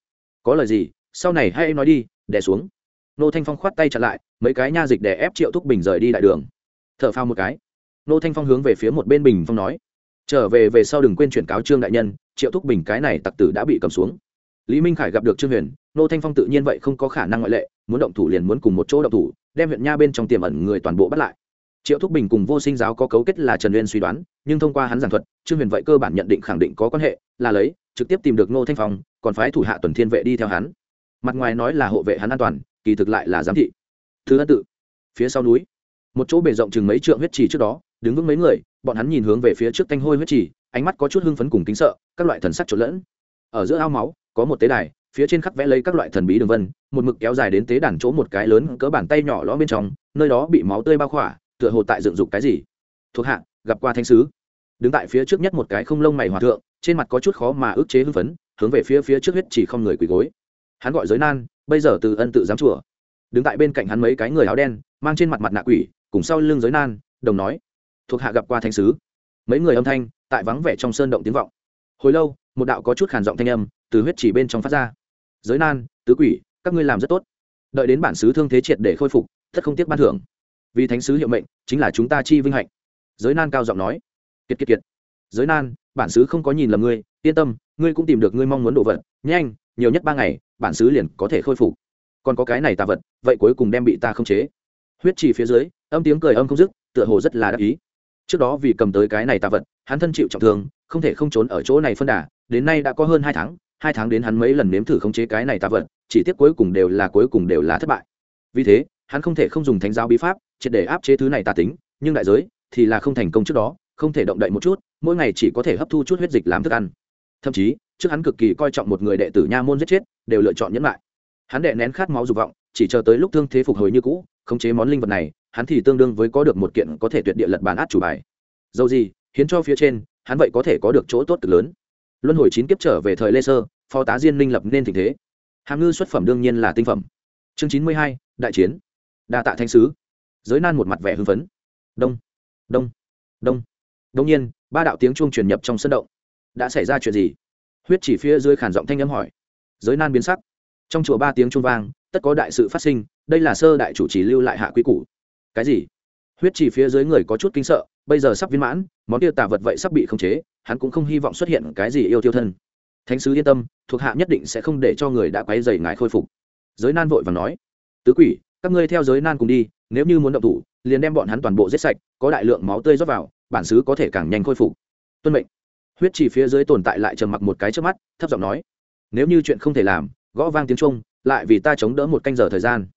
Có lời gì, sau này hãy nói đi, đè xuống. Nô thanh phong khoát tay chặn lại, mấy cái nha dịch để ép triệu thúc bình rời đi đại đường. T h ở phao một cái. Nô thanh phong hướng về phía một bên bình phong nói. Trở về về sau đừng quên chuyển cáo trương đại nhân, triệu thúc bình cái này tặc tử đã bị cầm xuống lý minh khải gặp được trương huyền, nô thanh phong tự nhiên vậy không có khả năng ngoại lệ, muốn động thủ liền muốn cùng một chỗ động thủ, đem huyện nha bên trong tiềm ẩn người toàn bộ bắt lại. Triệu thúc bình cùng vô sinh giáo có cấu kết là trần uyên suy đoán, nhưng thông qua hắn giảng thuật, trương huyền vậy cơ bản nhận định khẳng định có quan hệ, là lấy, trực tiếp tìm được nô thanh phong, còn phái thủ hạ tuần thiên vệ đi theo hắn. Mặt ngoài nói là hộ vệ hắn an toàn, kỳ thực lại là giám thị. Thứ ân tự, phía sau núi, một chỗ bề rộng chừng mấy trượng huyết trì trước đó, đứng vững mấy người, bọn hắn nhìn hướng về phía trước thanh hôi huyết trì, ánh mắt có chút hưng phấn cùng kính sợ, các loại thần sắc trộn lẫn. Ở giữa ao máu có một tế đài, phía trên khắc vẽ lấy các loại thần bí đường vân, một mực kéo dài đến tế đàn chỗ một cái lớn cỡ bàn tay nhỏ lõ bên trong, nơi đó bị máu tươi bao khỏa, tựa hồ tại dựng dục cái gì. Thuộc hạ, gặp qua thanh sứ. Đứng tại phía trước nhất một cái không lông mày hòa thượng, trên mặt có chút khó mà ức chế hưng phấn, hướng về phía phía trước huyết chỉ không người quỳ gối. Hắn gọi giới nan, bây giờ từ ân tự giám chùa. Đứng tại bên cạnh hắn mấy cái người áo đen, mang trên mặt mặt nạ quỷ, cùng sau lưng giới nan, đồng nói. Thuộc hạ gặp qua thanh sứ. Mấy người âm thanh, tại vắng vẻ trong sơn động tiếng vọng. Hồi lâu một đạo có chút khàn giọng thanh âm từ huyết chỉ bên trong phát ra. Giới nan, tứ quỷ, các ngươi làm rất tốt. Đợi đến bản sứ thương thế triệt để khôi phục tất không tiếc ban thưởng. Vì thánh sứ hiệu mệnh, chính là chúng ta chi vinh hạnh. Giới nan cao giọng nói. Kiệt kiệt kiệt. Giới nan, bản sứ không có nhìn lầm ngươi, yên tâm, ngươi cũng tìm được ngươi mong muốn đồ vật. Nhanh, nhiều nhất ba ngày, bản xứ liền có thể khôi phục. Còn có cái này tà vật, vậy cuối cùng đem bị ta khống chế. Huyết trì phía dưới, âm tiếng cười âm không dứt, tựa hồ rất là đắc ý. Trước đó vì cầm tới cái này tà vật, hắn thân chịu trọng thương, không thể không trốn ở chỗ này phân đà đến nay đã có hơn hai tháng hai tháng đến hắn mấy lần nếm thử khống chế cái này tà vật, chỉ tiếc cuối cùng đều là cuối cùng đều là thất bại. Vì thế, hắn không thể không dùng thánh giáo bí pháp, triệt để áp chế thứ này tà tính, nhưng đại giới thì là không thành công trước đó, không thể động đậy một chút, mỗi ngày chỉ có thể hấp thu chút huyết dịch làm thức ăn. Thậm chí, trước hắn cực kỳ coi trọng một người đệ tử nha môn giết chết, đều lựa chọn nhẫn lại. Hắn đệ nén khát máu dục vọng, chỉ chờ tới lúc thương thế phục hồi như cũ, khống chế món linh vật này, hắn thì tương đương với có được một kiện có thể tuyệt địa lật bàn át chủ bài. Dầu gì, hiến cho phía trên, hắn vậy có thể có được chỗ tốt cực lớn luân hồi chín kiếp trở về thời lê sơ, phó tá diên minh lập nên tình thế. Hàm ngư xuất phẩm đương nhiên là tinh phẩm. Chương chín mươi hai, đại chiến. Đa tạ thanh sứ. Giới nan một mặt vẻ hưng phấn. Đông đông đông. Đông nhiên, ba đạo tiếng chuông truyền nhập trong sân động. Đã xảy ra chuyện gì? Huyết chỉ phía dưới khản giọng thanh âm hỏi. Giới nan biến sắc. Trong chùa ba tiếng chuông vang, tất có đại sự phát sinh, đây là sơ đại chủ trì lưu lại hạ quy củ. Cái gì? Huyết chỉ phía dưới người có chút kinh sợ, bây giờ sắp viên mãn, món tiêu tà vật vậy sắp bị khống chế, hắn cũng không hy vọng xuất hiện cái gì yêu tiêu thân. Thánh sứ yên tâm, thuộc hạ nhất định sẽ không để cho người đã quấy dày ngài khôi phục. Giới nan vội và nói, tứ quỷ, các ngươi theo giới nan cùng đi, nếu như muốn động thủ, liền đem bọn hắn toàn bộ giết sạch, có đại lượng máu tươi rót vào, bản xứ có thể càng nhanh khôi phục. Tuân mệnh. Huyết chỉ phía dưới tồn tại lại trầm mặc một cái trước mắt, thấp giọng nói, nếu như chuyện không thể làm, gõ vang tiếng trung, lại vì ta chống đỡ một canh giờ thời gian.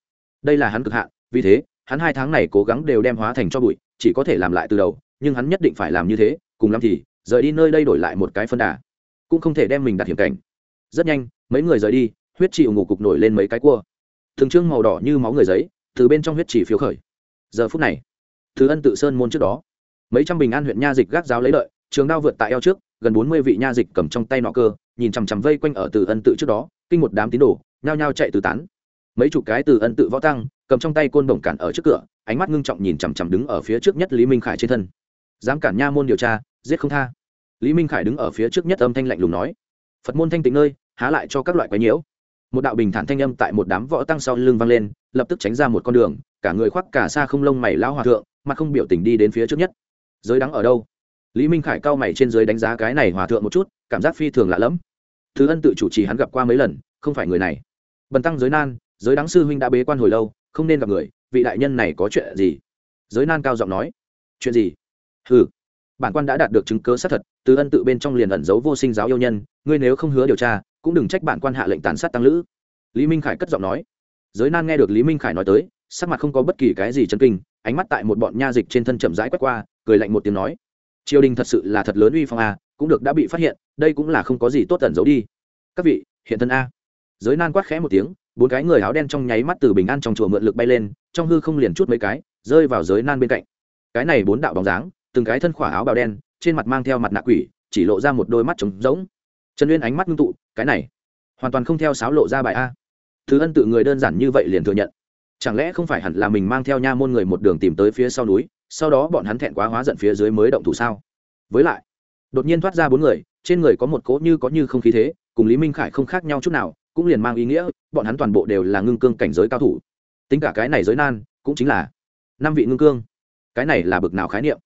Đây là hắn cực hạn, vì thế hắn hai tháng này cố gắng đều đem hóa thành cho bụi, chỉ có thể làm lại từ đầu, nhưng hắn nhất định phải làm như thế, cùng lắm thì, rời đi nơi đây đổi lại một cái phân đà. Cũng không thể đem mình đặt hiểm cảnh. Rất nhanh, mấy người rời đi, huyết chỉ ngủ cục nổi lên mấy cái cua. Thường trương màu đỏ như máu người giấy, từ bên trong huyết trì phiếu khởi. Giờ phút này, thứ ân tự sơn môn trước đó. Mấy trăm bình an huyện nha dịch gác giáo lấy lợi, trường đao vượt tại eo trước, gần bốn mươi vị nha dịch cầm trong tay nọ cơ, nhìn chằm chằm vây quanh ở từ ân tự trước đó, kinh một đám tín đồ, nhao nhao chạy từ tán. Mấy chục cái từ ân tự võ tăng cầm trong tay côn đồng cản ở trước cửa, ánh mắt ngưng trọng nhìn chằm chằm đứng ở phía trước nhất lý minh khải trên thân. Dám cản nha môn điều tra, giết không tha. Lý minh khải đứng ở phía trước nhất âm thanh lạnh lùng nói, phật môn thanh tịnh nơi, há lại cho các loại quái nhiễu. Một đạo bình thản thanh âm tại một đám võ tăng sau lưng vang lên, lập tức tránh ra một con đường, cả người khoác cả xa không lông mày lao hòa thượng mà không biểu tình đi đến phía trước nhất. Giới đắng ở đâu? Lý minh khải cao mày trên giới đánh giá cái này hòa thượng một chút, cảm giác phi thường lạ lẫm. Thứ ân tự chủ trì hắn gặp qua mấy lần, không phải người này. Bần tăng giới nan, giới đáng sư huynh đã bế quan hồi lâu không nên gặp người, vị đại nhân này có chuyện gì? Giới nan cao giọng nói. Chuyện gì? Ừ bản quan đã đạt được chứng cớ xác thật, từ ân tự bên trong liền ẩn giấu vô sinh giáo yêu nhân, ngươi nếu không hứa điều tra, cũng đừng trách bản quan hạ lệnh tàn sát tăng lữ. Lý minh khải cất giọng nói. Giới nan nghe được lý minh khải nói tới, sắc mặt không có bất kỳ cái gì chân kinh, ánh mắt tại một bọn nha dịch trên thân chậm rãi quét qua, cười lạnh một tiếng nói. Triều đình thật sự là thật lớn uy phong a, cũng được đã bị phát hiện, đây cũng là không có gì tốt tẩn giấu đi. Các vị, hiện thân a. Giới nan quát khẽ một tiếng bốn cái người áo đen trong nháy mắt từ bình an trong chùa mượn lực bay lên, trong hư không liền chút mấy cái, rơi vào giới nan bên cạnh. Cái này bốn đạo bóng dáng, từng cái thân khỏa áo bào đen, trên mặt mang theo mặt nạ quỷ, chỉ lộ ra một đôi mắt trống rỗng. Trần uyên ánh mắt ngưng tụ, cái này, hoàn toàn không theo sáo lộ ra bài a. Thứ ân tự người đơn giản như vậy liền thừa nhận. Chẳng lẽ không phải hẳn là mình mang theo nha môn người một đường tìm tới phía sau núi, sau đó bọn hắn thẹn quá hóa giận phía dưới mới động thủ sao? Với lại, đột nhiên thoát ra bốn người, trên người có một cỗ như có như không khí thế, cùng lý minh khải không khác nhau chút nào cũng liền mang ý nghĩa, bọn hắn toàn bộ đều là ngưng cương cảnh giới cao thủ. Tính cả cái này giới nan, cũng chính là năm vị ngưng cương. Cái này là bực nào khái niệm?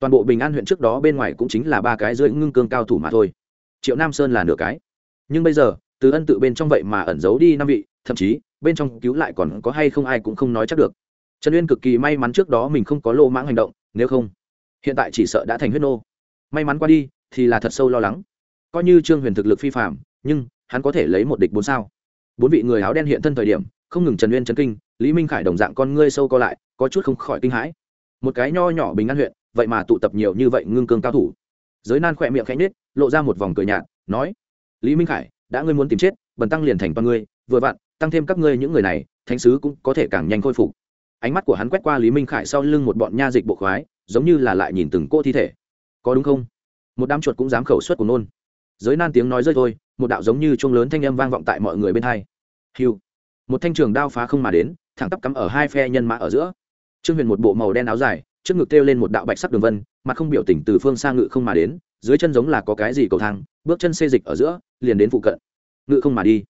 Toàn bộ bình an huyện trước đó bên ngoài cũng chính là ba cái dưới ngưng cương cao thủ mà thôi. Triệu nam sơn là nửa cái. Nhưng bây giờ, từ ân tự bên trong vậy mà ẩn giấu đi năm vị, thậm chí, bên trong cứu lại còn có hay không ai cũng không nói chắc được. Trần uyên cực kỳ may mắn trước đó mình không có lô mãng hành động, nếu không, hiện tại chỉ sợ đã thành huyết nô. May mắn qua đi, thì là thật sâu lo lắng. Coi như trương huyền thực lực phi phạm nhưng hắn có thể lấy một địch bốn sao? Bốn vị người áo đen hiện thân thời điểm, không ngừng trần uyên trấn kinh, lý minh khải đồng dạng con ngươi sâu co lại, có chút không khỏi kinh hãi. Một cái nho nhỏ bình an huyện, vậy mà tụ tập nhiều như vậy ngưng cương cao thủ. Giới nan khỏe miệng khẽ nết lộ ra một vòng cười nhạt, nói, lý minh khải, đã ngươi muốn tìm chết, bần tăng liền thành con ngươi, vừa vặn, tăng thêm các ngươi những người này, thánh sứ cũng có thể càng nhanh khôi phục. Ánh mắt của hắn quét qua lý minh khải sau lưng một bọn nha dịch bộ khoái, giống như là lại nhìn từng cô thi thể. Có đúng không? Một đám chuột cũng dám khẩu suất của nôn giới nan tiếng nói rơi thôi, một đạo giống như chuông lớn thanh âm vang vọng tại mọi người bên hai. Hiu. Một thanh trường đao phá không mà đến, thẳng tắp cắm ở hai phe nhân mã ở giữa. Trương huyền một bộ màu đen áo dài, trước ngực kêu lên một đạo bạch sắc đường vân, mặt không biểu tình từ phương xa ngự không mà đến, dưới chân giống là có cái gì cầu thang, bước chân xê dịch ở giữa, liền đến phụ cận. Ngự không mà đi.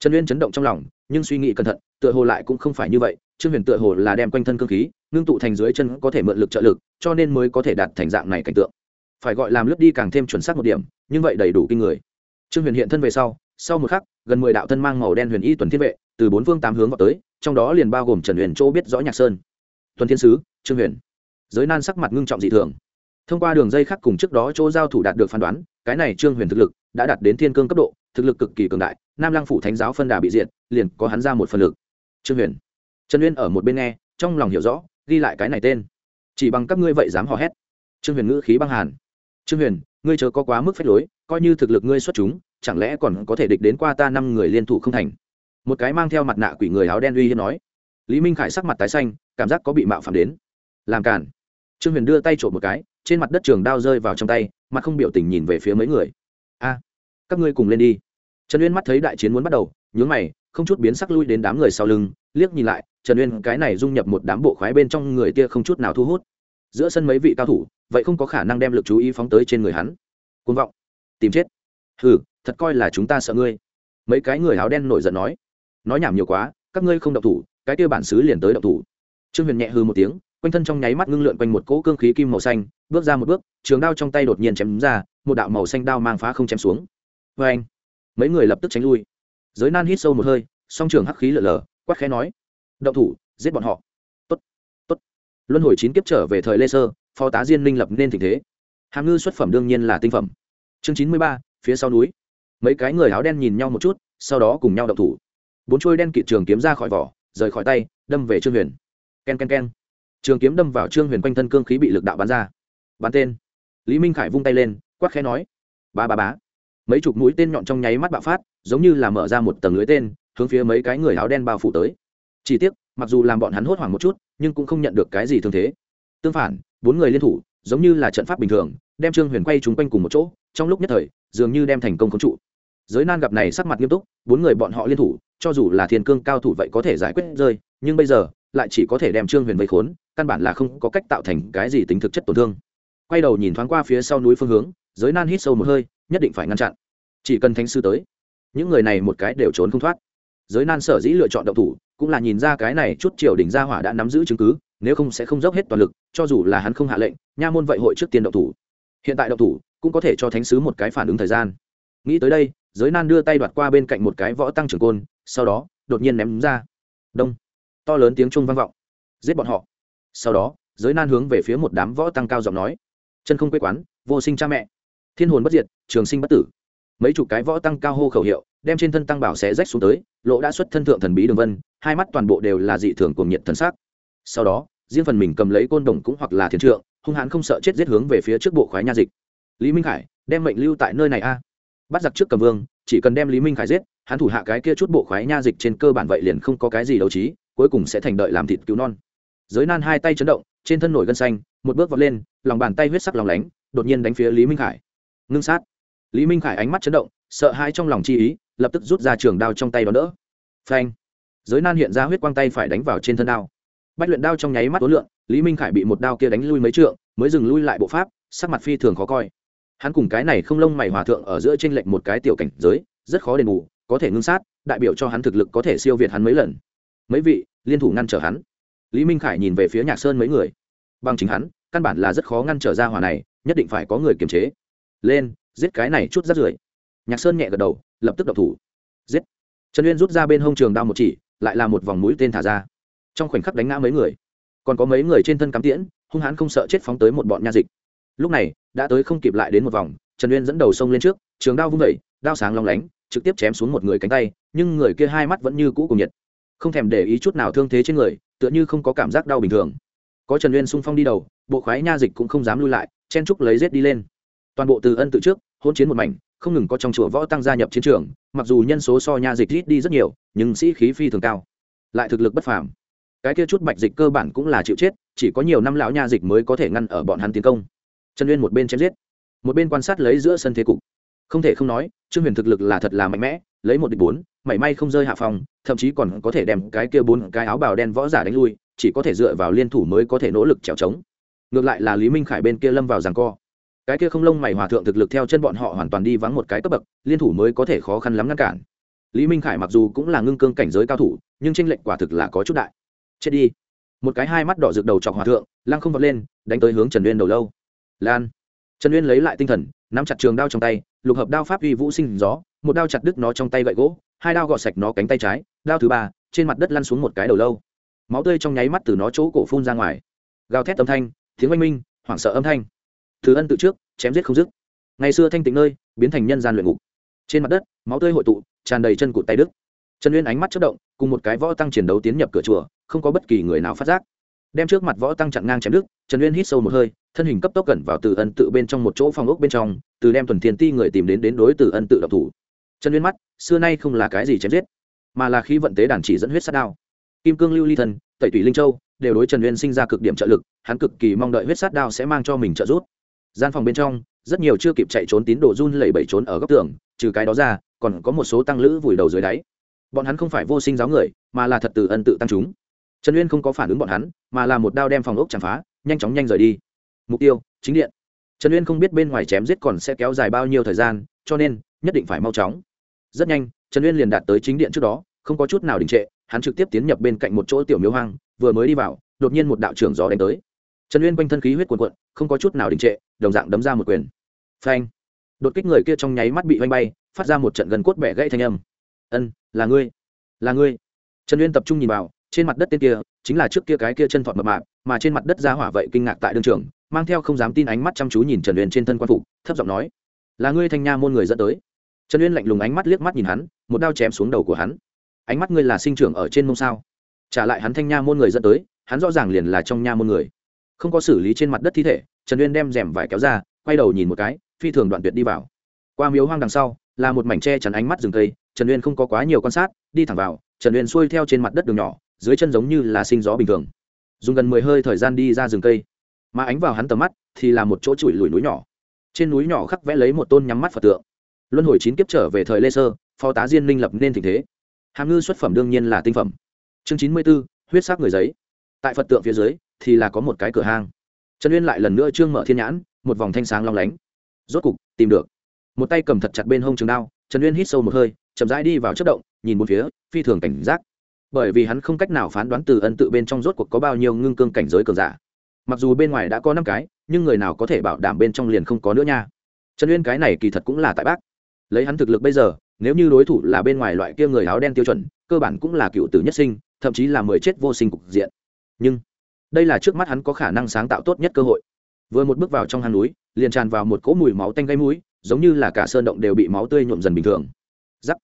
Trần uyên chấn động trong lòng, nhưng suy nghĩ cẩn thận, tựa hồ lại cũng không phải như vậy, trương huyền tựa hồ là đem quanh thân cơ khí, ngưng tụ thành dưới chân có thể mượn lực trợ lực, cho nên mới có thể đạt thành dạng này cảnh tượng. Phải gọi làm lướt đi càng thêm chuẩn xác một điểm nhưng vậy đầy đủ kinh người. Trương huyền hiện thân về sau sau một khắc, gần mười đạo thân mang màu đen huyền y tuần thiên vệ, từ bốn phương tám hướng vào tới, trong đó liền bao gồm trần huyền chỗ biết rõ nhạc sơn. Tuần thiên sứ, trương huyền. Giới nan sắc mặt ngưng trọng dị thường. Thông qua đường dây khác cùng trước đó chỗ giao thủ đạt được phán đoán, cái này trương huyền thực lực đã đạt đến thiên cương cấp độ, thực lực cực kỳ cường đại, nam lăng phủ thánh giáo phân đà bị diệt, liền có hắn ra một phần lực. Trương huyền. Trần uyên ở một bên nghe, trong lòng hiểu rõ, ghi lại cái này tên. Chỉ bằng các ngươi vậy dám hò hét. Trương huyền ngữ khí băng hàn. Trương huyền ngươi chớ có quá mức phép lối, coi như thực lực ngươi xuất chúng, chẳng lẽ còn có thể địch đến qua ta năm người liên thủ không thành? Một cái mang theo mặt nạ quỷ người áo đen uy hiếp nói. Lý minh khải sắc mặt tái xanh, cảm giác có bị mạo phạm đến. Làm cản. Trương huyền đưa tay trộm một cái, trên mặt đất trường đao rơi vào trong tay, mặt không biểu tình nhìn về phía mấy người. A, các ngươi cùng lên đi. Trần uyên mắt thấy đại chiến muốn bắt đầu, nhướng mày, không chút biến sắc lui đến đám người sau lưng, liếc nhìn lại, trần uyên cái này dung nhập một đám bộ khoái bên trong người tia không chút nào thu hút giữa sân mấy vị cao thủ, vậy không có khả năng đem lực chú ý phóng tới trên người hắn. Côn vọng. Tìm chết. Hừ, thật coi là chúng ta sợ ngươi. Mấy cái người áo đen nổi giận nói. Nói nhảm nhiều quá, các ngươi không động thủ, cái kia bản xứ liền tới động thủ. Trương huyền nhẹ hư một tiếng, quanh thân trong nháy mắt ngưng lượn quanh một cỗ cương khí kim màu xanh, bước ra một bước, trường đao trong tay đột nhiên chém ra, một đạo màu xanh đao mang phá không chém xuống. Vê anh mấy người lập tức tránh lui. Giới nan hít sâu một hơi, song trường hắc khí lở lở, quát khẽ nói. Động thủ, giết bọn họ luân hồi chín kiếp trở về thời lê sơ, phó tá diên minh lập nên tình thế. Hàm ngư xuất phẩm đương nhiên là tinh phẩm. Chương chín mươi ba, phía sau núi. Mấy cái người áo đen nhìn nhau một chút, sau đó cùng nhau động thủ. Bốn trôi đen kỵ trường kiếm ra khỏi vỏ, rời khỏi tay, đâm về trương huyền. K e n k e n k e n trường kiếm đâm vào trương huyền quanh thân cương khí bị lực đạo bắn ra. Bắn tên. Lý minh khải vung tay lên quắc khẽ nói, ba ba bá mấy chục mũi tên nhọn trong nháy mắt bạo phát, giống như là mở ra một tầng lưới tên, hướng phía mấy cái người áo đen bao phủ tới. Chỉ tiếc mặc dù làm bọn hắn hốt hoảng một chút, nhưng cũng không nhận được cái gì thương thế. Tương phản, bốn người liên thủ, giống như là trận pháp bình thường, đem trương huyền quay chúng quanh cùng một chỗ, trong lúc nhất thời, dường như đem thành công khống trụ. Giới nan gặp này sắc mặt nghiêm túc, bốn người bọn họ liên thủ, cho dù là thiên cương cao thủ vậy có thể giải quyết rơi, nhưng bây giờ, lại chỉ có thể đem trương huyền vây khốn, căn bản là không có cách tạo thành cái gì tính thực chất tổn thương. Quay đầu nhìn thoáng qua phía sau núi phương hướng, giới nan hít sâu một hơi, nhất định phải ngăn chặn. Chỉ cần thánh sư tới, những người này một cái đều trốn không thoát. Giới nan sở dĩ lựa chọn động thủ cũng là nhìn ra cái này chút triều đình gia hỏa đã nắm giữ chứng cứ, nếu không sẽ không dốc hết toàn lực, cho dù là hắn không hạ lệnh, nha môn vậy hội trước tiên động thủ. Hiện tại động thủ, cũng có thể cho thánh sứ một cái phản ứng thời gian. Nghĩ tới đây, giới nan đưa tay đoạt qua bên cạnh một cái võ tăng trưởng côn, sau đó, đột nhiên ném ra. Đông. To lớn tiếng trung vang vọng. Giết bọn họ. Sau đó, giới nan hướng về phía một đám võ tăng cao giọng nói. Chân không quê quán, vô sinh cha mẹ. Thiên hồn bất diệt, trường sinh bất tử mấy chục cái võ tăng cao hô khẩu hiệu, đem trên thân tăng bảo xé rách xuống tới, lộ đã xuất thân thượng thần bí đường vân, hai mắt toàn bộ đều là dị thường cuồng nhiệt thần sắc. Sau đó, riêng phần mình cầm lấy côn đồng cũng hoặc là thiền trượng, hung hãn không sợ chết giết hướng về phía trước bộ khoái nha dịch. Lý minh khải, đem mệnh lưu tại nơi này a. Bắt giặc trước cầm vương, chỉ cần đem lý minh khải giết, hắn thủ hạ cái kia chút bộ khoái nha dịch trên cơ bản vậy liền không có cái gì đấu trí, cuối cùng sẽ thành đợi làm thịt cứu non. Giới nan hai tay chấn động, trên thân nổi gân xanh, một bước vọt lên, lòng bàn tay huyết sắc lòng lánh, đột nhiên đánh phía lý minh khải. Ngưng sát lý minh khải ánh mắt chấn động, sợ hãi trong lòng chi ý, lập tức rút ra trường đao trong tay đó đỡ. Phanh! Giới nan hiện ra huyết quang tay phải đánh vào trên thân đao. Bách luyện đao trong nháy mắt tối lượng lý minh khải bị một đao kia đánh lui mấy trượng, mới dừng lui lại bộ pháp, sắc mặt phi thường khó coi. Hắn cùng cái này không lông mày hòa thượng ở giữa trên lệnh một cái tiểu cảnh giới, rất khó đền bù, có thể ngưng sát, đại biểu cho hắn thực lực có thể siêu việt hắn mấy lần. Mấy vị, liên thủ ngăn trở hắn. Lý minh khải nhìn về phía nhạc sơn mấy người. Bằng chính hắn, căn bản là rất khó ngăn trở ra hỏa này, nhất định phải có người kiềm chế. Lên giết cái này chút rắt rưởi. Nhạc sơn nhẹ gật đầu, lập tức đập thủ. Giết. Trần uyên rút ra bên hông trường đao một chỉ, lại là một vòng mũi tên thả ra. Trong khoảnh khắc đánh ngã mấy người. Còn có mấy người trên thân cắm tiễn, hung hãn không sợ chết phóng tới một bọn nha dịch. Lúc này, đã tới không kịp lại đến một vòng, trần uyên dẫn đầu sông lên trước, trường đao vung vẩy đao sáng long lánh, trực tiếp chém xuống một người cánh tay, nhưng người kia hai mắt vẫn như cũ cùng nhiệt. Không thèm để ý chút nào thương thế trên người, tựa như không có cảm giác đau bình thường. Có trần uyên xung phong đi đầu, bộ khoái nha dịch cũng không dám lui lại, chen trúc lấy rết đi lên toàn bộ từ ân tự trước, hôn chiến một mảnh, không ngừng có trong chùa võ tăng gia nhập chiến trường, mặc dù nhân số so nha dịch ít đi rất nhiều, nhưng sĩ khí phi thường cao. Lại thực lực bất phàm. Cái kia chút bạch dịch cơ bản cũng là chịu chết, chỉ có nhiều năm lão nha dịch mới có thể ngăn ở bọn hắn tiến công. Trần uyên một bên chém giết, một bên quan sát lấy giữa sân thế cục. Không thể không nói, trương huyền thực lực là thật là mạnh mẽ, lấy một địch bốn, mảy may không rơi hạ phòng, thậm chí còn có thể đem cái kia bốn cái áo bào đen võ giả đánh lui, chỉ có thể dựa vào liên thủ mới có thể nỗ lực trèo trống. Ngược lại là lý minh khải bên kia lâm vào rằng co cái kia không lông mày hòa thượng thực lực theo chân bọn họ hoàn toàn đi vắng một cái cấp bậc, liên thủ mới có thể khó khăn lắm ngăn cản. Lý minh khải mặc dù cũng là ngưng cương cảnh giới cao thủ, nhưng tranh lệnh quả thực là có chút đại. Chết đi. Một cái hai mắt đỏ rực đầu chọc hòa thượng, lăng không vọt lên, đánh tới hướng trần uyên đầu lâu. Lan. Trần uyên lấy lại tinh thần, nắm chặt trường đao trong tay, lục hợp đao pháp uy vũ sinh gió, một đao chặt đứt nó trong tay gậy gỗ, hai đao gọt sạch nó cánh tay trái, đao thứ ba, trên mặt đất lăn xuống một cái đầu lâu. Máu tươi trong nháy mắt từ nó chỗ cổ phun ra ngoài. Gào thét âm thanh, tiếng oanh minh, hoảng sợ âm thanh thứ ân tự trước, chém giết không dứt. Ngày xưa thanh tịnh nơi, biến thành nhân gian luyện ngục. Trên mặt đất, máu tươi hội tụ, tràn đầy chân cụt tay đức trần uyên ánh mắt chất động, cùng một cái võ tăng chiến đấu tiến nhập cửa chùa, không có bất kỳ người nào phát giác. Đem trước mặt võ tăng chặn ngang chém đức trần uyên hít sâu một hơi, thân hình cấp tốc gần vào từ ân tự bên trong một chỗ phòng ốc bên trong, từ đem tuần thiên ti người tìm đến đến đối từ ân tự độc thủ. Trần uyên mắt, xưa nay không là cái gì chém giết, mà là khi vận tế đàn chỉ dẫn huyết sát đao. Kim cương lưu ly thần, tẩy tủy linh châu, đều đối trần uyên sinh ra cực điểm trợ lực, hắn cực kỳ mong đợi huyết sát đao sẽ mang cho mình trợ giúp gian phòng bên trong, rất nhiều chưa kịp chạy trốn tín đồ run lẩy bẩy trốn ở góc tường, trừ cái đó ra, còn có một số tăng lữ vùi đầu dưới đáy. Bọn hắn không phải vô sinh giáo người, mà là thật từ ân tự tăng chúng. Trần uyên không có phản ứng bọn hắn, mà là một đao đem phòng ốc chạm phá, nhanh chóng nhanh rời đi. Mục tiêu, chính điện. Trần uyên không biết bên ngoài chém giết còn sẽ kéo dài bao nhiêu thời gian, cho nên, nhất định phải mau chóng. Rất nhanh, trần uyên liền đạt tới chính điện trước đó, không có chút nào đình trệ, hắn trực tiếp tiến nhập bên cạnh một chỗ tiểu miếu hoang, vừa mới đi vào, đột nhiên một đạo trưởng gió đánh tới trần uyên quanh thân khí huyết cuồn cuộn, không có chút nào đình trệ, đồng dạng đấm ra một quyền. Phanh! Đột kích người kia trong nháy mắt bị oanh bay, phát ra một trận gần cốt bẻ gãy thanh âm. Ân, là ngươi là ngươi. Trần uyên tập trung nhìn vào, trên mặt đất tên kia, chính là trước kia cái kia chân thọt mập mạp, mà trên mặt đất ra hỏa vậy kinh ngạc tại đương trường, mang theo không dám tin ánh mắt chăm chú nhìn trần uyên trên thân quan phục, thấp giọng nói, là ngươi thanh nha môn người dẫn tới. Trần uyên lạnh lùng ánh mắt liếc mắt nhìn hắn, một đao chém xuống đầu của hắn. Ánh mắt ngươi là sinh trưởng ở trên mông sao? Trả lại hắn thanh nha môn người dẫn tới, hắn rõ ràng liền là trong nha môn người không có xử lý trên mặt đất thi thể, trần uyên đem rèm vải kéo ra, quay đầu nhìn một cái, phi thường đoạn tuyệt đi vào. Qua miếu hoang đằng sau, là một mảnh tre chắn ánh mắt rừng cây, trần uyên không có quá nhiều quan sát, đi thẳng vào, trần uyên xuôi theo trên mặt đất đường nhỏ, dưới chân giống như là sinh gió bình thường. Dùng gần mười hơi thời gian đi ra rừng cây, mà ánh vào hắn tầm mắt thì là một chỗ trụi lùi núi nhỏ. Trên núi nhỏ khắc vẽ lấy một tôn nhắm mắt phật tượng. Luân hồi chín kiếp trở về thời lê sơ, phó tá diên minh lập nên tình thế. Hàm ngư xuất phẩm đương nhiên là tinh phẩm. Chương chín mươi b ố huyết sắc người giấy. Tại phật tượng phía dưới thì là có một cái cửa hang. Trần uyên lại lần nữa trương mở thiên nhãn, một vòng thanh sáng long lánh. Rốt cục, tìm được. Một tay cầm thật chặt bên hông trường đao, trần uyên hít sâu một hơi, chậm rãi đi vào chất động, nhìn một phía, phi thường cảnh giác. Bởi vì hắn không cách nào phán đoán từ ân tự bên trong rốt cuộc có bao nhiêu ngưng cương cảnh giới cường giả. Mặc dù bên ngoài đã có năm cái, nhưng người nào có thể bảo đảm bên trong liền không có nữa nha. Trần uyên cái này kỳ thật cũng là tại bác. Lấy hắn thực lực bây giờ, nếu như đối thủ là bên ngoài loại kia người áo đen tiêu chuẩn, cơ bản cũng là cựu tử nhất sinh, thậm chí là mười chết vô sinh cục diện. Nhưng đây là trước mắt hắn có khả năng sáng tạo tốt nhất cơ hội. Vừa một bước vào trong hang núi, liền tràn vào một cỗ mùi máu tanh gây mũi, giống như là cả sơn động đều bị máu tươi nhuộm dần bình thường. Giắc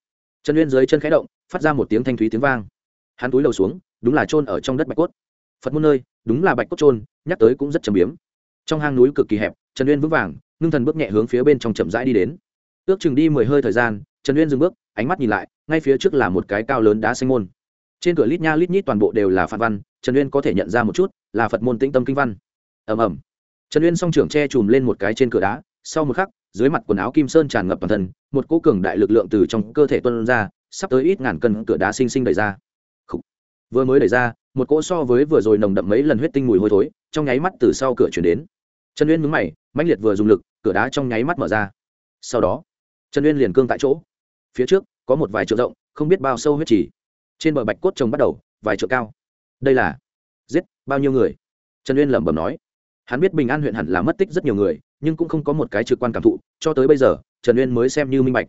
chân uyên dưới chân khẽ động, phát ra một tiếng thanh thúy tiếng vang. Hắn túi đầu xuống, đúng là trôn ở trong đất bạch cốt. Phật môn nơi, đúng là bạch cốt trôn nhắc tới cũng rất trầm biếm. Trong hang núi cực kỳ hẹp trần uyên vững vàng, ngưng thần bước nhẹ hướng phía bên trong chậm rãi đi đến. Ước chừng đi mười hơi thời gian trần uyên dừng bước, ánh mắt nhìn lại, ngay phía trước là một cái cao lớn đá xanh môn. Trên cửa lít nha lít nhít toàn bộ đều là phạt văn trần uyên có thể nhận ra một chút là phật môn tĩnh tâm kinh văn. Ẩm ẩm trần uyên song trưởng che chùm lên một cái trên cửa đá, sau một khắc, dưới mặt quần áo kim sơn tràn ngập toàn thân, một cỗ cường đại lực lượng từ trong cơ thể tuân ra, sắp tới ít ngàn cân cửa đá xinh xinh đẩy ra. Vừa mới đẩy ra, một cỗ so với vừa rồi nồng đậm mấy lần huyết tinh mùi hôi thối, trong nháy mắt từ sau cửa chuyển đến. Trần uyên mướn mày, mãnh liệt vừa dùng lực, cửa đá trong nháy mắt mở ra. Sau đó, trần uyên liền cương tại chỗ. Phía trước, có một vài chỗ rộng, không biết bao sâu huyết trì. Trên bờ bạch cốt trồng bắt đầu, vài chỗ cao. Đây là giết bao nhiêu người? Trần uyên lẩm bẩm nói. Hắn biết bình an huyện hẳn là mất tích rất nhiều người nhưng cũng không có một cái trực quan cảm thụ cho tới bây giờ trần uyên mới xem như minh bạch.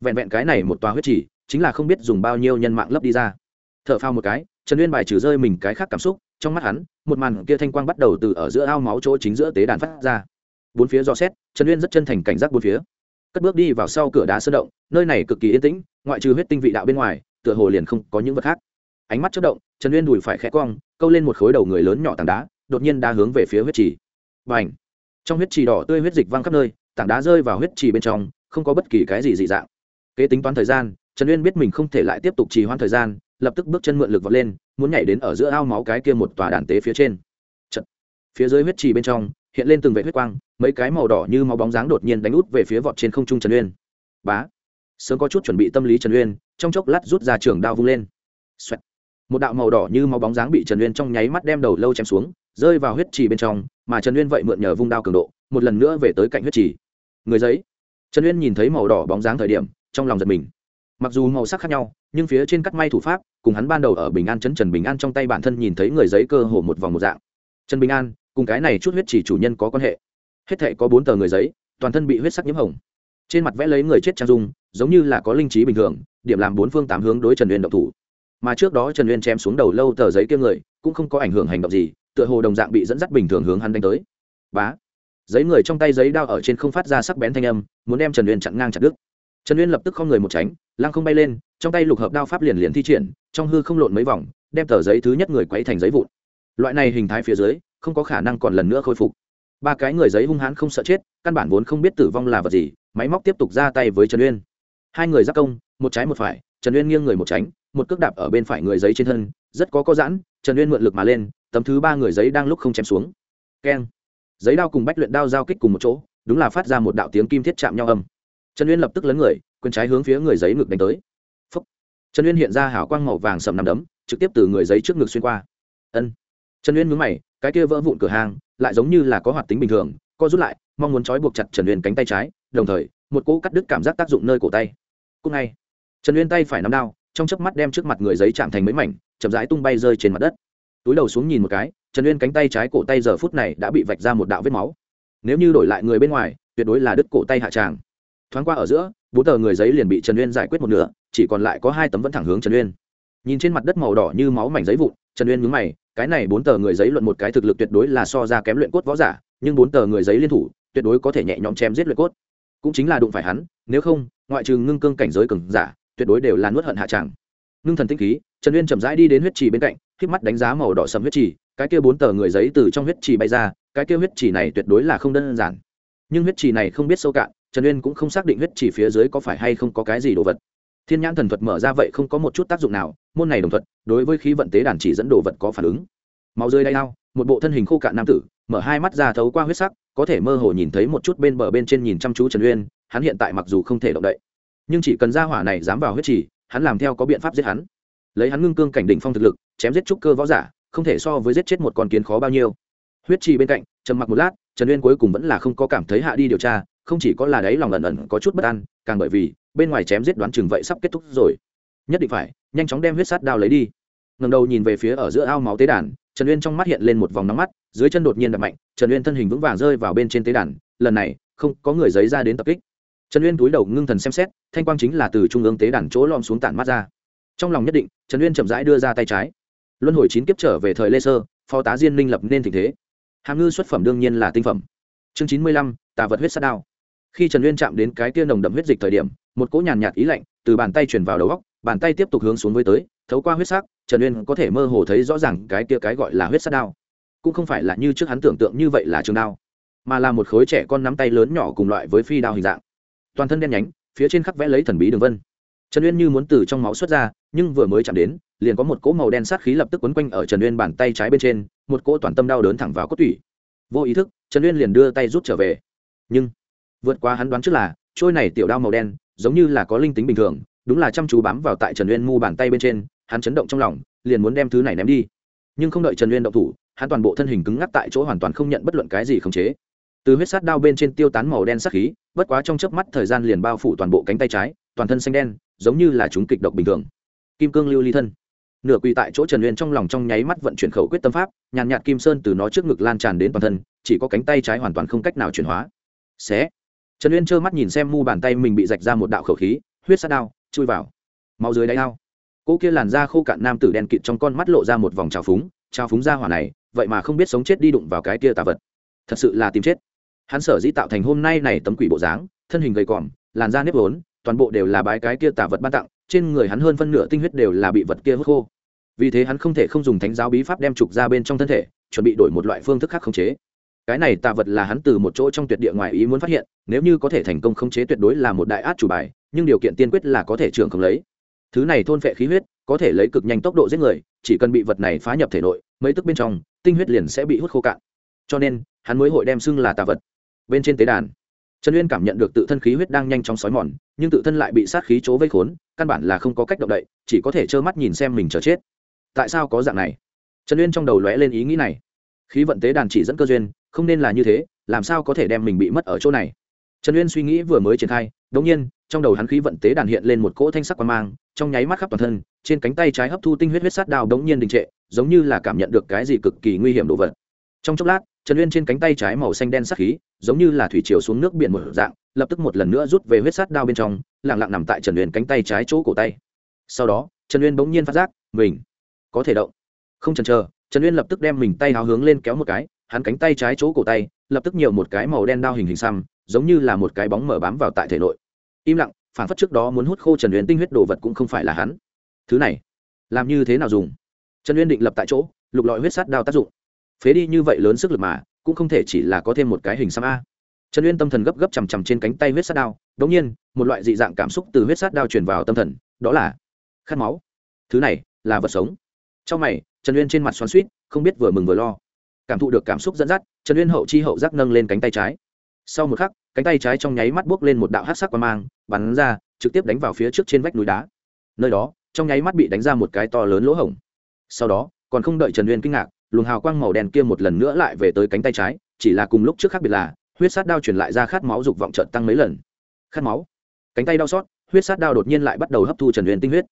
Vẹn vẹn cái này một tòa huyết chỉ, chính là không biết dùng bao nhiêu nhân mạng lấp đi ra. T h ở phao một cái trần uyên bài trừ rơi mình cái khác cảm xúc trong mắt hắn một màn kia thanh quang bắt đầu từ ở giữa ao máu chỗ chính giữa tế đàn phát ra. Bốn phía do xét trần uyên rất chân thành cảnh giác bốn phía. Cất bước đi vào sau cửa đá sơn động nơi này cực kỳ yên tĩnh ngoại trừ huyết tinh vị đạo bên ngoài tựa hồ liền không có những vật khác ánh mắt chất động, trần uyên đùi phải khẽ cong, câu lên một khối đầu người lớn nhỏ tảng đá, đột nhiên đá hướng về phía huyết trì. Và ảnh trong huyết trì đỏ tươi huyết dịch văng khắp nơi, tảng đá rơi vào huyết trì bên trong, không có bất kỳ cái gì dị dạng. Kế tính toán thời gian, trần uyên biết mình không thể lại tiếp tục trì hoãn thời gian, lập tức bước chân mượn lực vọt lên, muốn nhảy đến ở giữa ao máu cái kia một tòa đàn tế phía trên. Chật. phía dưới huyết trì bên trong, hiện lên từng vệ huyết quang, mấy cái màu đỏ như máu bóng dáng đột nhiên đánh út về phía vọt trên không trung trần uyên. Bá! Sớm có chút chuẩn bị tâm lý trần uyên, trong chốc lát rút ra trường đao vung lên. Xoẹt một đạo màu đỏ như máu bóng dáng bị trần uyên trong nháy mắt đem đầu lâu chém xuống, rơi vào huyết trì bên trong, mà trần uyên vậy mượn nhờ vung đao cường độ, một lần nữa về tới cạnh huyết trì. Người giấy. Trần uyên nhìn thấy màu đỏ bóng dáng thời điểm, trong lòng giật mình. Mặc dù màu sắc khác nhau, nhưng phía trên cắt may thủ pháp, cùng hắn ban đầu ở bình an chấn trần bình an trong tay bản thân nhìn thấy người giấy cơ hồ một vòng một dạng. Trần bình an, cùng cái này chút huyết chỉ chủ nhân có quan hệ. Hết thệ có bốn tờ người giấy, toàn thân bị huyết sắc nhiễm hồng. Trên mặt vẽ lấy người chết trang dung, giống như là có linh trí bình thường, điểm làm bốn phương tám hướng đối trần uyên độc thủ mà trước đó trần uyên chém xuống đầu lâu tờ giấy kia người, cũng không có ảnh hưởng hành động gì, tựa hồ đồng dạng bị dẫn dắt bình thường hướng hắn đánh tới. Bá. Giấy người trong tay giấy đao ở trên không phát ra sắc bén thanh âm, muốn đem trần uyên chặn ngang chặt đứt. Trần uyên lập tức không người một tránh, lăng không bay lên, trong tay lục hợp đao pháp liền liền thi triển, trong hư không lộn mấy vòng, đem tờ giấy thứ nhất người quấy thành giấy vụn. Loại này hình thái phía dưới, không có khả năng còn lần nữa khôi phục. Ba cái người giấy hung hãn không sợ chết, căn bản vốn không biết tử vong là vật gì, máy móc tiếp tục ra tay với trần uyên. Hai người giáp công, một trái một phải, trần uyên nghiêng người một tránh một cước đạp ở bên phải người giấy trên thân, rất có có giãn, trần uyên mượn lực mà lên, tấm thứ ba người giấy đang lúc không chém xuống. Keng. Giấy đao cùng bách luyện đao giao kích cùng một chỗ, đúng là phát ra một đạo tiếng kim thiết chạm nhau âm. Trần uyên lập tức lấn người, quyền trái hướng phía người giấy ngực đánh tới. Phúc. trần uyên hiện ra hảo quang màu vàng sầm nằm đấm, trực tiếp từ người giấy trước ngực xuyên qua. Ân. Trần uyên mướn mày, cái kia vỡ vụn cửa hàng, lại giống như là có hoạt tính bình thường, co rút lại, mong muốn trói buộc chặt trần uyên cánh tay trái, đồng thời, một cỗ cắt đứt cảm giác tác dụng nơi cổ tay. Cúc ngay, trần uyên tay phải nắm đao trong chớp mắt đem trước mặt người giấy chạm thành mấy mảnh, chậm rãi tung bay rơi trên mặt đất. Túi đầu xuống nhìn một cái, trần uyên cánh tay trái cổ tay giờ phút này đã bị vạch ra một đạo vết máu. Nếu như đổi lại người bên ngoài, tuyệt đối là đứt cổ tay hạ tràng. Thoáng qua ở giữa bốn tờ người giấy liền bị trần uyên giải quyết một nửa, chỉ còn lại có hai tấm vẫn thẳng hướng trần uyên. Nhìn trên mặt đất màu đỏ như máu mảnh giấy vụn, trần uyên nhúng mày, cái này bốn tờ người giấy luận một cái thực lực tuyệt đối là so ra kém luyện cốt võ giả, nhưng bốn tờ người giấy liên thủ, tuyệt đối có thể nhẹ nhõm chém giết luyện cốt. Cũng chính là đụng phải hắn, nếu không, ngoại trừ ngưng cương cảnh giới cường giả tuyệt đối đều là nuốt hận hạ tràng. Ngưng thần tinh khí, trần uyên chậm rãi đi đến huyết trì bên cạnh k mắt đánh giá màu đỏ sầm huyết trì, cái kia bốn tờ người giấy từ trong huyết trì bay ra, cái kia huyết trì này tuyệt đối là không đơn giản. Nhưng huyết trì này không biết sâu cạn, trần uyên cũng không xác định huyết trì phía dưới có phải hay không có cái gì đồ vật. Thiên nhãn thần thuật mở ra vậy không có một chút tác dụng nào, môn này đồng thuật, đối với khí vận tế đàn chỉ dẫn đồ vật có phản ứng. Máu rơi đay ao, một bộ thân hình khô cạn nam tử, mở hai mắt ra thấu qua huyết sắc, có thể mơ hồ nhìn thấy một chút bên bờ bên trên nhìn chăm chú trần uyên, hắn hiện tại mặc dù không thể động đậy nhưng chỉ cần ra hỏa này dám vào huyết trì, hắn làm theo có biện pháp giết hắn. Lấy hắn ngưng cương cảnh đỉnh phong thực lực, chém giết trúc cơ võ giả, không thể so với giết chết một con kiến khó bao nhiêu. Huyết trì bên cạnh, trầm mặc một lát, trần uyên cuối cùng vẫn là không có cảm thấy hạ đi điều tra, không chỉ có là đấy lòng ẩn ẩn có chút bất an, càng bởi vì, bên ngoài chém giết đoán chừng vậy sắp kết thúc rồi. Nhất định phải, nhanh chóng đem huyết sát đao lấy đi. Ngầm đầu nhìn về phía ở giữa ao máu tế đàn, trần uyên trong mắt hiện lên một vòng nóng mắt, dưới chân đột nhiên đập mạnh, trần uyên thân hình vững vàng rơi vào bên trên tế đàn, lần này, không có người giấy ra đến tập kích trần uyên túi đầu ngưng thần xem xét, thanh quang chính là từ trung ương tế đàn chỗ lom xuống tản mắt ra. Trong lòng nhất định, trần uyên chậm rãi đưa ra tay trái. Luân hồi chín kiếp trở về thời lê sơ, phó tá diên minh lập nên tình thế. Hàm ngư xuất phẩm đương nhiên là tinh phẩm. Chương chín mươi lăm, tà vật huyết sát đao. Khi trần uyên chạm đến cái tia nồng đậm huyết dịch thời điểm, một cỗ nhàn nhạt ý lạnh từ bàn tay chuyển vào đầu góc bàn tay tiếp tục hướng xuống với tới, thấu qua huyết sắc, trần uyên có thể mơ hồ thấy rõ ràng cái tia cái gọi là huyết sát đao. Cũng không phải là như trước hắn tưởng tượng như vậy là trường đao, mà là một khối trẻ con nắm tay lớn nhỏ cùng loại với phi đao hình dạng toàn thân đen nhánh, phía trên khắc vẽ lấy thần bí đường vân. Trần uyên như muốn từ trong máu xuất ra, nhưng vừa mới chạm đến, liền có một cỗ màu đen sát khí lập tức quấn quanh ở trần uyên bàn tay trái bên trên, một cỗ toàn tâm đau đớn thẳng vào cốt tủy. Vô ý thức, trần uyên liền đưa tay rút trở về. Nhưng, vượt qua hắn đoán trước là, trôi này tiểu đao màu đen, giống như là có linh tính bình thường, đúng là chăm chú bám vào tại trần uyên mu bàn tay bên trên, hắn chấn động trong lòng, liền muốn đem thứ này ném đi. Nhưng không đợi trần uyên động thủ, hắn toàn bộ thân hình cứng ngắc tại chỗ hoàn toàn không nhận bất luận cái gì khống chế từ huyết sát đao bên trên tiêu tán màu đen sắc khí, bất quá trong chớp mắt thời gian liền bao phủ toàn bộ cánh tay trái, toàn thân xanh đen, giống như là chúng kịch độc bình thường. Kim cương lưu ly thân. Nửa quỳ tại chỗ trần uyên trong lòng trong nháy mắt vận chuyển khẩu quyết tâm pháp, nhàn nhạt kim sơn từ nó trước ngực lan tràn đến toàn thân, chỉ có cánh tay trái hoàn toàn không cách nào chuyển hóa. Xé. Trần uyên trơ mắt nhìn xem mu bàn tay mình bị rạch ra một đạo khẩu khí, huyết sát đao, chui vào. Máu dưới đáy ao cỗ kia làn da khô cạn nam tử đen kịt trong con mắt lộ ra một vòng trào phúng trào phúng ra hỏa này, vậy mà không biết sống chết đi đụng vào cái kia tà vật. Thật sự là tìm chết hắn sở dĩ tạo thành hôm nay này tấm quỷ bộ dáng, thân hình gầy còm, làn da nếp vốn, toàn bộ đều là bái cái kia tà vật ban tặng, trên người hắn hơn phân nửa tinh huyết đều là bị vật kia hút khô. Vì thế hắn không thể không dùng thánh giáo bí pháp đem trục ra bên trong thân thể, chuẩn bị đổi một loại phương thức khác khống chế. Cái này tà vật là hắn từ một chỗ trong tuyệt địa ngoài ý muốn phát hiện, nếu như có thể thành công khống chế tuyệt đối là một đại át chủ bài, nhưng điều kiện tiên quyết là có thể trường không lấy. Thứ này thôn phệ khí huyết, có thể lấy cực nhanh tốc độ giết người, chỉ cần bị vật này phá nhập thể nội, mấy tức bên trong, tinh huyết liền sẽ bị hút khô cạn. Cho nên, hắn mới hội đem xưng là tà vật bên trên tế đàn. Trần uyên cảm nhận được tự thân khí huyết đang nhanh chóng xói mòn, nhưng tự thân lại bị sát khí chỗ vây khốn, căn bản là không có cách động đậy, chỉ có thể trơ mắt nhìn xem mình chờ chết. Tại sao có dạng này? Trần uyên trong đầu lóe lên ý nghĩ này. Khí vận tế đàn chỉ dẫn cơ duyên, không nên là như thế, làm sao có thể đem mình bị mất ở chỗ này? Trần uyên suy nghĩ vừa mới triển khai đ ỗ n g nhiên, trong đầu hắn khí vận tế đàn hiện lên một cỗ thanh sắc quan mang, trong nháy mắt khắp toàn thân, trên cánh tay trái hấp thu tinh huyết huyết sát đao đ ố n g nhiên đình trệ, giống như là cảm nhận được cái gì cực kỳ nguy hiểm đồ vật. Trong chốc lát trần uyên trên cánh tay trái màu xanh đen sắc khí, giống như là thủy chiều xuống nước biển một dạng, lập tức một lần nữa rút về huyết sát đao bên trong lẳng lặng nằm tại trần uyên cánh tay trái chỗ cổ tay. Sau đó, trần uyên bỗng nhiên phát giác, mình có thể động. Không chần chờ, trần uyên lập tức đem mình tay háo hướng lên kéo một cái, hắn cánh tay trái chỗ cổ tay, lập tức nhiều một cái màu đen đao hình hình xăm, giống như là một cái bóng mở bám vào tại thể nội. Im lặng, phản phất trước đó muốn hút khô trần uyên tinh huyết đồ vật cũng không phải là hắn. Thứ này, làm như thế nào dùng? Trần uyên định lập tại chỗ, lục lọi huyết sát đao tác dụng phế đi như vậy lớn sức lực mà, cũng không thể chỉ là có thêm một cái hình xăm a. Trần uyên tâm thần gấp gấp chằm chằm trên cánh tay huyết sát đao đ ỗ n g nhiên, một loại dị dạng cảm xúc từ huyết sát đao truyền vào tâm thần, đó là khát máu. Thứ này là vật sống. Trong mày, trần uyên trên mặt xoắn suýt không biết vừa mừng vừa lo. Cảm thụ được cảm xúc dẫn dắt, trần uyên hậu chi hậu giác nâng lên cánh tay trái. Sau một khắc, cánh tay trái trong nháy mắt buốc lên một đạo hát sắc qua mang, bắn ra, trực tiếp đánh vào phía trước trên vách núi đá. Nơi đó, trong nháy mắt bị đánh ra một cái to lớn lỗ hổng. Sau đó, còn không đợi trần uyên kinh ngạc luồng hào quang màu đen kia một lần nữa lại về tới cánh tay trái, chỉ là cùng lúc trước khác biệt là, huyết sát đao truyền lại ra khát máu dục vọng trận tăng mấy lần. Khát máu. Cánh tay đau xót, huyết sát đao đột nhiên lại bắt đầu hấp thu trần uyên tinh huyết.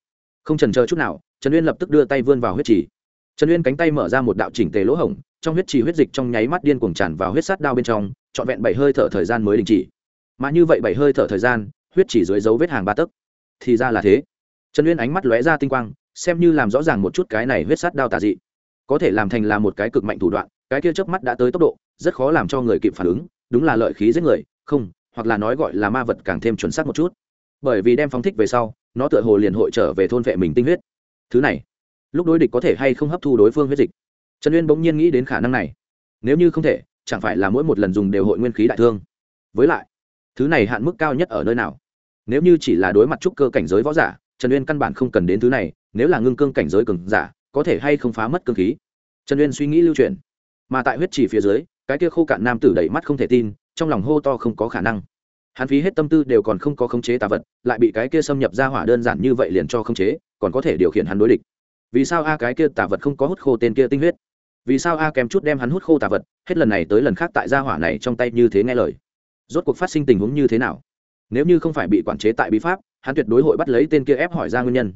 Không trần chờ chút nào, trần uyên lập tức đưa tay vươn vào huyết trì. Trần uyên cánh tay mở ra một đạo chỉnh tề lỗ hổng, trong huyết trì huyết dịch trong nháy mắt điên cuồng tràn vào huyết sát đao bên trong, trọn vẹn bảy hơi thở thời gian mới đình chỉ. Mà như vậy bảy hơi thở thời gian, huyết chỉ dưới dấu vết hàng ba tấc. Thì ra là thế. Trần uyên ánh mắt lóe ra tinh quang, xem như làm rõ ràng một chút cái này huyết sát đao tà dị có thể làm thành là một cái cực mạnh thủ đoạn, cái kia chớp mắt đã tới tốc độ, rất khó làm cho người kịp phản ứng, đúng là lợi khí giết người, không, hoặc là nói gọi là ma vật càng thêm chuẩn xác một chút. Bởi vì đem phóng thích về sau, nó tựa hồ liền hội trở về thôn vệ mình tinh huyết. Thứ này, lúc đối địch có thể hay không hấp thu đối phương huyết dịch? Trần uyên bỗng nhiên nghĩ đến khả năng này. Nếu như không thể, chẳng phải là mỗi một lần dùng đều hội nguyên khí đại thương. Với lại, thứ này hạn mức cao nhất ở nơi nào? Nếu như chỉ là đối mặt trúc cơ cảnh giới võ giả, trần uyên căn bản không cần đến thứ này, nếu là ngưng cương cảnh giới cường giả có thể hay không phá mất cương khí. Trần uyên suy nghĩ lưu truyền mà tại huyết chỉ phía dưới, cái kia khô cạn nam tử đẩy mắt không thể tin, trong lòng hô to không có khả năng. Hắn phí hết tâm tư đều còn không có khống chế tà vật, lại bị cái kia xâm nhập ra hỏa đơn giản như vậy liền cho khống chế, còn có thể điều khiển hắn đối địch. Vì sao a cái kia tà vật không có hút khô tên kia tinh huyết? Vì sao a kém chút đem hắn hút khô tà vật, hết lần này tới lần khác tại gia hỏa này trong tay như thế nghe lời? Rốt cuộc phát sinh tình huống như thế nào? Nếu như không phải bị quản chế tại bí pháp, hắn tuyệt đối hội bắt lấy tên kia ép hỏi ra nguyên nhân.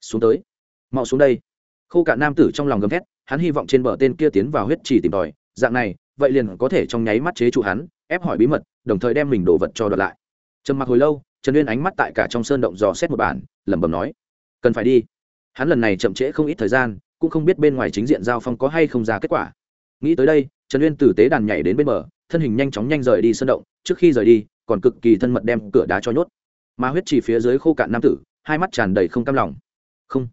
Xuống tới. Mau xuống đây khô cạn nam tử trong lòng gầm thét, hắn hy vọng trên bờ tên kia tiến vào huyết trì tìm tòi, dạng này, vậy liền có thể trong nháy mắt chế trụ hắn, ép hỏi bí mật, đồng thời đem mình đồ vật cho đợt lại. Trầm mặc hồi lâu, trần uyên ánh mắt tại cả trong sơn động dò xét một bản, lẩm bẩm nói, cần phải đi. Hắn lần này chậm trễ không ít thời gian, cũng không biết bên ngoài chính diện giao phong có hay không ra kết quả. Nghĩ tới đây, trần uyên tử tế đàn nhảy đến bên bờ, thân hình nhanh chóng nhanh rời đi sơn động, trước khi rời đi, còn cực kỳ thân mật đem cửa đá cho nhốt. Mà huyết chỉ phía dưới khô cạn nam tử, hai mắt tràn đầy không cam lòng. Không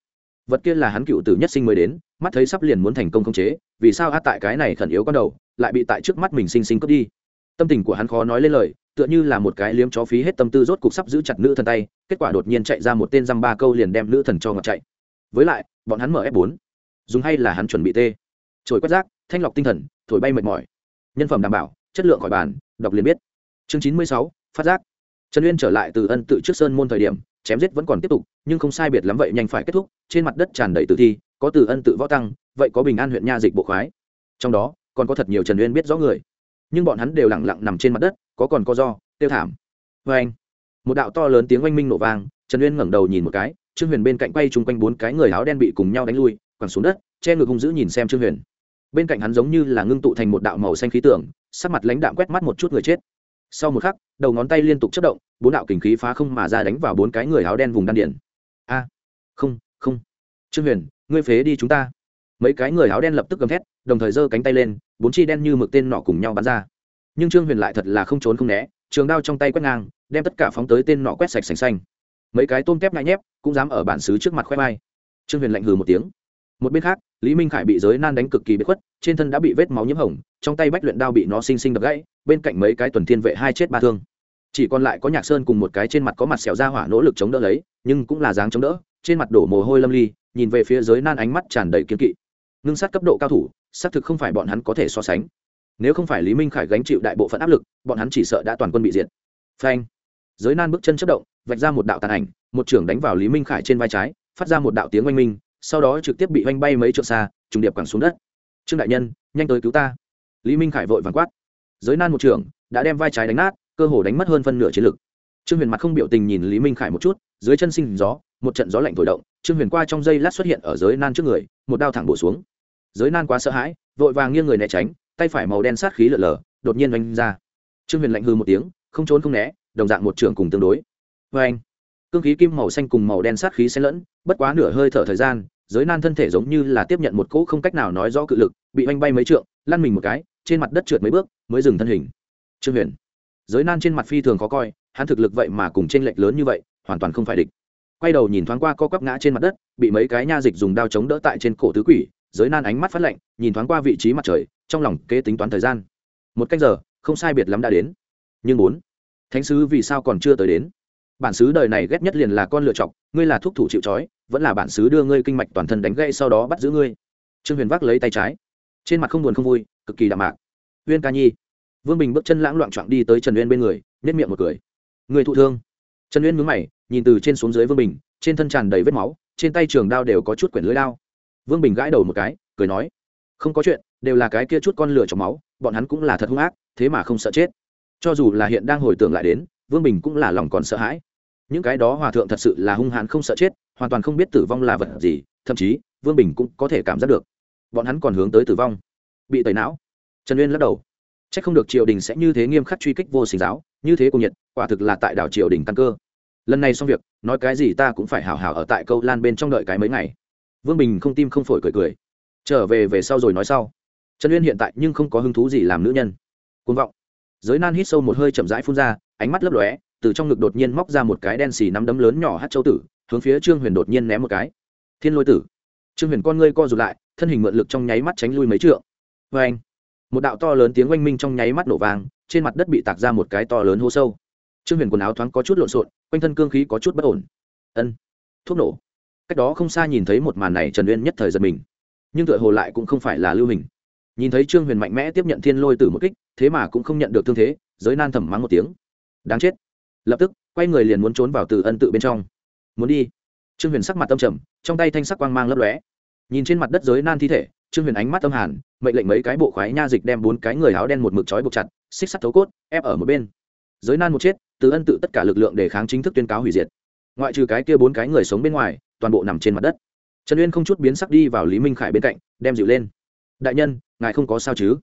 vật kia là hắn cựu tử nhất sinh mới đến, mắt thấy sắp liền muốn thành công khống chế, vì sao a tại cái này khẩn yếu con đầu, lại bị tại trước mắt mình sinh sinh cướp đi? Tâm tình của hắn khó nói lên lời, tựa như là một cái liếm chó phí hết tâm tư rốt cục sắp giữ chặt nữ thần tay, kết quả đột nhiên chạy ra một tên dăm ba câu liền đem nữ thần cho ngọc chạy. Với lại, bọn hắn mở f 4 dùng hay là hắn chuẩn bị tê? Trồi quét rác, thanh lọc tinh thần, thổi bay mệt mỏi. Nhân phẩm đảm bảo, chất lượng khỏi bàn, đọc liền biết. Chương chín mươi sáu, phát giác trần uyên trở lại từ ân tự trước sơn môn thời điểm, chém giết vẫn còn tiếp tục, nhưng không sai biệt lắm vậy nhanh phải kết thúc, trên mặt đất tràn đầy tử thi, có từ ân tự võ tăng, vậy có bình an huyện nha dịch bộ khoái. Trong đó, còn có thật nhiều trần uyên biết rõ người. Nhưng bọn hắn đều lẳng lặng nằm trên mặt đất, có còn có do, tiêu thảm. Vê anh, một đạo to lớn tiếng oanh minh nổ vang, trần uyên ngẩng đầu nhìn một cái, trương huyền bên cạnh quay chung quanh bốn cái người áo đen bị cùng nhau đánh lui, quẳng xuống đất, che ngực hung dữ nhìn xem trương huyền. Bên cạnh hắn giống như là ngưng tụ thành một đạo màu xanh khí tưởng sắc mặt lãnh đạm quét mắt một chút người chết sau một khắc, đầu ngón tay liên tục chất động, bốn đạo kình khí phá không mà ra đánh vào bốn cái người áo đen vùng đan điển a, không không. Trương huyền, ngươi phế đi chúng ta. Mấy cái người áo đen lập tức gầm thét, đồng thời giơ cánh tay lên, bốn chi đen như mực tên nọ cùng nhau bắn ra. Nhưng trương huyền lại thật là không trốn không né, trường đao trong tay quét ngang, đem tất cả phóng tới tên nọ quét sạch sành xanh. Mấy cái tôm kép ngại nhép cũng dám ở bản xứ trước mặt khoe mai. Trương huyền lạnh hừ một tiếng một bên khác, lý minh khải bị giới nan đánh cực kỳ bất khuất, trên thân đã bị vết máu nhiễm hồng, trong tay bách luyện đao bị nó xinh xinh đập gãy, bên cạnh mấy cái tuần thiên vệ hai chết ba thương. Chỉ còn lại có nhạc sơn cùng một cái trên mặt có mặt xẻo ra hỏa nỗ lực chống đỡ lấy, nhưng cũng là dáng chống đỡ, trên mặt đổ mồ hôi lâm ly, nhìn về phía giới nan ánh mắt tràn đầy kiên kỵ. Ngưng sát cấp độ cao thủ, xác thực không phải bọn hắn có thể so sánh. Nếu không phải lý minh khải gánh chịu đại bộ phận áp lực, bọn hắn chỉ sợ đã toàn quân bị diệt. Phanh. Giới nan bước chân chất động, vạch ra một đạo tàn ảnh, một trưởng đánh vào lý minh khải trên vai trái, phát ra một đạo tiếng oanh minh sau đó trực tiếp bị oanh bay mấy trượng xa, trùng điệp quẳng xuống đất. Trương đại nhân, nhanh tới cứu ta. Lý minh khải vội vàng quát. Giới nan một trưởng đã đem vai trái đánh nát, cơ hồ đánh mất hơn phân nửa chiến lực. Trương huyền mặt không biểu tình nhìn lý minh khải một chút, dưới chân sinh gió, một trận gió lạnh thổi động, trương huyền qua trong giây lát xuất hiện ở giới nan trước người, một đao thẳng bổ xuống. Giới nan quá sợ hãi, vội vàng nghiêng người né tránh, tay phải màu đen sát khí lở lở đột nhiên oanh ra. Trương huyền lạnh hư một tiếng, không trốn không né, đồng dạng một trường cùng tương đối. Vê anh cương khí kim màu xanh cùng màu đen sát khí xen lẫn, bất quá nửa hơi thở thời gian giới nan thân thể giống như là tiếp nhận một cỗ không cách nào nói rõ cự lực, bị oanh bay mấy trượng, lăn mình một cái, trên mặt đất trượt mấy bước, mới dừng thân hình. Trương huyền, giới nan trên mặt phi thường khó coi, hắn thực lực vậy mà cùng t r ê n lệch lớn như vậy, hoàn toàn không phải địch. Quay đầu nhìn thoáng qua co quắp ngã trên mặt đất, bị mấy cái nha dịch dùng đao chống đỡ tại trên cổ tứ quỷ, giới nan ánh mắt phát lạnh, nhìn thoáng qua vị trí mặt trời, trong lòng kế tính toán thời gian. Một cách giờ, không sai biệt lắm đã đến. Nhưng bốn, thánh sứ vì sao còn chưa tới đến? Bản sứ đời này ghét nhất liền là con lựa chọc, ngươi là thuốc thủ chịu trói, vẫn là bản sứ đưa ngươi kinh mạch toàn thân đánh gãy sau đó bắt giữ ngươi. Trương huyền vác lấy tay trái, trên mặt không buồn không vui, cực kỳ đạm mạc. Uyên ca nhi, vương bình bước chân lãng loạn trọng đi tới trần uyên bên người nhét miệng một cười. Người thụ thương. Trần uyên mướn mày, nhìn từ trên xuống dưới vương bình, trên thân tràn đầy vết máu, trên tay trường đao đều có chút quyển lưới đao. Vương bình gãi đầu một cái, cười nói, không có chuyện, đều là cái kia chút con lửa trong máu, bọn hắn cũng là thật hung ác, thế mà không sợ chết. Cho dù là hiện đang hồi tưởng lại đến vương bình cũng là lòng còn sợ hãi. Những cái đó hòa thượng thật sự là hung hãn không sợ chết, hoàn toàn không biết tử vong là vật gì, thậm chí, vương bình cũng có thể cảm giác được. Bọn hắn còn hướng tới tử vong. Bị tẩy não. Trần uyên lắc đầu. C h ắ c không được triều đình sẽ như thế nghiêm khắc truy kích vô sinh giáo, như thế cùng nhiệt, quả thực là tại đảo triều đình căn cơ. Lần này xong việc, nói cái gì ta cũng phải hào hào ở tại câu lan bên trong đợi cái mấy ngày. Vương bình không tim không phổi cười cười. Trở về về sau rồi nói sau. Trần uyên hiện tại nhưng không có hứng thú gì làm nữ nhân. Côn vọng. Giới nan hít sâu một hơi chậm rãi phun ra ánh mắt lấp lóe từ trong ngực đột nhiên móc ra một cái đen xì nắm đấm lớn nhỏ hát châu tử hướng phía trương huyền đột nhiên ném một cái. Thiên lôi tử. Trương huyền con ngươi co rụt lại thân hình mượn lực trong nháy mắt tránh lui mấy trượng. Vê anh một đạo to lớn tiếng oanh minh trong nháy mắt nổ vàng, trên mặt đất bị tạc ra một cái to lớn hố sâu. Trương huyền quần áo thoáng có chút lộn xộn quanh thân cương khí có chút bất ổn. Ân thuốc nổ. Cách đó không xa nhìn thấy một màn này trần uyên nhất thời giật mình. Nhưng tựa hồ lại cũng không phải là lưu hình. Nhìn thấy trương huyền mạnh mẽ tiếp nhận thiên lôi tử một kích thế mà cũng không nhận được thương thế giới nan thầm mắng một tiếng đáng chết. Lập tức, quay người liền muốn trốn vào từ ân tự bên trong. Muốn đi. Trương huyền sắc mặt tâm trầm, trong tay thanh sắc quang mang lấp lóe. Nhìn trên mặt đất giới nan thi thể, trương huyền ánh mắt tâm hàn, mệnh lệnh mấy cái bộ khoái nha dịch đem bốn cái người áo đen một mực trói buộc chặt, xích sắt thấu cốt, ép ở một bên. Giới nan một chết, từ ân tự tất cả lực lượng để kháng chính thức tuyên cáo hủy diệt. Ngoại trừ cái kia bốn cái người sống bên ngoài, toàn bộ nằm trên mặt đất. Trần uyên không chút biến sắc đi vào lý minh khải bên cạnh, đem dịu lên. Đại nhân, ngài không có sao chứ?